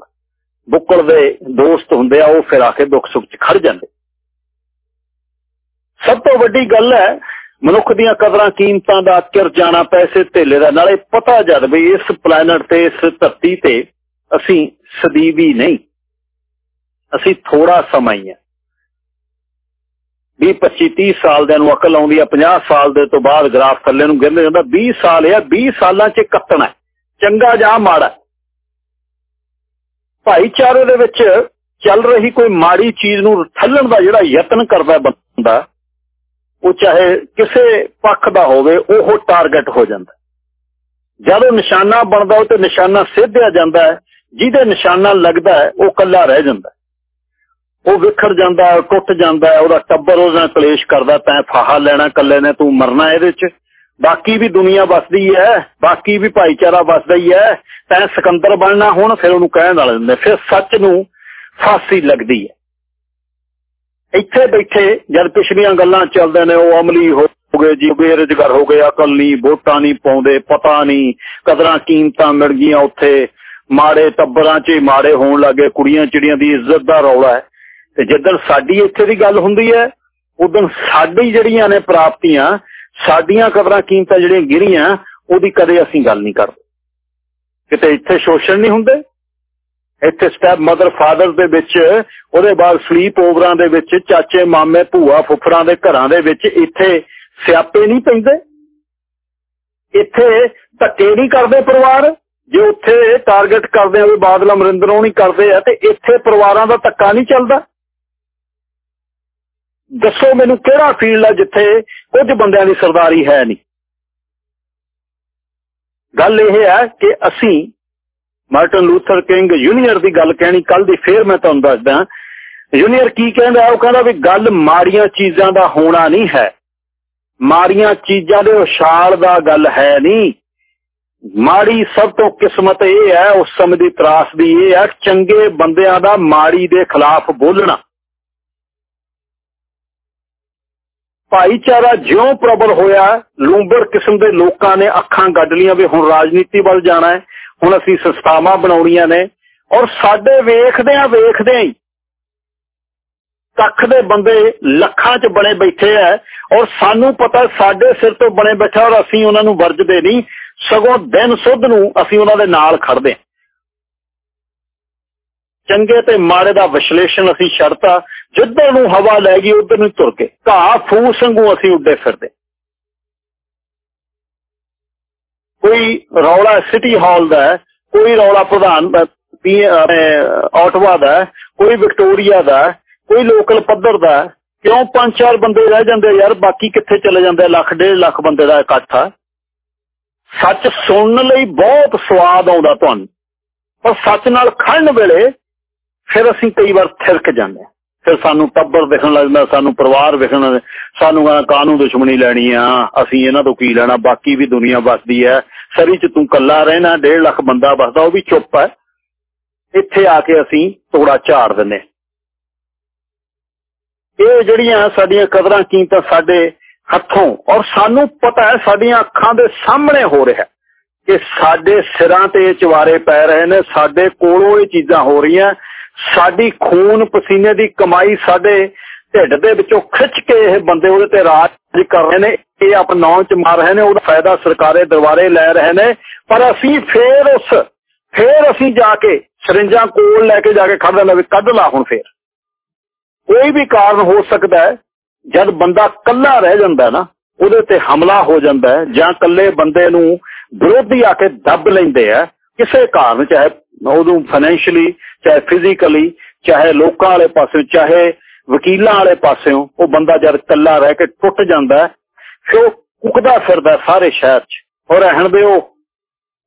ਬੁੱਕਲ ਦੇ ਦੋਸਤ ਹੁੰਦੇ ਆ, ਉਹ ਫਿਰ ਆ ਕੇ ਦੁੱਖ ਸੁੱਖ 'ਚ ਖੜ ਜਾਂਦੇ। ਸਭ ਤੋਂ ਵੱਡੀ ਗੱਲ ਹੈ, ਮਨੁੱਖ ਦੀਆਂ ਕਦਰਾਂ ਕੀਮਤਾਂ ਦਾ ਚਿਰ ਜਾਣਾ, ਪੈਸੇ ਧੇਲੇ ਦਾ। ਨਾਲੇ ਪਤਾ ਜਦ ਵੀ ਇਸ ਪਲੈਨਟ ਤੇ, ਇਸ ਧਰਤੀ ਤੇ ਅਸੀਂ ਸਦੀਵੀ ਨਹੀਂ। ਅਸੀਂ ਥੋੜਾ ਸਮਾਂ ਹੀ ਆ 20 25 30 ਸਾਲ ਦੇ ਨੂੰ ਅਕਲ ਆਉਂਦੀ ਆ 50 ਸਾਲ ਦੇ ਤੋਂ ਬਾਅਦ ਗ੍ਰਾਫ ਥੱਲੇ ਨੂੰ ਗਿਰਦੇ ਜਾਂਦਾ। 20 ਸਾਲ ਆ 20 ਸਾਲਾਂ 'ਚ ਕੱਟਣਾ ਚੰਗਾ ਜਾਂ ਮਾੜਾ ਭਾਈਚਾਰੇ ਦੇ ਵਿੱਚ ਚੱਲ ਰਹੀ ਕੋਈ ਮਾੜੀ ਚੀਜ਼ ਨੂੰ ਠੱਲਣ ਦਾ ਜਿਹੜਾ ਯਤਨ ਕਰਦਾ ਬੰਦਾ ਉਹ ਚਾਹੇ ਕਿਸੇ ਪੱਖ ਦਾ ਹੋਵੇ, ਉਹ ਟਾਰਗੇਟ ਹੋ ਜਾਂਦਾ। ਜਦੋਂ ਨਿਸ਼ਾਨਾ ਬਣਦਾ, ਉਹ ਤੇ ਨਿਸ਼ਾਨਾ ਸਿੱਧਿਆ ਜਾਂਦਾ ਹੈ। ਜਿਹਦੇ ਨਿਸ਼ਾਨਾ ਲੱਗਦਾ ਹੈ, ਉਹ ਕੱਲਾ ਰਹਿ ਜਾਂਦਾ ਉਹ ਵਿਖਰ ਜਾਂਦਾ ਟੁੱਟ ਜਾਂਦਾ ਉਹਦਾ ਟੱਬਰ ਉਹਦਾ ਕਲੇਸ਼ ਕਰਦਾ, ਤੈਂ ਫਾਹਾ ਲੈਣਾ ਕੱਲੇ ਨੇ, ਤੂੰ ਮਰਨਾ ਇਹਦੇ 'ਚ। ਬਾਕੀ ਵੀ ਦੁਨੀਆ ਵਸਦੀ ਹੈ, ਬਾਕੀ ਵੀ ਭਾਈਚਾਰਾ ਵਸਦਾ ਹੀ ਹੈ। ਤੈਂ ਸਿਕੰਦਰ ਬਣਨਾ ਹੁਣ, ਫਿਰ ਉਹਨੂੰ ਕਹਿਣ ਵਾਲੇ ਦਿੰਦੇ ਫਿਰ ਸੱਚ ਨੂੰ ਫਾਸੀ ਲੱਗਦੀ ਹੈ। ਇੱਥੇ ਬੈਠੇ ਜਦ ਪਿਛਲੀਆਂ ਗੱਲਾਂ ਚੱਲਦੇ ਨੇ, ਉਹ ਅਮਲੀ ਹੋ ਗਏ ਜੀ, ਬੇਰੁਜ਼ਗਾਰ ਹੋ ਗਏ, ਅਕਲ ਨਹੀਂ ਵੋਟਾਂ ਨਹੀਂ ਪਾਉਂਦੇ, ਪਤਾ ਨਹੀਂ ਕਦਰਾਂ ਕੀਮਤਾਂ ਮਿਲ ਗਈਆਂ ਉੱਥੇ। ਮਾੜੇ ਟੱਬਰਾਂ 'ਚ ਮਾੜੇ ਹੋਣ ਲੱਗੇ, ਕੁੜੀਆਂ ਚਿੜੀਆਂ ਦੀ ਇੱਜ਼ਤ ਦਾ ਰੌਲਾ ਹੈ। ਤੇ ਜਦੋਂ ਸਾਡੀ ਇੱਥੇ ਦੀ ਗੱਲ ਹੁੰਦੀ ਹੈ, ਉਦੋਂ ਸਾਡੀ ਜਿਹੜੀਆਂ ਨੇ ਪ੍ਰਾਪਤੀਆਂ, ਸਾਡੀਆਂ ਕਦਰਾਂ ਕੀਮਤਾਂ ਜਿਹੜੀਆਂ ਗਿਰੀਆਂ, ਉਹਦੀ ਕਦੇ ਅਸੀਂ ਗੱਲ ਨਹੀਂ ਕਰਦੇ। ਕਿਤੇ ਇੱਥੇ ਸ਼ੋਸ਼ਣ ਨਹੀਂ ਹੁੰਦੇ ਇੱਥੇ ਸਟੈਪ ਮਦਰ ਫਾਦਰ ਦੇ ਵਿੱਚ, ਉਹਦੇ ਬਾਅਦ ਸਲੀਪ ਓਵਰਾਂ ਦੇ ਵਿੱਚ, ਚਾਚੇ, ਮਾਮੇ, ਭੂਆ, ਫੁੱਫੜਾਂ ਦੇ ਘਰਾਂ ਦੇ ਵਿੱਚ ਇੱਥੇ ਸਿਆਪੇ ਨਹੀਂ ਪੈਂਦੇ। ਇੱਥੇ ਧੱਕੇ ਨਹੀਂ ਕਰਦੇ ਪਰਿਵਾਰ। ਜੇ ਉੱਥੇ ਟਾਰਗੇਟ ਕਰਦੇ ਆ ਵੀ ਬਾਦਲ ਅਮਰਿੰਦਰੋਂ ਨਹੀਂ ਕਰਦੇ ਆ, ਤੇ ਇੱਥੇ ਪਰਿਵਾਰਾਂ ਦਾ ਧੱਕਾ ਨਹੀਂ ਚੱਲਦਾ। ਦੱਸੋ ਮੈਨੂੰ ਕਿਹੜਾ ਫੀਲਡ ਆ ਜਿੱਥੇ ਕੁਝ ਬੰਦਿਆਂ ਦੀ ਸਰਦਾਰੀ ਹੈ ਨਹੀਂ? ਗੱਲ ਇਹ ਹੈ ਕਿ ਅਸੀਂ ਮਾਰਟਨ ਲੂਥਰ ਕਿੰਗ ਜੂਨੀਅਰ ਦੀ ਗੱਲ ਕਹਿਣੀ ਕੱਲ ਦੀ ਫੇਰ ਮੈਂ ਤੁਹਾਨੂੰ ਦੱਸਦਾ। ਜੂਨੀਅਰ ਕੀ ਕਹਿੰਦਾ ਉਹ ਕਹਿੰਦਾ ਵੀ ਗੱਲ ਮਾੜੀਆਂ ਚੀਜ਼ਾਂ ਦਾ ਹੋਣਾ ਨਹੀਂ ਹੈ। ਮਾੜੀਆਂ ਚੀਜ਼ਾਂ ਦੇ ਉਛਾਲ ਦਾ ਗੱਲ ਹੈ ਨਹੀਂ। ਮਾੜੀ ਸਭ ਤੋਂ ਕਿਸਮਤ ਇਹ ਹੈ, ਉਸ ਸਮੇਂ ਦੀ ਤਰਾਸ ਤਰਾਸਦੀ ਇਹ ਹੈ, ਚੰਗੇ ਬੰਦਿਆਂ ਦਾ ਮਾੜੀ ਦੇ ਖਿਲਾਫ ਬੋਲਣਾ। ਭਾਈਚਾਰਾ ਜਿਉਂ ਪ੍ਰਬਲ ਹੋਇਆ ਲੂੰਬਰ ਕਿਸਮ ਦੇ ਲੋਕਾਂ ਨੇ ਅੱਖਾਂ ਗੱਡ ਲੀਆਂ ਵੀ ਹੁਣ ਰਾਜਨੀਤੀ ਵੱਲ ਜਾਣਾ ਹੈ। ਹੁਣ ਅਸੀਂ ਸੰਸਥਾਵਾਂ ਬਣਾਉਣੀਆਂ ਨੇ ਔਰ ਸਾਡੇ ਵੇਖਦੇ ਆ ਵੇਖਦੇ ਹੀ ਕੱਖ ਦੇ ਬੰਦੇ ਲੱਖਾਂ 'ਚ ਬਣੇ ਬੈਠੇ ਆ ਔਰ ਸਾਨੂੰ ਪਤਾ ਸਾਡੇ ਸਿਰ ਤੋਂ ਬਣੇ ਬੈਠਾ ਔਰ ਅਸੀਂ ਉਹਨਾਂ ਨੂੰ ਵਰਜਦੇ ਨਹੀਂ, ਸਗੋਂ ਦਿਨ ਸੁੱਧ ਨੂੰ ਅਸੀਂ ਉਹਨਾਂ ਦੇ ਨਾਲ ਖੜਦੇ ਚੰਗੇ ਤੇ ਮਾੜੇ ਦਾ ਵਿਸ਼ਲੇਸ਼ਣ ਅਸੀਂ ਛੱਡਤਾ, ਜਿੱਧਰ ਨੂੰ ਹਵਾ ਲੈ ਗਈ, ਉਧਰ ਨੂੰ ਤੁਰ ਕੇ ਘਾਹ ਫੂਸ ਵਾਂਗੂ ਅਸੀਂ ਉੱਡੇ ਫਿਰਦੇ। ਕੋਈ ਰੌਲਾ ਸਿਟੀ ਹਾਲ ਦਾ ਕੋਈ ਰੌਲਾ ਪ੍ਰਧਾਨ ਆਟਵਾ ਦਾ ਕੋਈ ਵਿਕਟੋਰੀਆ ਦਾ ਕੋਈ ਲੋਕਲ ਪੱਧਰ ਦਾ ਕਿਉਂ ਪੰਜ ਚਾਰ ਬੰਦੇ ਰਹਿ ਜਾਂਦੇ ਯਾਰ, ਬਾਕੀ ਕਿੱਥੇ ਚਲੇ ਜਾਂਦੇ ਲੱਖ, ਡੇਢ ਲੱਖ ਬੰਦੇ ਦਾ ਇਕੱਠ ਆ। ਸੱਚ ਸੁਣਨ ਲਈ ਬਹੁਤ ਸਵਾਦ ਆਉਂਦਾ ਤੁਹਾਨੂੰ, ਪਰ ਸੱਚ ਨਾਲ ਖੜਨ ਵੇਲੇ ਫਿਰ ਅਸੀਂ ਕਈ ਵਾਰ ਥਿਰਕ ਜਾਂਦੇ ਫਿਰ ਸਾਨੂੰ ਟੱਬਰ ਦਿਖਣ ਲੱਗਦਾ ਸਾਨੂੰ ਪਰਿਵਾਰ ਵਿਖਣ ਸਾਨੂੰ ਕਹਿੰਦਾ ਕਾਨੂੰਨ ਦੁਸ਼ਮਣੀ ਲੈਣੀ ਆ? ਅਸੀਂ ਇਹਨਾਂ ਤੋਂ ਕੀ ਲੈਣਾ? ਬਾਕੀ ਵੀ ਦੁਨੀਆ ਵਸਦੀ ਹੈ ਸਰੀ ਚ ਤੂੰ ਕੱਲਾ ਰਹਿਣਾ 1.5 ਲੱਖ ਬੰਦਾ ਵਸਦਾ, ਉਹ ਵੀ ਚੁੱਪ ਹੈ ਇੱਥੇ ਆ ਕੇ ਅਸੀਂ ਤੋੜਾ ਝਾੜ ਦਿੰਨੇ ਇਹ ਜਿਹੜੀਆਂ ਸਾਡੀਆਂ ਕਦਰਾਂ ਕੀਮਤਾਂ ਸਾਡੇ ਹੱਥੋਂ ਔਰ ਸਾਨੂੰ ਪਤਾ ਹੈ ਸਾਡੀਆਂ ਅੱਖਾਂ ਦੇ ਸਾਹਮਣੇ ਹੋ ਰਿਹਾ ਕਿ ਸਾਡੇ ਸਿਰਾਂ ਤੇ ਚਵਾਰੇ ਪੈ ਰਹੇ ਨੇ, ਸਾਡੇ ਕੋਲੋਂ ਇਹ ਚੀਜ਼ਾਂ ਹੋ ਰਹੀਆਂ। ਸਾਡੀ ਖੂਨ ਪਸੀਨੇ ਦੀ ਕਮਾਈ ਸਾਡੇ ਢਿੱਡ ਦੇ ਵਿੱਚੋਂ ਖਿੱਚ ਕੇ ਇਹ ਬੰਦੇ ਉਹਦੇ ਤੇ ਰਾਜ ਕਰ ਰਹੇ ਨੇ, ਇਹ ਆਪ ਨੌਂ ਚ ਮਾਰ ਰਹੇ ਨੇ, ਉਹਦਾ ਫਾਇਦਾ ਸਰਕਾਰੇ ਦਰਬਾਰੇ ਲੈ ਰਹੇ ਨੇ। ਪਰ ਅਸੀਂ ਫੇਰ ਉਸ, ਫੇਰ ਅਸੀਂ ਜਾ ਕੇ ਸਰਿੰਜਾਂ ਕੋਲ ਲੈ ਕੇ ਜਾ ਕੇ ਖੜ ਲੈਣਾ ਕੱਢ ਲਾ ਹੁਣ ਫੇਰ। ਕੋਈ ਵੀ ਕਾਰਨ ਹੋ ਸਕਦਾ ਹੈ, ਜਦ ਬੰਦਾ ਕੱਲਾ ਰਹਿ ਜਾਂਦਾ ਨਾ, ਉਹਦੇ ਤੇ ਹਮਲਾ ਹੋ ਜਾਂਦਾ ਜਾਂ ਕੱਲੇ ਬੰਦੇ ਨੂੰ ਵਿਰੋਧੀ ਆ ਕੇ ਦੱਬ ਲੈਂਦੇ ਆ, ਕਿਸੇ ਕਾਰਨ, ਚਾਹੇ ਉਹਨੂੰ ਫਾਈਨੈਂਸ਼ੀਅਲੀ ਚਾਹੇ ਫਿਜ਼ੀਕਲੀ ਚਾਹੇ ਲੋਕਾਂ ਵਾਲੇ ਪਾਸੇ, ਚਾਹੇ ਵਕੀਲਾਂ ਵਾਲੇ ਪਾਸਿਓਂ ਉਹ ਬੰਦਾ ਜਦ ਕੱਲਾ ਰਹਿ ਕੇ ਟੁੱਟ ਜਾਂਦਾ ਫਿਰ ਉਹ ਫਿਰਦਾ ਸਾਰੇ ਸ਼ਹਿਰ 'ਚ। ਉਹ ਰਹਿਣ ਦੇ ਉਹ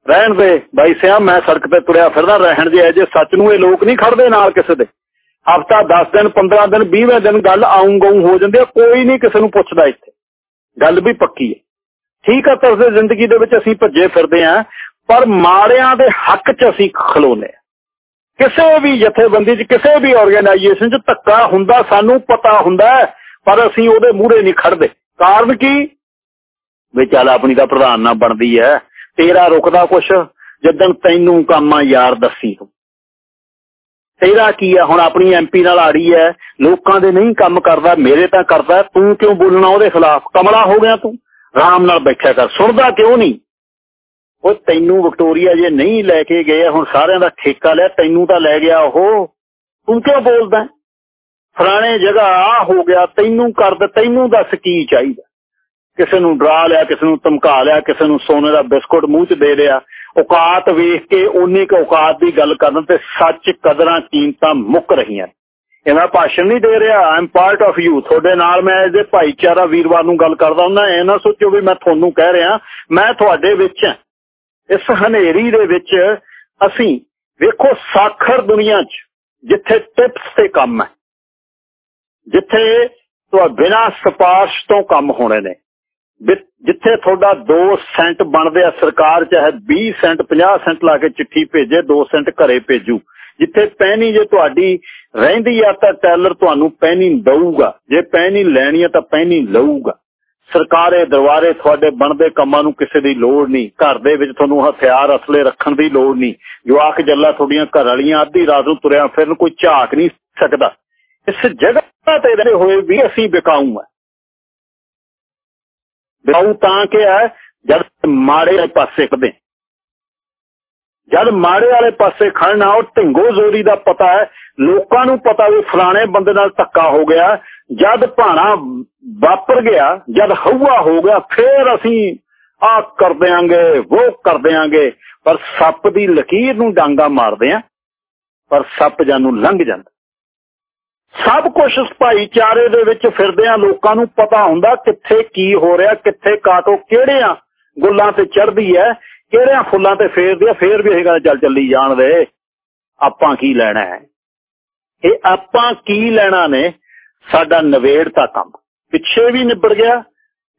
ਰਹਿਣ ਦੇ। ਬਾਈ ਸਿਆ ਮੈਂ ਸੜਕ ਤੇ ਤੁਰਿਆ ਫਿਰਦਾ, ਰਹਿਣ ਦੇ। ਜੇ ਸੱਚ ਨੂੰ ਇਹ ਲੋਕ ਨਹੀਂ ਖੜਦੇ ਨਾਲ ਕਿਸੇ ਦੇ। ਹਫਤਾ 10 ਦਿਨ 15 ਦਿਨ 20ਵੇਂ ਦਿਨ ਗੱਲ ਆਉਂ ਗਉ ਹੋ ਜਾਂਦੀ ਆ ਕੋਈ ਨਹੀਂ ਕਿਸੇ ਨੂੰ ਪੁੱਛਦਾ ਇੱਥੇ। ਗੱਲ ਵੀ ਪੱਕੀ ਹੈ। ਠੀਕ ਆ ਤਰਸੇ ਜ਼ਿੰਦਗੀ ਦੇ ਵਿੱਚ ਅਸੀਂ ਭੱਜੇ ਫਿਰਦੇ ਆ ਪਰ ਮਾੜਿਆਂ ਦੇ ਹੱਕ 'ਚ ਅਸੀਂ ਖਲੋਨੇ ਆ ਕਿਸੇ ਵੀ ਜਥੇਬੰਦੀ 'ਚ, ਕਿਸੇ ਵੀ ਆਰਗੇਨਾਈਜੇਸ਼ਨ 'ਚ ਧੱਕਾ ਹੁੰਦਾ, ਸਾਨੂੰ ਪਤਾ ਹੁੰਦਾ ਪਰ ਅਸੀਂ ਉਹਦੇ ਮੂਹਰੇ ਨਹੀਂ ਖੜਦੇ ਕਾਰਨ ਕੀ? ਵੀ ਚੱਲ ਆਪਣੀ ਦਾ ਪ੍ਰਧਾਨ ਨਾ ਬਣਦੀ ਹੈ, ਤੇਰਾ ਰੁਕਦਾ ਕੁਛ, ਜਦੋਂ ਤੈਨੂੰ ਕੰਮ ਯਾਰ ਦੱਸੀ ਤੂੰ। ਤੇਰਾ ਕੀ ਹੈ ਹੁਣ ਆਪਣੀ ਐਮਪੀ ਨਾਲ ਆੜੀ ਹੈ, ਲੋਕਾਂ ਦੇ ਨਹੀਂ ਕੰਮ ਕਰਦਾ, ਮੇਰੇ ਤਾਂ ਕਰਦਾ, ਤੂੰ ਕਿਉਂ ਬੋਲਣਾ ਉਹਦੇ ਖਿਲਾਫ? ਕਮਲਾ ਹੋ ਗਿਆ ਤੂੰ, ਆਰਾਮ ਨਾਲ ਬੈਠਿਆ ਕਰ। ਸੁਣਦਾ ਕਿਉਂ ਨਹੀਂ? ਉਹ ਤੈਨੂੰ ਵਿਕਟੋਰੀਆ ਜੇ ਨਹੀਂ ਲੈ ਕੇ ਗਏ, ਹੁਣ ਸਾਰਿਆਂ ਦਾ ਠੇਕਾ ਲਿਆ ਤੈਨੂੰ ਤਾਂ ਲੈ ਗਿਆ ਉਹ। ਤੂੰ ਕਿਉਂ ਬੋਲਦਾ? ਫਲਾਣੇ ਜਗ੍ਹਾ ਆ ਹੋ ਗਿਆ, ਤੈਨੂੰ ਕਰ ਤੈਨੂੰ ਦੱਸ ਕੀ ਚਾਹੀਦਾ? ਕਿਸੇ ਨੂੰ ਡਰਾ ਲਿਆ, ਕਿਸੇ ਨੂੰ ਧਮਕਾ ਲਿਆ, ਕਿਸੇ ਨੂੰ ਸੋਨੇ ਦਾ ਬਿਸਕੁਟ ਮੂੰਹ 'ਚ ਦੇ ਲਿਆ। ਔਕਾਤ ਵੇਖ ਕੇ ਉਨੀ ਕੁ ਔਕਾਤ ਦੀ ਗੱਲ ਕਰਨ ਤੇ ਸੱਚ ਕਦਰਾਂ ਕੀਮਤਾਂ ਮੁੱਕ ਰਹੀਆਂ ਇਹ ਮੈਂ ਭਾਸ਼ਣ ਨਹੀਂ ਦੇ ਰਿਹਾ ਆਮ ਪਾਰਟ ਆਫ ਯੂ ਤੁਹਾਡੇ ਨਾਲ ਮੈਂ ਇਹਦੇ ਭਾਈਚਾਰਾ ਵੀਰਵਾਰ ਨੂੰ ਗੱਲ ਕਰਦਾ ਹੁੰਦਾ, ਇਹ ਨਾ ਸੋਚੋ ਵੀ ਮੈਂ ਤੁਹਾਨੂੰ ਕਹਿ ਰਿਹਾ, ਮੈਂ ਤੁਹਾਡੇ ਵਿੱਚ ਇਸ ਹਨੇਰੀ ਦੇ ਵਿੱਚ ਅਸੀਂ ਵੇਖੋ ਸਾਖਰ ਦੁਨੀਆ 'ਚ ਜਿੱਥੇ ਟਿਪਸ ਤੇ ਕੰਮ ਹੈ, ਜਿੱਥੇ ਤੋਂ ਬਿਨਾ ਸਪਾਰਸ਼ ਤੋਂ ਕੰਮ ਹੋਣੇ ਨੇ ਜਿੱਥੇ ਤੁਹਾਡਾ 2 ਸੈਂਟ ਬਣਦੇ ਆ ਸਰਕਾਰ ਚਾਹੇ 20 ਸੈਂਟ 50 ਸੈਂਟ ਲਾ ਕੇ ਚਿੱਠੀ ਭੇਜੇ 2 ਸੈਂਟ ਘਰੇ ਭੇਜੂ, ਜਿੱਥੇ ਪੈਣੀ ਜੇ ਤੁਹਾਡੀ ਰਹਿੰਦੀ ਆ ਤਾਂ ਟੈਲਰ ਤੁਹਾਨੂੰ ਪੈਣੀ ਦਊਗਾ, ਜੇ ਪੈਣੀ ਲੈਣੀ ਆ ਤਾਂ ਪੈਣੀ ਲਊਗਾ। ਸਰਕਾਰੇ ਦਰਬਾਰੇ ਤੁਹਾਡੇ ਬਣਦੇ ਕੰਮਾਂ ਨੂੰ ਕਿਸੇ ਦੀ ਲੋੜ ਨਹੀਂ। ਘਰ ਦੇ ਵਿੱਚ ਤੁਹਾਨੂੰ ਹਥਿਆਰ ਅਸਲੇ ਰੱਖਣ ਦੀ ਲੋੜ ਨਹੀਂ। ਜਵਾਕ ਜੱਲਾ ਤੁਹਾਡੀਆਂ ਘਰ ਵਾਲੀਆਂ ਅੱਧੀ ਰਾਤ ਨੂੰ ਤੁਰਿਆ ਫਿਰਨ ਕੋਈ ਝਾਕ ਨਹੀਂ ਸਕਦਾ। ਇਸ ਜਗ੍ਹਾ ਤੇ ਰਹੇ ਹੋਏ ਵੀ ਅਸੀਂ ਵਿਕਾਊ ਆ। ਵਿਕਾਊ ਤਾਂ ਕਿ ਹੈ, ਜਦ ਮਾੜੇ ਪਾਸੇ ਕਦੇ ਜਦ ਮਾੜੇ ਵਾਲੇ ਪਾਸੇ ਖੜਨਾ ਉਹ ਢਿੰਗੋ ਜ਼ੋਰੀ ਦਾ ਪਤਾ ਹੈ। ਲੋਕਾਂ ਨੂੰ ਪਤਾ ਵੀ ਫਲਾਣੇ ਬੰਦੇ ਨਾਲ ਧੱਕਾ ਹੋ ਗਿਆ। ਜਦ ਭਾਣਾ ਵਾਪਰ ਗਿਆ, ਜਦ ਹਊਆ ਹੋ ਗਿਆ, ਫੇਰ ਅਸੀਂ ਆ ਕਰ ਦੇਾਂਗੇ ਉਹ ਕਰ ਦੇਾਂਗੇ ਪਰ ਸੱਪ ਦੀ ਲਕੀਰ ਨੂੰ ਡਾਂਗਾ ਮਾਰਦੇ ਆ, ਪਰ ਸੱਪ ਜਾਨੂੰ ਲੰਘ ਜਾਂਦਾ। ਸਭ ਕੁਝ ਭਾਈਚਾਰੇ ਦੇ ਵਿੱਚ ਫਿਰਦੇ ਆ, ਲੋਕਾਂ ਨੂੰ ਪਤਾ ਹੁੰਦਾ ਕਿੱਥੇ ਕੀ ਹੋ ਰਿਹਾ, ਕਿੱਥੇ ਕਾਟੋ ਕਿਹੜੇ ਆ ਗੁੱਲਾਂ ਤੇ ਚੜਦੀ ਹੈ ਕਿਹੜਿਆਂ ਫੁੱਲਾਂ ਤੇ ਫੇਰਦੀ ਆ ਫੇਰ ਵੀ ਇਹ ਗੱਲ ਚੱਲ ਚੱਲੀ ਜਾਣ ਦੇ। ਆਪਾਂ ਕੀ ਲੈਣਾ ਹੈ? ਇਹ ਆਪਾਂ ਕੀ ਲੈਣਾ ਨੇ? ਸਾਡਾ ਨਵੇੜਤਾ ਕੰਮ। ਪਿੱਛੇ ਵੀ ਨਿਬੜ ਗਿਆ,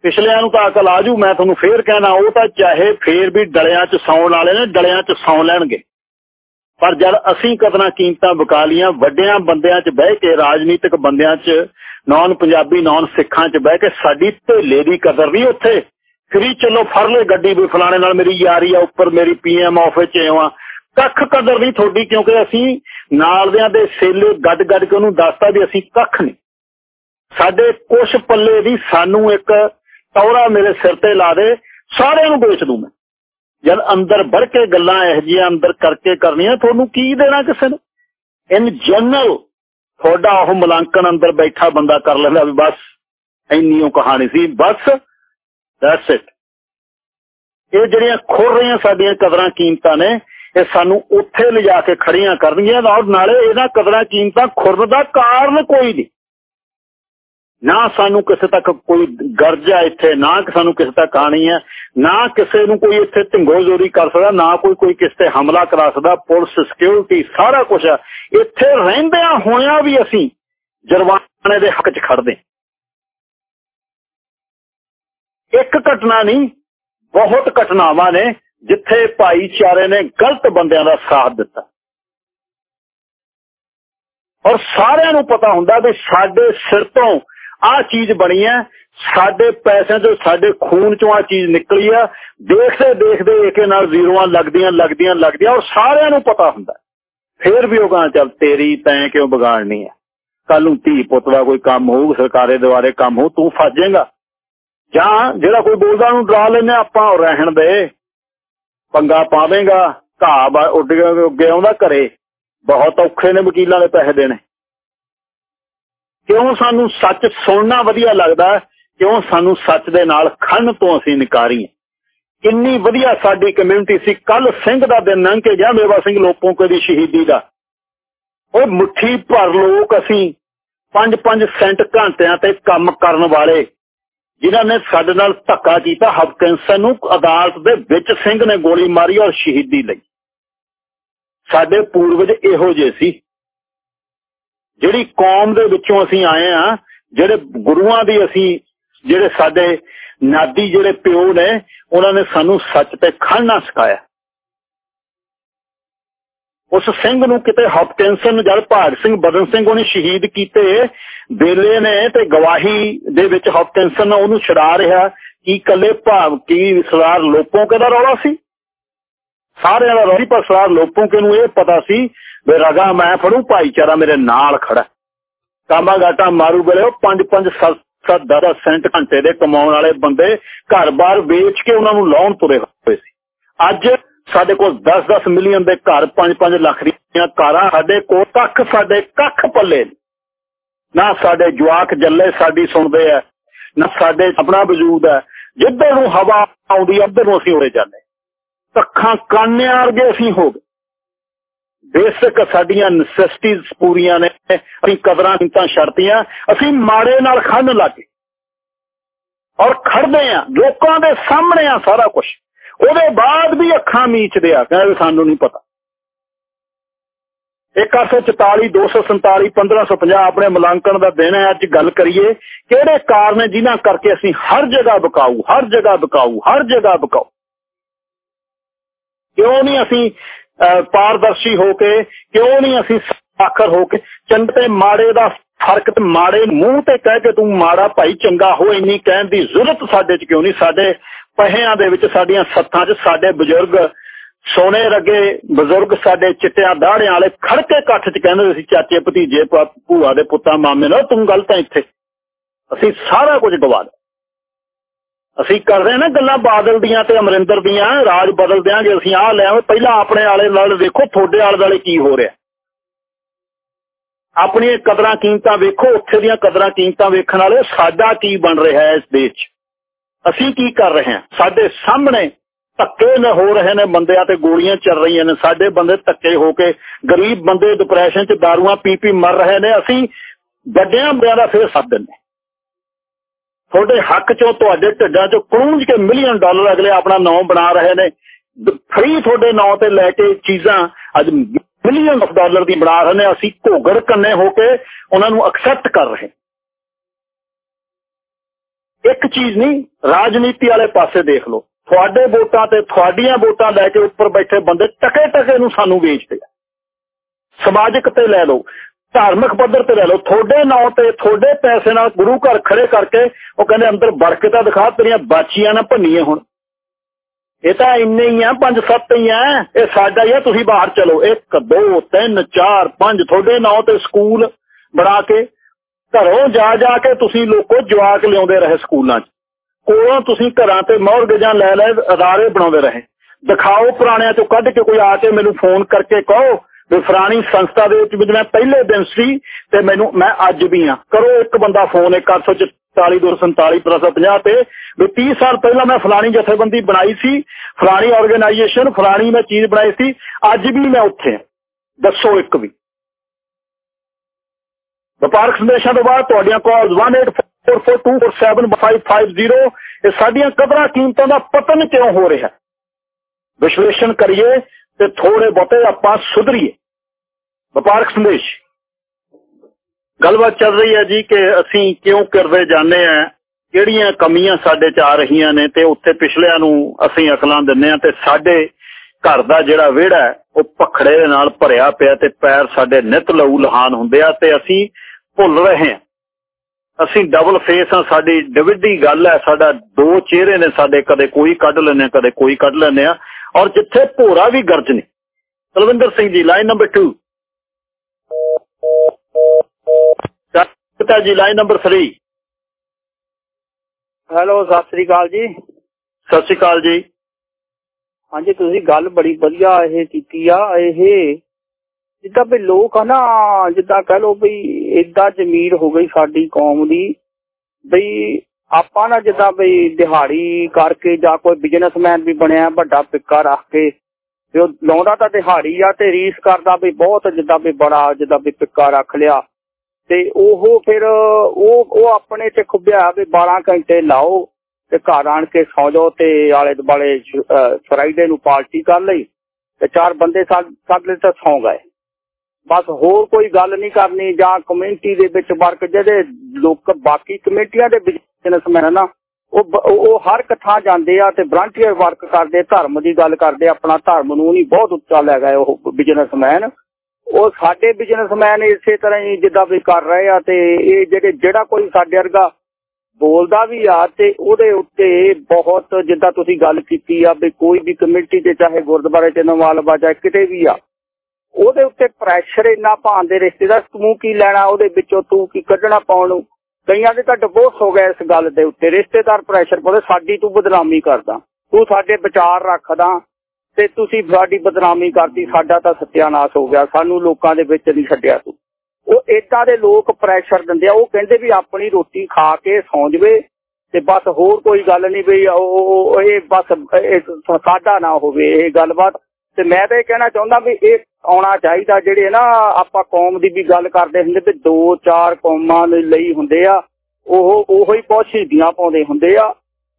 ਪਿਛਲਿਆਂ ਨੂੰ ਤਾਂ ਅਕਲ ਆਜੂ ਮੈਂ ਤੁਹਾਨੂੰ ਫੇਰ ਕਹਿਣਾ, ਉਹ ਤਾਂ ਚਾਹੇ ਫੇਰ ਵੀ ਡਲਿਆਂ 'ਚ ਸੌਣ ਵਾਲੇ ਨੇ, ਡਲਿਆਂ 'ਚ ਸੌ ਲੈਣਗੇ। ਪਰ ਜਦ ਅਸੀਂ ਕਦਰਾਂ ਕੀਮਤਾਂ ਵਿਕਾ ਲੀਆਂ ਵੱਡਿਆਂ ਬੰਦਿਆਂ 'ਚ ਬਹਿ ਕੇ, ਰਾਜਨੀਤਿਕ ਬੰਦਿਆਂ 'ਚ, ਨੌਨ ਪੰਜਾਬੀ, ਨੌਨ ਸਿੱਖਾਂ 'ਚ ਬਹਿ ਕੇ, ਸਾਡੀ ਢੇਲੇ ਦੀ ਕਦਰ ਨਹੀਂ ਉੱਥੇ। ਫਰੀ ਚਲੋ, ਫੜ ਲੈ ਗੱਡੀ ਵੀ, ਫਲਾਣੇ ਨਾਲ ਮੇਰੀ ਯਾਰੀ ਆ, ਉੱਪਰ ਮੇਰੀ ਪੀਐਮ ਆਫਿਸ 'ਚ ਆਵਾਂ ਕੱਖ ਕਦਰ ਨਹੀਂ ਤੁਹਾਡੀ, ਕਿਉਂਕਿ ਅਸੀਂ ਨਾਲਦਿਆਂ ਦੇ ਸੇਲੇ ਗੱਡ ਗੱਡ ਕੇ ਉਹਨੂੰ ਦੱਸਤਾ ਵੀ ਅਸੀਂ ਕੱਖ ਨਹੀਂ। ਸਾਡੇ ਕੁਛ ਪੱਲੇ ਦੀ ਸਾਨੂੰ ਇੱਕ ਤੌਰਾ ਮੇਰੇ ਸਿਰ ਤੇ ਲਾ ਦੇ, ਸਾਰਿਆਂ ਨੂੰ ਵੇਚ ਦੂੰ ਮੈਂ। ਜਦ ਅੰਦਰ ਵੜ ਕੇ ਗੱਲਾਂ ਇਹ ਜਿਹੀਆਂ ਅੰਦਰ ਕਰਕੇ ਕਰਨੀਆਂ, ਤੁਹਾਨੂੰ ਕੀ ਦੇਣਾ ਕਿਸੇ ਨੂੰ? ਇਨ ਜਨਰਲ ਤੁਹਾਡਾ ਉਹ ਮਲਾਂਕਣ ਅੰਦਰ ਬੈਠਾ ਬੰਦਾ ਕਰ ਲੈਂਦਾ ਵੀ ਬਸ ਇੰਨੀ ਉਹ ਕਹਾਣੀ ਸੀ, ਬਸ ਦੈਟਸ ਇਟ ਇਹ ਜਿਹੜੀਆਂ ਖੁਰ ਰਹੀਆਂ ਸਾਡੀਆਂ ਕਦਰਾਂ ਕੀਮਤਾਂ ਨੇ, ਇਹ ਸਾਨੂੰ ਉੱਥੇ ਲਿਜਾ ਕੇ ਖੜੀਆਂ ਕਰਨਗੀਆਂ, ਔਰ ਨਾਲੇ ਇਹਨਾਂ ਕਦਰਾਂ ਕੀਮਤਾਂ ਖੁਰਨ ਦਾ ਕਾਰਨ ਕੋਈ ਨਹੀਂ। ਨਾ ਸਾਨੂੰ ਕਿਸੇ ਤੱਕ ਕੋਈ ਗਰਜ ਹੈ ਇੱਥੇ, ਨਾ ਸਾਨੂੰ ਕਿਸੇ ਤੱਕ ਕਹਾਣੀ ਹੈ, ਨਾ ਕਿਸੇ ਨੂੰ ਕੋਈ ਇੱਥੇ ਢਿੰਗੋ ਕਰ ਸਕਦਾ, ਨਾ ਕੋਈ ਕੋਈ ਕਿਸੇ ਤੇ ਹਮਲਾ ਕਰਾ ਸਕਦਾ, ਪੁਲਿਸ ਸਿਕਿਉਰਿਟੀ ਸਾਰਾ ਕੁਝ ਇੱਥੇ ਰਹਿੰਦਿਆਂ ਹੋਇਆਂ ਵੀ ਅਸੀਂ ਜਰਵਾਨੇ ਦੇ ਹੱਕ 'ਚ ਖੜਦੇ ਇੱਕ ਘਟਨਾ ਨਹੀਂ, ਬਹੁਤ ਘਟਨਾਵਾਂ ਨੇ ਜਿੱਥੇ ਭਾਈਚਾਰੇ ਨੇ ਗਲਤ ਬੰਦਿਆਂ ਦਾ ਸਾਥ ਦਿੱਤਾ। ਔਰ ਸਾਰਿਆਂ ਨੂੰ ਪਤਾ ਹੁੰਦਾ ਵੀ ਸਾਡੇ ਸਿਰ ਤੋਂ ਆਹ ਚੀਜ਼ ਬਣੀ ਹੈ ਸਾਡੇ ਪੈਸਿਆਂ ਤੋਂ ਸਾਡੇ ਖੂਨ ਚੋਂ ਆ ਚੀਜ਼ ਨਿਕਲੀ ਆ। ਦੇਖਦੇ ਦੇਖਦੇ ਏਕੇ ਨਾਲ ਜ਼ੀਰੋਆਂ ਲੱਗਦੀਆਂ ਲੱਗਦੀਆਂ ਲੱਗਦੀਆਂ ਔਰ ਸਾਰਿਆਂ ਨੂੰ ਪਤਾ ਹੁੰਦਾ। ਫੇਰ ਵੀ ਉਹ ਕਹਾਂ ਚੱਲ, ਤੇਰੀ ਤੈਂ ਕਿਉਂ ਵਿਗਾੜਨੀ ਹੈ ਕੱਲ ਨੂੰ ਧੀ ਪੁੱਤ ਦਾ ਕੋਈ ਕੰਮ ਹੋਊ, ਸਰਕਾਰੇ ਦੁਆਰੇ ਕੰਮ ਹੋ ਤੂੰ ਫਸ ਜਾਏਗਾ। ਜਾਂ ਜਿਹੜਾ ਕੋਈ ਬੋਲਦਾ ਉਹਨੂੰ ਡਰਾ ਲੈਨੇ ਆਪਾਂ ਰਹਿਣ ਦੇ। ਪੰਗਾ ਪਾਵੇਂਗਾ, ਘਾਹ ਉੱਡ ਗਿਆ ਆਉਂਦਾ ਘਰੇ। ਬਹੁਤ ਔਖੇ ਨੇ ਵਕੀਲਾਂ ਦੇ ਪੈਸੇ ਦੇਣੇ। ਕਿਉਂ ਸਾਨੂੰ ਸੱਚ ਸੁਣਨਾ ਵਧੀਆ ਲੱਗਦਾ? ਕਿਉਂ ਸਾਨੂੰ ਸੱਚ ਦੇ ਨਾਲ ਖੰਨ ਤੋਂ ਅਸੀਂ ਨਿਕਾਰੀ ਕਿੰਨੀ ਵਧੀਆ ਸਾਡੀ ਕਮਿਊਨਿਟੀ ਸੀ। ਕੱਲ ਸਿੰਘ ਦਾ ਦਿਨ ਲੰਘ ਕੇ ਗਿਆ, ਮੇਵਾ ਸਿੰਘ ਲੋਪੋਂਕੇ ਦੀ ਸ਼ਹੀਦੀ ਦਾ। ਉਹ ਮੁੱਠੀ ਭਰ ਲੋਕ ਅਸੀਂ 5-5 ਸੈਂਟ ਘੰਟਿਆਂ ਤੇ ਕੰਮ ਕਰਨ ਵਾਲੇ। ਜਿਨ੍ਹਾਂ ਨੇ ਸਾਡੇ ਨਾਲ ਧੱਕਾ ਕੀਤਾ ਹਬਕਿੰਸਨ ਨੂੰ ਅਦਾਲਤ ਦੇ ਵਿੱਚ ਸਿੰਘ ਨੇ ਗੋਲੀ ਮਾਰੀ ਔਰ ਸ਼ਹੀਦੀ ਲਈ। ਸਾਡੇ ਪੂਰਵਜ ਇਹੋ ਜਿਹੇ ਸੀ। ਜਿਹੜੀ ਕੌਮ ਦੇ ਵਿੱਚੋਂ ਅਸੀਂ ਆਏ ਆ ਜਿਹੜੇ ਗੁਰੂਆਂ ਦੀ ਅਸੀਂ, ਜਿਹੜੇ ਸਾਡੇ ਨਾਦੀ ਜਿਹੜੇ ਪਿਓ ਨੇ, ਉਹਨਾਂ ਨੇ ਸਾਨੂੰ ਸੱਚ ਤੇ ਖੜਨਾ ਸਿਖਾਇਆ। ਉਸ ਸਿੰਘ ਨੂੰ ਕਿਤੇ ਹੌਪਕਿੰਸਨ ਜਦ ਭਾਰਤ ਸਿੰਘ ਬਦਨ ਸਿੰਘ ਉਹਨੇ ਸ਼ਹੀਦ ਕੀਤੇ, ਬੇਲੇ ਨੇ ਤੇ ਗਵਾਹੀ ਦੇ ਵਿੱਚ ਹੌਪਕਿੰਸਨ ਉਹਨੂੰ ਛਡਾ ਰਿਹਾ, ਕੀ ਕੱਲੇ ਭਾਵ, ਕੀ ਸਰਦਾਰ ਲੋਪੋਂ ਕਿਹਦਾ ਰੌਲਾ ਸੀ? ਸਾਰਿਆਂ ਦਾ ਰੌਲੀ ਪਰ ਸਰਦਾਰ ਲੋਪੋਂ ਨੂੰ ਇਹ ਪਤਾ ਸੀ ਵੀ ਰਗਾ ਮੈਂ ਫੜੂ, ਭਾਈਚਾਰਾ ਮੇਰੇ ਨਾਲ ਖੜਾ। ਕਾਮਾ ਗਾਟਾ ਮਾਰੂ ਬਲੇ ਉਹ 5-5 7 10 ਸੈਂਟ ਘੰਟੇ ਦੇ ਕਮਾਉਣ ਵਾਲੇ ਬੰਦੇ ਘਰ-ਬਾਰ ਵੇਚ ਕੇ ਉਹਨਾਂ ਨੂੰ ਲਾਉਣ ਤੁਰੇ ਹੋਏ ਸੀ। ਅੱਜ ਸਾਡੇ ਕੋਲ 10-10 ਮਿਲੀਅਨ ਦੇ ਘਰ 5-5 ਲੱਖ ਦੀਆਂ ਕਾਰਾਂ ਸਾਡੇ ਕੋਲ ਕੱਖ ਸਾਡੇ ਕੱਖ ਪੱਲੇ ਨਾ ਸਾਡੇ ਜਵਾਕ ਜੱਲੇ ਸਾਡੀ ਸੁਣਦੇ ਆ, ਨਾ ਸਾਡੇ ਆਪਣਾ ਵਜੂਦ ਹੈ ਜਿੱਧਰ ਨੂੰ ਹਵਾ ਆਉਂਦੀ ਉੱਧਰ ਨੂੰ ਅਸੀਂ ਉਰੇ ਜਾਂਦੇ। ਅੱਖਾਂ ਕਾਨਿਆਂ ਵਰਗੇ ਅਸੀਂ ਹੋ ਗਏ। ਬੇਸਿਕ ਸਾਡੀਆਂ ਨੈਸੈਸਿਟੀਜ਼ ਪੂਰੀਆਂ ਨੇ, ਅਸੀਂ ਕਦਰਾਂ ਕੀਮਤਾਂ ਛੱਡਤੀਆਂ, ਅਸੀਂ ਮਾੜੇ ਨਾਲ ਖੰਨ ਲੱਗੇ ਔਰ ਖੜਦੇ ਆ ਲੋਕਾਂ ਦੇ ਸਾਹਮਣੇ ਆ ਸਾਰਾ ਕੁਝ ਉਹਦੇ ਬਾਅਦ ਵੀ ਅੱਖਾਂ ਮੀਚਦੇ ਆ, ਕਹਿੰਦੇ ਸਾਨੂੰ ਨਹੀਂ ਪਤਾ। 144 247 1550 ਆਪਣੇ ਮੁਲਾਂਕਣ ਦਾ ਦਿਨ ਹੈ, ਅੱਜ ਗੱਲ ਕਰੀਏ, ਕਿਹੜੇ ਕਾਰਨ ਜਿਨ੍ਹਾਂ ਕਰਕੇ ਅਸੀਂ ਹਰ ਜਗ੍ਹਾ ਬਕਾਊ, ਹਰ ਜਗ੍ਹਾ ਬਕਾਊ, ਹਰ ਜਗ੍ਹਾ ਬਕਾਊ। ਕਿਉਂ ਨਹੀਂ ਅਸੀਂ ਪਾਰਦਰਸ਼ੀ ਹੋ ਕੇ, ਕਿਉਂ ਨਹੀਂ ਅਸੀਂ ਆਖਰ ਹੋ ਕੇ? ਚੰਗ ਤੇ ਮਾੜੇ ਦਾ ਫ਼ਰਕ ਤੇ ਮਾੜੇ ਮੂੰਹ ਤੇ ਕਹਿ ਕੇ ਤੂੰ ਮਾੜਾ ਭਾਈ ਚੰਗਾ ਹੋ, ਇੰਨੀ ਕਹਿਣ ਦੀ ਜ਼ਰੂਰਤ ਸਾਡੇ 'ਚ ਕਿਉਂ ਨਹੀਂ? ਸਾਡੇ ਪਹਿਆਂ ਦੇ ਵਿੱਚ, ਸਾਡੀਆਂ ਸੱਥਾਂ 'ਚ, ਸਾਡੇ ਬਜ਼ੁਰਗ ਸੋਨੇ ਰਗੇ ਬਜ਼ੁਰਗ, ਸਾਡੇ ਚਿੱਟਿਆਂ ਦਾੜਿਆਂ ਵਾਲੇ ਖੜਕੇ ਇਕੱਠ 'ਚ ਕਹਿੰਦੇ ਸੀ, ਚਾਚੇ ਭਤੀਜੇ ਭੂਆ ਦੇ ਪੁੱਤਾਂ, ਮਾਮੇ ਨਾਲ ਤੂੰ ਗਲਤ ਹੈ ਇੱਥੇ। ਅਸੀਂ ਸਾਰਾ ਕੁਝ ਗਵਾ ਅਸੀਂ ਕਰ ਰਹੇ ਨਾ ਗੱਲਾਂ ਬਾਦਲ ਦੀਆਂ ਤੇ ਅਮਰਿੰਦਰ ਦੀਆਂ, ਰਾਜ ਬਦਲ ਦਿਆਂਗੇ ਅਸੀਂ, ਆਹ ਲੈ ਪਹਿਲਾਂ ਆਪਣੇ ਆਲੇ ਨਾਲ ਵੇਖੋ, ਤੁਹਾਡੇ ਆਲੇ ਦੁਆਲੇ ਕੀ ਹੋ ਰਿਹਾ। ਆਪਣੀਆਂ ਕਦਰਾਂ ਕੀਮਤਾਂ ਵੇਖੋ, ਉੱਥੇ ਦੀਆਂ ਕਦਰਾਂ ਕੀਮਤਾਂ ਵੇਖਣ ਵਾਲੇ, ਸਾਡਾ ਕੀ ਬਣ ਰਿਹਾ ਹੈ ਇਸ ਦੇਸ਼ 'ਚ? ਅਸੀਂ ਕੀ ਕਰ ਰਹੇ ਹਾਂ? ਸਾਡੇ ਸਾਹਮਣੇ ਧੱਕੇ ਨੇ ਹੋ ਰਹੇ ਨੇ ਬੰਦਿਆਂ ਤੇ ਗੋਲੀਆਂ ਚੱਲ ਰਹੀਆਂ ਨੇ, ਸਾਡੇ ਬੰਦੇ ਧੱਕੇ ਹੋ ਕੇ ਗਰੀਬ ਬੰਦੇ ਡਿਪਰੈਸ਼ਨ 'ਚ ਦਾਰੂਆਂ ਪੀ ਪੀ ਮਰ ਰਹੇ ਨੇ, ਅਸੀਂ ਵੱਡਿਆਂ ਬੰਦਿਆਂ ਦਾ ਫੇਰ ਸੱਦ ਦਿੰਦੇ ਤੁਹਾਡੇ ਹੱਕ 'ਚੋਂ ਤੁਹਾਡੇ ਢਿੱਡਾਂ 'ਚੋਂ ਕੂੰਜ ਕੇ ਮਿਲੀਅਨ ਡਾਲਰ ਅਗਲੇ ਆਪਣਾ ਨਾਮ ਬਣਾ ਰਹੇ ਨੇ। ਫਰੀ ਤੁਹਾਡੇ ਨਾਂ ਤੇ ਲੈ ਕੇ ਚੀਜ਼ਾਂ ਅੱਜ ਮਿਲੀਅਨ ਆਫ ਡਾਲਰ ਦੀ ਬਣਾ ਰਹੇ ਨੇ। ਅਸੀਂ ਘੋਗੜ ਕੰਨੇ ਹੋ ਕੇ ਉਹਨਾਂ ਨੂੰ ਐਕਸੈਪਟ ਕਰ ਰਹੇ ਇੱਕ ਚੀਜ਼ ਨਹੀਂ, ਰਾਜਨੀਤੀ ਵਾਲੇ ਪਾਸੇ ਦੇਖ ਲਓ। ਤੁਹਾਡੇ ਵੋਟਾਂ ਤੇ ਤੁਹਾਡੀਆਂ ਵੋਟਾਂ ਲੈ ਕੇ ਉੱਪਰ ਬੈਠੇ ਬੰਦੇ ਟਕੇ ਟਕੇ ਨੂੰ ਸਾਨੂੰ ਵੇਚਦੇ ਆ। ਸਮਾਜਿਕ ਤੇ ਲੈ ਲਓ। ਧਾਰਮਿਕ ਪੱਧਰ ਤੇ ਲੈ ਲਓ, ਤੁਹਾਡੇ ਨਾਂ ਤੇ ਤੁਹਾਡੇ ਪੈਸੇ ਨਾਲ ਗੁਰੂ ਘਰ ਖੜੇ ਕਰਕੇ ਉਹ ਕਹਿੰਦੇ ਅੰਦਰ ਵੜ ਕੇ ਤਾਂ ਦਿਖਾ, ਤੇਰੀਆਂ ਬਾਚੀਆਂ ਨਾ ਭੰਨੀਏ ਹੁਣ। ਇਹ ਤਾਂ ਇੰਨੇ ਹੀ ਆ, ਪੰਜ ਸੱਤ ਹੀ ਆ, ਇਹ ਸਾਡਾ ਹੀ ਆ, ਤੁਸੀਂ ਬਾਹਰ ਚਲੋ। 1 2 3 4 5 ਤੁਹਾਡੇ ਨਾਂ ਤੇ ਸਕੂਲ ਬਣਾ ਕੇ, ਘਰੋਂ ਜਾ ਜਾ ਕੇ ਤੁਸੀਂ ਲੋਕੋ ਜਵਾਕ ਲਿਆਉਂਦੇ ਰਹੇ ਸਕੂਲਾਂ 'ਚ। ਕੋਲੋਂ ਤੁਸੀਂ ਘਰਾਂ ਤੇ ਮੌਰਗਜਾਂ ਲੈ ਲੈ, ਅਦਾਰੇ ਬਣਾਉਂਦੇ ਰਹੇ। ਦਿਖਾਓ ਪੁਰਾਣਿਆਂ ਚੋਂ ਕੱਢ ਕੇ ਕੋਈ ਆ ਕੇ ਮੈਨੂੰ ਫੋਨ ਕਰਕੇ ਕਹੋ ਵੀ ਫਰਾਣੀ ਸੰਸਥਾ ਦੇ ਵਿੱਚ ਵੀ ਮੈਂ ਪਹਿਲੇ ਦਿਨ ਸੀ ਤੇ ਮੈਨੂੰ, ਮੈਂ ਅੱਜ ਵੀ ਆ। ਕਰੋ ਇੱਕ ਬੰਦਾ ਫੋਨ 184247 ਤੇ ਵੀ 30 ਸਾਲ ਪਹਿਲਾਂ ਮੈਂ ਫਲਾਣੀ ਜਥੇਬੰਦੀ ਬਣਾਈ ਸੀ, ਫਲਾਣੀ ਆਰਗੇਨਾਈਜੇਸ਼ਨ ਫਲਾਣੀ ਮੈਂ ਚੀਜ਼ ਬਣਾਈ ਸੀ, ਅੱਜ ਵੀ ਮੈਂ ਉੱਥੇ ਦੱਸੋ ਇੱਕ ਵੀ। ਵਪਾਰਕ ਸੰਦੇਸ਼ਾਂ ਤੋਂ ਬਾਅਦ ਤੁਹਾਡੀਆਂ ਕਾਲਸ 1844247550 ਇਹ ਸਾਡੀਆਂ ਕਦਰਾਂ ਕੀਮਤਾਂ ਦਾ ਪਤਨ ਕਿਉਂ ਹੋ ਰਿਹਾ? ਵਿਸ਼ਲੇਸ਼ਣ ਕਰੀਏ ਤੇ ਥੋੜੇ ਬਹੁਤੇ ਆਪਾਂ ਸੁਧਰੀਏ। ਵਪਾਰਕ ਸੰਦੇਸ਼। ਗੱਲਬਾਤ ਚੱਲ ਰਹੀ ਹੈ ਜੀ ਕਿ ਅਸੀਂ ਕਿਉਂ ਕਰਦੇ ਜਾਂਦੇ ਆ ਕਿਹੜੀਆਂ ਕਮੀਆਂ ਸਾਡੇ ਚ ਆ ਰਹੀਆਂ ਨੇ ਤੇ ਉੱਥੇ ਪਿਛਲਿਆਂ ਨੂੰ ਅਸੀਂ ਅਕਲਾਂ ਦਿੰਨੇ ਆ ਤੇ ਸਾਡੇ ਘਰ ਦਾ ਜਿਹੜਾ ਵਿਹੜਾ ਉਹ ਪਖੜੇ ਦੇ ਨਾਲ ਭਰਿਆ ਪਿਆ ਤੇ ਪੈਰ ਸਾਡੇ ਨਿਤ ਲਹੂ ਲਹਾਨ ਹੁੰਦੇ ਆ ਤੇ ਅਸੀਂ ਭੁੱਲ ਰਹੇ ਆ ਅਸੀਂ ਡਬਲ ਫੇਸ ਆ ਸਾਡੀ ਡਿਵਿਡੀ ਗੱਲ ਹੈ, ਸਾਡਾ ਦੋ ਚਿਹਰੇ ਨੇ ਸਾਡੇ, ਕਦੇ ਕੋਈ ਕੱਢ ਲੈਨੇ ਕਦੇ ਕੋਈ ਕੱਢ ਲੈਨੇ ਆ ਔਰ ਜਿੱਥੇ ਭੋਰਾ ਵੀ ਗਰਜ ਨੇ। ਤਲਵਿੰਦਰ ਸਿੰਘ ਜੀ ਲਾਈਨ ਨੰਬਰ 2 ਪਿਤਾ ਜੀ line number 3 hello Sat Sri ਅਕਾਲ ਜੀ। ਸਤਿ ਸ੍ਰੀ ਅਕਾਲ ਜੀ। ਹਾਂਜੀ ਤੁਸੀਂ ਗੱਲ ਬੜੀ ਵਧੀਆ ਇਹ ਕੀਤੀ ਆ ਇਹ ਜਿੱਦਾਂ ਵੀ ਲੋਕ ਆ ਨਾ ਜਿੱਦਾਂ ਕਹ ਲੋ ਵੀ ਇਦਾਂ ਜ਼ਮੀਰ ਹੋ ਗਈ ਸਾਡੀ ਕੌਮ ਦੀ ਬਈ ਆਪਾਂ ਨਾ ਜਿੱਦਾਂ ਬਈ ਦਿਹਾੜੀ ਕਰਕੇ ਜਾਂ ਕੋਈ ਬਿਜ਼ਨਸਮੈਨ ਵੀ ਬਣਿਆ, ਵੱਡਾ ਪਿੱਕਾ ਰੱਖ ਕੇ ਤੇ ਉਹ ਲਾਉਂਦਾ ਤਾਂ ਦਿਹਾੜੀ ਆ ਤੇ ਰੀਸ ਕਰਦਾ ਵੀ ਬਹੁਤ ਜਿੱਦਾਂ ਵੀ ਬੜਾ, ਜਿੱਦਾਂ ਵੀ ਪਿੱਕਾ ਰੱਖ ਲਿਆ। ਤੇ ਉਹ ਫਿਰ ਉਹ ਉਹ ਆਪਣੇ ਤੇ ਖੁੱਬਿਆ ਵੀ 12 ਘੰਟੇ ਲਾਓ ਤੇ ਘਰ ਆਣ ਕੇ ਸੌ ਜਾਓ ਤੇ ਆਲੇ ਦੁਆਲੇ ਫਰਾਈਡੇ ਨੂੰ ਪਾਰਟੀ ਕਰ ਲਈ ਤੇ ਚਾਰ ਬੰਦੇ ਸਾਡੇ ਤੇ ਸੌ ਗਏ। ਬਸ ਹੋਰ ਕੋਈ ਗੱਲ ਨਹੀਂ ਕਰਨੀ ਜਾਂ ਕਮਿਊਨਿਟੀ ਦੇ ਵਿੱਚ ਵਰਕ ਜਿਹੜੇ ਲੋਕ ਬਾਕੀ ਕਮੇਟੀਆਂ ਦੇ ਬਿਜ਼ਨਸਮੈਨ ਨਾ, ਉਹ ਉਹ ਹਰ ਕਥਾ ਜਾਂਦੇ ਆ ਤੇ ਵਲੰਟੀਅਰ ਵਰਕ ਕਰਦੇ, ਧਰਮ ਦੀ ਗੱਲ ਕਰਦੇ, ਆਪਣਾ ਧਰਮ ਨੂੰ ਨਹੀਂ ਬਹੁਤ ਉੱਚਾ ਲੈ ਗਏ ਉਹ ਬਿਜ਼ਨਸਮੈਨ ਉਹ ਸਾਡੇ ਬਿਜ਼ਨਸਮੈਨ ਇਸੇ ਤਰ੍ਹਾਂ ਹੀ ਜਿੱਦਾਂ ਵੀ ਕਰ ਰਹੇ ਆ ਤੇ ਇਹ ਜਿਹੜੇ, ਜਿਹੜਾ ਕੋਈ ਸਾਡੇ ਵਰਗਾ ਬੋਲਦਾ ਵੀ ਆ ਤੇ ਉਹਦੇ ਉੱਤੇ ਬਹੁਤ ਜਿੱਦਾਂ ਤੁਸੀਂ ਗੱਲ ਕੀਤੀ ਆ ਵੀ ਕੋਈ ਵੀ ਕਮੇਟੀ ਤੇ ਚਾਹੇ ਗੁਰਦੁਆਰੇ ਚ ਨਵਾਲਬਾ ਚਾਹੇ ਕਿਤੇ ਵੀ ਆ, ਉਹਦੇ ਉੱਤੇ ਪ੍ਰੈਸ਼ਰ ਇੰਨਾ ਪਾਉਂਦੇ ਰਿਸ਼ਤੇਦਾਰ ਤੂੰ ਕੀ ਲੈਣਾ, ਉਹਦੇ ਵਿੱਚੋਂ ਤੂੰ ਕੀ ਕੱਢਣਾ ਪਾਉਣ ਨੂੰ। ਕਈਆਂ ਦੇ ਤਾਂ ਡਿਵੋਰਸ ਹੋ ਗਿਆ ਇਸ ਗੱਲ ਦੇ ਉੱਤੇ। ਰਿਸ਼ਤੇਦਾਰ ਪ੍ਰੈਸ਼ਰ ਪਾਉਂਦੇ, ਸਾਡੀ ਤੂੰ ਬਦਨਾਮੀ ਕਰਦਾ। ਤੂੰ ਸਾਡੇ ਵਿਚਾਰ ਰੱਖਦਾ ਤੇ ਤੁਸੀਂ ਸਾਡੀ ਬਦਨਾਮੀ ਕਰਦੀ ਸਾਡਾ ਤਾਂ ਸਤਿਆਨਾਸ਼ ਹੋ ਗਿਆ। ਸਾਨੂੰ ਲੋਕਾਂ ਦੇ ਵਿੱਚ ਨਹੀਂ ਛੱਡਿਆ ਤੂੰ। ਉਹ ਏਦਾਂ ਦੇ ਲੋਕ ਪ੍ਰੈਸ਼ਰ ਦਿੰਦੇ ਆ। ਉਹ ਕਹਿੰਦੇ ਵੀ ਆਪਣੀ ਰੋਟੀ ਖਾ ਕੇ ਸੌਂ ਜਵੇ ਤੇ ਬਸ ਹੋਰ ਕੋਈ ਗੱਲ ਨਹੀਂ ਵੀ ਉਹ ਇਹ ਬਸ ਸਾਡਾ ਨਾ ਹੋਵੇ, ਇਹ ਗੱਲਬਾਤ ਤੇ ਮੈਂ ਤਾਂ ਇਹ ਕਹਿਣਾ ਚਾਹੁੰਦਾ ਵੀ ਇਹ ਆਉਣਾ ਚਾਹੀਦਾ ਜਿਹੜੇ ਨਾ ਆਪਾਂ ਕੌਮ ਦੀ ਵੀ ਗੱਲ ਕਰਦੇ ਹੁੰਦੇ ਤੇ ਦੋ ਚਾਰ ਕੌਮਾਂ ਦੇ ਲਈ ਹੁੰਦੇ ਆ, ਉਹ ਉਹੋ ਹੀ ਬਹੁਤ ਸ਼ਹੀਦੀਆਂ ਪਾਉਂਦੇ ਹੁੰਦੇ ਆ।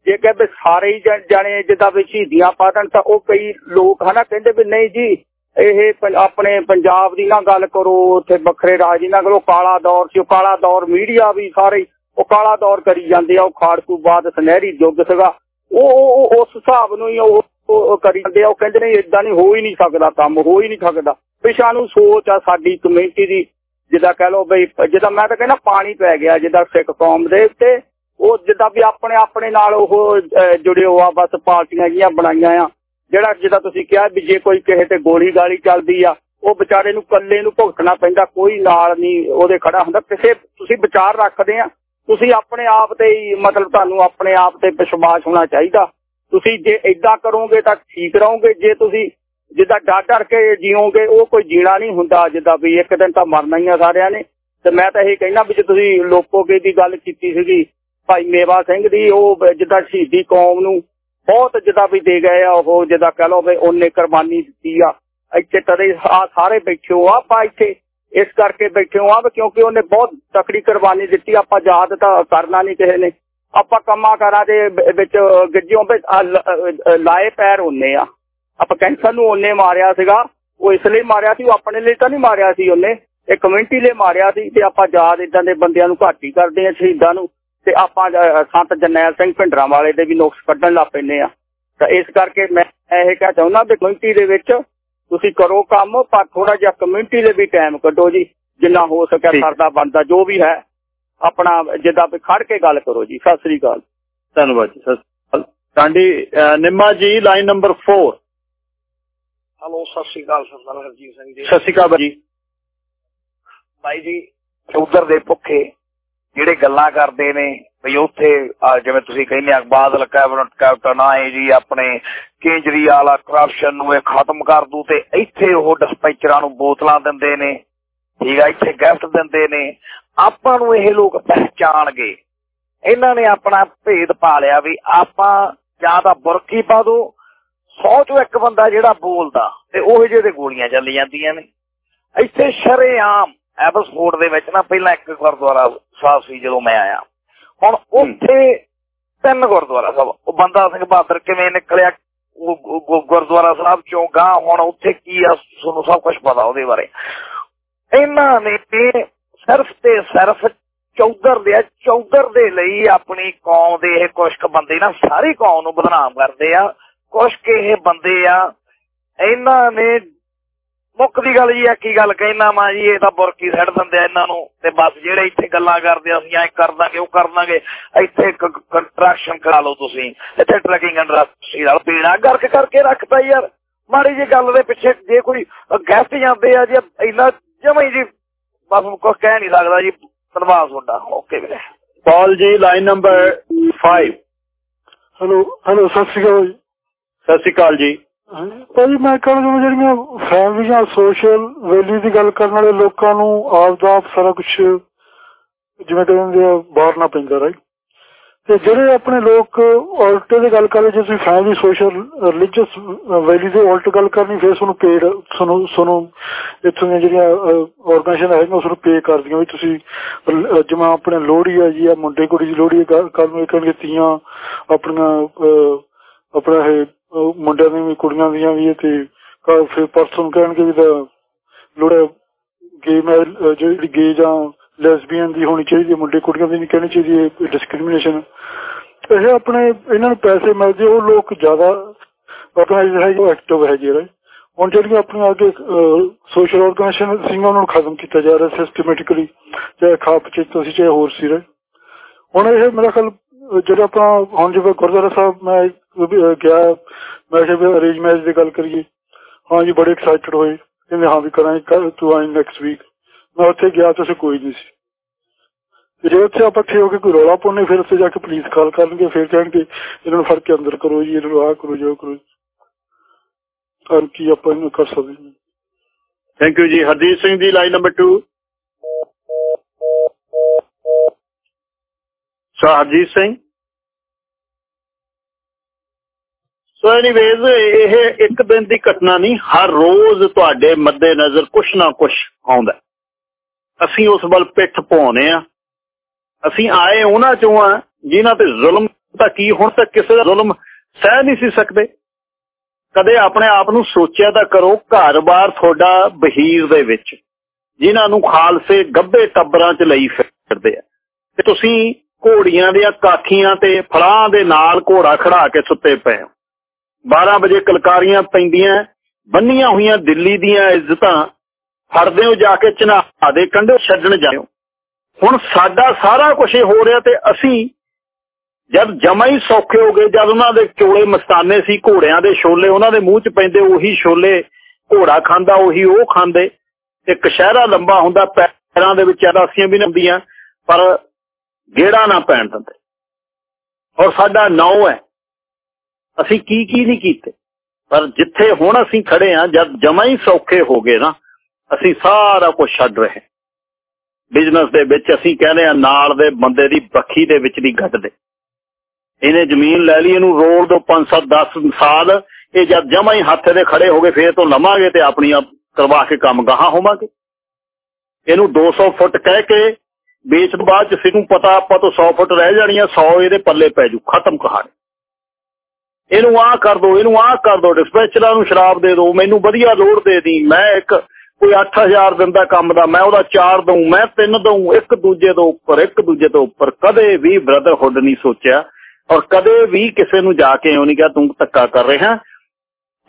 ਜੇ ਕਿ ਸਾਰੇ ਹੀ ਜਾਣੇ ਜਿੱਦਾਂ ਵੀ ਸ਼ਹੀਦੀਆਂ ਪਾਦਣ ਤਾਂ ਉਹ ਕਈ ਲੋਕ ਹਨਾ ਕਹਿੰਦੇ ਵੀ ਨਹੀਂ ਜੀ, ਇਹ ਆਪਣੇ ਪੰਜਾਬ ਦੀ ਨਾ ਗੱਲ ਕਰੋ, ਉੱਥੇ ਵੱਖਰੇ ਰਾਜ ਦੀ ਨਾ ਕਰੋ, ਕਾਲਾ ਦੌਰ ਸੀ, ਉਹ ਕਾਲਾ ਦੌਰ ਮੀਡੀਆ ਵੀ ਸਾਰੇ ਉਹ ਕਾਲਾ ਦੌਰ ਕਰੀ ਜਾਂਦੇ ਆ, ਉਹ ਖਾੜਕੂ ਬਾਦ ਸੁਨਹਿਰੀ ਯੁੱਗ ਸੀਗਾ। ਉਹ ਉਸ ਹਿਸਾਬ ਨੂੰ ਹੀ ਉਹ ਉਹ ਕਰੀ ਜਾਂਦੇ ਆ, ਉਹ ਕਹਿੰਦੇ ਨੇ ਇਦਾਂ ਨਹੀਂ, ਹੋ ਹੀ ਨਹੀਂ ਸਕਦਾ ਕੰਮ, ਹੋ ਹੀ ਨਹੀਂ ਸਕਦਾ। ਪਿਛਾ ਨੂੰ ਸੋਚ ਆ ਸਾਡੀ ਕਮੇਟੀ ਦੀ, ਜਿੱਦਾਂ ਕਹਿ ਲਓ ਬਈ, ਜਿੱਦਾਂ ਮੈਂ ਤਾਂ ਕਹਿੰਦਾ ਪਾਣੀ ਪੈ ਗਿਆ, ਜਿੱਦਾਂ ਸਿੱਖ ਕੌਮ ਦੇ ਉੱਤੇ, ਉਹ ਜਿੱਦਾਂ ਵੀ ਆਪਣੇ ਆਪਣੇ ਨਾਲ ਉਹ ਜੁੜੇ ਹੋਆ ਬਸ ਪਾਰਟੀਆਂ ਜੀਆਂ ਬਣਾਈਆਂ ਆ, ਜਿਹੜਾ ਜਿੱਦਾਂ ਤੁਸੀਂ ਕਿਹਾ ਵੀ ਜੇ ਕੋਈ ਕਿਸੇ ਤੇ ਗੋਲੀ ਗਾਲੀ ਚੱਲਦੀ ਆ, ਉਹ ਵਿਚਾਰੇ ਨੂੰ ਕੱਲੇ ਨੂੰ ਭੁਗਤਣਾ ਪੈਂਦਾ, ਕੋਈ ਨਾਲ ਨਹੀਂ ਉਹਦੇ ਖੜਾ ਹੁੰਦਾ, ਕਿਸੇ ਤੁਸੀਂ ਵਿਚਾਰ ਰੱਖਦੇ ਆ, ਤੁਸੀਂ ਆਪਣੇ ਆਪ ਤੇ ਹੀ ਮਤਲਬ ਤੁਹਾਨੂੰ ਆਪਣੇ ਆਪ ਤੇ ਵਿਸ਼ਵਾਸ ਹੋਣਾ ਚਾਹੀਦਾ। ਤੁਸੀਂ ਜੇ ਇਦਾਂ ਕਰੋਗੇ ਤਾਂ ਠੀਕ ਰਹੋਗੇ, ਜੇ ਤੁਸੀਂ ਜਿੱਦਾਂ ਡਰ ਡਰ ਕੇ ਜੀਓਗੇ, ਉਹ ਕੋਈ ਜੀਣਾ ਨਹੀਂ ਹੁੰਦਾ ਜਿੱਦਾਂ ਵੀ ਇੱਕ ਦਿਨ ਤਾਂ ਮਰਨਾ ਹੀ ਆ ਸਾਰਿਆਂ ਨੇ। ਤੇ ਮੈਂ ਤਾਂ ਇਹ ਕਹਿਣਾ ਵੀ ਜੇ ਤੁਸੀਂ ਲੋਕੋਗੇ ਦੀ ਗੱਲ ਕੀਤੀ ਸੀਗੀ, ਭਾਈ ਮੇਵਾ ਸਿੰਘ ਦੀ, ਉਹ ਜਿੱਦਾਂ ਸ਼ਹੀਦੀ ਕੌਮ ਨੂੰ ਬਹੁਤ ਜਿੱਦਾਂ ਵੀ ਦੇ ਗਏ ਆ, ਉਹ ਜਿੱਦਾਂ ਕਹ ਲਓ ਵੀ ਉਹਨੇ ਕੁਰਬਾਨੀ ਦਿੱਤੀ ਆ, ਇੱਥੇ ਤਦੇ ਆ ਸਾਰੇ ਬੈਠੇ ਹੋ, ਆਪਾਂ ਇੱਥੇ ਇਸ ਕਰਕੇ ਬੈਠੇ ਹੋ ਆ ਕਿਉਂਕਿ ਉਹਨੇ ਬਹੁਤ ਤਕੜੀ ਕੁਰਬਾਨੀ ਦਿੱਤੀ, ਆਪਾਂ ਯਾਦ ਤਾਂ ਕਰਨਾ ਨਹੀਂ ਕਿਸੇ ਨੇ। ਆਪਾਂ ਕੰਮਾਂ ਕਰਾਂ ਦੇ ਵਿੱਚ ਗੱਜਿਓਂ ਲਾਏ ਪੈਰ ਹੁੰਨੇ ਆ। ਆਪਾਂ ਕੈਂਸਰ ਨੂੰ ਉਹਨੇ ਮਾਰਿਆ ਸੀਗਾ ਉਹ ਇਸ ਲਈ ਮਾਰਿਆ ਸੀ ਉਹ ਆਪਣੇ ਲਈ ਤਾਂ ਨਹੀਂ ਮਾਰਿਆ ਸੀ ਉਹਨੇ ਇਹ ਕਮਿਊਨਿਟੀ ਲਈ ਮਾਰਿਆ ਸੀ ਤੇ ਆਪਾਂ ਯਾਦ ਇਦਾਂ ਦੇ ਬੰਦਿਆਂ ਨੂੰ ਘੱਟ ਕਰਦੇ ਆ ਸ਼ਹੀਦਾਂ ਨੂੰ ਤੇ ਆਪਾਂ ਸੰਤ ਜਰਨੈਲ ਸਿੰਘ ਭਿੰਡਰਾ ਵਾਲੇ ਦੇ ਵੀ ਨੁਕਸ ਕੱਢਣ ਲੱਗ ਪੈਨੇ ਆ ਤਾਂ ਇਸ ਕਰਕੇ ਮੈਂ ਇਹ ਕਹਿ ਚਾਹੁੰਦਾ ਵੀ ਕਮਿਊਨਿਟੀ ਦੇ ਵਿੱਚ ਤੁਸੀਂ ਕਰੋ ਕੰਮ ਪਰ ਥੋੜਾ ਜਿਹਾ ਕਮਿਊਨਿਟੀ ਦੇ ਵੀ ਟਾਈਮ ਕੱਢੋ ਜੀ ਜਿੰਨਾ ਹੋ ਸਕਿਆ ਕਰਦਾ ਬਣਦਾ ਜੋ ਵੀ ਹੈ। ਆਪਣਾ ਜਿੱਦਾਂ ਵੀ ਖੜ ਕੇ ਗੱਲ ਕਰੋ ਜੀ ਸਤਿ ਸ੍ਰੀ ਅਕਾਲ। ਧੰਨਵਾਦ ਜੀ ਸਤਿ ਟਾਂਡੀ ਨਿੰਮਾ ਜੀ line number 4 hello Sat Sri ਅਕਾਲ ਸਰਦਾਰ ਹਰਜੀਤ ਸਿੰਘ ਜੀ। ਸਤਿ ਸ੍ਰੀ ਅਕਾਲ ਜੀ। ਭਾਈ ਜੀ ਉਧਰ ਦੇ ਭੁੱਖੇ ਜਿਹੜੇ ਗੱਲਾਂ ਕਰਦੇ ਨੇ ਵੀ ਉੱਥੇ ਜਿਵੇਂ ਤੁਸੀਂ ਕਹਿੰਦੇ ਆ ਬਾਦਲ ਕੈਬਨਟ ਕੈਪਟਨ ਆਏ ਜੀ ਆਪਣੇ ਕੇਜਰੀਵਾਲ ਕਰਪਸ਼ਨ ਨੂੰ ਇਹ ਖਤਮ ਕਰ ਦੂ ਤੇ ਇੱਥੇ ਉਹ ਡਿਸਪੈਚਰਾਂ ਨੂੰ ਬੋਤਲਾਂ ਦਿੰਦੇ ਨੇ ਠੀਕ ਆ ਇੱਥੇ ਗਿਫਟ ਦਿੰਦੇ ਨੇ। ਆਪਾਂ ਨੂੰ ਇਹ ਲੋਕ ਪਹਿਚਾਣਗੇ। ਇਹਨਾਂ ਨੇ ਆਪਣਾ ਭੇਦ ਪਾ ਲਿਆ ਵੀ ਆਪਾਂ ਜਾਂ ਤਾਂ ਬੁਰਕੀ ਪਾ ਦੋ ਸੌ ਚੋਂ ਇੱਕ ਬੰਦਾ ਜਿਹੜਾ ਬੋਲਦਾ ਤੇ ਉਹ ਜਿਹੇ ਤੇ ਗੋਲੀਆਂ ਚੱਲ ਜਾਂਦੀਆਂ ਨੇ। ਇੱਥੇ ਸ਼ਰੇਆਮ ਐਬਸਫੋਰਡ ਦੇ ਵਿੱਚ ਨਾ ਪਹਿਲਾਂ ਇੱਕ ਗੁਰਦੁਆਰਾ ਸਾਹਿਬ ਸੀ ਜਦੋਂ ਮੈਂ ਆਇਆ। ਹੁਣ ਉੱਥੇ ਤਿੰਨ ਗੁਰਦੁਆਰਾ ਸਾਹਿਬ। ਉਹ ਬੰਦਾ ਸਿੰਘ ਬਹਾਦਰ ਕਿਵੇਂ ਨਿਕਲਿਆ ਗੁਰਦੁਆਰਾ ਸਾਹਿਬ ਚੋਂ ਗਾਂ ਹੁਣ ਉੱਥੇ ਕੀ ਆ ਤੁਹਾਨੂੰ ਸਭ ਕੁਝ ਪਤਾ ਉਹਦੇ ਬਾਰੇ। ਇਹਨਾਂ ਨੇ ਸਿਰਫ ਤੇ ਸਿਰਫ ਚੌਧਰ ਦੇ ਚੌਧਰ ਦੇ ਲਈ ਆਪਣੀ ਕੌਮ ਦੇ ਇਹ ਕੁਸ਼ਕ ਬੰਦੇ ਨਾ ਸਾਰੀ ਕੌਮ ਨੂੰ ਬਦਨਾਮ ਕਰਦੇ ਆ, ਕੁਸ਼ਕ ਇਹ ਬੰਦੇ ਆ, ਇਹਨਾਂ ਨੇ ਮੁੱਖ ਦੀ ਗੱਲ ਜੀ ਆ, ਕੀ ਗੱਲ ਕਹਿਣਾ ਮਾ ਜੀ, ਇਹ ਤਾਂ ਬੁਰਕੀ ਛੱਡ ਦਿੰਦੇ ਆ ਇਹਨਾਂ ਨੂੰ, ਤੇ ਬਸ ਜਿਹੜੇ ਇੱਥੇ ਗੱਲਾਂ ਕਰਦੇ ਆ, ਅਸੀਂ ਐ ਕਰ ਦਾਂਗੇ, ਉਹ ਕਰ ਦਾਂਗੇ, ਇੱਥੇ ਕੰਟਰੈਕਸ਼ਨ ਕਰਾ ਲਓ ਤੁਸੀਂ, ਇੱਥੇ ਟਰੈਕਿੰਗ ਇੰਡਸਟਰੀ ਨਾਲ ਪੀਣਾ, ਗਰਕ ਕਰਕੇ ਰੱਖਦਾ ਯਾਰ, ਮਾੜੀ ਜੀ ਗੱਲ ਦੇ ਪਿੱਛੇ ਜੇ ਕੋਈ ਗੈਸਟ ਜਾਂਦੇ ਆ, ਜੇ ਇੰਨਾ ਜਮਈ ਜੀ ਬਸ ਕੁਝ ਕਹਿ ਨਹੀਂ ਸਕਦਾ ਜੀ ਧੰਨਵਾਦ ਤੁਹਾਡਾ ਓਕੇ ਵੀਰੇ। Pal ji line number 5 hello hello ਸਤਿ ਸ਼੍ਰੀ ਅਕਾਲ ਜੀ। ਸਤਿ ਸ਼੍ਰੀ ਅਕਾਲ ਜੀ। ਭਾਜੀ ਮੈਂ ਕਹਿੰਦਾ ਜਿਹੜੀਆਂ ਫੈਮਲੀਆਂ ਸੋਸ਼ਲ ਵੈਲਿਊ ਦੀ ਗੱਲ ਕਰਨ ਵਾਲੇ ਲੋਕਾਂ ਨੂੰ ਆਪ ਦਾ ਸਾਰਾ ਕੁਝ ਜਿਵੇਂ ਕਹਿੰਦੇ ਆ ਬਾਹਰਨਾ ਪੈਂਦਾ ਰਾਈਟ ਤੇ ਜਿਹੜੇ ਆਪਣੇ ਲੋਕ ਉਲਟੇ ਦੀ ਗੱਲ ਕਰਦੇ ਜੇ ਤੁਸੀਂ ਫੈਮਿਲੀ ਸੋਸ਼ਲ ਰਿਲੀਜੀਅਸ ਵੈਲਿਊ ਦੇ ਉਲਟ ਗੱਲ ਕਰਨੀ, ਫਿਰ ਤੁਹਾਨੂੰ ਪੇਡ ਤੁਹਾਨੂੰ ਤੁਹਾਨੂੰ ਇੱਥੋਂ ਦੀਆਂ ਜਿਹੜੀਆਂ ਆਰਗੇਨਾਈਜੇਸ਼ਨ ਹੈਗੀਆਂ ਉਸ ਨੂੰ ਪੇ ਕਰਦੀਆਂ ਵੀ ਤੁਸੀਂ ਜਿਵੇਂ ਆਪਣੇ ਲੋਹੜੀ ਆ ਜੀ, ਆ ਮੁੰਡੇ ਕੁੜੀ ਦੀ ਲੋਹੜੀ ਕੱਲ ਨੂੰ ਕਹਿਣਗੇ ਤੀਆਂ, ਆਪਣੀਆਂ ਆਪਣਾ ਇਹ ਮੁੰਡਿਆਂ ਦੀਆਂ ਵੀ, ਕੁੜੀਆਂ ਦੀਆਂ ਵੀ, ਤੇ ਫਿਰ ਪਰਸਨ ਕਹਿਣਗੇ ਵੀ ਤਾਂ ਲੋੜਾ ਗੇ ਮੈਂ ਜਿਹੜੀ ਗੇ ਜਾਂ ਲੈਸਬੀਅਨ ਦੀ ਹੋਣੀ ਚਾਹੀਦੀ ਹੈ, ਮੁੰਡੇ ਕੁੜੀਆਂ ਦੀ ਨਹੀਂ ਕਹਿਣੀ ਚਾਹੀਦੀ ਹੈ। ਡਿਸਕ੍ਰਿਮੀਨੇਸ਼ਨ ਇਹ ਆਪਣੇ, ਇਹਨਾਂ ਨੂੰ ਪੈਸੇ ਮਿਲਦੇ, ਉਹ ਲੋਕ ਜ਼ਿਆਦਾ ਆਰਗੇਨਾਈਜ਼ ਹੈ ਜੋ ਐਕਟਿਵ ਹੈ ਜਿਹੜੇ ਹੁਣ ਜਿਹੜੀਆਂ ਆਪਣੀਆਂ ਅੱਗੇ ਸੋਸ਼ਲ ਆਰਗੇਨਾਈਜੇਸ਼ਨ ਸੀ ਉਹਨਾਂ ਨੂੰ ਖਤਮ ਕੀਤਾ ਜਾ ਰਿਹਾ ਸਿਸਟਮੈਟਿਕਲੀ ਚਾਹੇ ਖਾਪ ਚਿੱਤ ਸੀ ਚਾਹੇ ਹੋਰ ਸੀ ਰਹੇ। ਹੁਣ ਇਹ ਮੇਰਾ ਖਿਆਲ, ਜਿਹੜਾ ਆਪਾਂ, ਹੁਣ ਜਿਵੇਂ ਗੁਰਦੁਆਰਾ ਸਾਹਿਬ, ਮੈਂ ਗਿਆ, ਮੈਂ ਕਿਹਾ ਅਰੇਂਜ ਮੈਚ ਦੀ ਗੱਲ ਕਰੀਏ। ਹਾਂ ਜੀ, ਬੜੇ ਐਕਸਾਈਟਡ ਹੋਏ। ਕਹਿੰਦੇ, ਹਾਂ ਵੀ ਕਰਾਂਗੇ ਤੂੰ ਆਈ ਨੈਕਸਟ ਵੀਕ ਮੈਂ ਉੱਥੇ ਗਿਆ ਤਾਂ ਕੋਈ ਨਹੀਂ ਸੀ। ਜੇ ਉੱਥੇ ਆਪਾਂ ਠੇ ਹੋ ਕੇ ਕੋਈ ਰੌਲਾ ਪਾਉਣੇ ਫਿਰ ਉੱਥੇ ਜਾ ਕੇ ਪੁਲਿਸ ਕਾਲ ਕਰਨਗੇ ਫਿਰ ਕਹਿਣਗੇ ਇਹਨਾਂ ਨੂੰ ਫੜ ਕੇ ਅੰਦਰ ਕਰੋ ਜੀ ਇਹਨਾਂ ਨੂੰ ਆਹ ਕਰੋ ਜੋ ਕਰੋ ਤਾਂ ਕੀ ਆਪਾਂ ਇਹਨੂੰ ਕਰ ਸਕਦੇ ਹਾਂ ਥੈਂਕ ਯੂ ਜੀ। Hardeep Singh ji line number 2 so Harjeet Singh. So anyways ਇਹ ਇੱਕ ਦਿਨ ਦੀ ਘਟਨਾ ਨਹੀਂ ਹਰ ਰੋਜ਼ ਤੁਹਾਡੇ ਮੱਦੇ ਨਜ਼ਰ ਕੁਛ ਨਾ ਕੁਛ ਆਉਂਦਾ। ਅਸੀਂ ਉਸ ਵੱਲ ਪਿੱਠ ਪਾਉਨੇ ਆ ਅਸੀਂ ਆਏ ਉਹਨਾਂ ਚੋਂ ਆ ਜਿਨ੍ਹਾਂ ਤੇ ਜ਼ੁਲਮ ਤਾਂ ਕੀ ਹੁਣ ਤੱਕ ਕਿਸੇ ਦਾ ਜ਼ੁਲਮ ਸਹਿ ਨਹੀਂ ਸੀ ਸਕਦੇ। ਕਦੇ ਆਪਣੇ ਆਪ ਨੂੰ ਸੋਚਿਆ ਤਾਂ ਕਰੋ, ਘਰ-ਬਾਰ ਤੁਹਾਡਾ ਬਹੀਰ ਦੇ ਵਿੱਚ, ਜਿਨ੍ਹਾਂ ਨੂੰ ਖਾਲਸੇ ਗੱਬੇ ਟੱਬਰਾਂ 'ਚ ਲਈ ਫਿਰਦੇ ਆ। ਤੇ ਤੁਸੀਂ ਘੋੜੀਆਂ ਦੀਆਂ ਕਾਖੀਆਂ ਤੇ ਫਲਾਂ ਦੇ ਨਾਲ ਘੋੜਾ ਖੜਾ ਕੇ ਸੁੱਤੇ ਪਏ ਹੋ। 12 ਵਜੇ ਕਲਕਾਰੀਆਂ ਪੈਂਦੀਆਂ, ਬੰਨੀਆਂ ਹੋਈਆਂ ਦਿੱਲੀ ਦੀਆਂ ਇੱਜ਼ਤਾਂ ਫੜਦੇ ਹੋ ਜਾ ਕੇ ਚਨਾ ਦੇ, ਕੰਢੇ ਛੱਡਣ ਜਾਇਓ। ਹੁਣ ਸਾਡਾ ਸਾਰਾ ਕੁਝ ਹੋ ਰਿਹਾ ਤੇ ਅਸੀਂ ਜਦ ਜਮਾ ਹੀ ਸੌਖੇ ਹੋ ਗਏ, ਜਦ ਉਹਨਾਂ ਦੇ ਚੋਲੇ ਮਸਤਾਨੇ ਸੀ, ਘੋੜਿਆਂ ਦੇ ਛੋਲੇ, ਉਹਨਾਂ ਦੇ ਮੂੰਹ 'ਚ ਪੈਂਦੇ ਉਹੀ ਛੋਲੇ, ਘੋੜਾ ਖਾਂਦਾ ਉਹੀ ਉਹ ਖਾਂਦੇ, ਤੇ ਕਸ਼ਹਿਰਾ ਲੰਬਾ ਹੁੰਦਾ, ਪੈਰਾਂ ਦੇ ਵਿੱਚ ਅਦਾਸੀਆਂ ਵੀ ਨੰਦੀਆਂ ਪਰ ਗੇੜਾ ਨਾ ਪੈਣ ਦਿੰਦੇ। ਔਰ ਸਾਡਾ ਨੌ ਹੈ। ਅਸੀਂ ਕੀ ਕੀ ਨਹੀਂ ਕੀਤੇ। ਪਰ ਜਿੱਥੇ ਹੁਣ ਅਸੀਂ ਖੜੇ ਆ ਜਦ ਜਮਾ ਹੀ ਸੌਖੇ ਹੋ ਗਏ ਨਾ ਅਸੀਂ ਸਾਰਾ ਕੁਝ ਛੱਡ ਰਹੇ। ਬਿਜ਼ਨਸ ਦੇ ਵਿੱਚ ਅਸੀਂ ਕਹਿੰਦੇ ਆ ਨਾਲ ਦੇ ਬੰਦੇ ਦੀ ਬੱਖੀ ਦੇ ਵਿੱਚ ਦੀ ਗੱਡ ਦੇ ਇਹਨੇ ਜ਼ਮੀਨ ਲੈ ਲਈ, ਇਹਨੂੰ ਰੋਲ ਦੋ 5 7 10 ਸਾਲ, ਇਹ ਜਦ ਜਮਾ ਹੀ ਹੱਥ ਦੇ ਖੜੇ ਹੋ ਫੇਰ ਤੋਂ ਲਵਾਂਗੇ ਤੇ ਆਪਣੀ ਕਰਵਾ ਕੇ ਕੰਮ ਗਾਹਾਂ ਹੋਵਾਂਗੇ। ਇਹਨੂੰ 200 ਫੁੱਟ ਕਹਿ ਕੇ ਵੇਚ ਤੋਂ ਬਾਅਦ ਜਿਸ ਨੂੰ ਪਤਾ ਆਪਾਂ ਤੋਂ 100 ਫੁੱਟ ਰਹਿ ਜਾਣੀਆਂ 100 ਇਹਦੇ ਪੱਲੇ ਪੈ ਜੂ, ਖਤਮ ਕਹਾਣੀ। ਇਹਨੂੰ ਆਹ ਕਰ ਦੋ, ਇਹਨੂੰ ਆਹ ਕਰ ਦੋ ਡਿਸਪੈਚਰਾਂ ਨੂੰ ਸ਼ਰਾਬ ਦੇ ਦੋ, ਮੈਨੂੰ ਵਧੀਆ ਲੋੜ ਦੇ ਦੀ, ਮੈਂ ਇੱਕ ਕੋਈ 8000 ਦਿੰਦਾ ਕੰਮ ਦਾ, ਮੈਂ ਉਹਦਾ 4 ਦਊ, ਮੈਂ 3 ਦਊ, ਇੱਕ ਦੂਜੇ ਤੋਂ ਉੱਪਰ, ਇੱਕ ਦੂਜੇ ਤੋਂ ਉੱਪਰ। ਕਦੇ ਵੀ ਬ੍ਰਦਰਹੁੱਡ ਨਹੀਂ ਸੋਚਿਆ ਔਰ ਕਦੇ ਵੀ ਕਿਸੇ ਨੂੰ ਜਾ ਕੇ ਉਹ ਨਹੀਂ ਕਿਹਾ, ਤੂੰ ਧੱਕਾ ਕਰ ਰਿਹਾ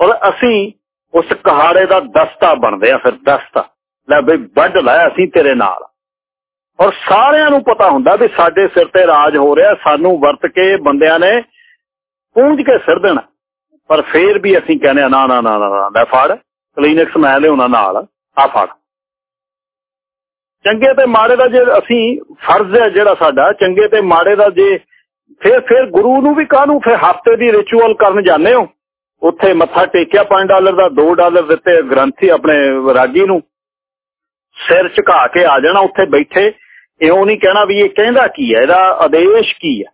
ਔਰ ਅਸੀਂ ਉਸ ਕਹਾੜੇ ਦਾ ਦਸਤਾ ਬਣਦੇ ਆ ਫਿਰ, ਦਸਤਾ। ਲੈ ਬਈ, ਵੱਢ ਲੈ ਅਸੀਂ ਤੇਰੇ ਨਾਲ। ਔਰ ਸਾਰਿਆਂ ਨੂੰ ਪਤਾ ਹੁੰਦਾ ਵੀ ਸਾਡੇ ਸਿਰ ਤੇ ਰਾਜ ਹੋ ਰਿਹਾ, ਸਾਨੂੰ ਵਰਤ ਕੇ ਬੰਦਿਆਂ ਨੇ ਪੂੰਝ ਕੇ ਸਿਰ ਦੇਣਾ। ਪਰ ਫੇਰ ਵੀ ਅਸੀਂ ਕਹਿੰਦੇ ਆ ਨਾ ਨਾ ਨਾ ਨਾ, ਲੈ ਫੜ, ਕਲੀਨਿਕਸ ਮੈਂ ਲਿਆਉਣਾ ਨਾਲ। ਆ ਫੜ। ਚੰਗੇ ਤੇ ਮਾੜੇ ਦਾ ਜੇ ਅਸੀਂ ਫਰਜ਼ ਹੈ ਜਿਹੜਾ ਸਾਡਾ, ਚੰਗੇ ਤੇ ਮਾੜੇ ਦਾ ਜੇ ਫਿਰ ਫਿਰ ਗੁਰੂ ਨੂੰ ਵੀ ਕਾਹਨੂੰ ਫਿਰ ਹਫ਼ਤੇ ਦੀ ਰਿਚੁਅਲ ਕਰਨ ਜਾਂਦੇ ਹੋ? ਉੱਥੇ ਮੱਥਾ ਟੇਕਿਆ 5 ਡਾਲਰ ਦਾ 2 ਡਾਲਰ ਦਿੱਤੇ ਗ੍ਰੰਥੀ ਆਪਣੇ ਰਾਗੀ ਨੂੰ। ਸਿਰ ਝੁਕਾ ਕੇ ਆ ਜਾਣਾ ਉੱਥੇ ਬੈਠੇ। ਇਉਂ ਨਹੀਂ ਕਹਿਣਾ ਵੀ ਇਹ ਕਹਿੰਦਾ ਕੀ ਹੈ, ਇਹਦਾ ਆਦੇਸ਼ ਕੀ ਹੈ?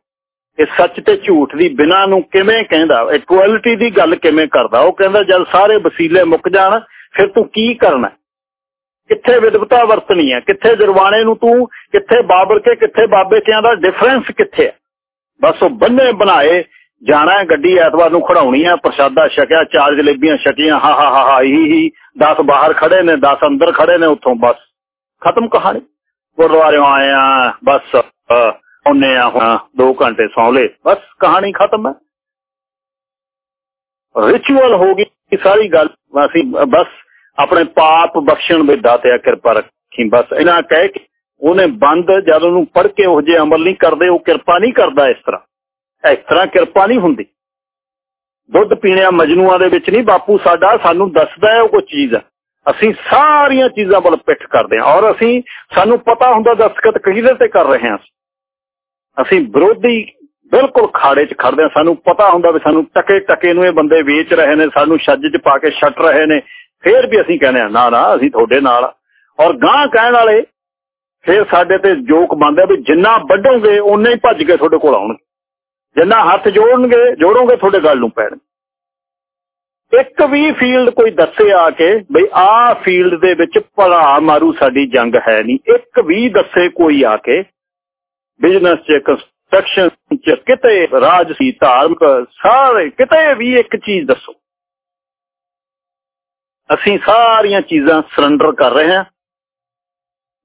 ਇਹ ਸੱਚ ਤੇ ਝੂਠ ਦੀ ਬਿਨਾ ਨੂੰ ਕਿਵੇਂ ਕਹਿੰਦਾ? ਇਕੁਐਲਿਟੀ ਦੀ ਗੱਲ ਕਿਵੇਂ ਕਰਦਾ? ਉਹ ਕਹਿੰਦਾ, ਜਦ ਸਾਰੇ ਵਸੀਲੇ ਮੁੱਕ ਜਾਣ, ਫਿਰ ਤੂੰ ਕੀ ਕਰਨਾ? ਕਿੱਥੇ ਵਿਦਵਤਾ ਵਰਤਣੀ ਹੈ? ਕਿੱਥੇ ਜਰਵਾਣੇ ਨੂੰ ਤੂੰ, ਕਿੱਥੇ ਬਾਬਰ ਕੇ, ਕਿੱਥੇ ਬਾਬੇ ਕਿਆਂ ਦਾ ਡਿਫਰੈਂਸ ਕਿੱਥੇ ਹੈ? ਬਸ ਉਹ ਬੰਨੇ ਬਣਾਏ, ਜਾਣਾ ਗੱਡੀ ਐਤਵਾਰ ਨੂੰ ਖੜਾਉਣੀ ਹੈ, ਪ੍ਰਸ਼ਾਦਾ ਛਕਿਆ, ਚਾਰ ਜਲੇਬੀਆਂ ਛਕੀਆਂ, ਹਾ ਹਾ ਹਾ, ਹੀ ਹੀ 10 ਬਾਹਰ ਖੜੇ ਨੇ 10 ਅੰਦਰ ਖੜੇ ਨੇ ਉੱਥੋਂ ਬਸ। ਖਤਮ ਕਹਾਣੀ। ਗੁਰਦੁਆਰੇ ਆਏ ਆ, ਬਸ ਉਹਨੇ ਆ ਹੁਣ 2 ਘੰਟੇ ਸੌ ਲੇ ਬਸ ਕਹਾਣੀ ਖਤਮ ਹੈ। ਰਿਚੁਅਲ ਹੋ ਗਈ ਸਾਰੀ ਗੱਲ। ਅਸੀਂ, ਬਸ ਆਪਣੇ ਪਾਪ ਬਖਸ਼ਣ ਦੇ ਦਾਤਿਆ ਕਿਰਪਾ ਰੱਖੀ। ਬਸ ਇਹਨਾਂ ਕਹਿ ਕੇ ਉਹਨੇ ਬੰਦ, ਜਦ ਉਹਨੂੰ ਪੜ ਕੇ ਉਹ ਜੇ ਅਮਲ ਨਹੀਂ ਕਰਦੇ, ਉਹ ਕਿਰਪਾ ਨਹੀਂ ਕਰਦਾ ਇਸ ਤਰ੍ਹਾਂ। ਇਸ ਤਰ੍ਹਾਂ ਕਿਰਪਾ ਨਹੀਂ ਹੁੰਦੀ। ਦੁੱਧ ਪੀਣਿਆ ਮਜਨੂਆਂ ਦੇ ਵਿੱਚ ਨਹੀਂ, ਬਾਪੂ ਸਾਡਾ ਸਾਨੂੰ ਦੱਸਦਾ ਹੈ ਉਹ ਕੋਈ ਚੀਜ਼ ਅਸੀਂ ਸਾਰੀਆਂ ਚੀਜ਼ਾਂ ਵੱਲ ਪਿੱਠ ਕਰਦੇ ਹਾਂ। ਔਰ ਅਸੀਂ, ਸਾਨੂੰ ਪਤਾ ਹੁੰਦਾ ਦਸਤਖਤ ਕਿਹਦੇ ਤੇ ਕਰ ਰਹੇ ਹਾਂ ਅਸੀਂ। ਵਿਰੋਧੀ ਬਿਲਕੁਲ ਖਾੜੇ 'ਚ ਖੜਦੇ ਹਾਂ। ਸਾਨੂੰ ਪਤਾ ਹੁੰਦਾ ਵੀ ਸਾਨੂੰ ਟਕੇ ਟਕੇ ਨੂੰ ਇਹ ਬੰਦੇ ਵੇਚ ਰਹੇ ਨੇ, ਸਾਨੂੰ ਛੱਜ 'ਚ ਪਾ ਕੇ ਛੱਟ ਰਹੇ ਨੇ। ਫੇਰ ਵੀ ਅਸੀਂ ਕਹਿੰਦੇ ਆ ਨਾ ਨਾ, ਅਸੀਂ ਤੁਹਾਡੇ ਨਾਲ ਔਰ ਗਾਂ ਕਹਿਣ ਵਾਲੇ, ਫੇਰ ਸਾਡੇ ਤੇ ਜੋਕ ਬੰਦੇ ਵੀ ਜਿੰਨਾ ਵੱਢੋਗੇ ਉਨੇ ਹੀ ਭੱਜ ਕੇ ਤੁਹਾਡੇ ਕੋਲ ਆਉਣਗੇ। ਜਿੰਨਾ ਹੱਥ ਜੋੜਨਗੇ, ਜੋੜੋਗੇ, ਤੁਹਾਡੇ ਗੱਲ ਨੂੰ ਪੈਣਗੇ ਇੱਕ ਵੀ ਫੀਲਡ ਕੋਈ ਦੱਸੇ ਆ ਕੇ ਬਈ ਆਹ ਫੀਲਡ ਦੇ ਵਿੱਚ ਭਲਾ ਮਾਰੂ ਸਾਡੀ ਜੰਗ ਹੈ ਨਹੀਂ। ਇੱਕ ਵੀ ਦੱਸੇ ਕੋਈ ਆ ਕੇ ਬਿਜ਼ਨਸ ਚ ਕੰਸਟਰਕਸ਼ਨ ਚ, ਕਿਤੇ ਰਾਜ ਸੀ ਧਾਰਮਿਕ ਸਾਰੇ ਕਿਤੇ ਵੀ ਇੱਕ ਚੀਜ਼ ਦੱਸੋ। ਅਸੀਂ ਸਾਰੀਆਂ ਚੀਜ਼ਾਂ ਸਰੈਂਡਰ ਕਰ ਰਹੇ ਹਾਂ।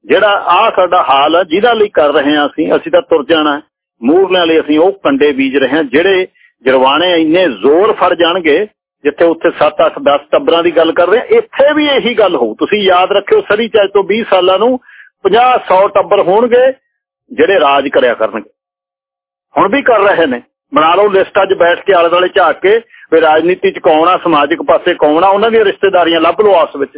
ਜਿਹੜਾ ਆ ਸਾਡਾ ਹਾਲ ਹੈ ਜਿਹਦਾ ਲਈ ਕਰ ਰਹੇ ਹਾਂ ਅਸੀਂ ਅਸੀਂ ਤਾਂ ਤੁਰ ਜਾਣਾ। ਮੂਰਲਿਆਂ ਲਈ ਅਸੀਂ ਉਹ ਕੰਡੇ ਬੀਜ ਰਹੇ ਹਾਂ, ਜਿਹੜੇ ਜਰਵਾਣੇ ਇੰਨੇ ਜ਼ੋਰ ਫੜ ਜਾਣਗੇ, ਜਿੱਥੇ ਉੱਥੇ 7 8 10 ਟੱਬਰਾਂ ਦੀ ਗੱਲ ਕਰ ਰਹੇ ਹਾਂ। ਇੱਥੇ ਵੀ ਇਹੀ ਗੱਲ ਹੋਊ। ਤੁਸੀਂ ਯਾਦ ਰੱਖਿਓ, ਸਰੀ ਚਾਜ ਤੋਂ 20 ਸਾਲਾਂ ਨੂੰ 50 100 ਟੱਬਰ ਹੋਣਗੇ, ਜਿਹੜੇ ਰਾਜ ਕਰਿਆ ਕਰਨਗੇ। ਹੁਣ ਵੀ ਕਰ ਰਹੇ ਨੇ। ਬਣਾ ਲਓ ਲਿਸਟ ਅੱਜ ਬੈਠ ਕੇ ਆਲੇ ਦੁਆਲੇ ਝਾਕ ਕੇ ਵੀ ਰਾਜਨੀਤੀ ਚ ਕੌਣ ਆ, ਸਮਾਜਿਕ ਪਾਸੇ ਕੌਣ ਆ, ਉਹਨਾਂ ਦੀਆਂ ਰਿਸ਼ਤੇਦਾਰੀਆਂ ਲੱਭ ਲਓ ਆਪਸ ਵਿੱਚ।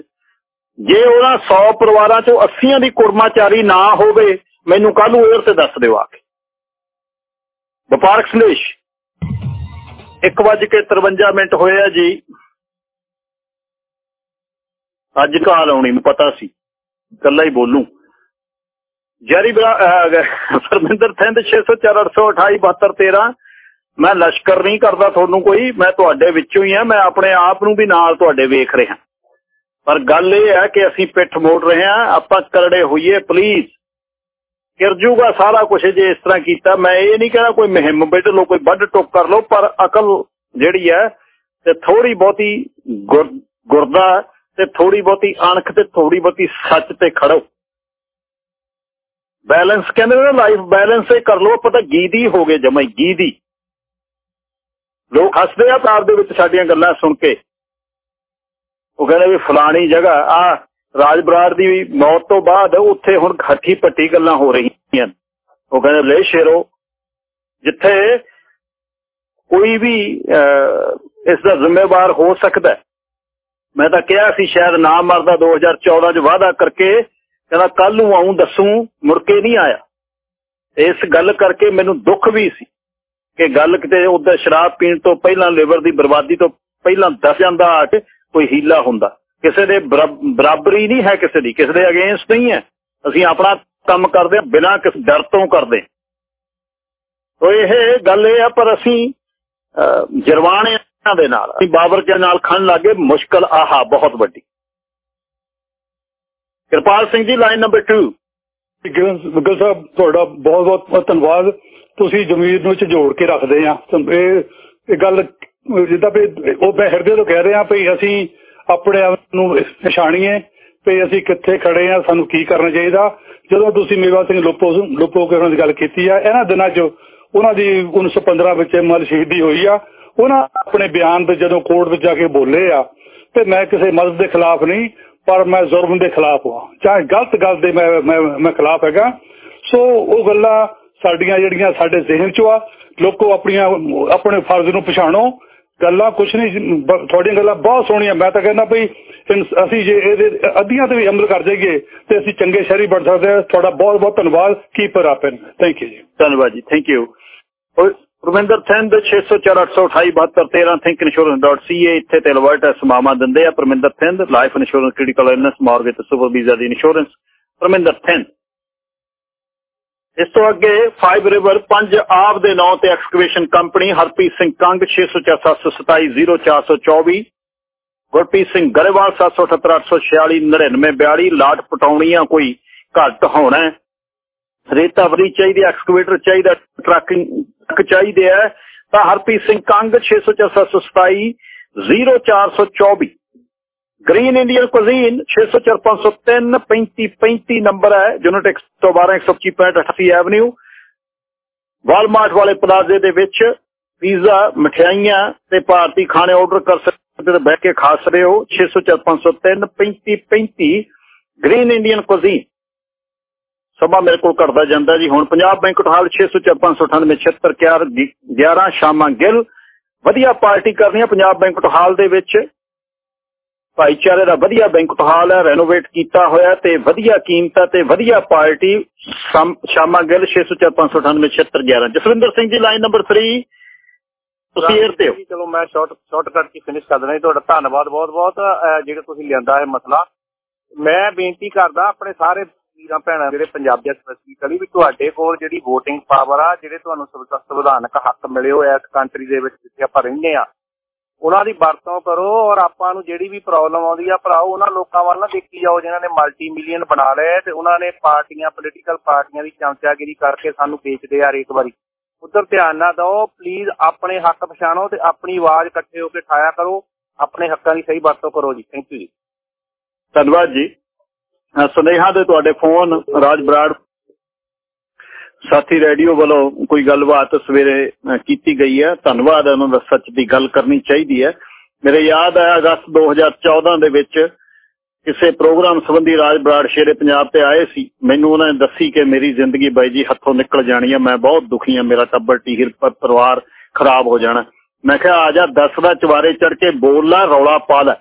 ਜੇ ਉਹਨਾਂ 100 ਪਰਿਵਾਰਾਂ ਚੋਂ 80 ਦੀ ਕੁਰਮਾਚਾਰੀ ਨਾ ਹੋਵੇ, ਮੈਨੂੰ ਕੱਲ ਨੂੰ 에ਅਰ ਤੇ ਦੱਸ ਦਿਓ ਆ ਕੇ। ਵਪਾਰਕ ਸੰਦੇਸ਼। 1:53 ਮਿੰਟ ਹੋਏ ਆ ਜੀ। ਅੱਜ ਕਾਲ ਆਉਣੀ, ਮੈਨੂੰ ਪਤਾ ਸੀ। ਕੱਲਾ ਹੀ ਬੋਲੂ। ਜੈਰੀ ਪਰਮਿੰਦਰ ਥਿੰਦ 6048287213 ਮੈਂ ਲਸ਼ਕਰ ਨਹੀਂ ਕਰਦਾ ਤੁਹਾਨੂੰ ਕੋਈ, ਮੈਂ ਤੁਹਾਡੇ ਵਿੱਚੋਂ ਹੀ ਆ ਮੈਂ ਆਪਣੇ ਆਪ ਨੂੰ ਵੀ ਨਾਲ ਤੁਹਾਡੇ ਵੇਖ ਰਿਹਾ। ਪਰ ਗੱਲ ਇਹ ਹੈ ਕਿ ਅਸੀਂ ਪਿੱਠ ਮੋੜ ਰਹੇ ਹਾਂ, ਆਪਾਂ ਕਰੜੇ ਹੋਈਏ ਪਲੀਜ਼ ਕਿਰਜੂਗਾ ਸਾਰਾ ਕੁਝ ਜੇ ਇਸ ਤਰ੍ਹਾਂ ਕੀਤਾ, ਮੈਂ ਇਹ ਨਹੀਂ ਕਹਿੰਦਾ ਕੋਈ ਮੁਹਿੰਮ ਵਿੱਢ ਲੋ ਕੋਈ ਵੱਢ ਟੁੱਕ ਕਰ ਲੋ ਪਰ ਅਕਲ ਜਿਹੜੀ ਹੈ ਤੇ ਥੋੜੀ ਬਹੁਤੀ ਗੁਰਦਾ ਤੇ ਥੋੜੀ ਬਹੁਤੀ ਅਣਖ ਤੇ ਥੋੜੀ ਬਹੁਤੀ ਸੱਚ ਤੇ ਖੜੋ। ਬੈਲੈਂਸ ਕਹਿੰਦੇ ਨੇ ਲਾਈਫ ਬੈਲੈਂਸ ਹੀ ਕਰ ਲੋ ਪਤਾ ਗੀਦੀ ਹੋ ਗਏ ਜਮਾਈ, ਗੀਦੀ। ਲੋਕ ਹੱਸਦੇ ਆ ਤਾਰ ਦੇ ਵਿੱਚ ਸਾਡੀਆਂ ਗੱਲਾਂ ਸੁਣ ਕੇ। ਉਹ ਕਹਿੰਦੇ ਵੀ ਫਲਾਣੀ ਜਗ੍ਹਾ ਆ ਰਾਜ ਬਰਾੜ ਦੀ ਮੌਤ ਤੋਂ ਬਾਅਦ ਉੱਥੇ ਹੁਣ ਹੱਠੀ ਪੱਟੀ ਗੱਲਾਂ ਹੋ ਰਹੀਆਂ ਉਹ ਕਹਿੰਦੇ ਲੈ ਸ਼ੇਰੋ, ਜਿੱਥੇ ਕੋਈ ਵੀ ਇਸ ਦਾ ਜ਼ਿੰਮੇਵਾਰ ਹੋ ਸਕਦਾ ਮੈਂ ਤਾਂ ਕਿਹਾ ਸੀ ਸ਼ਾਇਦ ਨਾ ਮਰਦਾ 2014 ਚ ਵਾਅਦਾ ਕਰਕੇ ਕਹਿੰਦਾ ਕੱਲ ਨੂੰ ਆਉਂ ਦੱਸੂ, ਮੁੜ ਕੇ ਨਹੀਂ ਆਇਆ। ਇਸ ਗੱਲ ਕਰਕੇ ਮੈਨੂੰ ਦੁੱਖ ਵੀ ਸੀ। ਕਿ ਗੱਲ ਕਿਤੇ ਉਹਦਾ ਸ਼ਰਾਬ ਪੀਣ ਤੋਂ ਪਹਿਲਾਂ, ਲਿਵਰ ਦੀ ਬਰਬਾਦੀ ਤੋਂ ਪਹਿਲਾਂ ਦੱਸ ਜਾਂਦਾ ਆ ਕੇ ਕੋਈ ਹੀਲਾ ਹੁੰਦਾ। ਕਿਸੇ ਦੇ ਬਰਾਬਰੀ ਨਹੀਂ ਹੈ ਕਿਸੇ ਦੀ, ਕਿਸੇ ਦੇ ਅਗੇਂਸਟ ਨਹੀਂ ਹੈ। ਅਸੀਂ ਆਪਣਾ ਕੰਮ ਕਰਦੇ ਹਾਂ, ਬਿਨਾਂ ਕਿਸ ਡਰ ਤੋਂ ਕਰਦੇ ਤੋ ਇਹ ਗੱਲ ਇਹ ਆ, ਪਰ ਅਸੀਂ ਜਰਵਾਣਿਆਂ ਦੇ ਨਾਲ। ਅਸੀਂ ਬਾਬਰ ਕੇ ਨਾਲ ਖਣ ਲੱਗੇ, ਮੁਸ਼ਕਲ ਆਹਾ, ਬਹੁਤ ਵੱਡੀ। ਕਿਰਪਾਲ ਸਿੰਘ ਜੀ ਲਾਈਨ ਨੰਬਰ 2 ਗਿਲ ਸਾਹਿਬ, ਤੁਹਾਡਾ ਬਹੁਤ ਬਹੁਤ ਧੰਨਵਾਦ। ਤੁਸੀਂ ਜ਼ਮੀਰ ਨੂੰ ਝੋੜ ਕੇ ਰੱਖਦੇ ਆ। ਇਹ ਇਹ ਗੱਲ ਜਿੱਦਾਂ ਵੀ ਉਹ ਮੈਂ ਹਿਰਦੇ ਤੋਂ ਕਹਿ ਰਿਹਾ ਭਈ ਅਸੀਂ ਆਪਣੇ ਆਪ ਨੂੰ ਨਿਸ਼ਾਨੀਏ, ਭਈ ਅਸੀਂ ਕਿੱਥੇ ਖੜੇ ਆ, ਸਾਨੂੰ ਕੀ ਕਰਨਾ ਚਾਹੀਦਾ। ਜਦੋਂ ਤੁਸੀਂ ਮੇਵਾ ਸਿੰਘ ਲੋਪੋ ਲੋਪੋ ਕਰਨ ਦੀ ਗੱਲ ਕੀਤੀ ਆ, ਇਹਨਾਂ ਦਿਨਾਂ 'ਚ ਉਹਨਾਂ ਦੀ 1915 ਵਿੱਚ ਮਲ ਸ਼ਹੀਦੀ ਹੋਈ ਆ। ਉਹਨਾਂ ਆਪਣੇ ਬਿਆਨ ਤੇ ਜਦੋਂ ਕੋਰਟ ਵਿੱਚ ਜਾ ਕੇ ਬੋਲੇ ਆ, ਤੇ ਮੈਂ ਕਿਸੇ ਮਦਦ ਦੇ ਖਿਲਾਫ ਨਹੀਂ, ਪਰ ਮੈਂ ਜੁਰਮ ਦੇ ਖਿਲਾਫ ਹਾਂ। ਚਾਹੇ ਗਲਤ ਗੱਲ ਦੇ ਮੈਂ ਮੈਂ ਖਿਲਾਫ ਹੈਗਾ। ਸੋ ਉਹ ਗੱਲਾਂ ਸਾਡੀਆਂ ਜਿਹੜੀਆਂ ਸਾਡੇ ਜ਼ਿਹਨ 'ਚ ਆ, ਲੋਕੋ ਆਪਣੀਆਂ, ਆਪਣੇ ਫਰਜ਼ ਨੂੰ ਪਛਾਣੋ। ਗੱਲਾਂ ਕੁਛ ਨਹੀਂ ਤੁਹਾਡੀਆਂ ਗੱਲਾਂ ਬਹੁਤ ਸੋਹਣੀਆਂ। ਮੈਂ ਤਾਂ ਕਹਿੰਦਾ ਭਈ ਅਸੀਂ ਜੇ ਇਹਦੇ ਅੱਧੀਆਂ ਤੇ ਵੀ ਅਮਲ ਕਰ ਜਾਈਏ, ਤੇ ਅਸੀਂ ਚੰਗੇ ਸ਼ਹਿਰੀ ਬਣ ਸਕਦੇ ਹਾਂ। ਤੁਹਾਡਾ ਬਹੁਤ ਬਹੁਤ ਧੰਨਵਾਦ ਕੀਪਰ ਆਪਨ ਥੈਂਕ ਯੂ ਜੀ। ਧੰਨਵਾਦ ਜੀ। Thank you Ravinder Thind 604287213 thinkinsurance.ca ਇੱਥੇ ਤੇ ਅਲਰਟ ਸਮਾਮਾ ਦਿੰਦੇ ਆ। Parminder Thind life insurance critical illness mortgage super visa ਦੀ ਇੰਸ਼ੋਰੈਂਸ ਪਰਮਿੰਦਰ ਥਿੰਦ ਇਸ ਤੋਂ ਅੱਗੇ ਫਾਈਵ ਰਿਵਰ ਪੰਜ ਆਪ ਦੇ ਨਾਂ ਤੇ excavation company Harpreet Singh Kang 6047270424 Gurpreet Singh Grewal 7788469942 lot ਪਟਾਉਣੀਆਂ ਕੋਈ ਘੱਟ ਹੋਣਾ ਰੇਤਾ ਵਰੀ ਚਾਹੀਦੀ ਐਕਸਕੇਵੇਟਰ ਚਾਹੀਦਾ ਟਰੱਕਿੰਗ ਚਾਹੀਦੇ ਆ ਤਾਂ Harpreet Singh Kang 604727 0424 green Indian cuisine 604503 number ਹੈ ਯੂਨਿਟ 112 125 ਐਵਨਿਊ ਵਾਲਮਾਰਟ ਵਾਲੇ ਪਲਾਜ਼ੇ ਦੇ ਵਿੱਚ ਪੀਜ਼ਾ ਮਠਿਆਈਆਂ ਤੇ ਭਾਰਤੀ ਖਾਣੇ ਆਰਡਰ ਕਰ ਸਕਦੇ ਤੇ ਬਹਿ ਕੇ ਖਾ ਸਕਦੇ ਹੋ 604503 ਗ੍ਰੀਨ ਇੰਡੀਅਨ ਕੁਜ਼ੀਨ ਸਮਾਂ ਮੇਰੇ ਕੋਲ ਘਟਦਾ ਜਾਂਦਾ ਜੀ ਹੁਣ ਪੰਜਾਬ ਬੈਂਕਟ ਹਾਲ 604598 11 ਸ਼ਾਮਾਂ ਗਿੱਲ ਵਧੀਆ ਪਾਰਟੀ ਕਰਨੀ ਹੈ ਪੰਜਾਬ ਬੈਂਕਟ ਹਾਲ ਦੇ ਵਿੱਚ ਭਾਈਚਾਰੇ ਦਾ ਵਧੀਆ ਬੈਂਕਟ ਹਾਲ ਹੈ ਰੈਨੋਵੇਟ ਕੀਤਾ ਹੋਇਆ ਤੇ ਵਧੀਆ ਕੀਮਤਾਂ ਤੇ ਵਧੀਆ party Shama Gill 604598 Jaswinder Singh ji line number 3 ਤੁਸੀਂ 에ਅਰ ਤੇ ਹੋ। ਚਲੋ ਮੈਂ ਸ਼ਾਰਟ ਸ਼ਾਰਟਕਟ ਕੀ ਫਿਨਿਸ਼ ਕਰ ਦੇਣਾ ਤੁਹਾਡਾ ਧੰਨਵਾਦ ਬਹੁਤ ਬਹੁਤ। ਜਿਹੜੇ ਤੁਸੀਂ ਲਿਆਂਦਾ ਹੈ ਮਸਲਾ। ਮੈਂ ਬੇਨਤੀ ਕਰਦਾ ਆਪਣੇ ਸਾਰੇ ਵੀਰਾਂ ਭੈਣਾਂ ਜਿਹੜੇ ਪੰਜਾਬੀਆਂ ਸਪੈਸੀਫਿਕਲੀ ਵੀ ਤੁਹਾਡੇ ਕੋਲ ਜਿਹੜੀ VOTING ਪਾਵਰ ਆ ਜਿਹੜੇ ਤੁਹਾਨੂੰ ਸੰਵਿਧਾਨਕ ਹੱਕ ਮਿਲੇ ਹੋਏ ਆ ਇਸ ਕੰਟਰੀ ਦੇ ਵਿੱਚ ਜਿੱਥੇ ਆਪਾਂ ਰਹਿੰਦੇ ਆ ਉਹਨਾਂ ਦੀ ਵਰਤੋਂ ਕਰੋ ਔਰ ਆਪਾਂ ਨੂੰ ਜਿਹੜੀ ਵੀ ਪ੍ਰੋਬਲਮ ਆਉਂਦੀ ਆ ਭਰਾਓ ਉਹਨਾਂ ਲੋਕਾਂ ਵੱਲ ਨਾ ਦੇਖੀ ਜਾਓ, ਜਿਨ੍ਹਾਂ ਨੇ ਮਲਟੀ ਮਿਲੀਅਨ ਬਣਾ ਲਏ ਤੇ ਉਹਨਾਂ ਨੇ ਪਾਰਟੀਆਂ ਪੋਲੀਟੀਕਲ ਪਾਰਟੀਆਂ ਦੀ ਚਮਚਾਗਿਰੀ ਕਰਕੇ ਸਾਨੂੰ ਵੇਚਦੇ ਆ ਇੱਕ ਵਾਰੀ। ਉਧਰ ਧਿਆਨ ਨਾ ਦਿਓ ਪਲੀਜ਼ ਆਪਣੇ ਹੱਕ ਪਛਾਣੋ ਤੇ ਆਪਣੀ ਆਵਾਜ਼ ਇਕੱਠੇ ਹੋ ਕੇ ਠਾਇਆ ਕਰੋ। ਆਪਣੇ ਹੱਕਾਂ ਦੀ ਸਹੀ ਵਰਤੋਂ ਕਰੋ ਜੀ। ਥੈਂਕ ਯੂ ਜੀ। ਧੰਨਵਾਦ ਜੀ। ਸੁਨੇਹਾ ਦੇ ਤੁਹਾਡੇ ਫੋਨ ਰਾਜ ਬਰਾੜ ਸਾਥੀ ਰੇਡੀਓ ਵੱਲੋਂ ਕੋਈ ਗੱਲਬਾਤ ਸਵੇਰੇ ਕੀਤੀ ਗਈ ਹੈ। ਧੰਨਵਾਦ ਉਹਨਾਂ ਦਾ ਸੱਚ ਦੀ ਗੱਲ ਕਰਨੀ ਚਾਹੀਦੀ ਹੈ। ਮੇਰੇ ਯਾਦ ਹੈ ਅਗਸਤ 2014 ਦੇ ਵਿੱਚ ਕਿਸੇ ਪ੍ਰੋਗਰਾਮ ਸੰਬੰਧੀ ਰਾਜ ਬਰਾੜ ਸ਼ੇਰੇ ਪੰਜਾਬ ਤੇ ਆਏ ਸੀ। ਮੈਨੂੰ ਉਹਨਾਂ ਨੇ ਦੱਸੀ ਕਿ ਮੇਰੀ ਜ਼ਿੰਦਗੀ ਬਾਈ ਜੀ ਹੱਥੋਂ ਨਿਕਲ ਜਾਣੀ ਹੈ। ਮੈਂ ਬਹੁਤ ਦੁਖੀ ਹਾਂ। ਮੇਰਾ ਟੱਬਰ, ਟੀਹਰ ਪਰਿਵਾਰ ਖਰਾਬ ਹੋ ਜਾਣਾ। ਮੈਂ ਕਿਹਾ, ਆ ਜਾ 10 ਦਾ ਚਵਾਰੇ ਚੜ ਕੇ ਬੋਲ ਲਾ, ਰੌਲਾ ਪਾ ਲੈ।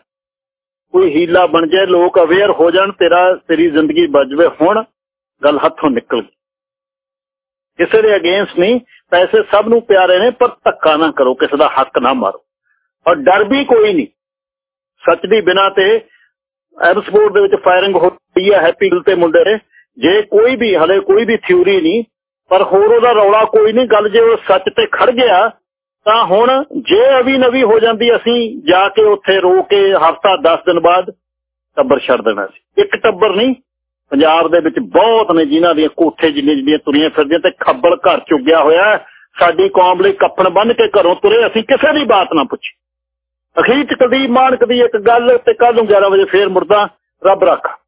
ਕੋਈ ਹੀਲਾ ਬਣ ਜਾਏ, ਲੋਕ ਅਵੇਅਰ ਹੋ ਜਾਣ, ਤੇਰਾ, ਤੇਰੀ ਜ਼ਿੰਦਗੀ ਬਚਵੇ ਹੁਣ, ਗੱਲ ਹੱਥੋਂ ਨਿਕਲ ਗਈ। ਕਿਸੇ ਦੇ ਅਗੇਂਸਟ ਨਹੀਂ, ਪੈਸੇ ਸਭ ਨੂੰ ਪਿਆਰੇ ਨੇ, ਪਰ ਧੱਕਾ ਨਾ ਕਰੋ, ਕਿਸੇ ਦਾ ਹੱਕ ਨਾ ਮਾਰੋ। ਔਰ ਡਰ ਵੀ ਕੋਈ ਨਹੀਂ। ਸੱਚ ਦੀ ਬਿਨਾ ਤੇ ਐਰਸਪੋਰਟ ਦੇ ਵਿੱਚ ਫਾਇਰਿੰਗ ਹੋਈ ਹੈ, ਹੈਪੀ ਗਿਲ ਤੇ ਮੁੰਡੇ ਨੇ ਜੇ ਕੋਈ ਵੀ, ਹਲੇ ਕੋਈ ਵੀ ਥਿਊਰੀ ਨਹੀਂ, ਪਰ ਹੋਰ ਉਹਦਾ ਰੌਲਾ ਕੋਈ ਨਹੀਂ। ਗੱਲ ਜੇ ਉਹ ਸੱਚ ਤੇ ਖੜ ਗਿਆ, ਤਾਂ ਹੁਣ ਜੇ ਅਵੀ ਨਵੀ ਹੋ ਜਾਂਦੀ, ਅਸੀਂ ਜਾ ਕੇ ਉੱਥੇ ਰੋ ਕੇ ਹਫਤਾ 10 ਦਿਨ ਬਾਅਦ ਟੱਬਰ ਛੱਡ ਦੇਣਾ ਸੀ। ਇੱਕ ਟੱਬਰ ਨਹੀਂ ਪੰਜਾਬ ਦੇ ਵਿੱਚ ਬਹੁਤ ਨੇ ਜਿਨ੍ਹਾਂ ਦੀਆਂ ਕੋਠੇ ਜਿੰਨੇ ਜਿੰਨੀਆਂ ਤੁਰੀਆਂ ਫਿਰਦੀਆਂ ਤੇ ਖੱਬਲ ਘਰ ਚ ਉੱਗਿਆ ਹੋਇਆ ਸਾਡੀ ਕੌਮ ਲਈ ਕੱਪਣ ਬੰਨ ਕੇ ਘਰੋਂ ਤੁਰੇ, ਅਸੀਂ ਕਿਸੇ ਦੀ ਬਾਤ ਨਾ ਪੁੱਛੀ ਅਖੀਰ ਚ ਕਦੀ ਮਾਨਕ ਦੀ ਇੱਕ ਗੱਲ ਤੇ ਕੱਲ ਨੂੰ 11 ਵਜੇ ਫੇਰ ਮੁਰਦਾ ਰੱਬ ਰੱਖਾ।